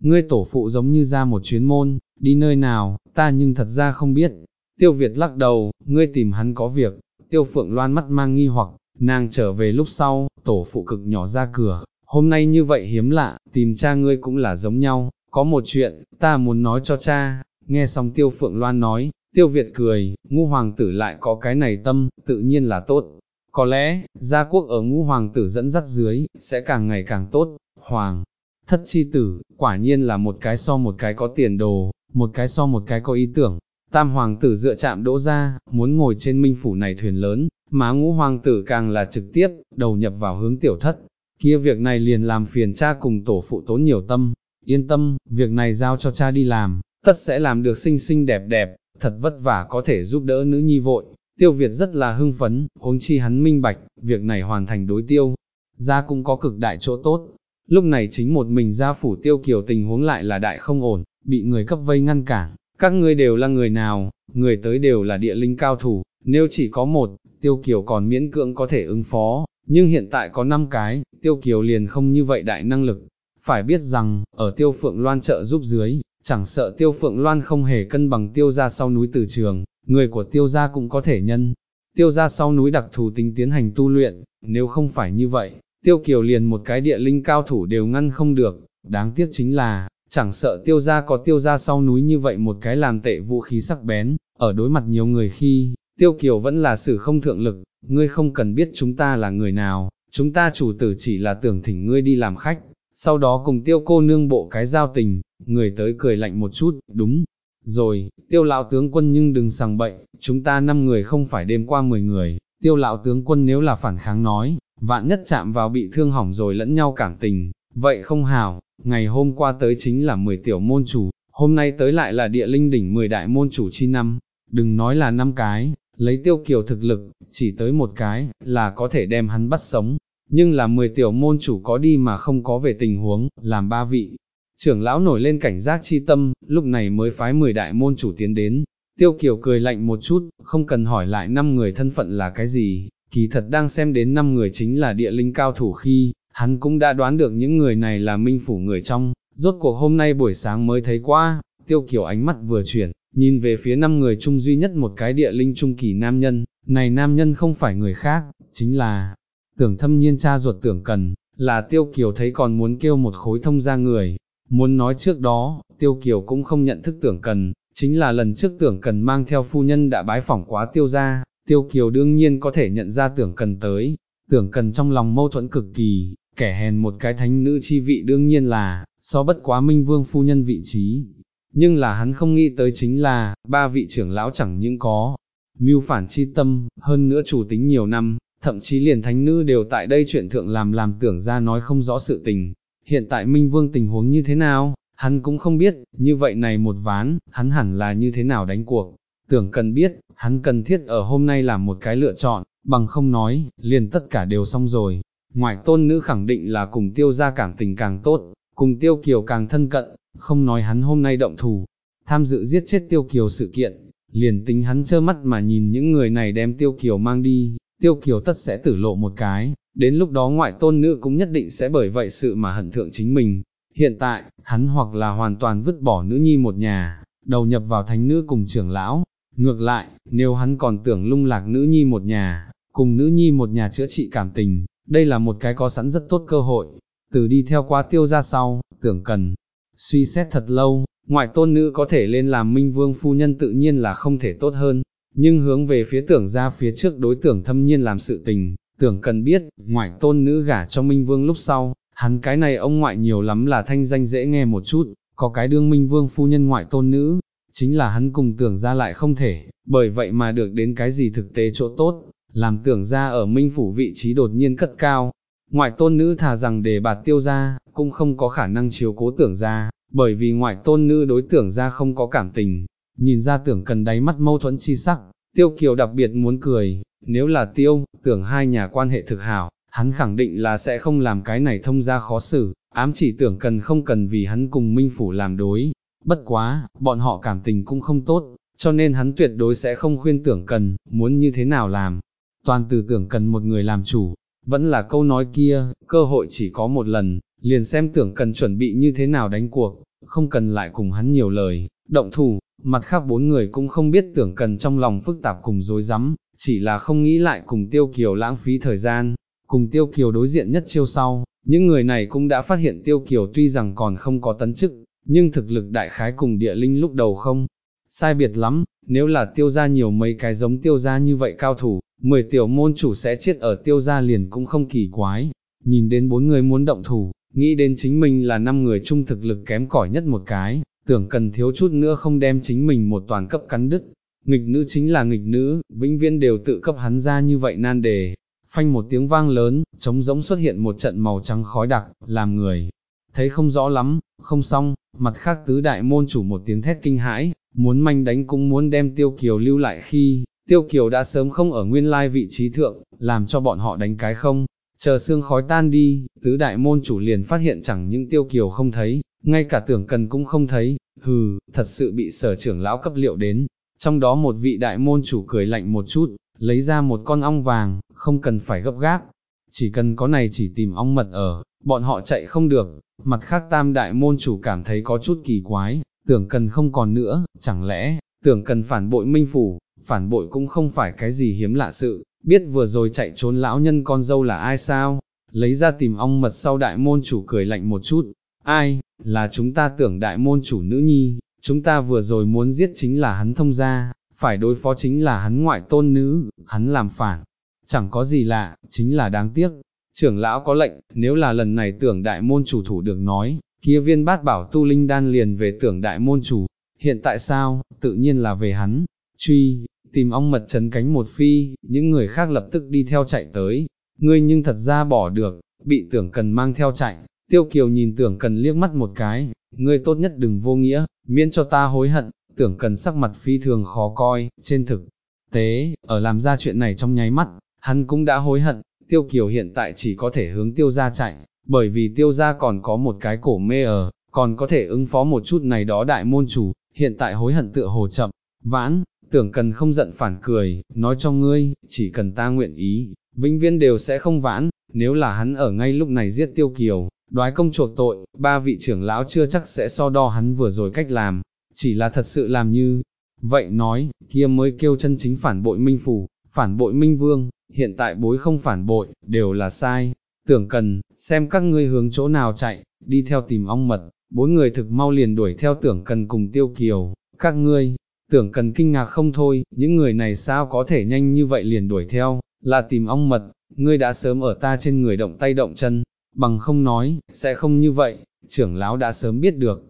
Ngươi tổ phụ giống như ra một chuyến môn, đi nơi nào, ta nhưng thật ra không biết. Tiêu Việt lắc đầu, ngươi tìm hắn có việc, tiêu phượng loan mắt mang nghi hoặc, nàng trở về lúc sau, tổ phụ cực nhỏ ra cửa, hôm nay như vậy hiếm lạ, tìm cha ngươi cũng là giống nhau, có một chuyện, ta muốn nói cho cha, nghe xong tiêu phượng loan nói, tiêu Việt cười, Ngũ hoàng tử lại có cái này tâm, tự nhiên là tốt, có lẽ, gia quốc ở ngũ hoàng tử dẫn dắt dưới, sẽ càng ngày càng tốt, hoàng, thất chi tử, quả nhiên là một cái so một cái có tiền đồ, một cái so một cái có ý tưởng, tam hoàng tử dựa chạm đỗ ra, muốn ngồi trên minh phủ này thuyền lớn, má ngũ hoàng tử càng là trực tiếp, đầu nhập vào hướng tiểu thất, kia việc này liền làm phiền cha cùng tổ phụ tốn nhiều tâm, yên tâm, việc này giao cho cha đi làm, tất sẽ làm được xinh xinh đẹp đẹp, thật vất vả có thể giúp đỡ nữ nhi vội, Tiêu Việt rất là hưng phấn, huống chi hắn minh bạch, việc này hoàn thành đối tiêu, ra cũng có cực đại chỗ tốt. Lúc này chính một mình gia phủ tiêu kiều tình huống lại là đại không ổn, bị người cấp vây ngăn cản, các ngươi đều là người nào, người tới đều là địa linh cao thủ, nếu chỉ có một, tiêu kiều còn miễn cưỡng có thể ứng phó, nhưng hiện tại có 5 cái, tiêu kiều liền không như vậy đại năng lực. Phải biết rằng, ở tiêu phượng loan trợ giúp dưới, chẳng sợ tiêu phượng loan không hề cân bằng tiêu ra sau núi từ trường, người của tiêu gia cũng có thể nhân. Tiêu gia sau núi đặc thù tính tiến hành tu luyện, nếu không phải như vậy, tiêu kiều liền một cái địa linh cao thủ đều ngăn không được, đáng tiếc chính là, chẳng sợ tiêu gia có tiêu gia sau núi như vậy một cái làm tệ vũ khí sắc bén, ở đối mặt nhiều người khi, tiêu kiều vẫn là sự không thượng lực, ngươi không cần biết chúng ta là người nào, chúng ta chủ tử chỉ là tưởng thỉnh ngươi đi làm khách, sau đó cùng tiêu cô nương bộ cái giao tình, người tới cười lạnh một chút, đúng, rồi, tiêu lão tướng quân nhưng đừng sằng bậy, chúng ta năm người không phải đêm qua 10 người, tiêu lão tướng quân nếu là phản kháng nói, vạn nhất chạm vào bị thương hỏng rồi lẫn nhau cảm tình, vậy không hảo, ngày hôm qua tới chính là 10 tiểu môn chủ, hôm nay tới lại là địa linh đỉnh 10 đại môn chủ chi năm, đừng nói là năm cái, lấy tiêu kiều thực lực, chỉ tới một cái, là có thể đem hắn bắt sống, nhưng là 10 tiểu môn chủ có đi mà không có về tình huống, làm ba vị, Trưởng lão nổi lên cảnh giác chi tâm, lúc này mới phái 10 đại môn chủ tiến đến. Tiêu Kiều cười lạnh một chút, không cần hỏi lại năm người thân phận là cái gì, kỳ thật đang xem đến năm người chính là địa linh cao thủ khi, hắn cũng đã đoán được những người này là minh phủ người trong, rốt cuộc hôm nay buổi sáng mới thấy qua, Tiêu Kiều ánh mắt vừa chuyển, nhìn về phía năm người chung duy nhất một cái địa linh trung kỳ nam nhân, này nam nhân không phải người khác, chính là tưởng thâm nhiên cha ruột tưởng cần, là Tiêu Kiều thấy còn muốn kêu một khối thông ra người, Muốn nói trước đó, Tiêu Kiều cũng không nhận thức tưởng cần, chính là lần trước tưởng cần mang theo phu nhân đã bái phỏng quá tiêu ra, Tiêu Kiều đương nhiên có thể nhận ra tưởng cần tới, tưởng cần trong lòng mâu thuẫn cực kỳ, kẻ hèn một cái thánh nữ chi vị đương nhiên là, so bất quá minh vương phu nhân vị trí. Nhưng là hắn không nghĩ tới chính là, ba vị trưởng lão chẳng những có, mưu phản chi tâm, hơn nữa chủ tính nhiều năm, thậm chí liền thánh nữ đều tại đây chuyện thượng làm làm tưởng ra nói không rõ sự tình, hiện tại Minh Vương tình huống như thế nào, hắn cũng không biết, như vậy này một ván, hắn hẳn là như thế nào đánh cuộc. Tưởng cần biết, hắn cần thiết ở hôm nay làm một cái lựa chọn, bằng không nói, liền tất cả đều xong rồi. Ngoại tôn nữ khẳng định là cùng tiêu ra cảm tình càng tốt, cùng tiêu kiều càng thân cận, không nói hắn hôm nay động thủ, tham dự giết chết tiêu kiều sự kiện, liền tính hắn trơ mắt mà nhìn những người này đem tiêu kiều mang đi, tiêu kiều tất sẽ tử lộ một cái, đến lúc đó ngoại tôn nữ cũng nhất định sẽ bởi vậy sự mà hận thượng chính mình. Hiện tại, hắn hoặc là hoàn toàn vứt bỏ nữ nhi một nhà, đầu nhập vào thánh nữ cùng trưởng lão, Ngược lại, nếu hắn còn tưởng lung lạc nữ nhi một nhà, cùng nữ nhi một nhà chữa trị cảm tình, đây là một cái có sẵn rất tốt cơ hội. Từ đi theo qua tiêu ra sau, tưởng cần, suy xét thật lâu, ngoại tôn nữ có thể lên làm minh vương phu nhân tự nhiên là không thể tốt hơn, nhưng hướng về phía tưởng ra phía trước đối tưởng thâm nhiên làm sự tình, tưởng cần biết, ngoại tôn nữ gả cho minh vương lúc sau, hắn cái này ông ngoại nhiều lắm là thanh danh dễ nghe một chút, có cái đương minh vương phu nhân ngoại tôn nữ, chính là hắn cùng tưởng ra lại không thể, bởi vậy mà được đến cái gì thực tế chỗ tốt, làm tưởng ra ở minh phủ vị trí đột nhiên cất cao. Ngoại tôn nữ thà rằng để bạt tiêu ra, cũng không có khả năng chiếu cố tưởng ra, bởi vì ngoại tôn nữ đối tưởng ra không có cảm tình, nhìn ra tưởng cần đáy mắt mâu thuẫn chi sắc, tiêu kiều đặc biệt muốn cười, nếu là tiêu, tưởng hai nhà quan hệ thực hảo, hắn khẳng định là sẽ không làm cái này thông ra khó xử, ám chỉ tưởng cần không cần vì hắn cùng minh phủ làm đối, bất quá, bọn họ cảm tình cũng không tốt, cho nên hắn tuyệt đối sẽ không khuyên tưởng cần, muốn như thế nào làm, toàn từ tưởng cần một người làm chủ, vẫn là câu nói kia, cơ hội chỉ có một lần, liền xem tưởng cần chuẩn bị như thế nào đánh cuộc, không cần lại cùng hắn nhiều lời, động thủ, mặt khác bốn người cũng không biết tưởng cần trong lòng phức tạp cùng dối rắm chỉ là không nghĩ lại cùng tiêu kiều lãng phí thời gian, cùng tiêu kiều đối diện nhất chiêu sau, những người này cũng đã phát hiện tiêu kiều tuy rằng còn không có tấn chức, nhưng thực lực đại khái cùng địa linh lúc đầu không, sai biệt lắm, nếu là tiêu gia nhiều mấy cái giống tiêu gia như vậy cao thủ, 10 tiểu môn chủ sẽ chết ở tiêu gia liền cũng không kỳ quái, nhìn đến bốn người muốn động thủ, nghĩ đến chính mình là năm người chung thực lực kém cỏi nhất một cái, tưởng cần thiếu chút nữa không đem chính mình một toàn cấp cắn đứt, nghịch nữ chính là nghịch nữ, vĩnh viễn đều tự cấp hắn ra như vậy nan đề. Phanh một tiếng vang lớn, trống rỗng xuất hiện một trận màu trắng khói đặc, làm người, thấy không rõ lắm, không xong, mặt khác tứ đại môn chủ một tiếng thét kinh hãi, muốn manh đánh cũng muốn đem tiêu kiều lưu lại khi, tiêu kiều đã sớm không ở nguyên lai vị trí thượng, làm cho bọn họ đánh cái không, chờ xương khói tan đi, tứ đại môn chủ liền phát hiện chẳng những tiêu kiều không thấy, ngay cả tưởng cần cũng không thấy, hừ, thật sự bị sở trưởng lão cấp liệu đến, trong đó một vị đại môn chủ cười lạnh một chút, lấy ra một con ong vàng, không cần phải gấp gáp, chỉ cần có này chỉ tìm ong mật ở, bọn họ chạy không được, mặt khác tam đại môn chủ cảm thấy có chút kỳ quái, tưởng cần không còn nữa, chẳng lẽ, tưởng cần phản bội minh phủ, phản bội cũng không phải cái gì hiếm lạ sự, biết vừa rồi chạy trốn lão nhân con dâu là ai sao, lấy ra tìm ong mật sau đại môn chủ cười lạnh một chút, ai, là chúng ta tưởng đại môn chủ nữ nhi, chúng ta vừa rồi muốn giết chính là hắn thông gia, phải đối phó chính là hắn ngoại tôn nữ, hắn làm phản, chẳng có gì lạ, chính là đáng tiếc. Trưởng lão có lệnh, nếu là lần này tưởng đại môn chủ thủ được nói, kia viên bát bảo tu linh đan liền về tưởng đại môn chủ, hiện tại sao, tự nhiên là về hắn, truy, tìm ong mật chấn cánh một phi, những người khác lập tức đi theo chạy tới, ngươi nhưng thật ra bỏ được, bị tưởng cần mang theo chạy, tiêu kiều nhìn tưởng cần liếc mắt một cái, ngươi tốt nhất đừng vô nghĩa, miễn cho ta hối hận, tưởng cần sắc mặt phi thường khó coi, trên thực tế, ở làm ra chuyện này trong nháy mắt, hắn cũng đã hối hận, tiêu kiều hiện tại chỉ có thể hướng tiêu Gia chạy, bởi vì tiêu Gia còn có một cái cổ mê ở, còn có thể ứng phó một chút này đó đại môn chủ, hiện tại hối hận tựa hồ chậm, vãn, tưởng cần không giận phản cười, nói cho ngươi, chỉ cần ta nguyện ý, vĩnh viễn đều sẽ không vãn, nếu là hắn ở ngay lúc này giết tiêu kiều, đoái công chuộc tội, ba vị trưởng lão chưa chắc sẽ so đo hắn vừa rồi cách làm, chỉ là thật sự làm như, vậy nói, kia mới kêu chân chính phản bội minh phủ, phản bội minh vương, hiện tại bối không phản bội, đều là sai, tưởng cần, xem các ngươi hướng chỗ nào chạy, đi theo tìm ong mật, bốn người thực mau liền đuổi theo tưởng cần cùng tiêu kiều, các ngươi, tưởng cần kinh ngạc không thôi, những người này sao có thể nhanh như vậy liền đuổi theo, là tìm ong mật, ngươi đã sớm ở ta trên người động tay động chân, bằng không nói, sẽ không như vậy, trưởng lão đã sớm biết được.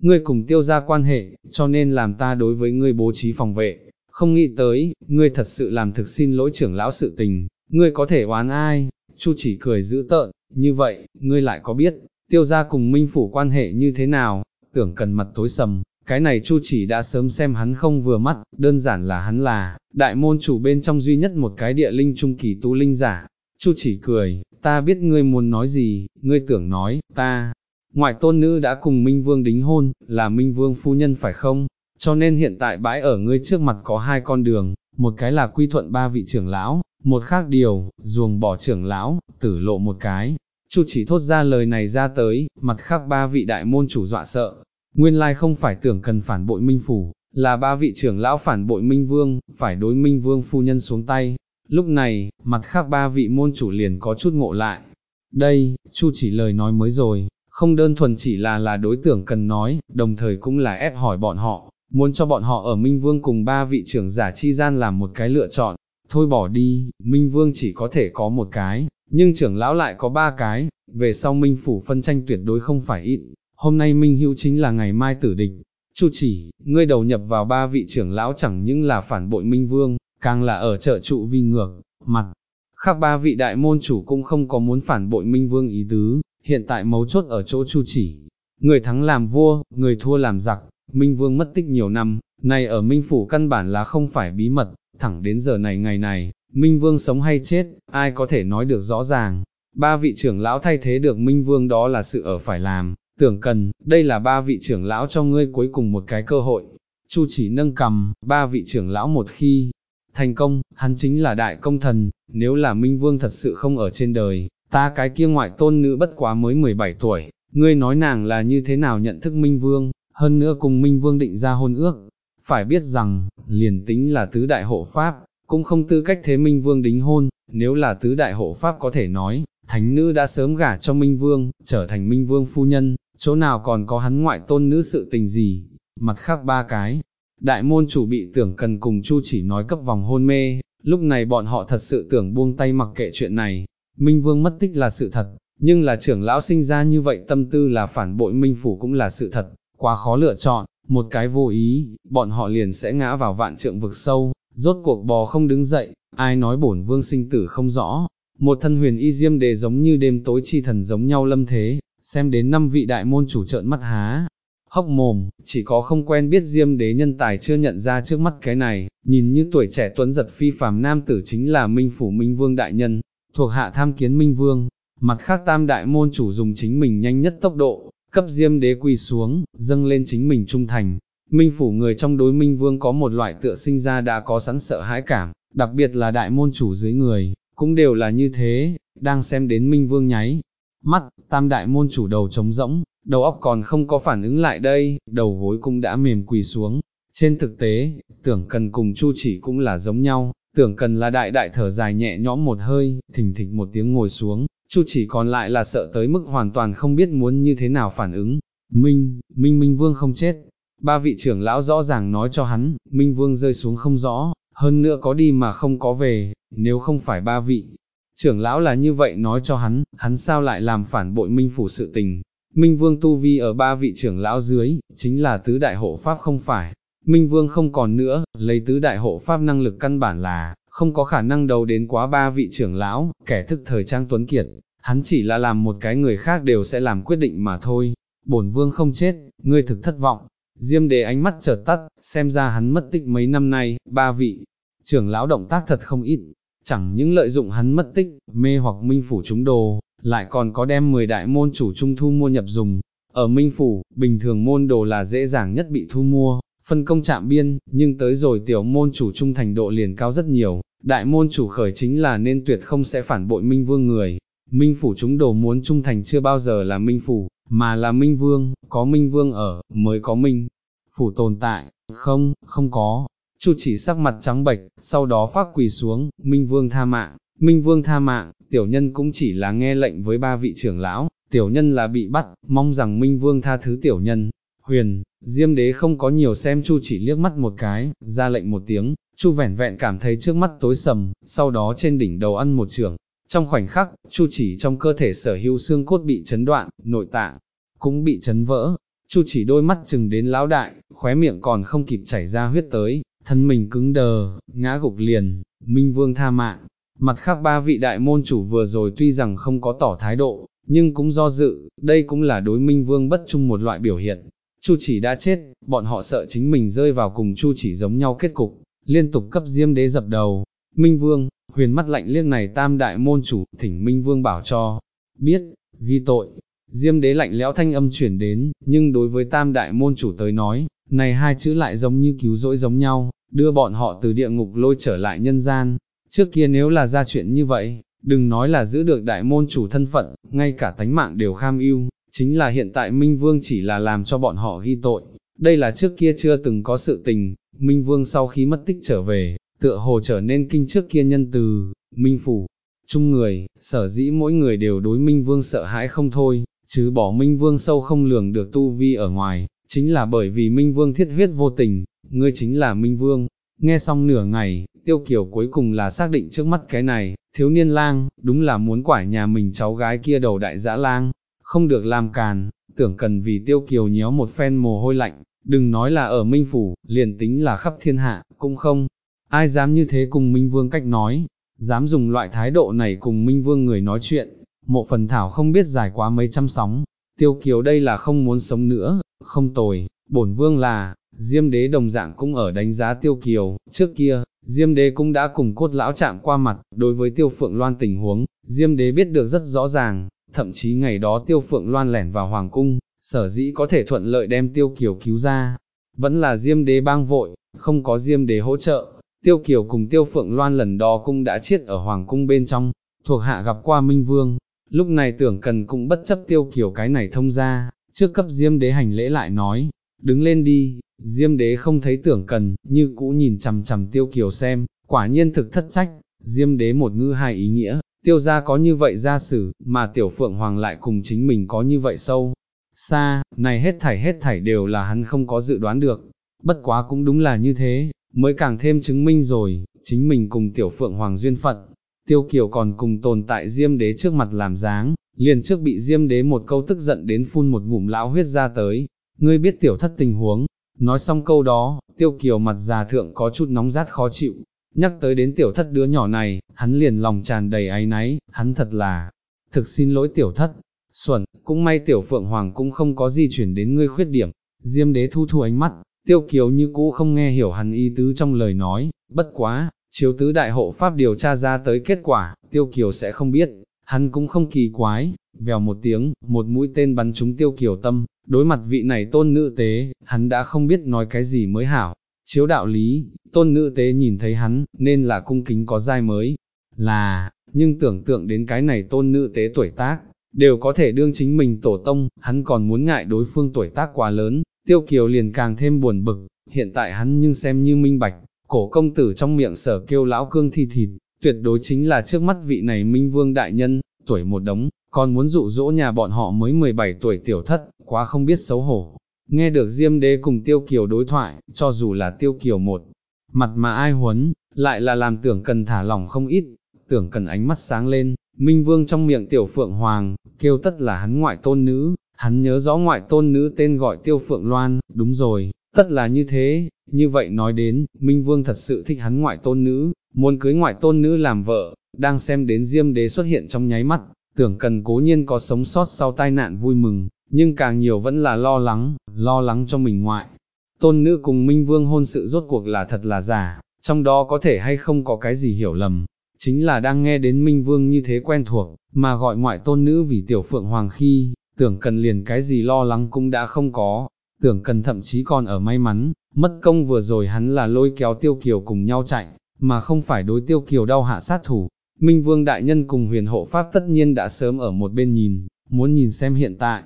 Ngươi cùng tiêu ra quan hệ, cho nên làm ta đối với ngươi bố trí phòng vệ, không nghĩ tới, ngươi thật sự làm thực xin lỗi trưởng lão sự tình, ngươi có thể oán ai, Chu chỉ cười giữ tợn, như vậy, ngươi lại có biết, tiêu ra cùng minh phủ quan hệ như thế nào, tưởng cần mặt tối sầm, cái này Chu chỉ đã sớm xem hắn không vừa mắt, đơn giản là hắn là, đại môn chủ bên trong duy nhất một cái địa linh trung kỳ tu linh giả. Chu chỉ cười, ta biết ngươi muốn nói gì, ngươi tưởng nói, ta, ngoại tôn nữ đã cùng Minh Vương đính hôn, là Minh Vương phu nhân phải không? Cho nên hiện tại bãi ở ngươi trước mặt có hai con đường, một cái là quy thuận ba vị trưởng lão, một khác điều, ruồng bỏ trưởng lão, tử lộ một cái. Chu chỉ thốt ra lời này ra tới, mặt khác ba vị đại môn chủ dọa sợ. Nguyên lai không phải tưởng cần phản bội minh phủ, là ba vị trưởng lão phản bội Minh Vương, phải đối Minh Vương phu nhân xuống tay. Lúc này, mặt khác ba vị môn chủ liền có chút ngộ lại. Đây, Chu chỉ lời nói mới rồi, không đơn thuần chỉ là là đối tượng cần nói, đồng thời cũng là ép hỏi bọn họ, muốn cho bọn họ ở Minh Vương cùng ba vị trưởng giả chi gian làm một cái lựa chọn, thôi bỏ đi, Minh Vương chỉ có thể có một cái, nhưng trưởng lão lại có ba cái, về sau Minh Phủ phân tranh tuyệt đối không phải ít, hôm nay Minh Hữu chính là ngày mai tử địch. Chu chỉ, ngươi đầu nhập vào ba vị trưởng lão chẳng những là phản bội Minh Vương, càng là ở trợ trụ vi ngược, mặt. Khác ba vị đại môn chủ cũng không có muốn phản bội Minh Vương ý tứ, hiện tại mấu chốt ở chỗ Chu chỉ. Người thắng làm vua, người thua làm giặc, Minh Vương mất tích nhiều năm, này ở Minh Phủ căn bản là không phải bí mật, thẳng đến giờ này ngày này, Minh Vương sống hay chết, ai có thể nói được rõ ràng. Ba vị trưởng lão thay thế được Minh Vương đó là sự ở phải làm, tưởng cần, đây là ba vị trưởng lão cho ngươi cuối cùng một cái cơ hội. Chu chỉ nâng cầm, ba vị trưởng lão một khi thành công, hắn chính là đại công thần, nếu là Minh Vương thật sự không ở trên đời, ta cái kia ngoại tôn nữ bất quá mới 17 tuổi, ngươi nói nàng là như thế nào nhận thức Minh Vương, hơn nữa cùng Minh Vương định ra hôn ước. Phải biết rằng, liền tính là tứ đại hộ pháp, cũng không tư cách thế Minh Vương đính hôn, nếu là tứ đại hộ pháp có thể nói, thánh nữ đã sớm gả cho Minh Vương, trở thành Minh Vương phu nhân, chỗ nào còn có hắn ngoại tôn nữ sự tình gì, mặt khác ba cái. Đại môn chủ bị tưởng cần cùng Chu chỉ nói cấp vòng hôn mê, lúc này bọn họ thật sự tưởng buông tay mặc kệ chuyện này, Minh Vương mất tích là sự thật, nhưng là trưởng lão sinh ra như vậy tâm tư là phản bội Minh Phủ cũng là sự thật, quá khó lựa chọn, một cái vô ý, bọn họ liền sẽ ngã vào vạn trượng vực sâu, rốt cuộc bò không đứng dậy, ai nói bổn vương sinh tử không rõ, một thân huyền y diêm đề giống như đêm tối chi thần giống nhau lâm thế, xem đến năm vị đại môn chủ trợn mắt há. Hốc mồm, chỉ có không quen biết diêm đế nhân tài chưa nhận ra trước mắt cái này, nhìn như tuổi trẻ tuấn giật phi phàm nam tử chính là Minh Phủ Minh Vương Đại Nhân, thuộc hạ tham kiến Minh Vương, mặt khác tam đại môn chủ dùng chính mình nhanh nhất tốc độ, cấp diêm đế quỳ xuống, dâng lên chính mình trung thành. Minh phủ người trong đối minh vương có một loại tựa sinh ra đã có sẵn sợ hãi cảm, đặc biệt là đại môn chủ dưới người, cũng đều là như thế, đang xem đến minh vương nháy. Mắt, tam đại môn chủ đầu trống rỗng, đầu óc còn không có phản ứng lại đây, đầu gối cũng đã mềm quỳ xuống. Trên thực tế, tưởng cần cùng chu chỉ cũng là giống nhau, tưởng cần là đại đại thở dài nhẹ nhõm một hơi, thình thịch một tiếng ngồi xuống, Chu chỉ còn lại là sợ tới mức hoàn toàn không biết muốn như thế nào phản ứng. Minh, Minh Minh Vương không chết. Ba vị trưởng lão rõ ràng nói cho hắn, Minh Vương rơi xuống không rõ, hơn nữa có đi mà không có về, nếu không phải ba vị. Trưởng lão là như vậy nói cho hắn, hắn sao lại làm phản bội Minh Phủ sự tình. Minh Vương tu vi ở ba vị trưởng lão dưới, chính là tứ đại hộ pháp không phải. Minh Vương không còn nữa, lấy tứ đại hộ pháp năng lực căn bản là, không có khả năng đầu đến quá ba vị trưởng lão, kẻ thức thời trang tuấn kiệt, hắn chỉ là làm một cái người khác đều sẽ làm quyết định mà thôi. Bổn vương không chết, ngươi thực thất vọng. Diêm đề ánh mắt chợt tắt, xem ra hắn mất tích mấy năm nay, ba vị, trưởng lão động tác thật không ít, chẳng những lợi dụng hắn mất tích, mê hoặc minh phủ chúng đồ, lại còn có đem 10 đại môn chủ trung thu mua nhập dùng. Ở minh phủ, bình thường môn đồ là dễ dàng nhất bị thu mua, phân công chạm biên, nhưng tới rồi tiểu môn chủ trung thành độ liền cao rất nhiều, đại môn chủ khởi chính là nên tuyệt không sẽ phản bội minh vương người. Minh phủ chúng đồ muốn trung thành chưa bao giờ là minh phủ, mà là minh vương, có minh vương ở, mới có minh. Phủ tồn tại, không, không có. Chu chỉ sắc mặt trắng bệch, sau đó phát quỳ xuống, minh vương tha mạng, minh vương tha mạng, tiểu nhân cũng chỉ là nghe lệnh với ba vị trưởng lão, tiểu nhân là bị bắt, mong rằng minh vương tha thứ tiểu nhân. Huyền, Diêm đế không có nhiều xem Chu chỉ liếc mắt một cái, ra lệnh một tiếng, Chu vẻn vẹn cảm thấy trước mắt tối sầm, sau đó trên đỉnh đầu ăn một trường. Trong khoảnh khắc, Chu chỉ trong cơ thể sở hữu xương cốt bị chấn đoạn, nội tạng cũng bị chấn vỡ. Chu chỉ đôi mắt chừng đến lão đại, khóe miệng còn không kịp chảy ra huyết tới, thân mình cứng đờ, ngã gục liền, Minh Vương tha mạng. Mặt khác ba vị đại môn chủ vừa rồi tuy rằng không có tỏ thái độ, nhưng cũng do dự, đây cũng là đối Minh Vương bất trung một loại biểu hiện. Chu chỉ đã chết, bọn họ sợ chính mình rơi vào cùng Chu chỉ giống nhau kết cục, liên tục cấp diêm đế dập đầu. Minh Vương, huyền mắt lạnh liếc này tam đại môn chủ, thỉnh Minh Vương bảo cho, biết, ghi tội. Diêm đế lạnh lẽo thanh âm chuyển đến, nhưng đối với tam đại môn chủ tới nói, này hai chữ lại giống như cứu rỗi giống nhau, đưa bọn họ từ địa ngục lôi trở lại nhân gian. Trước kia nếu là ra chuyện như vậy, đừng nói là giữ được đại môn chủ thân phận, ngay cả tánh mạng đều kham ưu, chính là hiện tại Minh Vương chỉ là làm cho bọn họ ghi tội, đây là trước kia chưa từng có sự tình, Minh Vương sau khi mất tích trở về, tựa hồ trở nên kinh trước kia nhân từ, Minh Phủ, chung người, sở dĩ mỗi người đều đối Minh Vương sợ hãi không thôi, chứ bỏ Minh Vương sâu không lường được tu vi ở ngoài, chính là bởi vì Minh Vương thiết huyết vô tình, ngươi chính là Minh Vương. Nghe xong nửa ngày, tiêu kiều cuối cùng là xác định trước mắt cái này, thiếu niên lang, đúng là muốn quải nhà mình cháu gái kia đầu đại dã lang, không được làm càn, tưởng cần vì tiêu kiều nhéo một phen mồ hôi lạnh, đừng nói là ở Minh Phủ, liền tính là khắp thiên hạ, cũng không. Ai dám như thế cùng Minh Vương cách nói, dám dùng loại thái độ này cùng Minh Vương người nói chuyện, mộ phần thảo không biết dài quá mấy trăm sóng, tiêu kiều đây là không muốn sống nữa, không tồi, bổn vương là, Diêm đế đồng dạng cũng ở đánh giá tiêu kiều, trước kia, Diêm đế cũng đã cùng cốt lão chạm qua mặt, đối với tiêu phượng loan tình huống, Diêm đế biết được rất rõ ràng, thậm chí ngày đó tiêu phượng loan lẻn vào hoàng cung, sở dĩ có thể thuận lợi đem tiêu kiều cứu ra, vẫn là Diêm đế bang vội, không có Diêm đế hỗ trợ, tiêu kiều cùng tiêu phượng loan lần đó cũng đã chết ở hoàng cung bên trong, thuộc hạ gặp qua Minh Vương, lúc này tưởng cần cũng bất chấp tiêu kiều cái này thông ra, trước cấp Diêm đế hành lễ lại nói, đứng lên đi, Diêm đế không thấy tưởng cần, như cũ nhìn chằm chằm tiêu kiều xem, quả nhiên thực thất trách, Diêm đế một ngư hai ý nghĩa, tiêu gia có như vậy ra sử, mà tiểu phượng hoàng lại cùng chính mình có như vậy sâu. Xa, này hết thảy hết thảy đều là hắn không có dự đoán được, bất quá cũng đúng là như thế, mới càng thêm chứng minh rồi, chính mình cùng tiểu phượng hoàng duyên phận. Tiêu Kiều còn cùng tồn tại Diêm đế trước mặt làm dáng, liền trước bị Diêm đế một câu tức giận đến phun một ngụm lão huyết ra tới, ngươi biết tiểu thất tình huống, nói xong câu đó, Tiêu Kiều mặt già thượng có chút nóng rát khó chịu, nhắc tới đến tiểu thất đứa nhỏ này, hắn liền lòng tràn đầy áy náy, hắn thật là, thực xin lỗi tiểu thất, xuẩn, cũng may tiểu phượng hoàng cũng không có gì chuyển đến ngươi khuyết điểm, diêm đế thu thu ánh mắt, tiêu kiều như cũ không nghe hiểu hắn ý tứ trong lời nói, bất quá, chiếu tứ đại hộ pháp điều tra ra tới kết quả, tiêu kiều sẽ không biết, hắn cũng không kỳ quái, vèo một tiếng, một mũi tên bắn trúng tiêu kiều tâm, đối mặt vị này tôn nữ tế, hắn đã không biết nói cái gì mới hảo, chiếu đạo lý, tôn nữ tế nhìn thấy hắn, nên là cung kính có dai mới, là, nhưng tưởng tượng đến cái này tôn nữ tế tuổi tác, đều có thể đương chính mình tổ tông, hắn còn muốn ngại đối phương tuổi tác quá lớn, tiêu kiều liền càng thêm buồn bực, hiện tại hắn nhưng xem như minh bạch, cổ công tử trong miệng sở kêu lão cương thi thịt, tuyệt đối chính là trước mắt vị này minh vương đại nhân, tuổi một đống, còn muốn dụ dỗ nhà bọn họ mới 17 tuổi tiểu thất, quá không biết xấu hổ. Nghe được Diêm Đế cùng Tiêu Kiều đối thoại, cho dù là Tiêu Kiều một, mặt mà ai huấn, lại là làm tưởng cần thả lỏng không ít, tưởng cần ánh mắt sáng lên, Minh Vương trong miệng Tiểu Phượng Hoàng, kêu tất là hắn ngoại tôn nữ, hắn nhớ rõ ngoại tôn nữ tên gọi Tiêu Phượng Loan, đúng rồi, tất là như thế, như vậy nói đến, Minh Vương thật sự thích hắn ngoại tôn nữ, muốn cưới ngoại tôn nữ làm vợ, đang xem đến Diêm Đế xuất hiện trong nháy mắt, tưởng cần cố nhiên có sống sót sau tai nạn vui mừng, nhưng càng nhiều vẫn là lo lắng, lo lắng cho mình ngoại. Tôn nữ cùng Minh Vương hôn sự rốt cuộc là thật là giả, trong đó có thể hay không có cái gì hiểu lầm, chính là đang nghe đến Minh Vương như thế quen thuộc, mà gọi ngoại tôn nữ vì tiểu phượng hoàng khi, tưởng cần liền cái gì lo lắng cũng đã không có, tưởng cần thậm chí còn ở may mắn, mất công vừa rồi hắn là lôi kéo tiêu kiều cùng nhau chạy, mà không phải đối tiêu kiều đau hạ sát thủ. Minh Vương Đại Nhân cùng huyền hộ Pháp tất nhiên đã sớm ở một bên nhìn, muốn nhìn xem hiện tại,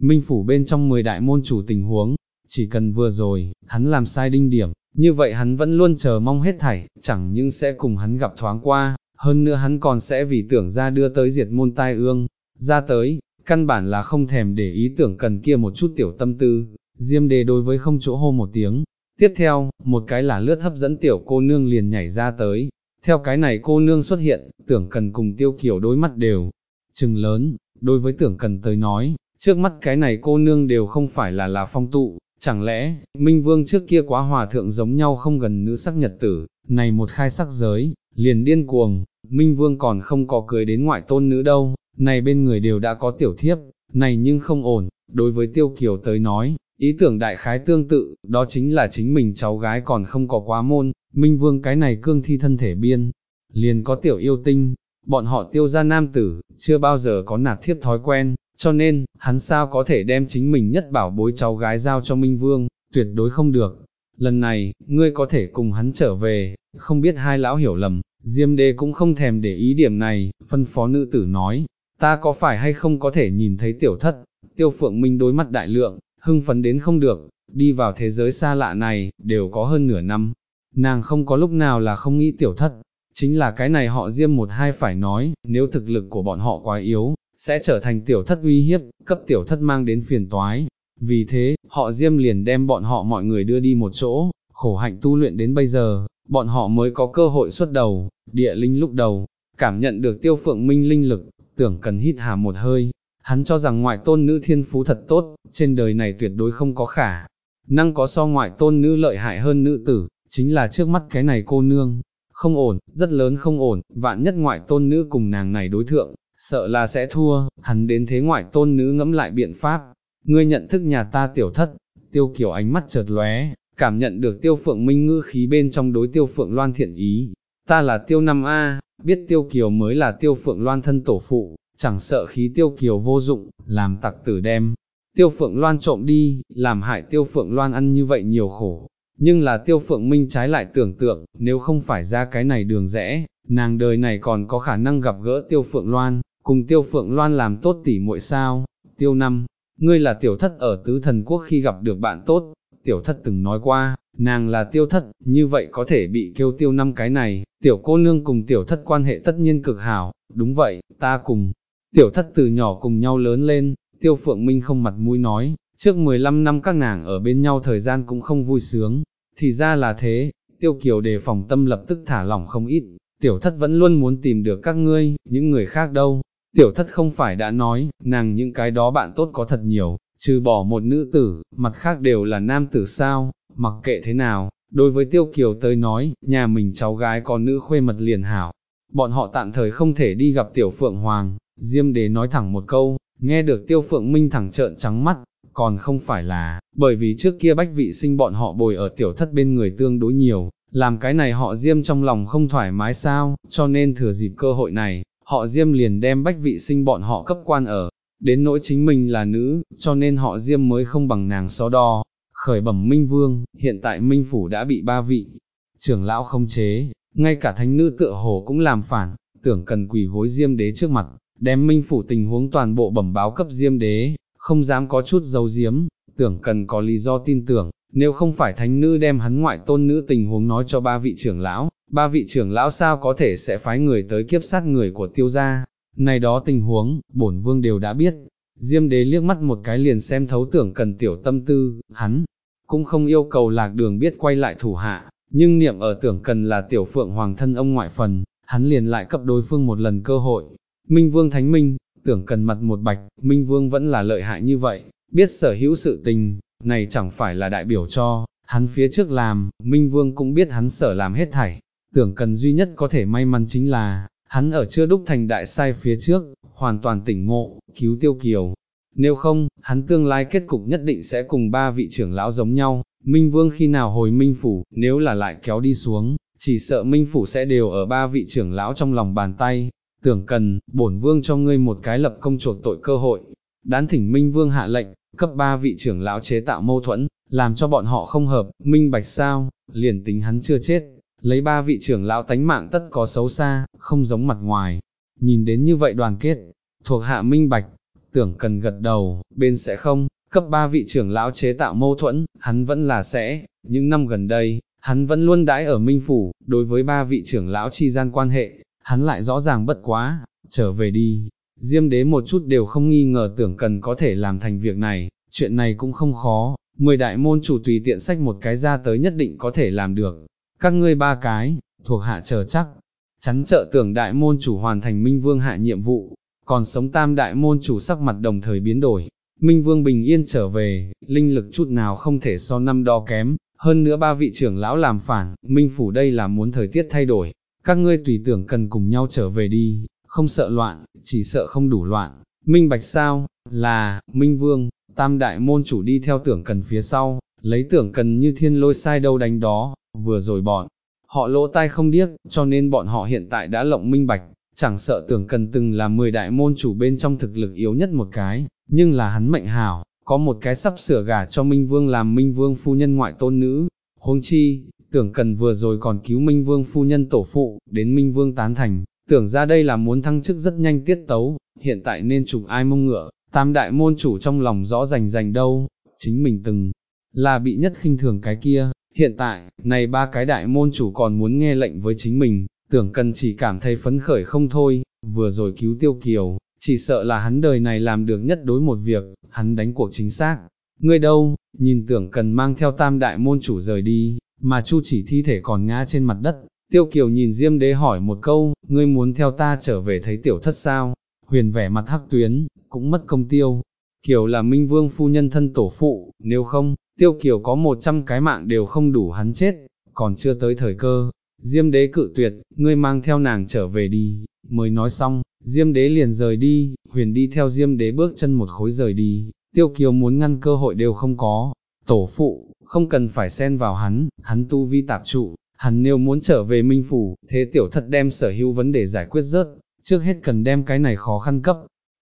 Minh phủ bên trong 10 đại môn chủ tình huống, chỉ cần vừa rồi, hắn làm sai đinh điểm, như vậy hắn vẫn luôn chờ mong hết thảy, chẳng những sẽ cùng hắn gặp thoáng qua, hơn nữa hắn còn sẽ vì tưởng ra đưa tới diệt môn tai ương, ra tới, căn bản là không thèm để ý tưởng cần kia một chút tiểu tâm tư, diêm đề đối với không chỗ hô một tiếng. Tiếp theo, một cái là lướt hấp dẫn tiểu cô nương liền nhảy ra tới, theo cái này cô nương xuất hiện, tưởng cần cùng tiêu kiểu đối mắt đều, chừng lớn, đối với tưởng cần tới nói, trước mắt cái này cô nương đều không phải là là phong tụ, chẳng lẽ, Minh Vương trước kia quá hòa thượng giống nhau không gần nữ sắc nhật tử, này một khai sắc giới, liền điên cuồng, Minh Vương còn không có cưới đến ngoại tôn nữ đâu, này bên người đều đã có tiểu thiếp, này nhưng không ổn, đối với Tiêu Kiều tới nói, ý tưởng đại khái tương tự, đó chính là chính mình cháu gái còn không có quá môn, Minh Vương cái này cương thi thân thể biên, liền có tiểu yêu tinh, bọn họ tiêu ra nam tử, chưa bao giờ có nạp thiếp thói quen, cho nên, hắn sao có thể đem chính mình nhất bảo bối cháu gái giao cho Minh Vương, tuyệt đối không được. Lần này, ngươi có thể cùng hắn trở về, không biết hai lão hiểu lầm, Diêm đế cũng không thèm để ý điểm này, phân phó nữ tử nói, ta có phải hay không có thể nhìn thấy tiểu thất, tiêu phượng minh đối mặt đại lượng, hưng phấn đến không được, đi vào thế giới xa lạ này, đều có hơn nửa năm. Nàng không có lúc nào là không nghĩ tiểu thất, chính là cái này họ diêm một hai phải nói, nếu thực lực của bọn họ quá yếu, sẽ trở thành tiểu thất uy hiếp, cấp tiểu thất mang đến phiền toái. Vì thế, họ diêm liền đem bọn họ mọi người đưa đi một chỗ, khổ hạnh tu luyện đến bây giờ, bọn họ mới có cơ hội xuất đầu, địa linh lúc đầu, cảm nhận được tiêu phượng minh linh lực, tưởng cần hít hà một hơi, hắn cho rằng ngoại tôn nữ thiên phú thật tốt, trên đời này tuyệt đối không có khả, năng có so ngoại tôn nữ lợi hại hơn nữ tử, chính là trước mắt cái này cô nương, không ổn, rất lớn không ổn, vạn nhất ngoại tôn nữ cùng nàng này đối thượng, sợ là sẽ thua, hắn đến thế ngoại tôn nữ ngẫm lại biện pháp, ngươi nhận thức nhà ta tiểu thất, tiêu kiểu ánh mắt chợt lóe, cảm nhận được tiêu phượng minh ngư khí bên trong đối tiêu phượng loan thiện ý, ta là tiêu năm A, biết tiêu kiều mới là tiêu phượng loan thân tổ phụ, chẳng sợ khí tiêu kiều vô dụng, làm tặc tử đem. Tiêu phượng loan trộm đi, làm hại tiêu phượng loan ăn như vậy nhiều khổ, nhưng là tiêu phượng minh trái lại tưởng tượng, nếu không phải ra cái này đường rẽ, nàng đời này còn có khả năng gặp gỡ tiêu phượng loan, cùng tiêu phượng loan làm tốt tỉ muội sao, tiêu năm, ngươi là tiểu thất ở tứ thần quốc khi gặp được bạn tốt, tiểu thất từng nói qua, nàng là tiêu thất, như vậy có thể bị kêu tiêu năm cái này, tiểu cô nương cùng tiểu thất quan hệ tất nhiên cực hảo, đúng vậy, ta cùng, tiểu thất từ nhỏ cùng nhau lớn lên, tiêu phượng minh không mặt mũi nói, trước 15 năm các nàng ở bên nhau thời gian cũng không vui sướng, thì ra là thế, tiêu kiều đề phòng tâm lập tức thả lỏng không ít, tiểu thất vẫn luôn muốn tìm được các ngươi, những người khác đâu, tiểu thất không phải đã nói, nàng những cái đó bạn tốt có thật nhiều, trừ bỏ một nữ tử, mặt khác đều là nam tử sao, mặc kệ thế nào, đối với tiêu kiều tới nói, nhà mình cháu gái có nữ khuê mật liền hảo, bọn họ tạm thời không thể đi gặp tiểu phượng hoàng, diêm đế nói thẳng một câu, nghe được tiêu phượng minh thẳng trợn trắng mắt, còn không phải là, bởi vì trước kia bách vị sinh bọn họ bồi ở tiểu thất bên người tương đối nhiều, làm cái này họ diêm trong lòng không thoải mái sao, cho nên thừa dịp cơ hội này, họ diêm liền đem bách vị sinh bọn họ cấp quan ở, đến nỗi chính mình là nữ, cho nên họ diêm mới không bằng nàng so đo. Khởi bẩm Minh Vương, hiện tại Minh Phủ đã bị ba vị, trưởng lão không chế, ngay cả thánh nữ tựa hồ cũng làm phản, tưởng cần quỳ gối diêm đế trước mặt, đem Minh Phủ tình huống toàn bộ bẩm báo cấp diêm đế, không dám có chút dấu diếm, tưởng cần có lý do tin tưởng, nếu không phải thánh nữ đem hắn ngoại tôn nữ tình huống nói cho ba vị trưởng lão, ba vị trưởng lão sao có thể sẽ phái người tới kiếp sát người của tiêu gia, này đó tình huống, bổn vương đều đã biết, diêm đế liếc mắt một cái liền xem thấu tưởng cần tiểu tâm tư, hắn, cũng không yêu cầu lạc đường biết quay lại thủ hạ, nhưng niệm ở tưởng cần là tiểu phượng hoàng thân ông ngoại phần, hắn liền lại cấp đối phương một lần cơ hội, minh vương thánh minh, tưởng cần mặt một bạch, minh vương vẫn là lợi hại như vậy, biết sở hữu sự tình, này chẳng phải là đại biểu cho, hắn phía trước làm, minh vương cũng biết hắn sở làm hết thảy, tưởng cần duy nhất có thể may mắn chính là, hắn ở chưa đúc thành đại sai phía trước, hoàn toàn tỉnh ngộ, cứu tiêu kiều. Nếu không, hắn tương lai kết cục nhất định sẽ cùng ba vị trưởng lão giống nhau, Minh Vương khi nào hồi Minh Phủ, nếu là lại kéo đi xuống, chỉ sợ Minh Phủ sẽ đều ở ba vị trưởng lão trong lòng bàn tay, tưởng cần, bổn Vương cho ngươi một cái lập công chuộc tội cơ hội, đán thỉnh Minh Vương hạ lệnh, cấp ba vị trưởng lão chế tạo mâu thuẫn, làm cho bọn họ không hợp, minh bạch sao, liền tính hắn chưa chết, lấy ba vị trưởng lão tánh mạng tất có xấu xa, không giống mặt ngoài. Nhìn đến như vậy đoàn kết, thuộc hạ minh bạch, tưởng cần gật đầu, bên sẽ không, cấp ba vị trưởng lão chế tạo mâu thuẫn, hắn vẫn là sẽ, những năm gần đây, hắn vẫn luôn đãi ở Minh Phủ, đối với ba vị trưởng lão chi gian quan hệ, hắn lại rõ ràng bất quá, trở về đi. Diêm đế một chút đều không nghi ngờ tưởng cần có thể làm thành việc này, chuyện này cũng không khó, mười đại môn chủ tùy tiện sách một cái ra tới nhất định có thể làm được, các ngươi ba cái, thuộc hạ chờ chắc, chắn trợ tưởng đại môn chủ hoàn thành Minh Vương hạ nhiệm vụ, còn sống tam đại môn chủ sắc mặt đồng thời biến đổi, Minh Vương bình yên trở về, linh lực chút nào không thể so năm đo kém, hơn nữa ba vị trưởng lão làm phản, Minh Phủ đây là muốn thời tiết thay đổi, các ngươi tùy tưởng cần cùng nhau trở về đi, không sợ loạn, chỉ sợ không đủ loạn, Minh Bạch sao, là, Minh Vương, tam đại môn chủ đi theo tưởng cần phía sau, lấy tưởng cần như thiên lôi sai đâu đánh đó, vừa rồi bọn, họ lỗ tai không điếc, cho nên bọn họ hiện tại đã lộng minh bạch, chẳng sợ tưởng cần từng là 10 đại môn chủ bên trong thực lực yếu nhất một cái, nhưng là hắn mệnh hảo, có một cái sắp sửa gả cho Minh Vương làm Minh Vương phu nhân ngoại tôn nữ, huống chi, tưởng cần vừa rồi còn cứu Minh Vương phu nhân tổ phụ, đến Minh Vương tán thành, tưởng ra đây là muốn thăng chức rất nhanh tiết tấu, hiện tại nên chụp ai mông ngựa, tam đại môn chủ trong lòng rõ rành rành đâu, chính mình từng là bị nhất khinh thường cái kia, hiện tại, này ba cái đại môn chủ còn muốn nghe lệnh với chính mình, tưởng cần chỉ cảm thấy phấn khởi không thôi, vừa rồi cứu tiêu kiều, chỉ sợ là hắn đời này làm được nhất đối một việc, hắn đánh cuộc chính xác. Ngươi đâu, nhìn tưởng cần mang theo tam đại môn chủ rời đi, mà chu chỉ thi thể còn ngã trên mặt đất, tiêu kiều nhìn diêm đế hỏi một câu, ngươi muốn theo ta trở về thấy tiểu thất sao, huyền vẻ mặt hắc tuyến, cũng mất công tiêu. Kiều là minh vương phu nhân thân tổ phụ, nếu không, tiêu kiều có một trăm cái mạng đều không đủ hắn chết, còn chưa tới thời cơ. Diêm đế cự tuyệt, ngươi mang theo nàng trở về đi, mới nói xong, Diêm đế liền rời đi, huyền đi theo diêm đế bước chân một khối rời đi, tiêu kiều muốn ngăn cơ hội đều không có, tổ phụ, không cần phải xen vào hắn, hắn tu vi tạp trụ, hắn nếu muốn trở về minh phủ, thế tiểu thật đem sở hữu vấn đề giải quyết rớt, trước hết cần đem cái này khó khăn cấp,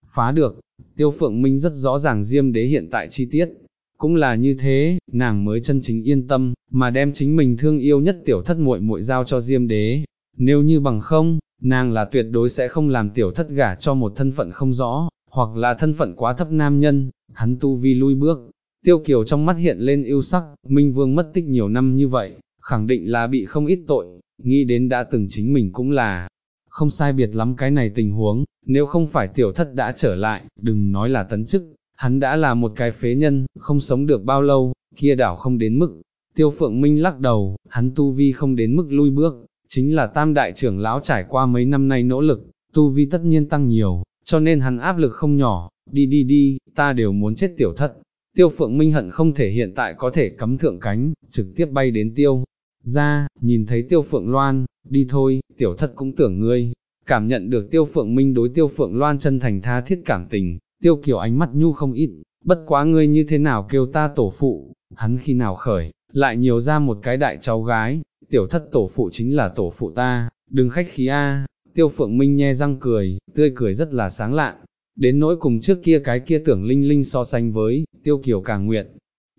phá được, tiêu phượng minh rất rõ ràng diêm đế hiện tại chi tiết, cũng là như thế, nàng mới chân chính yên tâm, mà đem chính mình thương yêu nhất tiểu thất muội muội giao cho diêm đế, nếu như bằng không, nàng là tuyệt đối sẽ không làm tiểu thất gả cho một thân phận không rõ, hoặc là thân phận quá thấp nam nhân, hắn tu vi lui bước. Tiêu Kiều trong mắt hiện lên yêu sắc, Minh Vương mất tích nhiều năm như vậy, khẳng định là bị không ít tội, nghĩ đến đã từng chính mình cũng là, không sai biệt lắm cái này tình huống, nếu không phải tiểu thất đã trở lại, đừng nói là tấn chức, hắn đã là một cái phế nhân, không sống được bao lâu, kia đảo không đến mức. Tiêu Phượng Minh lắc đầu, hắn tu vi không đến mức lui bước, chính là tam đại trưởng lão trải qua mấy năm nay nỗ lực, tu vi tất nhiên tăng nhiều, cho nên hắn áp lực không nhỏ, đi đi đi, ta đều muốn chết tiểu thất. Tiêu Phượng Minh hận không thể hiện tại có thể cấm thượng cánh, trực tiếp bay đến tiêu. Ra, nhìn thấy Tiêu Phượng Loan, đi thôi, tiểu thất cũng tưởng ngươi. Cảm nhận được Tiêu Phượng Minh đối Tiêu Phượng Loan chân thành tha thiết cảm tình, Tiêu Kiều ánh mắt nhu không ít, bất quá ngươi như thế nào kêu ta tổ phụ, hắn khi nào khởi, lại nhiều ra một cái đại cháu gái, tiểu thất tổ phụ chính là tổ phụ ta, đừng khách khí a. Tiêu Phượng Minh nhe răng cười, tươi cười rất là sáng lạn, đến nỗi cùng trước kia cái kia tưởng linh linh so sánh với, Tiêu Kiều càng nguyện.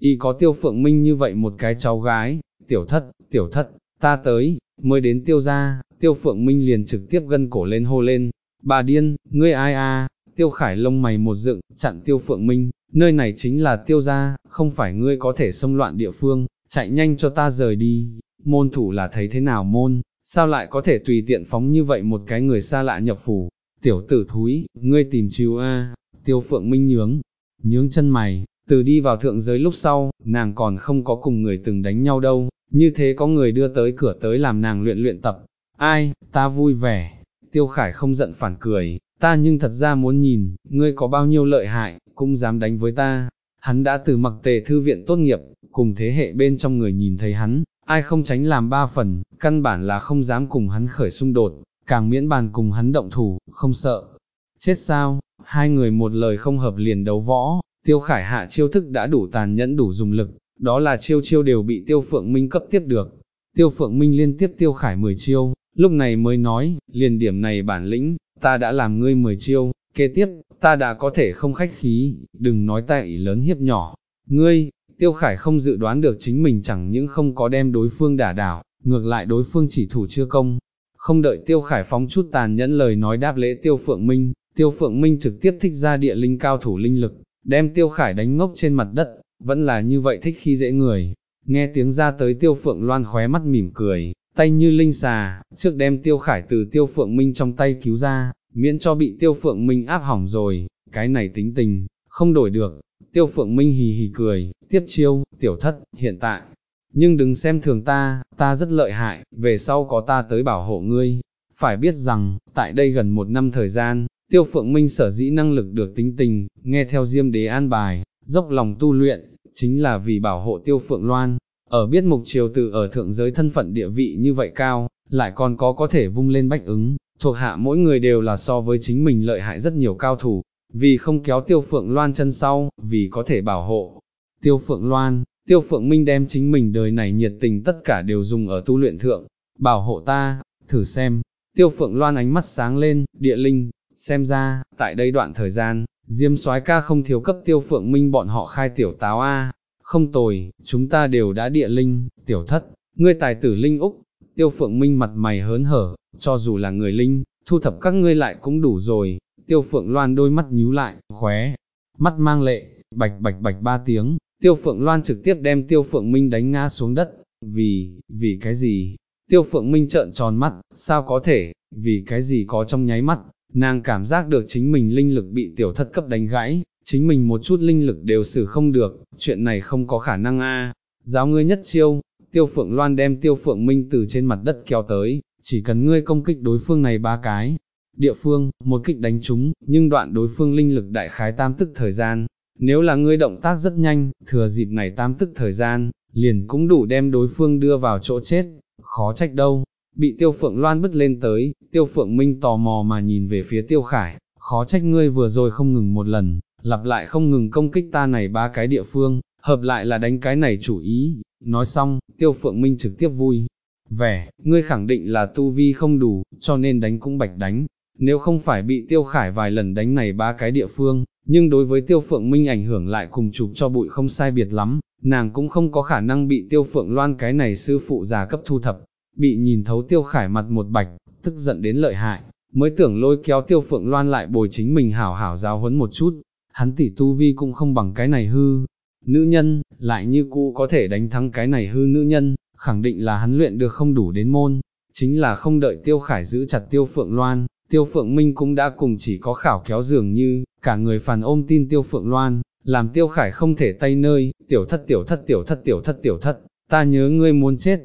Y có Tiêu Phượng Minh như vậy một cái cháu gái, tiểu thất, tiểu thất, ta tới, mới đến Tiêu ra, Tiêu Phượng Minh liền trực tiếp gân cổ lên hô lên, bà điên, ngươi ai a? Tiêu Khải lông mày một dựng, chặn Tiêu Phượng Minh, nơi này chính là Tiêu gia, không phải ngươi có thể xông loạn địa phương, chạy nhanh cho ta rời đi, môn thủ là thấy thế nào môn, sao lại có thể tùy tiện phóng như vậy một cái người xa lạ nhập phủ, tiểu tử thúi, ngươi tìm chiếu a, tiêu phượng minh nhướng, nhướng chân mày, từ đi vào thượng giới lúc sau, nàng còn không có cùng người từng đánh nhau đâu, như thế có người đưa tới cửa tới làm nàng luyện luyện tập, ai, ta vui vẻ, tiêu khải không giận phản cười, ta nhưng thật ra muốn nhìn, ngươi có bao nhiêu lợi hại, cũng dám đánh với ta, hắn đã từ mặc tề thư viện tốt nghiệp, cùng thế hệ bên trong người nhìn thấy hắn, ai không tránh làm ba phần, căn bản là không dám cùng hắn khởi xung đột, càng miễn bàn cùng hắn động thủ, không sợ. Chết sao, hai người một lời không hợp liền đấu võ, tiêu khải hạ chiêu thức đã đủ tàn nhẫn đủ dùng lực, đó là chiêu chiêu đều bị tiêu phượng minh cấp tiếp được. Tiêu phượng minh liên tiếp tiêu khải 10 chiêu, lúc này mới nói, liền điểm này bản lĩnh, ta đã làm ngươi 10 chiêu, kế tiếp, ta đã có thể không khách khí, đừng nói ta ý lớn hiếp nhỏ. Ngươi, Tiêu Khải không dự đoán được chính mình chẳng những không có đem đối phương đả đảo, ngược lại đối phương chỉ thủ chưa công. Không đợi Tiêu Khải phóng chút tàn nhẫn lời nói đáp lễ Tiêu Phượng Minh, Tiêu Phượng Minh trực tiếp thích ra địa linh cao thủ linh lực, đem Tiêu Khải đánh ngốc trên mặt đất, vẫn là như vậy thích khi dễ người. Nghe tiếng ra tới Tiêu Phượng Loan khóe mắt mỉm cười, tay như linh xà, trước đem Tiêu Khải từ Tiêu Phượng Minh trong tay cứu ra, miễn cho bị Tiêu Phượng Minh áp hỏng rồi, cái này tính tình, không đổi được, Tiêu Phượng Minh hì hì cười, tiếp chiêu, tiểu thất, hiện tại, nhưng đừng xem thường ta, ta rất lợi hại, về sau có ta tới bảo hộ ngươi. Phải biết rằng, tại đây gần một năm thời gian, Tiêu Phượng Minh sở dĩ năng lực được tính tình, nghe theo Diêm Đế an bài, dốc lòng tu luyện, chính là vì bảo hộ Tiêu Phượng Loan. Ở biết mục triều tự ở thượng giới thân phận địa vị như vậy cao, lại còn có có thể vung lên bách ứng, thuộc hạ mỗi người đều là so với chính mình lợi hại rất nhiều cao thủ, vì không kéo tiêu phượng loan chân sau, vì có thể bảo hộ. Tiêu phượng loan, tiêu phượng minh đem chính mình đời này nhiệt tình tất cả đều dùng ở tu luyện thượng, bảo hộ ta, thử xem. Tiêu phượng loan ánh mắt sáng lên, địa linh, xem ra, tại đây đoạn thời gian, Diêm soái ca không thiếu cấp tiêu phượng minh bọn họ khai tiểu táo A, không tồi, chúng ta đều đã địa linh, tiểu thất, ngươi tài tử linh Úc, tiêu phượng minh mặt mày hớn hở, cho dù là người linh, thu thập các ngươi lại cũng đủ rồi, tiêu phượng loan đôi mắt nhíu lại, khóe, mắt mang lệ, bạch bạch bạch ba tiếng, Tiêu Phượng Loan trực tiếp đem Tiêu Phượng Minh đánh ngã xuống đất, vì, vì cái gì? Tiêu Phượng Minh trợn tròn mắt, sao có thể, vì cái gì có trong nháy mắt, nàng cảm giác được chính mình linh lực bị tiểu thất cấp đánh gãy, chính mình một chút linh lực đều xử không được, chuyện này không có khả năng a. Giáo ngươi nhất chiêu, Tiêu Phượng Loan đem Tiêu Phượng Minh từ trên mặt đất kéo tới, chỉ cần ngươi công kích đối phương này ba cái. Địa phương, một kích đánh trúng, nhưng đoạn đối phương linh lực đại khái tam tức thời gian. Nếu là ngươi động tác rất nhanh, thừa dịp này tam tức thời gian, liền cũng đủ đem đối phương đưa vào chỗ chết, khó trách đâu. Bị Tiêu Phượng Loan bứt lên tới, Tiêu Phượng Minh tò mò mà nhìn về phía Tiêu Khải, khó trách ngươi vừa rồi không ngừng một lần, lặp lại không ngừng công kích ta này ba cái địa phương, hợp lại là đánh cái này chủ ý. Nói xong, Tiêu Phượng Minh trực tiếp vui, vẻ, ngươi khẳng định là tu vi không đủ, cho nên đánh cũng bạch đánh, nếu không phải bị tiêu khải vài lần đánh này ba cái địa phương, nhưng đối với tiêu phượng minh ảnh hưởng lại cùng chụp cho bụi không sai biệt lắm, nàng cũng không có khả năng bị tiêu phượng loan cái này sư phụ già cấp thu thập, bị nhìn thấu tiêu khải mặt một bạch, tức giận đến lợi hại, mới tưởng lôi kéo tiêu phượng loan lại bồi chính mình hảo hảo giáo huấn một chút, hắn tỷ tu vi cũng không bằng cái này hư. Nữ nhân, lại như cũ có thể đánh thắng cái này hư nữ nhân, khẳng định là hắn luyện được không đủ đến môn, chính là không đợi tiêu khải giữ chặt tiêu phượng loan, tiêu phượng minh cũng đã cùng chỉ có khảo kéo dường như, cả người phàn ôm tin tiêu phượng loan, làm tiêu khải không thể tay nơi, tiểu thất tiểu thất tiểu thất tiểu thất tiểu thất, ta nhớ ngươi muốn chết,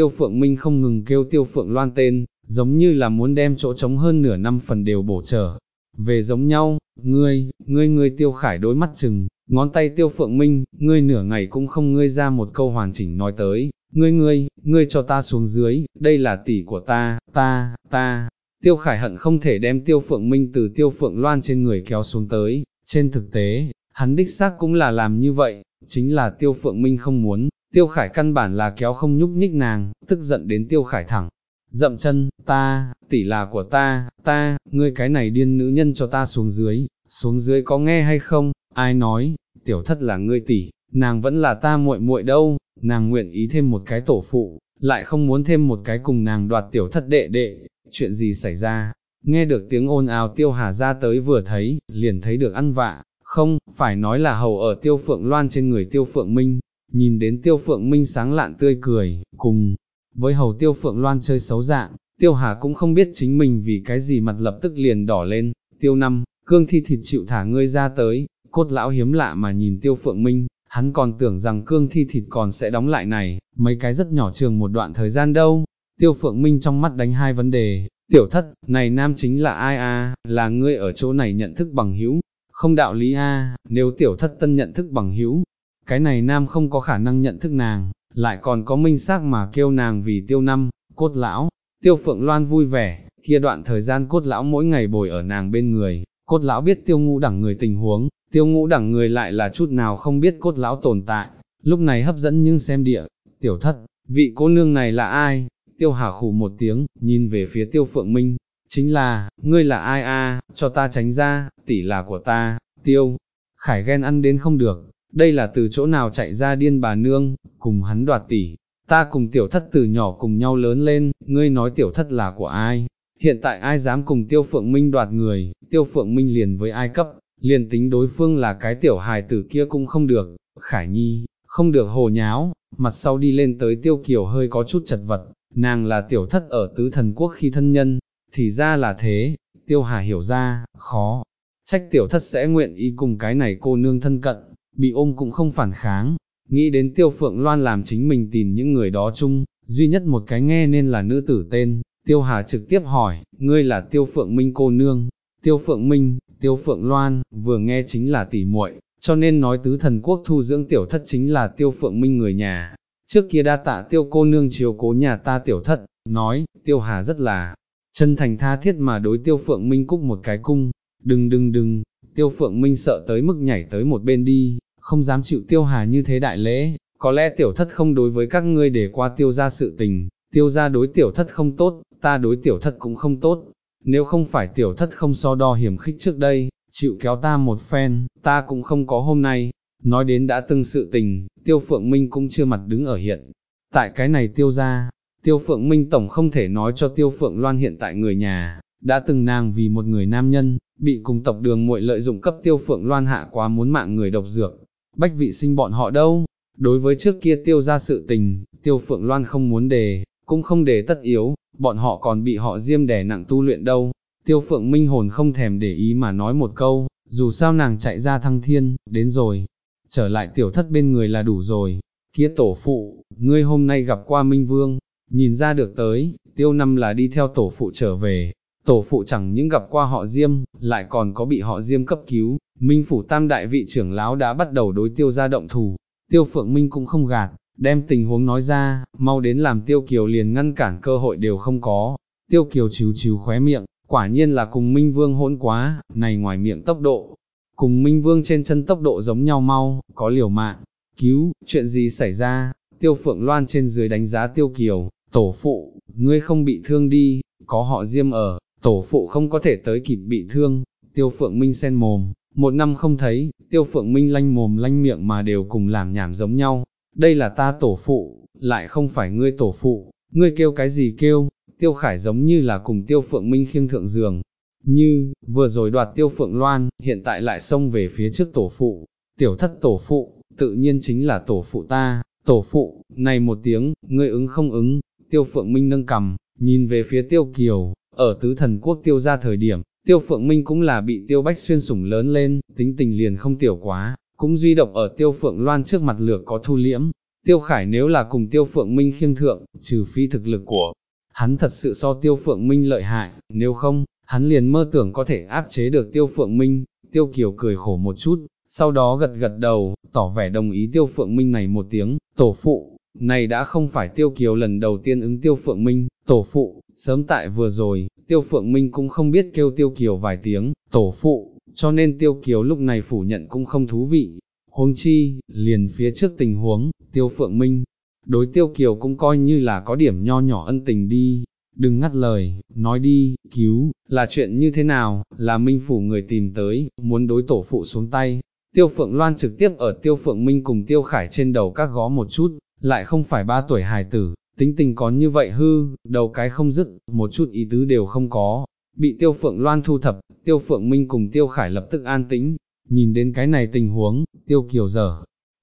tiêu phượng minh không ngừng kêu tiêu phượng loan tên, giống như là muốn đem chỗ trống hơn nửa năm phần đều bổ trở. Về giống nhau, ngươi, ngươi ngươi tiêu khải đối mắt chừng, ngón tay tiêu phượng minh, ngươi nửa ngày cũng không ngươi ra một câu hoàn chỉnh nói tới, ngươi ngươi, ngươi cho ta xuống dưới, đây là tỷ của ta, ta, ta. Tiêu Khải hận không thể đem Tiêu Phượng Minh từ Tiêu Phượng Loan trên người kéo xuống tới, trên thực tế, hắn đích xác cũng là làm như vậy, chính là Tiêu Phượng Minh không muốn, Tiêu Khải căn bản là kéo không nhúc nhích nàng, tức giận đến Tiêu Khải thẳng. Dậm chân, ta, tỷ là của ta, ta, ngươi cái này điên nữ nhân cho ta xuống dưới, xuống dưới có nghe hay không, ai nói, tiểu thất là ngươi tỷ, nàng vẫn là ta muội muội đâu, nàng nguyện ý thêm một cái tổ phụ, lại không muốn thêm một cái cùng nàng đoạt tiểu thất đệ đệ, chuyện gì xảy ra, nghe được tiếng ồn ào tiêu hà ra tới vừa thấy, liền thấy được ăn vạ, không, phải nói là hầu ở tiêu phượng loan trên người tiêu phượng minh, nhìn đến tiêu phượng minh sáng lạn tươi cười, cùng, với hầu tiêu phượng loan chơi xấu dạng, tiêu hà cũng không biết chính mình vì cái gì mặt lập tức liền đỏ lên, tiêu năm, cương thi thịt chịu thả ngươi ra tới, cốt lão hiếm lạ mà nhìn tiêu phượng minh, hắn còn tưởng rằng cương thi thịt còn sẽ đóng lại này, mấy cái rất nhỏ trường một đoạn thời gian đâu. Tiêu Phượng Minh trong mắt đánh hai vấn đề, tiểu thất, này nam chính là ai a? là ngươi ở chỗ này nhận thức bằng hữu, không đạo lý a, nếu tiểu thất tân nhận thức bằng hữu, cái này nam không có khả năng nhận thức nàng, lại còn có minh xác mà kêu nàng vì tiêu năm, cốt lão, tiêu phượng loan vui vẻ, kia đoạn thời gian cốt lão mỗi ngày bồi ở nàng bên người, cốt lão biết tiêu ngũ đẳng người tình huống, tiêu ngũ đẳng người lại là chút nào không biết cốt lão tồn tại, lúc này hấp dẫn nhưng xem địa, tiểu thất, vị cô nương này là ai, tiêu hà khủ một tiếng, nhìn về phía tiêu phượng minh, chính là, ngươi là ai a? cho ta tránh ra, tỷ là của ta, tiêu, khải ghen ăn đến không được, đây là từ chỗ nào chạy ra điên bà nương, cùng hắn đoạt tỷ, ta cùng tiểu thất từ nhỏ cùng nhau lớn lên, ngươi nói tiểu thất là của ai, hiện tại ai dám cùng tiêu phượng minh đoạt người, tiêu phượng minh liền với ai cấp, liền tính đối phương là cái tiểu hài tử kia cũng không được, khải nhi, không được hồ nháo, mặt sau đi lên tới tiêu kiều hơi có chút chật vật, nàng là tiểu thất ở tứ thần quốc khi thân nhân, thì ra là thế, tiêu hà hiểu ra, khó, trách tiểu thất sẽ nguyện ý cùng cái này cô nương thân cận, bị ôm cũng không phản kháng, nghĩ đến tiêu phượng loan làm chính mình tìm những người đó chung, duy nhất một cái nghe nên là nữ tử tên, tiêu hà trực tiếp hỏi, ngươi là tiêu phượng minh cô nương, tiêu phượng minh, Tiêu Phượng Loan, vừa nghe chính là tỷ muội, cho nên nói tứ thần quốc thu dưỡng tiểu thất chính là Tiêu Phượng Minh người nhà. Trước kia đa tạ Tiêu cô nương chiếu cố nhà ta tiểu thất, nói, Tiêu Hà rất là chân thành tha thiết mà đối Tiêu Phượng Minh cúc một cái cung, đừng đừng đừng, Tiêu Phượng Minh sợ tới mức nhảy tới một bên đi, không dám chịu Tiêu Hà như thế đại lễ, có lẽ tiểu thất không đối với các ngươi để qua tiêu ra sự tình, tiêu ra đối tiểu thất không tốt, ta đối tiểu thất cũng không tốt, nếu không phải tiểu thất không so đo hiểm khích trước đây, chịu kéo ta một phen, ta cũng không có hôm nay. Nói đến đã từng sự tình, tiêu phượng minh cũng chưa mặt đứng ở hiện. Tại cái này tiêu ra, tiêu phượng minh tổng không thể nói cho tiêu phượng loan hiện tại người nhà, đã từng nàng vì một người nam nhân, bị cùng tộc đường muội lợi dụng cấp tiêu phượng loan hạ quá muốn mạng người độc dược bách vị sinh bọn họ đâu? Đối với trước kia tiêu ra sự tình, tiêu phượng loan không muốn đề, cũng không đề tất yếu, bọn họ còn bị họ diêm đẻ nặng tu luyện đâu. Tiêu phượng minh hồn không thèm để ý mà nói một câu, dù sao nàng chạy ra thăng thiên, đến rồi, trở lại tiểu thất bên người là đủ rồi. Kia tổ phụ, ngươi hôm nay gặp qua Minh Vương, nhìn ra được tới, tiêu năm là đi theo tổ phụ trở về, tổ phụ chẳng những gặp qua họ Diêm, lại còn có bị họ Diêm cấp cứu, Minh Phủ Tam Đại vị trưởng lão đã bắt đầu đối tiêu ra động thủ, tiêu phượng Minh cũng không gạt, đem tình huống nói ra, mau đến làm tiêu kiều liền ngăn cản cơ hội đều không có, tiêu kiều chiếu chiếu khóe miệng, quả nhiên là cùng Minh Vương hỗn quá, này ngoài miệng tốc độ, cùng Minh Vương trên chân tốc độ giống nhau mau, có liều mạng, cứu, chuyện gì xảy ra, tiêu phượng loan trên dưới đánh giá tiêu kiều, tổ phụ, ngươi không bị thương đi, có họ diêm ở, tổ phụ không có thể tới kịp bị thương, tiêu phượng minh sen mồm, một năm không thấy, tiêu phượng minh lanh mồm lanh miệng mà đều cùng làm nhảm giống nhau, đây là ta tổ phụ, lại không phải ngươi tổ phụ, ngươi kêu cái gì kêu, tiêu khải giống như là cùng tiêu phượng minh khiêng thượng giường, như, vừa rồi đoạt tiêu phượng loan, hiện tại lại xông về phía trước tổ phụ, tiểu thất tổ phụ, tự nhiên chính là tổ phụ ta, tổ phụ, này một tiếng, ngươi ứng không ứng, tiêu phượng minh nâng cầm, nhìn về phía tiêu kiều, ở tứ thần quốc tiêu ra thời điểm, tiêu phượng minh cũng là bị tiêu bách xuyên sủng lớn lên, tính tình liền không tiểu quá, cũng duy động ở tiêu phượng loan trước mặt lược có thu liễm, tiêu khải nếu là cùng tiêu phượng minh khiêng thượng, trừ phi thực lực của hắn thật sự so tiêu phượng minh lợi hại, nếu không, hắn liền mơ tưởng có thể áp chế được tiêu phượng minh, tiêu kiều cười khổ một chút, sau đó gật gật đầu, tỏ vẻ đồng ý tiêu phượng minh này một tiếng, tổ phụ, này đã không phải tiêu kiều lần đầu tiên ứng tiêu phượng minh, tổ phụ, sớm tại vừa rồi, tiêu phượng minh cũng không biết kêu tiêu kiều vài tiếng, tổ phụ, cho nên tiêu kiều lúc này phủ nhận cũng không thú vị. Huống chi, liền phía trước tình huống, tiêu phượng minh, đối tiêu kiều cũng coi như là có điểm nho nhỏ ân tình đi, đừng ngắt lời, nói đi, cứu, là chuyện như thế nào, là minh phủ người tìm tới, muốn đối tổ phụ xuống tay. Tiêu Phượng Loan trực tiếp ở Tiêu Phượng Minh cùng Tiêu Khải trên đầu các gó một chút, lại không phải ba tuổi hài tử, tính tình có như vậy hư, đầu cái không dứt, một chút ý tứ đều không có. Bị Tiêu Phượng Loan thu thập, Tiêu Phượng Minh cùng Tiêu Khải lập tức an tĩnh, nhìn đến cái này tình huống, Tiêu Kiều dở,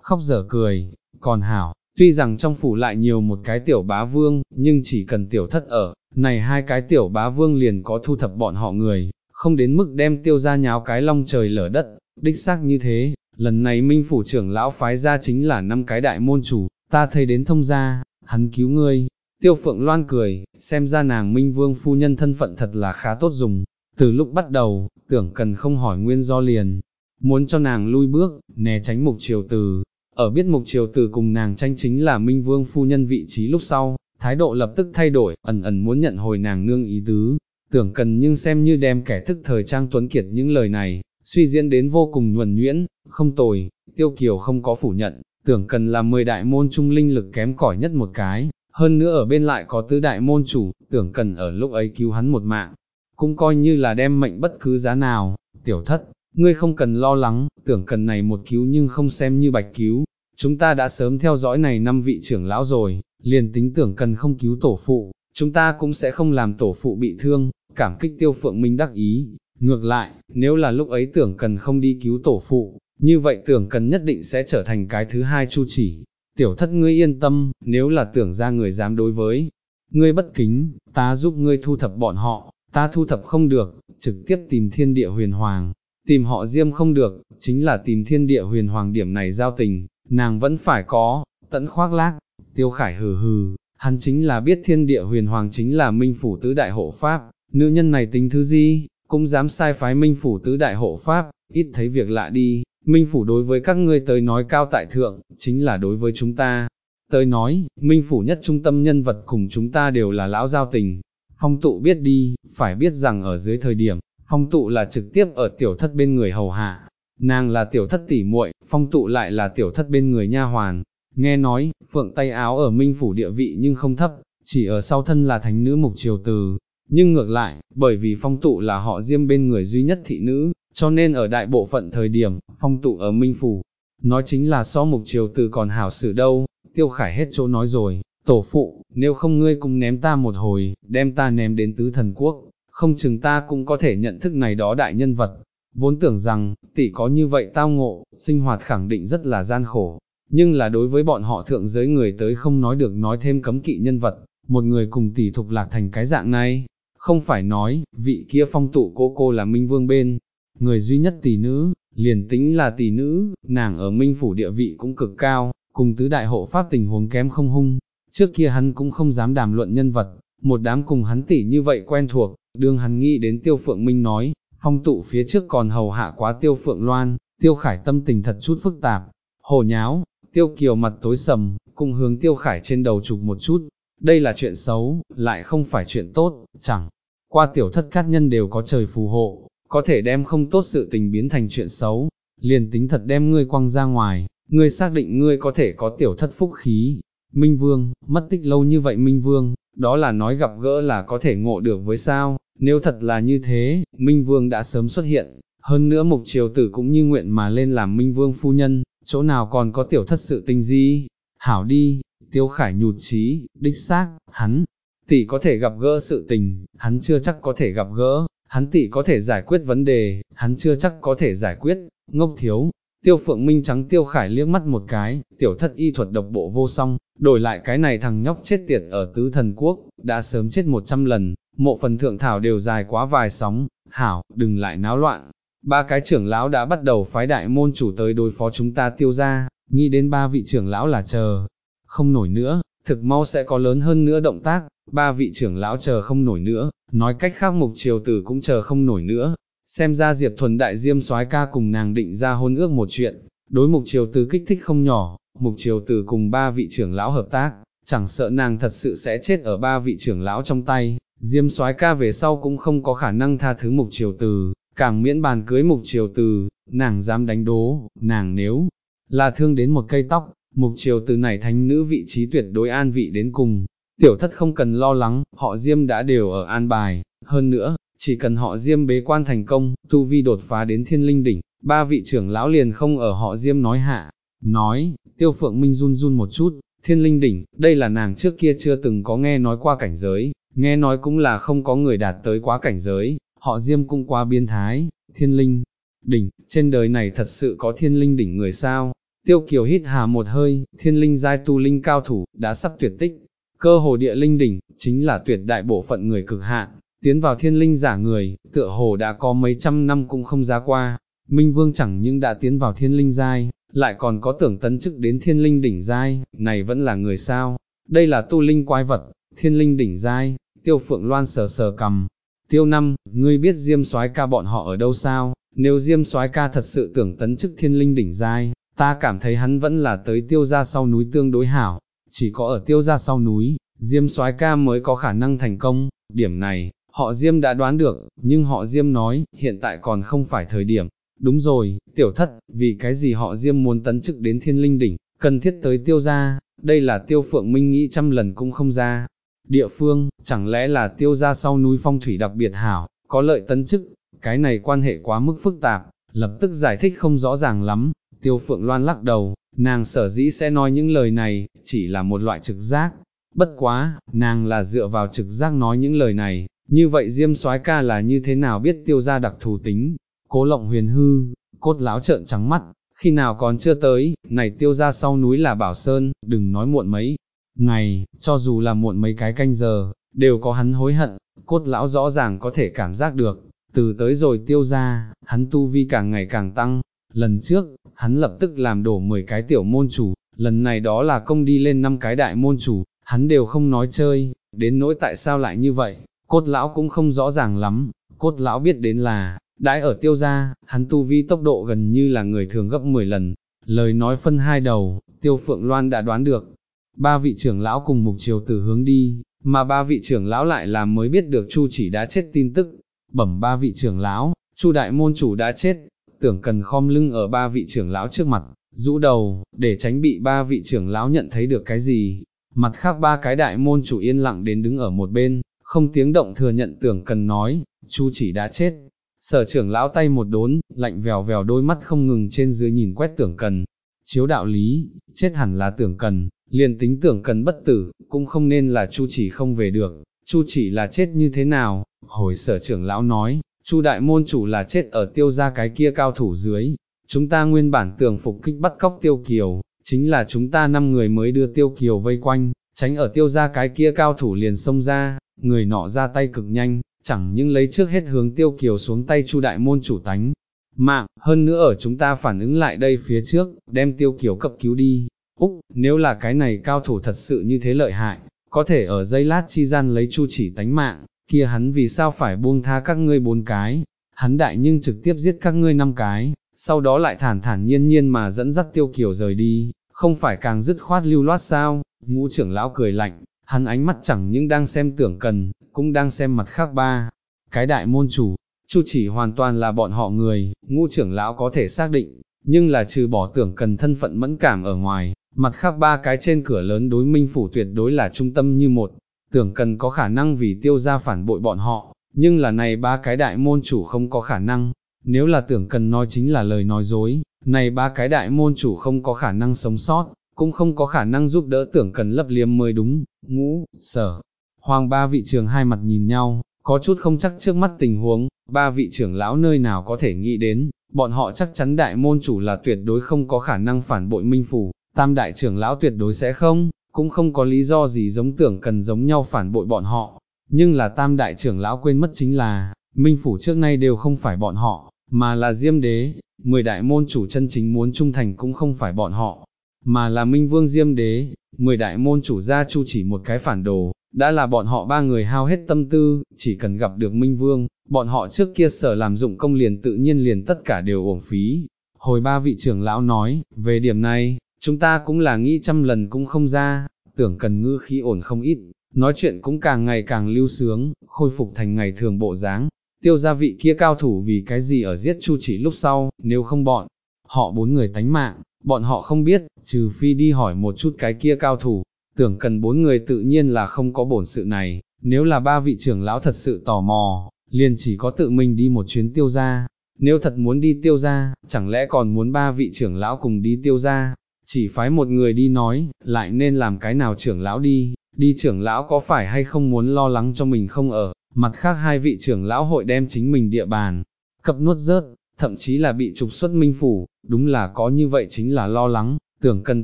khóc dở cười, còn hảo, tuy rằng trong phủ lại nhiều một cái tiểu bá vương, nhưng chỉ cần tiểu thất ở, này hai cái tiểu bá vương liền có thu thập bọn họ người, không đến mức đem tiêu ra nháo cái long trời lở đất, đích xác như thế, lần này minh phủ trưởng lão phái ra chính là năm cái đại môn chủ, ta thấy đến thông gia, hắn cứu ngươi. Tiêu Phượng Loan cười, xem ra nàng Minh Vương phu nhân thân phận thật là khá tốt dùng, từ lúc bắt đầu, tưởng cần không hỏi nguyên do liền, muốn cho nàng lui bước, né tránh mục triều từ, ở biết mục triều từ cùng nàng tranh chính là Minh Vương phu nhân vị trí lúc sau, thái độ lập tức thay đổi, ẩn ẩn muốn nhận hồi nàng nương ý tứ, tưởng cần nhưng xem như đem kẻ thức thời trang tuấn kiệt những lời này, suy diễn đến vô cùng nhuần nhuyễn, không tồi, tiêu kiều không có phủ nhận, tưởng cần là 10 đại môn trung linh lực kém cỏi nhất một cái, hơn nữa ở bên lại có tứ đại môn chủ, tưởng cần ở lúc ấy cứu hắn một mạng, cũng coi như là đem mệnh bất cứ giá nào, tiểu thất, ngươi không cần lo lắng, tưởng cần này một cứu nhưng không xem như bạch cứu, chúng ta đã sớm theo dõi này năm vị trưởng lão rồi, liền tính tưởng cần không cứu tổ phụ, chúng ta cũng sẽ không làm tổ phụ bị thương, cảm kích tiêu phượng minh đắc ý, ngược lại, nếu là lúc ấy tưởng cần không đi cứu tổ phụ, như vậy tưởng cần nhất định sẽ trở thành cái thứ hai chu chỉ. Tiểu thất ngươi yên tâm, nếu là tưởng ra người dám đối với, ngươi bất kính, ta giúp ngươi thu thập bọn họ, ta thu thập không được, trực tiếp tìm thiên địa huyền hoàng, tìm họ diêm không được, chính là tìm thiên địa huyền hoàng điểm này giao tình, nàng vẫn phải có, tận khoác lác, tiêu khải hừ hừ, hắn chính là biết thiên địa huyền hoàng chính là minh phủ tứ đại hộ pháp, nữ nhân này tính thứ gì, cũng dám sai phái minh phủ tứ đại hộ pháp, ít thấy việc lạ đi, Minh Phủ đối với các ngươi tới nói cao tại thượng, chính là đối với chúng ta. Tới nói, Minh Phủ nhất trung tâm nhân vật cùng chúng ta đều là lão giao tình. Phong tụ biết đi, phải biết rằng ở dưới thời điểm, phong tụ là trực tiếp ở tiểu thất bên người hầu hạ. Nàng là tiểu thất tỷ muội, phong tụ lại là tiểu thất bên người nha hoàn. Nghe nói, phượng tay áo ở Minh Phủ địa vị nhưng không thấp, chỉ ở sau thân là thánh nữ mục triều từ. Nhưng ngược lại, bởi vì phong tụ là họ diêm bên người duy nhất thị nữ, cho nên ở đại bộ phận thời điểm, phong tụ ở Minh Phủ, nói chính là so mục triều từ còn hảo xử đâu, tiêu khải hết chỗ nói rồi, tổ phụ, nếu không ngươi cùng ném ta một hồi, đem ta ném đến tứ thần quốc, không chừng ta cũng có thể nhận thức này đó đại nhân vật, vốn tưởng rằng, tỷ có như vậy tao ngộ, sinh hoạt khẳng định rất là gian khổ, nhưng là đối với bọn họ thượng giới người tới không nói được nói thêm cấm kỵ nhân vật, một người cùng tỷ thục lạc thành cái dạng này, không phải nói, vị kia phong tụ cô cô là Minh Vương bên, người duy nhất tỷ nữ, liền tính là tỷ nữ, nàng ở Minh Phủ địa vị cũng cực cao, cùng tứ đại hộ pháp tình huống kém không hung, trước kia hắn cũng không dám đàm luận nhân vật, một đám cùng hắn tỷ như vậy quen thuộc, đương hắn nghĩ đến Tiêu Phượng Minh nói, phong tụ phía trước còn hầu hạ quá Tiêu Phượng Loan, Tiêu Khải tâm tình thật chút phức tạp, hồ nháo, Tiêu Kiều mặt tối sầm, cùng hướng Tiêu Khải trên đầu chụp một chút, đây là chuyện xấu, lại không phải chuyện tốt, chẳng qua tiểu thất cát nhân đều có trời phù hộ, có thể đem không tốt sự tình biến thành chuyện xấu, liền tính thật đem ngươi quăng ra ngoài, ngươi xác định ngươi có thể có tiểu thất phúc khí. Minh Vương, mất tích lâu như vậy Minh Vương, đó là nói gặp gỡ là có thể ngộ được với sao, nếu thật là như thế, Minh Vương đã sớm xuất hiện, hơn nữa mục triều tử cũng như nguyện mà lên làm Minh Vương phu nhân, chỗ nào còn có tiểu thất sự tình gì, hảo đi, tiêu khải nhụt chí, đích xác, hắn, tỷ có thể gặp gỡ sự tình, hắn chưa chắc có thể gặp gỡ, hắn tỷ có thể giải quyết vấn đề, hắn chưa chắc có thể giải quyết, ngốc thiếu. Tiêu phượng minh trắng tiêu khải liếc mắt một cái, tiểu thất y thuật độc bộ vô song, đổi lại cái này thằng nhóc chết tiệt ở tứ thần quốc, đã sớm chết một trăm lần, mộ phần thượng thảo đều dài quá vài sóng, hảo, đừng lại náo loạn. Ba cái trưởng lão đã bắt đầu phái đại môn chủ tới đối phó chúng ta tiêu ra, nghĩ đến ba vị trưởng lão là chờ, không nổi nữa, thực mau sẽ có lớn hơn nữa động tác, ba vị trưởng lão chờ không nổi nữa, nói cách khác mục triều tử cũng chờ không nổi nữa, xem ra Diệp Thuần đại diêm soái ca cùng nàng định ra hôn ước một chuyện, đối mục triều tử kích thích không nhỏ, mục triều tử cùng ba vị trưởng lão hợp tác, chẳng sợ nàng thật sự sẽ chết ở ba vị trưởng lão trong tay, diêm soái ca về sau cũng không có khả năng tha thứ mục triều tử, càng miễn bàn cưới mục triều tử, nàng dám đánh đố, nàng nếu là thương đến một cây tóc, mục triều từ này thánh nữ vị trí tuyệt đối an vị đến cùng, Tiểu thất không cần lo lắng, họ Diêm đã đều ở an bài, hơn nữa, chỉ cần họ Diêm bế quan thành công, tu vi đột phá đến thiên linh đỉnh, ba vị trưởng lão liền không ở họ Diêm nói hạ, nói, tiêu phượng minh run run một chút, thiên linh đỉnh, đây là nàng trước kia chưa từng có nghe nói qua cảnh giới, nghe nói cũng là không có người đạt tới quá cảnh giới, họ Diêm cũng qua biên thái, thiên linh, đỉnh, trên đời này thật sự có thiên linh đỉnh người sao, tiêu kiều hít hà một hơi, thiên linh giai tu linh cao thủ, đã sắp tuyệt tích, Cơ hồ địa linh đỉnh, chính là tuyệt đại bộ phận người cực hạn, tiến vào thiên linh giả người, tựa hồ đã có mấy trăm năm cũng không ra qua. Minh Vương chẳng những đã tiến vào thiên linh giai, lại còn có tưởng tấn chức đến thiên linh đỉnh giai, này vẫn là người sao. Đây là tu linh quái vật, thiên linh đỉnh giai, tiêu phượng loan sờ sờ cầm. Tiêu năm, ngươi biết diêm soái ca bọn họ ở đâu sao, nếu diêm soái ca thật sự tưởng tấn chức thiên linh đỉnh giai, ta cảm thấy hắn vẫn là tới tiêu ra sau núi tương đối hảo, chỉ có ở tiêu gia sau núi, Diêm soái ca mới có khả năng thành công, điểm này, họ Diêm đã đoán được, nhưng họ Diêm nói, hiện tại còn không phải thời điểm. Đúng rồi, tiểu thất, vì cái gì họ Diêm muốn tấn chức đến thiên linh đỉnh, cần thiết tới tiêu gia, đây là tiêu phượng minh nghĩ trăm lần cũng không ra. Địa phương, chẳng lẽ là tiêu gia sau núi phong thủy đặc biệt hảo, có lợi tấn chức, cái này quan hệ quá mức phức tạp, lập tức giải thích không rõ ràng lắm, tiêu phượng loan lắc đầu, Nàng sở dĩ sẽ nói những lời này, chỉ là một loại trực giác. Bất quá, nàng là dựa vào trực giác nói những lời này, như vậy Diêm soái ca là như thế nào biết tiêu ra đặc thù tính. Cố lộng huyền hư, cốt láo trợn trắng mắt, khi nào còn chưa tới, này tiêu ra sau núi là Bảo Sơn, đừng nói muộn mấy. Ngày, cho dù là muộn mấy cái canh giờ, đều có hắn hối hận, cốt lão rõ ràng có thể cảm giác được, từ tới rồi tiêu ra, hắn tu vi càng ngày càng tăng, lần trước, hắn lập tức làm đổ 10 cái tiểu môn chủ, lần này đó là công đi lên 5 cái đại môn chủ, hắn đều không nói chơi, đến nỗi tại sao lại như vậy, cốt lão cũng không rõ ràng lắm, cốt lão biết đến là, đãi ở tiêu gia, hắn tu vi tốc độ gần như là người thường gấp 10 lần, lời nói phân hai đầu, tiêu phượng loan đã đoán được, ba vị trưởng lão cùng mục chiều từ hướng đi, mà ba vị trưởng lão lại làm mới biết được Chu chỉ đã chết tin tức, bẩm ba vị trưởng lão, Chu đại môn chủ đã chết, tưởng cần khom lưng ở ba vị trưởng lão trước mặt, rũ đầu, để tránh bị ba vị trưởng lão nhận thấy được cái gì. Mặt khác ba cái đại môn chủ yên lặng đến đứng ở một bên, không tiếng động thừa nhận tưởng cần nói, chu chỉ đã chết. Sở trưởng lão tay một đốn, lạnh vèo vèo đôi mắt không ngừng trên dưới nhìn quét tưởng cần. Chiếu đạo lý, chết hẳn là tưởng cần, liền tính tưởng cần bất tử, cũng không nên là chu chỉ không về được, chu chỉ là chết như thế nào, hồi sở trưởng lão nói, Chu đại môn chủ là chết ở tiêu gia cái kia cao thủ dưới, chúng ta nguyên bản tưởng phục kích bắt cóc tiêu kiều, chính là chúng ta năm người mới đưa tiêu kiều vây quanh, tránh ở tiêu gia cái kia cao thủ liền xông ra, người nọ ra tay cực nhanh, chẳng những lấy trước hết hướng tiêu kiều xuống tay chu đại môn chủ tánh. Mạng, hơn nữa ở chúng ta phản ứng lại đây phía trước, đem tiêu kiều cấp cứu đi. Úc, nếu là cái này cao thủ thật sự như thế lợi hại, có thể ở dây lát chi gian lấy chu chỉ tánh mạng, kia hắn vì sao phải buông tha các ngươi bốn cái, hắn đại nhưng trực tiếp giết các ngươi năm cái, sau đó lại thản thản nhiên nhiên mà dẫn dắt tiêu kiều rời đi, không phải càng dứt khoát lưu loát sao, ngũ trưởng lão cười lạnh, hắn ánh mắt chẳng những đang xem tưởng cần, cũng đang xem mặt khác ba. Cái đại môn chủ, chu chỉ hoàn toàn là bọn họ người, ngũ trưởng lão có thể xác định, nhưng là trừ bỏ tưởng cần thân phận mẫn cảm ở ngoài, mặt khác ba cái trên cửa lớn đối minh phủ tuyệt đối là trung tâm như một, tưởng cần có khả năng vì tiêu ra phản bội bọn họ, nhưng là này ba cái đại môn chủ không có khả năng, nếu là tưởng cần nói chính là lời nói dối, này ba cái đại môn chủ không có khả năng sống sót, cũng không có khả năng giúp đỡ tưởng cần lấp liếm mới đúng, ngũ, sở. Hoàng ba vị trưởng hai mặt nhìn nhau, có chút không chắc trước mắt tình huống, ba vị trưởng lão nơi nào có thể nghĩ đến, bọn họ chắc chắn đại môn chủ là tuyệt đối không có khả năng phản bội minh phủ, tam đại trưởng lão tuyệt đối sẽ không, cũng không có lý do gì giống tưởng cần giống nhau phản bội bọn họ, nhưng là tam đại trưởng lão quên mất chính là, minh phủ trước nay đều không phải bọn họ, mà là diêm đế, mười đại môn chủ chân chính muốn trung thành cũng không phải bọn họ, mà là minh vương diêm đế, mười đại môn chủ gia chu chỉ một cái phản đồ, đã là bọn họ ba người hao hết tâm tư, chỉ cần gặp được minh vương, bọn họ trước kia sở làm dụng công liền tự nhiên liền tất cả đều uổng phí. Hồi ba vị trưởng lão nói, về điểm này, chúng ta cũng là nghĩ trăm lần cũng không ra, tưởng cần ngư khí ổn không ít, nói chuyện cũng càng ngày càng lưu sướng, khôi phục thành ngày thường bộ dáng. Tiêu gia vị kia cao thủ vì cái gì ở giết chu chỉ lúc sau, nếu không bọn, họ bốn người tánh mạng, bọn họ không biết, trừ phi đi hỏi một chút cái kia cao thủ, tưởng cần bốn người tự nhiên là không có bổn sự này, nếu là ba vị trưởng lão thật sự tò mò, liền chỉ có tự mình đi một chuyến tiêu gia, nếu thật muốn đi tiêu gia, chẳng lẽ còn muốn ba vị trưởng lão cùng đi tiêu gia, chỉ phái một người đi nói, lại nên làm cái nào trưởng lão đi, đi trưởng lão có phải hay không muốn lo lắng cho mình không ở, mặt khác hai vị trưởng lão hội đem chính mình địa bàn, cập nuốt rớt, thậm chí là bị trục xuất minh phủ, đúng là có như vậy chính là lo lắng, tưởng cần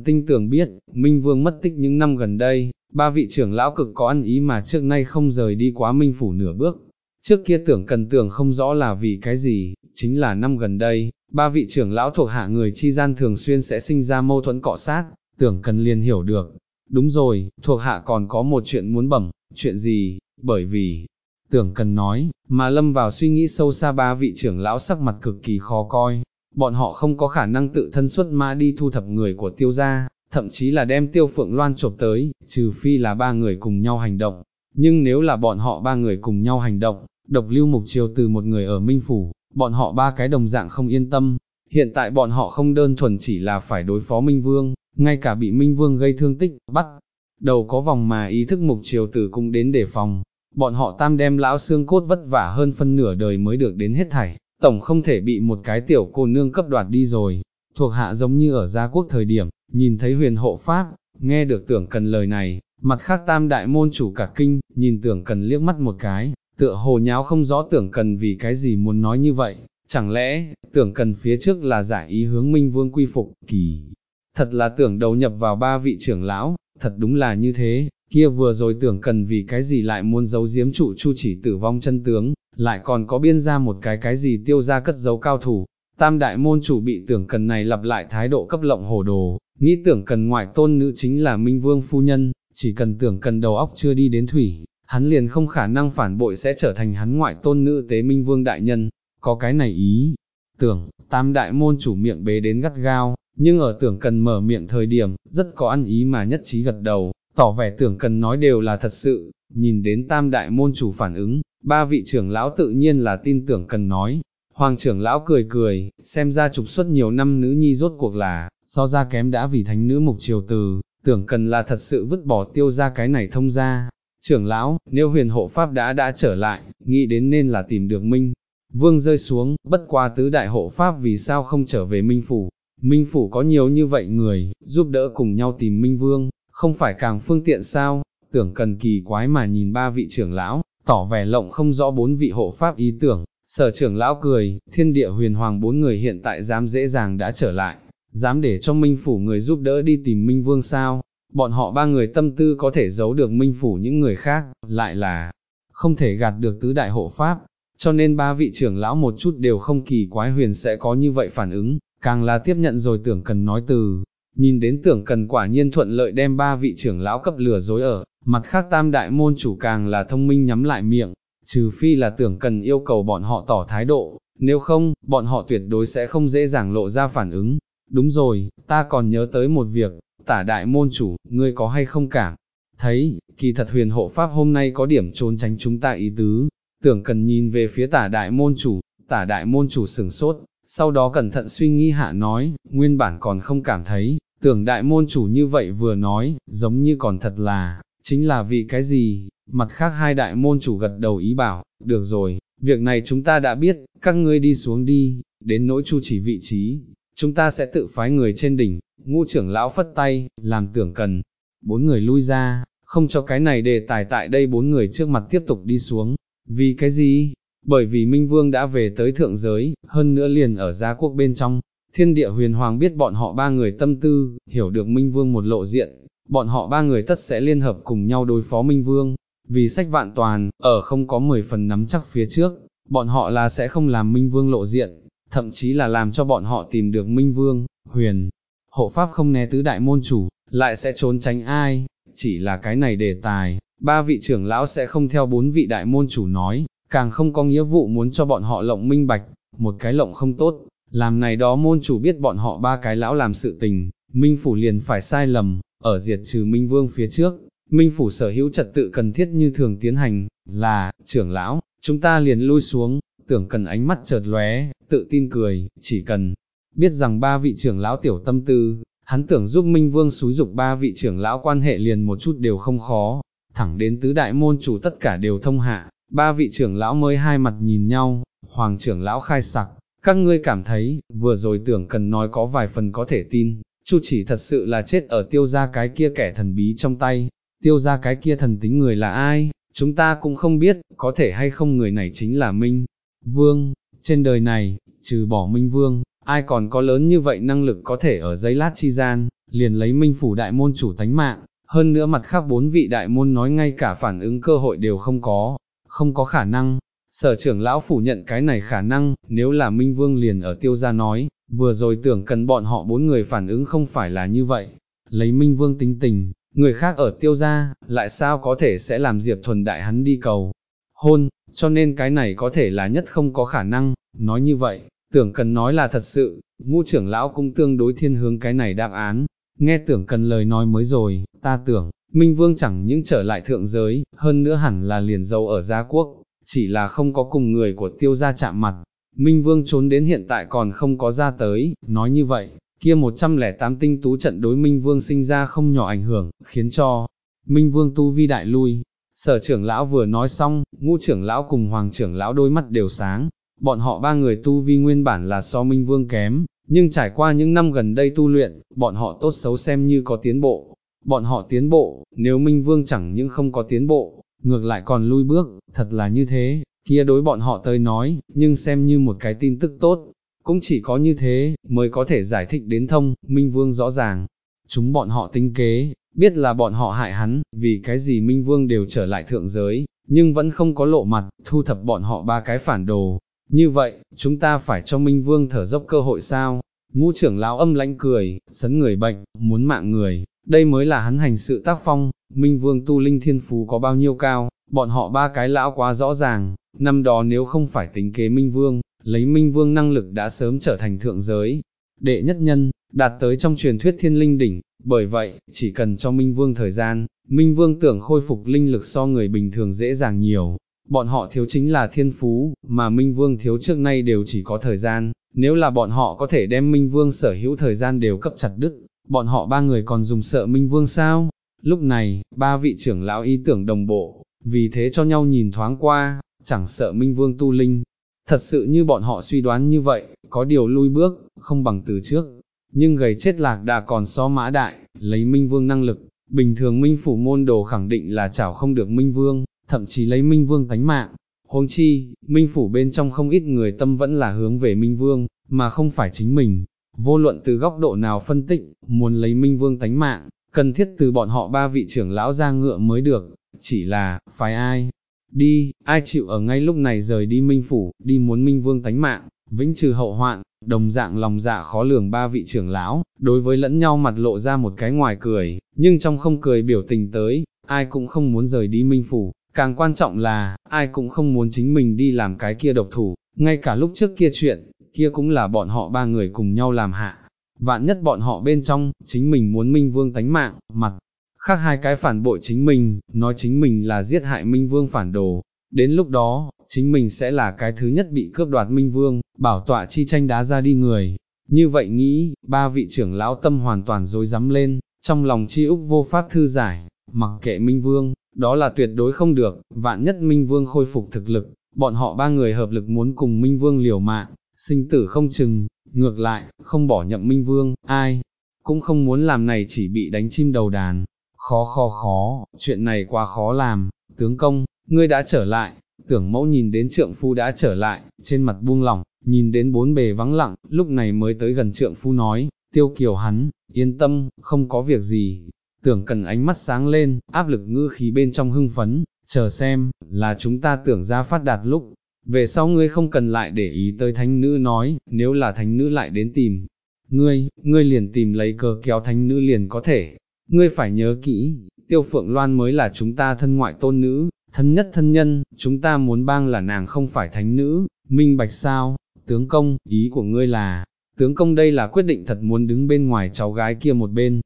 tinh tưởng biết, Minh Vương mất tích những năm gần đây, ba vị trưởng lão cực có ăn ý mà trước nay không rời đi quá Minh Phủ nửa bước. Trước kia tưởng cần tưởng không rõ là vì cái gì, chính là năm gần đây, ba vị trưởng lão thuộc hạ người chi gian thường xuyên sẽ sinh ra mâu thuẫn cọ sát, tưởng cần liền hiểu được. Đúng rồi, thuộc hạ còn có một chuyện muốn bẩm, chuyện gì, bởi vì, tưởng cần nói, mà lâm vào suy nghĩ sâu xa ba vị trưởng lão sắc mặt cực kỳ khó coi, bọn họ không có khả năng tự thân xuất ma đi thu thập người của tiêu gia, thậm chí là đem tiêu phượng loan chộp tới, trừ phi là ba người cùng nhau hành động. Nhưng nếu là bọn họ ba người cùng nhau hành động, độc lưu mục chiều từ một người ở Minh Phủ, bọn họ ba cái đồng dạng không yên tâm. Hiện tại bọn họ không đơn thuần chỉ là phải đối phó Minh Vương, ngay cả bị Minh Vương gây thương tích, bắt. Đầu có vòng mà ý thức mục chiều tử cũng đến để phòng. Bọn họ tam đem lão xương cốt vất vả hơn phân nửa đời mới được đến hết thảy, tổng không thể bị một cái tiểu cô nương cấp đoạt đi rồi. Thuộc hạ giống như ở gia quốc thời điểm, nhìn thấy huyền hộ pháp, nghe được tưởng cần lời này, mặt khác tam đại môn chủ cả kinh, nhìn tưởng cần liếc mắt một cái, tựa hồ nháo không rõ tưởng cần vì cái gì muốn nói như vậy, chẳng lẽ, tưởng cần phía trước là giải ý hướng minh vương quy phục, kỳ. Thật là tưởng đầu nhập vào ba vị trưởng lão, thật đúng là như thế, kia vừa rồi tưởng cần vì cái gì lại muốn giấu giếm trụ chu chỉ tử vong chân tướng, lại còn có biên ra một cái cái gì tiêu ra cất giấu cao thủ. Tam đại môn chủ bị tưởng cần này lặp lại thái độ cấp lộng hồ đồ, nghĩ tưởng cần ngoại tôn nữ chính là Minh Vương phu nhân, chỉ cần tưởng cần đầu óc chưa đi đến thủy, hắn liền không khả năng phản bội sẽ trở thành hắn ngoại tôn nữ tế Minh Vương đại nhân, có cái này ý. Tưởng, tam đại môn chủ miệng bế đến gắt gao, nhưng ở tưởng cần mở miệng thời điểm, rất có ăn ý mà nhất trí gật đầu, tỏ vẻ tưởng cần nói đều là thật sự, nhìn đến tam đại môn chủ phản ứng, ba vị trưởng lão tự nhiên là tin tưởng cần nói. Hoàng trưởng lão cười cười, xem ra trục xuất nhiều năm nữ nhi rốt cuộc là, so ra kém đã vì thánh nữ mục triều từ, tưởng cần là thật sự vứt bỏ tiêu ra cái này thông ra. Trưởng lão, nếu huyền hộ pháp đã đã trở lại, nghĩ đến nên là tìm được Minh. Vương rơi xuống, bất qua tứ đại hộ pháp vì sao không trở về Minh Phủ. Minh Phủ có nhiều như vậy người, giúp đỡ cùng nhau tìm Minh Vương, không phải càng phương tiện sao, tưởng cần kỳ quái mà nhìn ba vị trưởng lão, tỏ vẻ lộng không rõ bốn vị hộ pháp ý tưởng, Sở trưởng lão cười, thiên địa huyền hoàng bốn người hiện tại dám dễ dàng đã trở lại, dám để cho Minh Phủ người giúp đỡ đi tìm Minh Vương sao, bọn họ ba người tâm tư có thể giấu được Minh Phủ những người khác, lại là không thể gạt được tứ đại hộ pháp, cho nên ba vị trưởng lão một chút đều không kỳ quái huyền sẽ có như vậy phản ứng, càng là tiếp nhận rồi tưởng cần nói từ, nhìn đến tưởng cần quả nhiên thuận lợi đem ba vị trưởng lão cấp lừa dối ở, mặt khác tam đại môn chủ càng là thông minh nhắm lại miệng, trừ phi là tưởng cần yêu cầu bọn họ tỏ thái độ, nếu không, bọn họ tuyệt đối sẽ không dễ dàng lộ ra phản ứng. Đúng rồi, ta còn nhớ tới một việc, tả đại môn chủ, ngươi có hay không cả? Thấy, kỳ thật huyền hộ pháp hôm nay có điểm trốn tránh chúng ta ý tứ, tưởng cần nhìn về phía tả đại môn chủ, tả đại môn chủ sừng sốt, sau đó cẩn thận suy nghĩ hạ nói, nguyên bản còn không cảm thấy, tưởng đại môn chủ như vậy vừa nói, giống như còn thật là, chính là vì cái gì, mặt khác hai đại môn chủ gật đầu ý bảo, được rồi, việc này chúng ta đã biết, các ngươi đi xuống đi, đến nỗi chu chỉ vị trí, chúng ta sẽ tự phái người trên đỉnh, ngũ trưởng lão phất tay, làm tưởng cần, bốn người lui ra, không cho cái này đề tài tại đây bốn người trước mặt tiếp tục đi xuống, vì cái gì? Bởi vì Minh Vương đã về tới thượng giới, hơn nữa liền ở gia quốc bên trong, thiên địa huyền hoàng biết bọn họ ba người tâm tư, hiểu được Minh Vương một lộ diện, bọn họ ba người tất sẽ liên hợp cùng nhau đối phó Minh Vương, vì sách vạn toàn, ở không có 10 phần nắm chắc phía trước, bọn họ là sẽ không làm Minh Vương lộ diện, thậm chí là làm cho bọn họ tìm được Minh Vương, huyền, hộ pháp không né tứ đại môn chủ, lại sẽ trốn tránh ai, chỉ là cái này đề tài, ba vị trưởng lão sẽ không theo bốn vị đại môn chủ nói, càng không có nghĩa vụ muốn cho bọn họ lộng minh bạch, một cái lộng không tốt, làm này đó môn chủ biết bọn họ ba cái lão làm sự tình, minh phủ liền phải sai lầm, ở diệt trừ minh vương phía trước, minh phủ sở hữu trật tự cần thiết như thường tiến hành, là, trưởng lão, chúng ta liền lui xuống, tưởng cần ánh mắt chợt lóe, tự tin cười, chỉ cần biết rằng ba vị trưởng lão tiểu tâm tư, hắn tưởng giúp Minh Vương xúi dục ba vị trưởng lão quan hệ liền một chút đều không khó, thẳng đến tứ đại môn chủ tất cả đều thông hạ, ba vị trưởng lão mới hai mặt nhìn nhau, hoàng trưởng lão khai sặc, các ngươi cảm thấy, vừa rồi tưởng cần nói có vài phần có thể tin, chu chỉ thật sự là chết ở tiêu gia cái kia kẻ thần bí trong tay, tiêu gia cái kia thần tính người là ai, chúng ta cũng không biết, có thể hay không người này chính là Minh Vương, trên đời này, trừ bỏ Minh Vương, ai còn có lớn như vậy năng lực có thể ở giấy lát chi gian, liền lấy Minh Phủ đại môn chủ tánh mạng, hơn nữa mặt khác bốn vị đại môn nói ngay cả phản ứng cơ hội đều không có, không có khả năng. Sở trưởng lão phủ nhận cái này khả năng, nếu là Minh Vương liền ở tiêu gia nói, vừa rồi tưởng cần bọn họ bốn người phản ứng không phải là như vậy. Lấy Minh Vương tính tình, người khác ở tiêu gia, lại sao có thể sẽ làm Diệp Thuần Đại hắn đi cầu. Hôn, cho nên cái này có thể là nhất không có khả năng, nói như vậy, tưởng cần nói là thật sự, ngũ trưởng lão cũng tương đối thiên hướng cái này đáp án, nghe tưởng cần lời nói mới rồi, ta tưởng, Minh Vương chẳng những trở lại thượng giới, hơn nữa hẳn là liền dâu ở gia quốc, chỉ là không có cùng người của tiêu gia chạm mặt. Minh Vương trốn đến hiện tại còn không có ra tới, nói như vậy, kia 108 tinh tú trận đối Minh Vương sinh ra không nhỏ ảnh hưởng, khiến cho Minh Vương tu vi đại lui. Sở trưởng lão vừa nói xong, ngũ trưởng lão cùng hoàng trưởng lão đôi mắt đều sáng, bọn họ ba người tu vi nguyên bản là so Minh Vương kém, nhưng trải qua những năm gần đây tu luyện, bọn họ tốt xấu xem như có tiến bộ. Bọn họ tiến bộ, nếu Minh Vương chẳng những không có tiến bộ, ngược lại còn lui bước, thật là như thế, kia đối bọn họ tới nói, nhưng xem như một cái tin tức tốt, cũng chỉ có như thế, mới có thể giải thích đến thông, Minh Vương rõ ràng. Chúng bọn họ tính kế, biết là bọn họ hại hắn, vì cái gì Minh Vương đều trở lại thượng giới, nhưng vẫn không có lộ mặt, thu thập bọn họ ba cái phản đồ, như vậy, chúng ta phải cho Minh Vương thở dốc cơ hội sao? Ngũ trưởng lão âm lãnh cười, sấn người bệnh, muốn mạng người, đây mới là hắn hành sự tác phong, Minh Vương tu linh thiên phú có bao nhiêu cao, bọn họ ba cái lão quá rõ ràng, năm đó nếu không phải tính kế Minh Vương, lấy Minh Vương năng lực đã sớm trở thành thượng giới, đệ nhất nhân, đạt tới trong truyền thuyết thiên linh đỉnh, bởi vậy, chỉ cần cho Minh Vương thời gian, Minh Vương tưởng khôi phục linh lực so người bình thường dễ dàng nhiều, bọn họ thiếu chính là thiên phú, mà Minh Vương thiếu trước nay đều chỉ có thời gian, nếu là bọn họ có thể đem Minh Vương sở hữu thời gian đều cấp chặt đứt, bọn họ ba người còn dùng sợ Minh Vương sao? Lúc này, ba vị trưởng lão ý tưởng đồng bộ, vì thế cho nhau nhìn thoáng qua, chẳng sợ Minh Vương tu linh. Thật sự như bọn họ suy đoán như vậy, có điều lui bước, không bằng từ trước. Nhưng gầy chết lạc đã còn so mã đại, lấy Minh Vương năng lực, bình thường Minh Phủ môn đồ khẳng định là chảo không được Minh Vương, thậm chí lấy Minh Vương tánh mạng. huống chi, Minh Phủ bên trong không ít người tâm vẫn là hướng về Minh Vương, mà không phải chính mình. Vô luận từ góc độ nào phân tích, muốn lấy Minh Vương tánh mạng, cần thiết từ bọn họ ba vị trưởng lão ra ngựa mới được, chỉ là, phải ai? Đi, ai chịu ở ngay lúc này rời đi Minh Phủ, đi muốn Minh Vương tánh mạng, vĩnh trừ hậu hoạn, đồng dạng lòng dạ khó lường ba vị trưởng lão, đối với lẫn nhau mặt lộ ra một cái ngoài cười, nhưng trong không cười biểu tình tới, ai cũng không muốn rời đi Minh Phủ, càng quan trọng là, ai cũng không muốn chính mình đi làm cái kia độc thủ, ngay cả lúc trước kia chuyện, kia cũng là bọn họ ba người cùng nhau làm hạ. Vạn nhất bọn họ bên trong, chính mình muốn Minh Vương tánh mạng, mặt, khác hai cái phản bội chính mình, nói chính mình là giết hại Minh Vương phản đồ, đến lúc đó, chính mình sẽ là cái thứ nhất bị cướp đoạt Minh Vương, bảo tọa chi tranh đá ra đi người. Như vậy nghĩ, ba vị trưởng lão tâm hoàn toàn dối rắm lên, trong lòng chi úc vô pháp thư giải, mặc kệ Minh Vương, đó là tuyệt đối không được, vạn nhất Minh Vương khôi phục thực lực, bọn họ ba người hợp lực muốn cùng Minh Vương liều mạng, sinh tử không chừng, ngược lại, không bỏ nhậm Minh Vương, ai, cũng không muốn làm này chỉ bị đánh chim đầu đàn, khó khó khó, chuyện này quá khó làm, tướng công, ngươi đã trở lại, tưởng mẫu nhìn đến trượng phu đã trở lại, trên mặt buông lỏng, nhìn đến bốn bề vắng lặng, lúc này mới tới gần trượng phu nói, tiêu kiều hắn, yên tâm, không có việc gì, tưởng cần ánh mắt sáng lên, áp lực ngư khí bên trong hưng phấn, chờ xem, là chúng ta tưởng ra phát đạt lúc, về sau ngươi không cần lại để ý tới thánh nữ nói, nếu là thánh nữ lại đến tìm, ngươi, ngươi liền tìm lấy cờ kéo thánh nữ liền có thể, ngươi phải nhớ kỹ, tiêu phượng loan mới là chúng ta thân ngoại tôn nữ, thân nhất thân nhân, chúng ta muốn bang là nàng không phải thánh nữ, minh bạch sao, tướng công, ý của ngươi là, tướng công đây là quyết định thật muốn đứng bên ngoài cháu gái kia một bên,